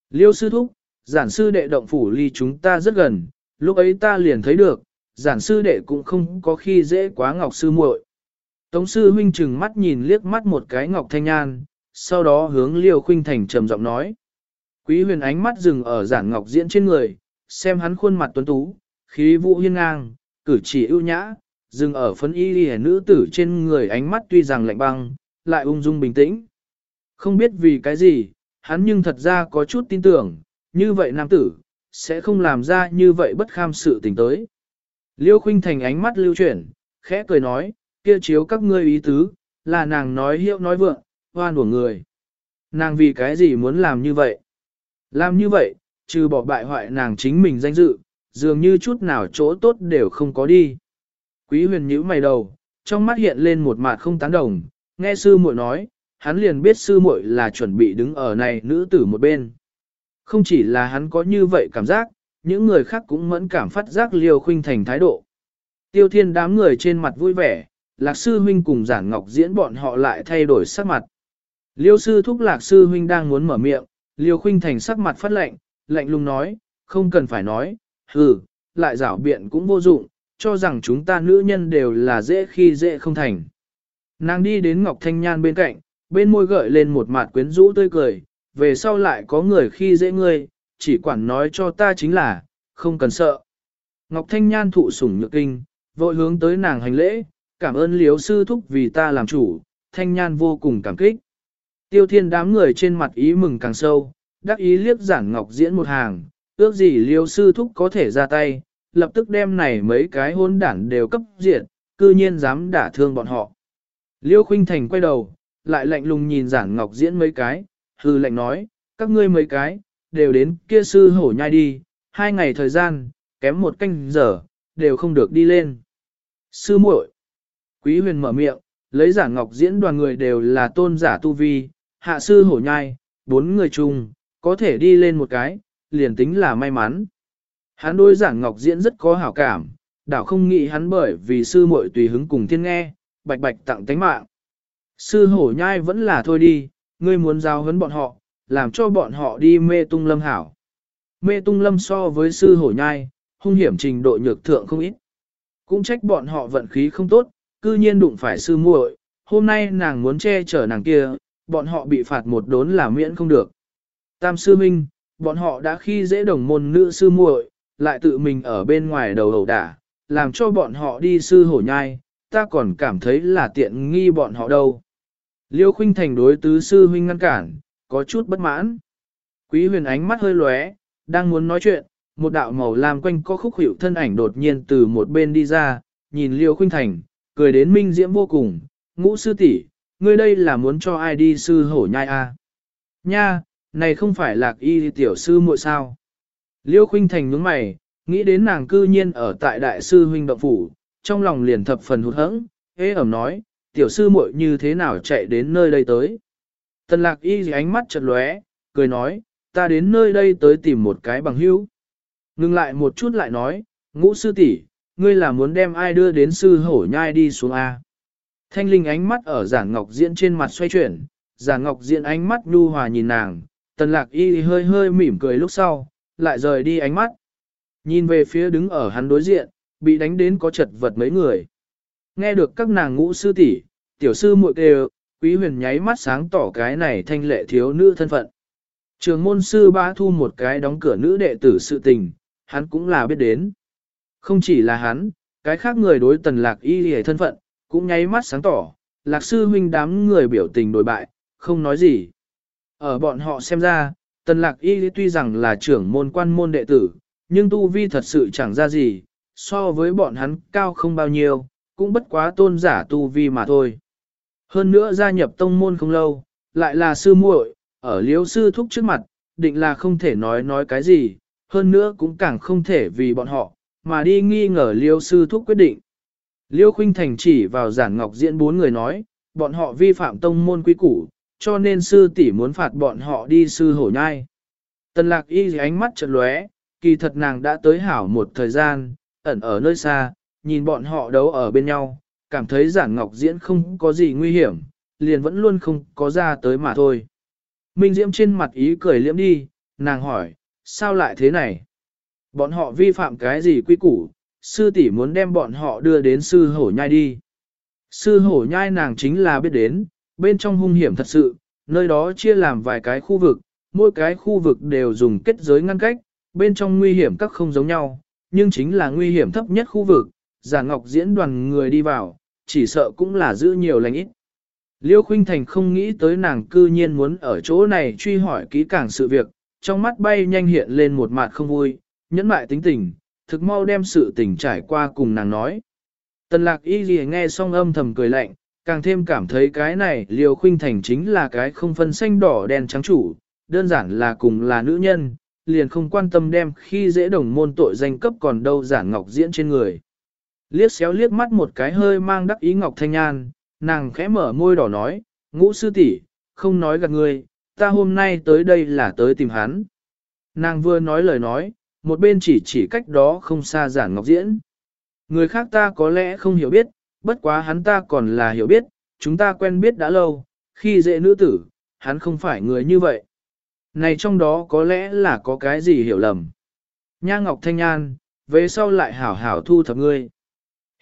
Liêu sư thúc, giản sư đệ động phủ ly chúng ta rất gần, lúc ấy ta liền thấy được, giản sư đệ cũng không có khi dễ quá ngọc sư muội. Tống sư huynh chừng mắt nhìn liếc mắt một cái ngọc thanh nhan, sau đó hướng liêu khuynh thành trầm giọng nói. Quý huyền ánh mắt dừng ở giản ngọc diễn trên người, xem hắn khuôn mặt tuấn tú, khí vũ hiên ngang, cử chỉ ưu nhã, dừng ở phấn y lìa nữ tử trên người ánh mắt tuy rằng lạnh băng, lại ung dung bình tĩnh. Không biết vì cái gì, hắn nhưng thật ra có chút tin tưởng, như vậy nam tử, sẽ không làm ra như vậy bất kham sự tình tới. Liêu khuynh thành ánh mắt lưu chuyển, khẽ cười nói, kia chiếu các ngươi ý tứ, là nàng nói hiệu nói vượng, hoan của người. Nàng vì cái gì muốn làm như vậy? Làm như vậy, trừ bỏ bại hoại nàng chính mình danh dự, dường như chút nào chỗ tốt đều không có đi. Quý huyền nhíu mày đầu, trong mắt hiện lên một mặt không tán đồng, nghe sư muội nói, hắn liền biết sư muội là chuẩn bị đứng ở này nữ tử một bên. Không chỉ là hắn có như vậy cảm giác, những người khác cũng mẫn cảm phát giác liều khuynh thành thái độ. Tiêu thiên đám người trên mặt vui vẻ, lạc sư huynh cùng giản ngọc diễn bọn họ lại thay đổi sắc mặt. Liêu sư thúc lạc sư huynh đang muốn mở miệng, liêu khuynh thành sắc mặt phát lạnh, lạnh lùng nói, không cần phải nói, hừ, lại rảo biện cũng vô dụng, cho rằng chúng ta nữ nhân đều là dễ khi dễ không thành. Nàng đi đến Ngọc Thanh Nhan bên cạnh, bên môi gợi lên một mặt quyến rũ tươi cười, về sau lại có người khi dễ ngươi, chỉ quản nói cho ta chính là, không cần sợ. Ngọc Thanh Nhan thụ sủng nhược kinh, vội hướng tới nàng hành lễ, cảm ơn liếu sư thúc vì ta làm chủ, Thanh Nhan vô cùng cảm kích. Tiêu thiên đám người trên mặt ý mừng càng sâu, đắc ý liếc giản Ngọc diễn một hàng, ước gì liếu sư thúc có thể ra tay, lập tức đem này mấy cái hôn đản đều cấp diệt, cư nhiên dám đả thương bọn họ. Liêu Khuynh Thành quay đầu, lại lạnh lùng nhìn giản ngọc diễn mấy cái, hư lệnh nói, các ngươi mấy cái, đều đến kia sư hổ nhai đi, hai ngày thời gian, kém một canh giờ, đều không được đi lên. Sư muội, Quý huyền mở miệng, lấy giả ngọc diễn đoàn người đều là tôn giả tu vi, hạ sư hổ nhai, bốn người chung, có thể đi lên một cái, liền tính là may mắn. Hắn đối giả ngọc diễn rất có hảo cảm, đảo không nghĩ hắn bởi vì sư muội tùy hứng cùng thiên nghe, bạch bạch tặng tánh mạng. Sư hổ nhai vẫn là thôi đi, ngươi muốn giao hấn bọn họ, làm cho bọn họ đi mê tung lâm hảo. Mê tung lâm so với sư hổ nhai, hung hiểm trình độ nhược thượng không ít. Cũng trách bọn họ vận khí không tốt, cư nhiên đụng phải sư muội, hôm nay nàng muốn che chở nàng kia, bọn họ bị phạt một đốn là miễn không được. Tam sư minh, bọn họ đã khi dễ đồng môn nữ sư muội, lại tự mình ở bên ngoài đầu đầu đả, làm cho bọn họ đi sư hổ nhai, ta còn cảm thấy là tiện nghi bọn họ đâu. Liêu khuynh thành đối tứ sư huynh ngăn cản, có chút bất mãn. Quý huyền ánh mắt hơi lóe, đang muốn nói chuyện, một đạo màu lam quanh có khúc hiệu thân ảnh đột nhiên từ một bên đi ra, nhìn Liêu khuynh thành, cười đến minh diễm vô cùng, ngũ sư tỷ, ngươi đây là muốn cho ai đi sư hổ nhai a? À? Nha, này không phải lạc y tiểu sư muội sao? Liêu khuynh thành nhướng mày, nghĩ đến nàng cư nhiên ở tại đại sư huynh động phủ, trong lòng liền thập phần hụt hẫng, ế ẩm nói, tiểu sư muội như thế nào chạy đến nơi đây tới. Tần lạc y ánh mắt chật lóe, cười nói, ta đến nơi đây tới tìm một cái bằng hữu. Ngừng lại một chút lại nói, ngũ sư tỷ, ngươi là muốn đem ai đưa đến sư hổ nhai đi xuống A. Thanh linh ánh mắt ở giản ngọc diễn trên mặt xoay chuyển, giản ngọc diễn ánh mắt nhu hòa nhìn nàng, tần lạc y hơi hơi mỉm cười lúc sau, lại rời đi ánh mắt. Nhìn về phía đứng ở hắn đối diện, bị đánh đến có chật vật mấy người. Nghe được các nàng ngũ sư tỷ, tiểu sư muội kêu, quý huyền nháy mắt sáng tỏ cái này thanh lệ thiếu nữ thân phận. Trường môn sư ba thu một cái đóng cửa nữ đệ tử sự tình, hắn cũng là biết đến. Không chỉ là hắn, cái khác người đối tần lạc y hề thân phận, cũng nháy mắt sáng tỏ, lạc sư huynh đám người biểu tình đổi bại, không nói gì. Ở bọn họ xem ra, tần lạc y tuy rằng là trưởng môn quan môn đệ tử, nhưng tu vi thật sự chẳng ra gì, so với bọn hắn cao không bao nhiêu, cũng bất quá tôn giả tu vi mà thôi. Hơn nữa gia nhập tông môn không lâu, lại là sư muội, ở liếu sư thúc trước mặt, định là không thể nói nói cái gì, hơn nữa cũng càng không thể vì bọn họ, mà đi nghi ngờ liêu sư thúc quyết định. Liêu Khuynh Thành chỉ vào giản ngọc diễn bốn người nói, bọn họ vi phạm tông môn quy củ, cho nên sư tỷ muốn phạt bọn họ đi sư hổ nhai. Tần lạc y ánh mắt chợt lóe, kỳ thật nàng đã tới hảo một thời gian, ẩn ở nơi xa, nhìn bọn họ đấu ở bên nhau, cảm thấy giản ngọc diễn không có gì nguy hiểm, liền vẫn luôn không có ra tới mà thôi. Minh Diễm trên mặt ý cười liễm đi, nàng hỏi, sao lại thế này? Bọn họ vi phạm cái gì quy củ, sư tỷ muốn đem bọn họ đưa đến sư hổ nhai đi. Sư hổ nhai nàng chính là biết đến, bên trong hung hiểm thật sự, nơi đó chia làm vài cái khu vực, mỗi cái khu vực đều dùng kết giới ngăn cách, bên trong nguy hiểm các không giống nhau, nhưng chính là nguy hiểm thấp nhất khu vực, giả ngọc diễn đoàn người đi vào, chỉ sợ cũng là giữ nhiều lành ít. Liêu Khuynh Thành không nghĩ tới nàng cư nhiên muốn ở chỗ này truy hỏi kỹ càng sự việc, trong mắt bay nhanh hiện lên một mặt không vui, nhẫn mại tính tình, thực mau đem sự tình trải qua cùng nàng nói. Tần lạc y gì nghe xong âm thầm cười lạnh, càng thêm cảm thấy cái này Liêu khuynh thành chính là cái không phân xanh đỏ đen trắng chủ, đơn giản là cùng là nữ nhân, liền không quan tâm đem khi dễ đồng môn tội danh cấp còn đâu giản ngọc diễn trên người. Liếc xéo liếc mắt một cái hơi mang đắc ý ngọc thanh nhan, nàng khẽ mở môi đỏ nói, ngũ sư tỷ, không nói gạt người, ta hôm nay tới đây là tới tìm hắn. Nàng vừa nói lời nói, một bên chỉ chỉ cách đó không xa giản ngọc diễn. Người khác ta có lẽ không hiểu biết, bất quá hắn ta còn là hiểu biết, chúng ta quen biết đã lâu, khi dễ nữ tử, hắn không phải người như vậy. Này trong đó có lẽ là có cái gì hiểu lầm. Nha Ngọc Thanh Nhan, về sau lại hảo hảo thu thập ngươi.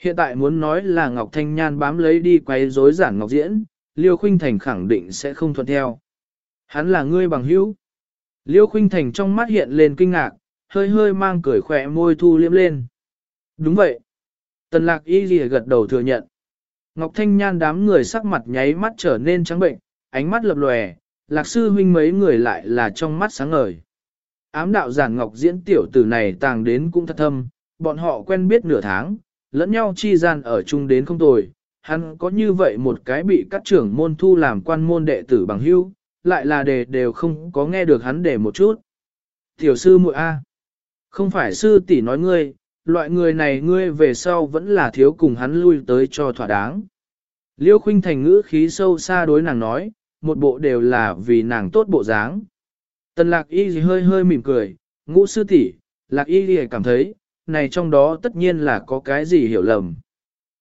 Hiện tại muốn nói là Ngọc Thanh Nhan bám lấy đi quấy rối giản Ngọc Diễn, Liêu Khuynh Thành khẳng định sẽ không thuận theo. Hắn là ngươi bằng hữu. Liêu Khuynh Thành trong mắt hiện lên kinh ngạc, hơi hơi mang cười khỏe môi thu liếm lên. Đúng vậy. Tần lạc y ghi gật đầu thừa nhận. Ngọc Thanh Nhan đám người sắc mặt nháy mắt trở nên trắng bệnh, ánh mắt lập lòe, lạc sư huynh mấy người lại là trong mắt sáng ngời. Ám đạo giản Ngọc diễn tiểu tử này tàng đến cũng thật thâm, bọn họ quen biết nửa tháng, lẫn nhau chi gian ở chung đến không tồi. Hắn có như vậy một cái bị các trưởng môn thu làm quan môn đệ tử bằng hữu, lại là đề đều không có nghe được hắn để một chút. Tiểu sư muội A. Không phải sư tỷ nói ngươi, loại người này ngươi về sau vẫn là thiếu cùng hắn lui tới cho thỏa đáng. Liêu khuynh thành ngữ khí sâu xa đối nàng nói, một bộ đều là vì nàng tốt bộ dáng. Tần lạc y hơi hơi mỉm cười, ngũ sư tỷ, lạc y cảm thấy, này trong đó tất nhiên là có cái gì hiểu lầm.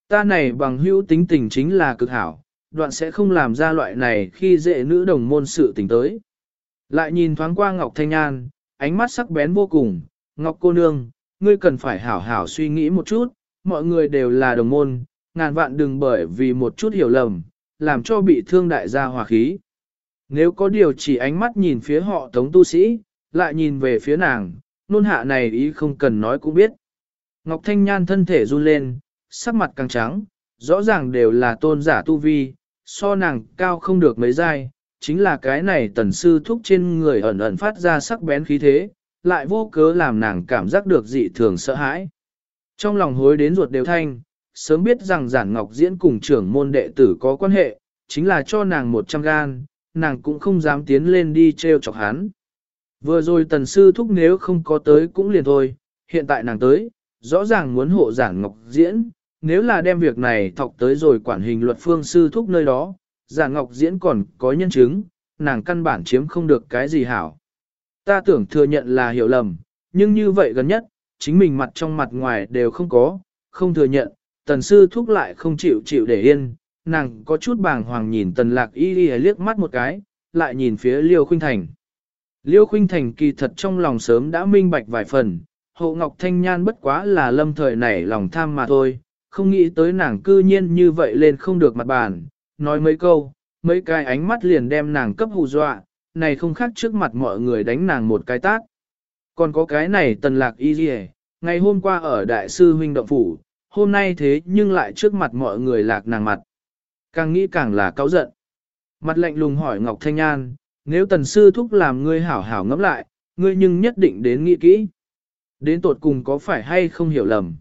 Ta này bằng hữu tính tình chính là cực hảo, đoạn sẽ không làm ra loại này khi dễ nữ đồng môn sự tình tới. Lại nhìn thoáng qua Ngọc Thanh An, ánh mắt sắc bén vô cùng, Ngọc cô nương, ngươi cần phải hảo hảo suy nghĩ một chút, mọi người đều là đồng môn, ngàn vạn đừng bởi vì một chút hiểu lầm, làm cho bị thương đại gia hòa khí. Nếu có điều chỉ ánh mắt nhìn phía họ tống tu sĩ, lại nhìn về phía nàng, nôn hạ này ý không cần nói cũng biết. Ngọc Thanh Nhan thân thể run lên, sắc mặt càng trắng, rõ ràng đều là tôn giả tu vi, so nàng cao không được mấy giai, chính là cái này tần sư thúc trên người ẩn ẩn phát ra sắc bén khí thế, lại vô cớ làm nàng cảm giác được dị thường sợ hãi. Trong lòng hối đến ruột đều thanh, sớm biết rằng giản ngọc diễn cùng trưởng môn đệ tử có quan hệ, chính là cho nàng 100 gan, nàng cũng không dám tiến lên đi treo chọc hắn. Vừa rồi tần sư thúc nếu không có tới cũng liền thôi, hiện tại nàng tới, rõ ràng muốn hộ giản ngọc diễn, nếu là đem việc này thọc tới rồi quản hình luật phương sư thúc nơi đó, giản ngọc diễn còn có nhân chứng, nàng căn bản chiếm không được cái gì hảo. Ta tưởng thừa nhận là hiểu lầm, nhưng như vậy gần nhất, chính mình mặt trong mặt ngoài đều không có, không thừa nhận, tần sư thúc lại không chịu chịu để yên, nàng có chút bàng hoàng nhìn tần lạc y y liếc mắt một cái, lại nhìn phía liêu khuynh thành. Liêu khuynh thành kỳ thật trong lòng sớm đã minh bạch vài phần, hộ ngọc thanh nhan bất quá là lâm thời nảy lòng tham mà thôi, không nghĩ tới nàng cư nhiên như vậy lên không được mặt bàn, nói mấy câu, mấy cái ánh mắt liền đem nàng cấp hù dọa, này không khác trước mặt mọi người đánh nàng một cái tát. Còn có cái này tần lạc y dì ngày hôm qua ở đại sư huynh động phủ, hôm nay thế nhưng lại trước mặt mọi người lạc nàng mặt. Càng nghĩ càng là cáu giận. Mặt lạnh lùng hỏi Ngọc Thanh An, nếu tần sư thúc làm ngươi hảo hảo ngẫm lại, ngươi nhưng nhất định đến nghĩ kỹ. Đến tột cùng có phải hay không hiểu lầm.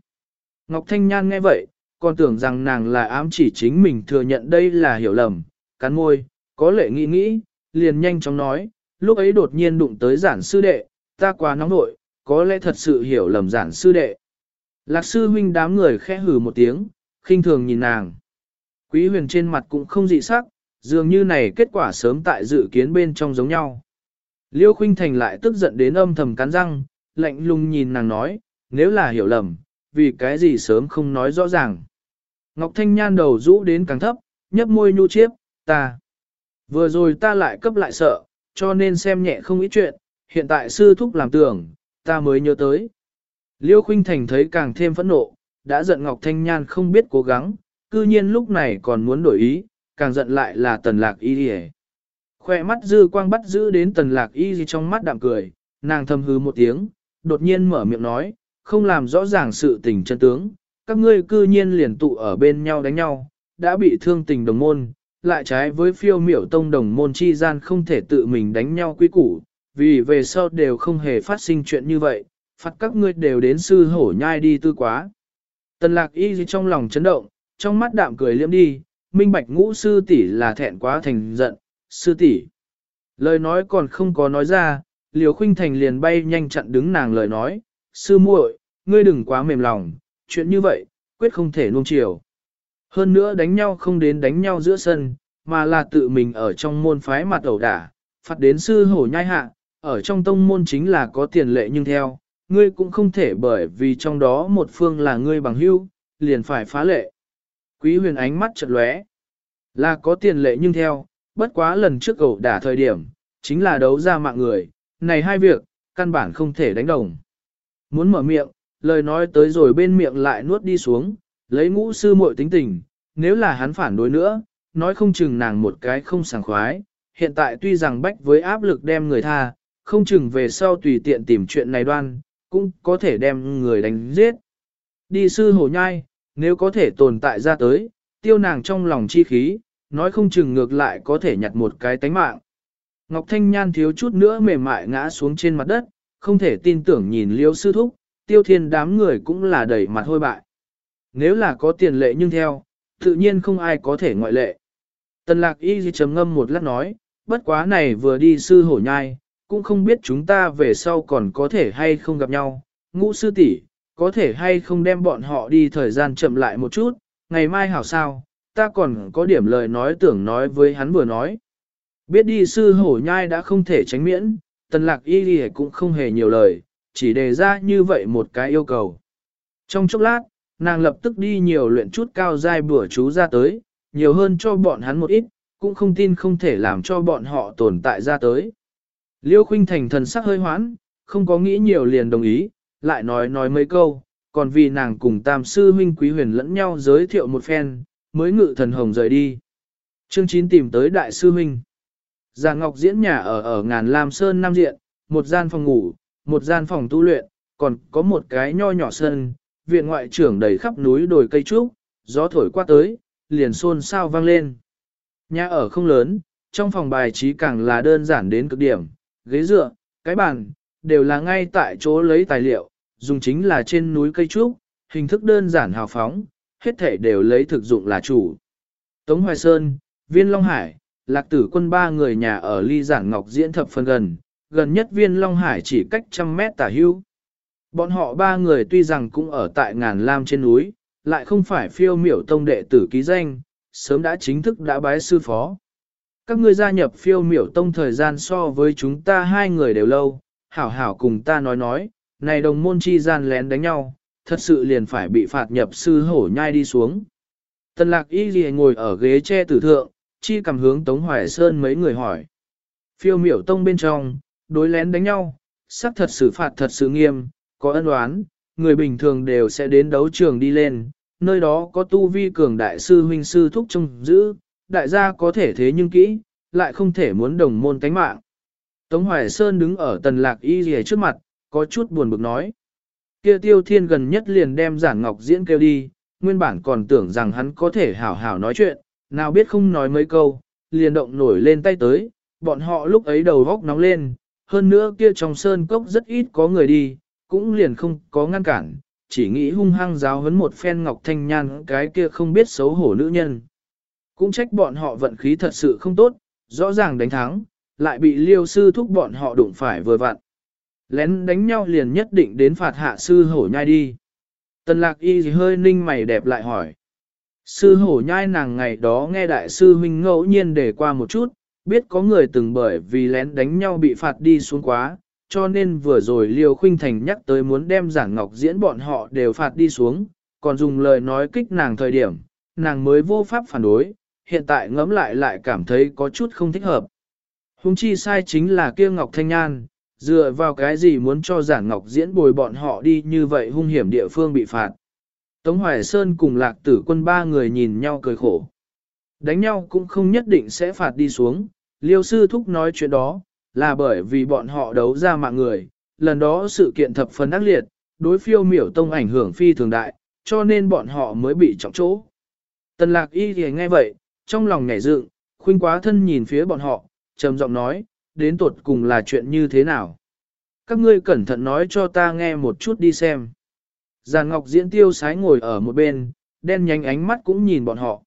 Ngọc Thanh Nhan nghe vậy, còn tưởng rằng nàng là ám chỉ chính mình thừa nhận đây là hiểu lầm, cắn môi, có lệ nghĩ nghĩ, liền nhanh chóng nói, lúc ấy đột nhiên đụng tới giản sư đệ, ta quá nóng nội, có lẽ thật sự hiểu lầm giản sư đệ. Lạc sư huynh đám người khẽ hừ một tiếng, khinh thường nhìn nàng. Quý huyền trên mặt cũng không dị sắc, dường như này kết quả sớm tại dự kiến bên trong giống nhau. Liêu khinh thành lại tức giận đến âm thầm cắn răng, lạnh lùng nhìn nàng nói, nếu là hiểu lầm, vì cái gì sớm không nói rõ ràng. Ngọc Thanh Nhan đầu rũ đến càng thấp, nhấp môi nhu chiếp, ta. Vừa rồi ta lại cấp lại sợ, cho nên xem nhẹ không ý chuyện, hiện tại sư thúc làm tưởng, ta mới nhớ tới. Liêu Khuynh Thành thấy càng thêm phẫn nộ, đã giận Ngọc Thanh Nhan không biết cố gắng, cư nhiên lúc này còn muốn đổi ý, càng giận lại là tần lạc y đi Khoe mắt dư quang bắt giữ đến tần lạc y gì trong mắt đạm cười, nàng thầm hư một tiếng, đột nhiên mở miệng nói, không làm rõ ràng sự tình chân tướng, các ngươi cư nhiên liền tụ ở bên nhau đánh nhau, đã bị thương tình đồng môn, lại trái với phiêu miểu tông đồng môn chi gian không thể tự mình đánh nhau quý củ, vì về sau đều không hề phát sinh chuyện như vậy, phạt các ngươi đều đến sư hổ nhai đi tư quá. Tần lạc y trong lòng chấn động, trong mắt đạm cười liếm đi, minh bạch ngũ sư tỷ là thẹn quá thành giận, sư tỷ. Lời nói còn không có nói ra, liều khuynh thành liền bay nhanh chặn đứng nàng lời nói, sư muội, ngươi đừng quá mềm lòng, chuyện như vậy, quyết không thể nuông chiều. Hơn nữa đánh nhau không đến đánh nhau giữa sân, mà là tự mình ở trong môn phái mặt ẩu đả, phạt đến sư hổ nhai hạ, ở trong tông môn chính là có tiền lệ nhưng theo, ngươi cũng không thể bởi vì trong đó một phương là ngươi bằng hữu, liền phải phá lệ. Quý huyền ánh mắt chật lóe, là có tiền lệ nhưng theo, bất quá lần trước ẩu đả thời điểm, chính là đấu ra mạng người, này hai việc, căn bản không thể đánh đồng. Muốn mở miệng, lời nói tới rồi bên miệng lại nuốt đi xuống, lấy ngũ sư muội tính tình, nếu là hắn phản đối nữa, nói không chừng nàng một cái không sảng khoái, hiện tại tuy rằng bách với áp lực đem người tha, không chừng về sau tùy tiện tìm chuyện này đoan, cũng có thể đem người đánh giết. Đi sư hổ nhai, nếu có thể tồn tại ra tới, tiêu nàng trong lòng chi khí, nói không chừng ngược lại có thể nhặt một cái tánh mạng. Ngọc Thanh Nhan thiếu chút nữa mềm mại ngã xuống trên mặt đất, không thể tin tưởng nhìn liêu sư thúc, tiêu thiên đám người cũng là đầy mặt hôi bại. Nếu là có tiền lệ nhưng theo, tự nhiên không ai có thể ngoại lệ. Tần lạc y chấm ngâm một lát nói, bất quá này vừa đi sư hổ nhai, cũng không biết chúng ta về sau còn có thể hay không gặp nhau. Ngũ sư tỷ có thể hay không đem bọn họ đi thời gian chậm lại một chút, ngày mai hảo sao, ta còn có điểm lời nói tưởng nói với hắn vừa nói. Biết đi sư hổ nhai đã không thể tránh miễn, tần lạc y đi cũng không hề nhiều lời, chỉ đề ra như vậy một cái yêu cầu. Trong chốc lát, nàng lập tức đi nhiều luyện chút cao dai bữa chú ra tới, nhiều hơn cho bọn hắn một ít, cũng không tin không thể làm cho bọn họ tồn tại ra tới. Liêu khuynh thành thần sắc hơi hoãn, không có nghĩ nhiều liền đồng ý, lại nói nói mấy câu, còn vì nàng cùng tam sư huynh quý huyền lẫn nhau giới thiệu một phen, mới ngự thần hồng rời đi. Chương 9 tìm tới đại sư huynh. Già Ngọc diễn nhà ở ở ngàn Lam Sơn Nam Diện, một gian phòng ngủ, một gian phòng tu luyện, còn có một cái nho nhỏ sân, viện ngoại trưởng đầy khắp núi đồi cây trúc, gió thổi qua tới, liền xôn xao vang lên. Nhà ở không lớn, trong phòng bài trí càng là đơn giản đến cực điểm, ghế dựa, cái bàn, đều là ngay tại chỗ lấy tài liệu, dùng chính là trên núi cây trúc, hình thức đơn giản hào phóng, hết thể đều lấy thực dụng là chủ. Tống Hoài Sơn, Viên Long Hải, Lạc Tử quân ba người nhà ở ly giản ngọc diễn thập phần gần, gần nhất Viên Long Hải chỉ cách trăm mét tả hưu. Bọn họ ba người tuy rằng cũng ở tại ngàn lam trên núi, lại không phải phiêu miểu tông đệ tử ký danh, sớm đã chính thức đã bái sư phó. Các ngươi gia nhập phiêu miểu tông thời gian so với chúng ta hai người đều lâu, hảo hảo cùng ta nói nói, này đồng môn chi gian lén đánh nhau, thật sự liền phải bị phạt nhập sư hổ nhai đi xuống. Tần lạc y gì ngồi ở ghế che tử thượng, chi cầm hướng Tống Hoài Sơn mấy người hỏi. Phiêu miểu tông bên trong, đối lén đánh nhau, sắc thật xử phạt thật sự nghiêm, có ân oán, người bình thường đều sẽ đến đấu trường đi lên, nơi đó có tu vi cường đại sư huynh sư thúc trông giữ, đại gia có thể thế nhưng kỹ, lại không thể muốn đồng môn tánh mạng. Tống Hoài Sơn đứng ở tần lạc y gì trước mặt, có chút buồn bực nói. Kia tiêu thiên gần nhất liền đem giản ngọc diễn kêu đi, nguyên bản còn tưởng rằng hắn có thể hảo hảo nói chuyện, nào biết không nói mấy câu, liền động nổi lên tay tới, bọn họ lúc ấy đầu góc nóng lên, hơn nữa kia trong sơn cốc rất ít có người đi, cũng liền không có ngăn cản, chỉ nghĩ hung hăng giáo huấn một phen ngọc thanh nhan cái kia không biết xấu hổ nữ nhân. Cũng trách bọn họ vận khí thật sự không tốt, rõ ràng đánh thắng, lại bị liêu sư thúc bọn họ đụng phải vừa vặn. Lén đánh nhau liền nhất định đến phạt hạ sư hổ nhai đi. Tần lạc y hơi ninh mày đẹp lại hỏi. Sư hổ nhai nàng ngày đó nghe đại sư huynh ngẫu nhiên để qua một chút, biết có người từng bởi vì lén đánh nhau bị phạt đi xuống quá, cho nên vừa rồi Liêu Khuynh Thành nhắc tới muốn đem giảng ngọc diễn bọn họ đều phạt đi xuống, còn dùng lời nói kích nàng thời điểm, nàng mới vô pháp phản đối, hiện tại ngẫm lại lại cảm thấy có chút không thích hợp. Hùng chi sai chính là kia Ngọc Thanh Nhan, dựa vào cái gì muốn cho giản ngọc diễn bồi bọn họ đi như vậy hung hiểm địa phương bị phạt. Tống Hoài Sơn cùng lạc tử quân ba người nhìn nhau cười khổ. Đánh nhau cũng không nhất định sẽ phạt đi xuống, liêu sư thúc nói chuyện đó, là bởi vì bọn họ đấu ra mạng người, lần đó sự kiện thập phần ác liệt, đối phiêu miểu tông ảnh hưởng phi thường đại, cho nên bọn họ mới bị trọng chỗ. Tần lạc y thì nghe vậy, trong lòng nhảy dựng, khuynh quá thân nhìn phía bọn họ, trầm giọng nói, đến tuột cùng là chuyện như thế nào. Các ngươi cẩn thận nói cho ta nghe một chút đi xem. Giàn Ngọc Diễn tiêu sái ngồi ở một bên, đen nhánh ánh mắt cũng nhìn bọn họ.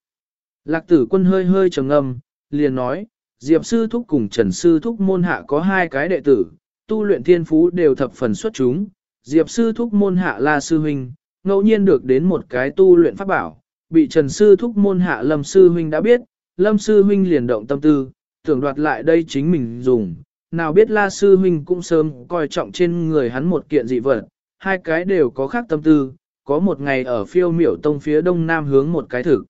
Lạc tử quân hơi hơi trầm ngâm, liền nói, Diệp sư thúc cùng Trần sư thúc môn hạ có hai cái đệ tử, tu luyện thiên phú đều thập phần xuất chúng. Diệp sư thúc môn hạ là sư huynh, ngẫu nhiên được đến một cái tu luyện pháp bảo, bị Trần sư thúc môn hạ Lâm sư huynh đã biết, Lâm sư huynh liền động tâm tư, tưởng đoạt lại đây chính mình dùng. Nào biết La sư huynh cũng sớm coi trọng trên người hắn một kiện dị vật, hai cái đều có khác tâm tư, có một ngày ở phiêu miểu tông phía đông nam hướng một cái thực.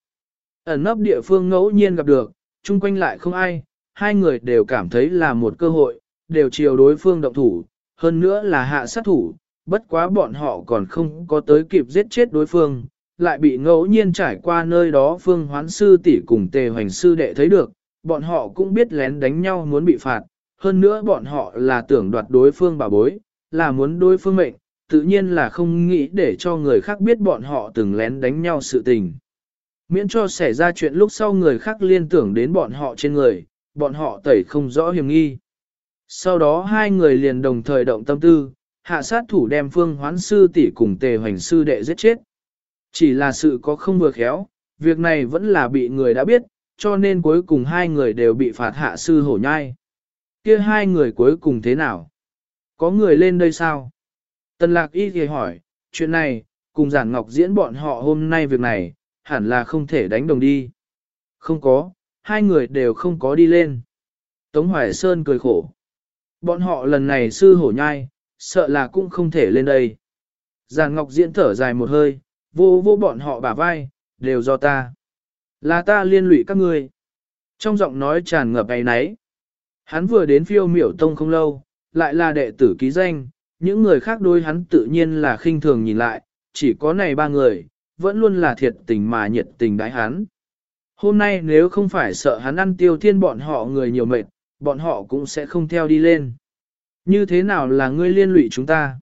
Ẩn nấp địa phương ngẫu nhiên gặp được, chung quanh lại không ai, hai người đều cảm thấy là một cơ hội, đều chiều đối phương động thủ, hơn nữa là hạ sát thủ, bất quá bọn họ còn không có tới kịp giết chết đối phương, lại bị ngẫu nhiên trải qua nơi đó phương hoán sư tỷ cùng tề hoành sư đệ thấy được, bọn họ cũng biết lén đánh nhau muốn bị phạt, hơn nữa bọn họ là tưởng đoạt đối phương bảo bối, là muốn đối phương mệnh, tự nhiên là không nghĩ để cho người khác biết bọn họ từng lén đánh nhau sự tình. Miễn cho xảy ra chuyện lúc sau người khác liên tưởng đến bọn họ trên người, bọn họ tẩy không rõ hiểm nghi. Sau đó hai người liền đồng thời động tâm tư, hạ sát thủ đem phương hoán sư tỷ cùng tề hoành sư đệ giết chết. Chỉ là sự có không vừa khéo, việc này vẫn là bị người đã biết, cho nên cuối cùng hai người đều bị phạt hạ sư hổ nhai. Kia hai người cuối cùng thế nào? Có người lên đây sao? Tần lạc y thì hỏi, chuyện này, cùng giản ngọc diễn bọn họ hôm nay việc này, hẳn là không thể đánh đồng đi. Không có, hai người đều không có đi lên. Tống Hoài Sơn cười khổ. Bọn họ lần này sư hổ nhai, sợ là cũng không thể lên đây. Giản Ngọc Diễn thở dài một hơi, vô vô bọn họ bả vai, đều do ta. Là ta liên lụy các ngươi. Trong giọng nói tràn ngập ấy náy. Hắn vừa đến phiêu miểu tông không lâu, lại là đệ tử ký danh, những người khác đối hắn tự nhiên là khinh thường nhìn lại, chỉ có này ba người, vẫn luôn là thiệt tình mà nhiệt tình đái hắn. Hôm nay nếu không phải sợ hắn ăn tiêu thiên bọn họ người nhiều mệt, bọn họ cũng sẽ không theo đi lên. Như thế nào là ngươi liên lụy chúng ta?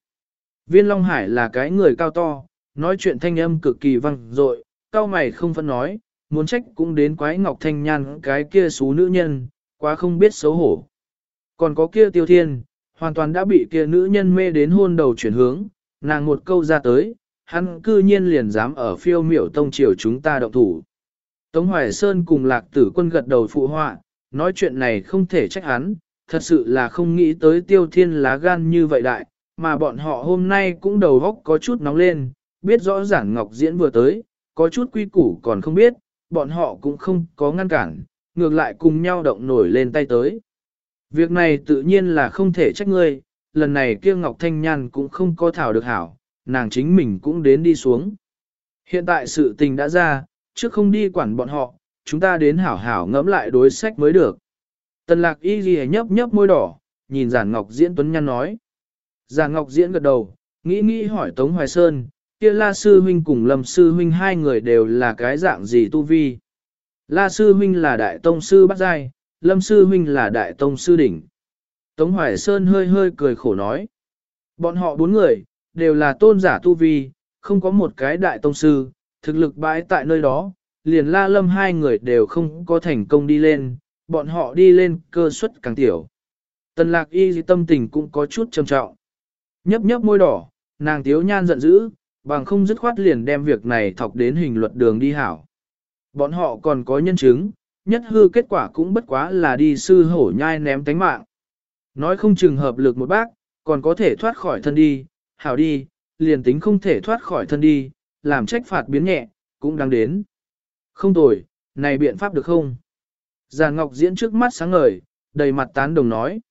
Viên Long Hải là cái người cao to, nói chuyện thanh âm cực kỳ vang dội, cao mày không phân nói, muốn trách cũng đến quái ngọc thanh nhan cái kia xú nữ nhân, quá không biết xấu hổ. Còn có kia tiêu thiên, hoàn toàn đã bị kia nữ nhân mê đến hôn đầu chuyển hướng, nàng một câu ra tới, hắn cư nhiên liền dám ở phiêu miểu tông triều chúng ta động thủ. Tống Hoài Sơn cùng lạc tử quân gật đầu phụ họa, nói chuyện này không thể trách hắn, thật sự là không nghĩ tới tiêu thiên lá gan như vậy đại, mà bọn họ hôm nay cũng đầu góc có chút nóng lên, biết rõ giản ngọc diễn vừa tới, có chút quy củ còn không biết, bọn họ cũng không có ngăn cản, ngược lại cùng nhau động nổi lên tay tới. Việc này tự nhiên là không thể trách ngươi, lần này kia Ngọc Thanh Nhan cũng không có thảo được hảo, nàng chính mình cũng đến đi xuống. Hiện tại sự tình đã ra, trước không đi quản bọn họ, chúng ta đến hảo hảo ngẫm lại đối sách mới được. Tần lạc y ghi nhấp nhấp môi đỏ, nhìn giản ngọc diễn tuấn nhăn nói. Giản ngọc diễn gật đầu, nghĩ nghĩ hỏi Tống Hoài Sơn, kia la sư huynh cùng lâm sư huynh hai người đều là cái dạng gì tu vi. La sư huynh là đại tông sư bát giai, lâm sư huynh là đại tông sư đỉnh. Tống Hoài Sơn hơi hơi cười khổ nói. Bọn họ bốn người, đều là tôn giả tu vi, không có một cái đại tông sư, thực lực bãi tại nơi đó, liền la lâm hai người đều không có thành công đi lên, bọn họ đi lên cơ suất càng tiểu. Tần lạc y tâm tình cũng có chút trầm trọng. Nhấp nhấp môi đỏ, nàng tiếu nhan giận dữ, bằng không dứt khoát liền đem việc này thọc đến hình luật đường đi hảo. Bọn họ còn có nhân chứng, nhất hư kết quả cũng bất quá là đi sư hổ nhai ném tánh mạng. Nói không chừng hợp lực một bác, còn có thể thoát khỏi thân đi, hảo đi, liền tính không thể thoát khỏi thân đi, làm trách phạt biến nhẹ, cũng đang đến. Không tồi, này biện pháp được không? già Ngọc diễn trước mắt sáng ngời, đầy mặt tán đồng nói.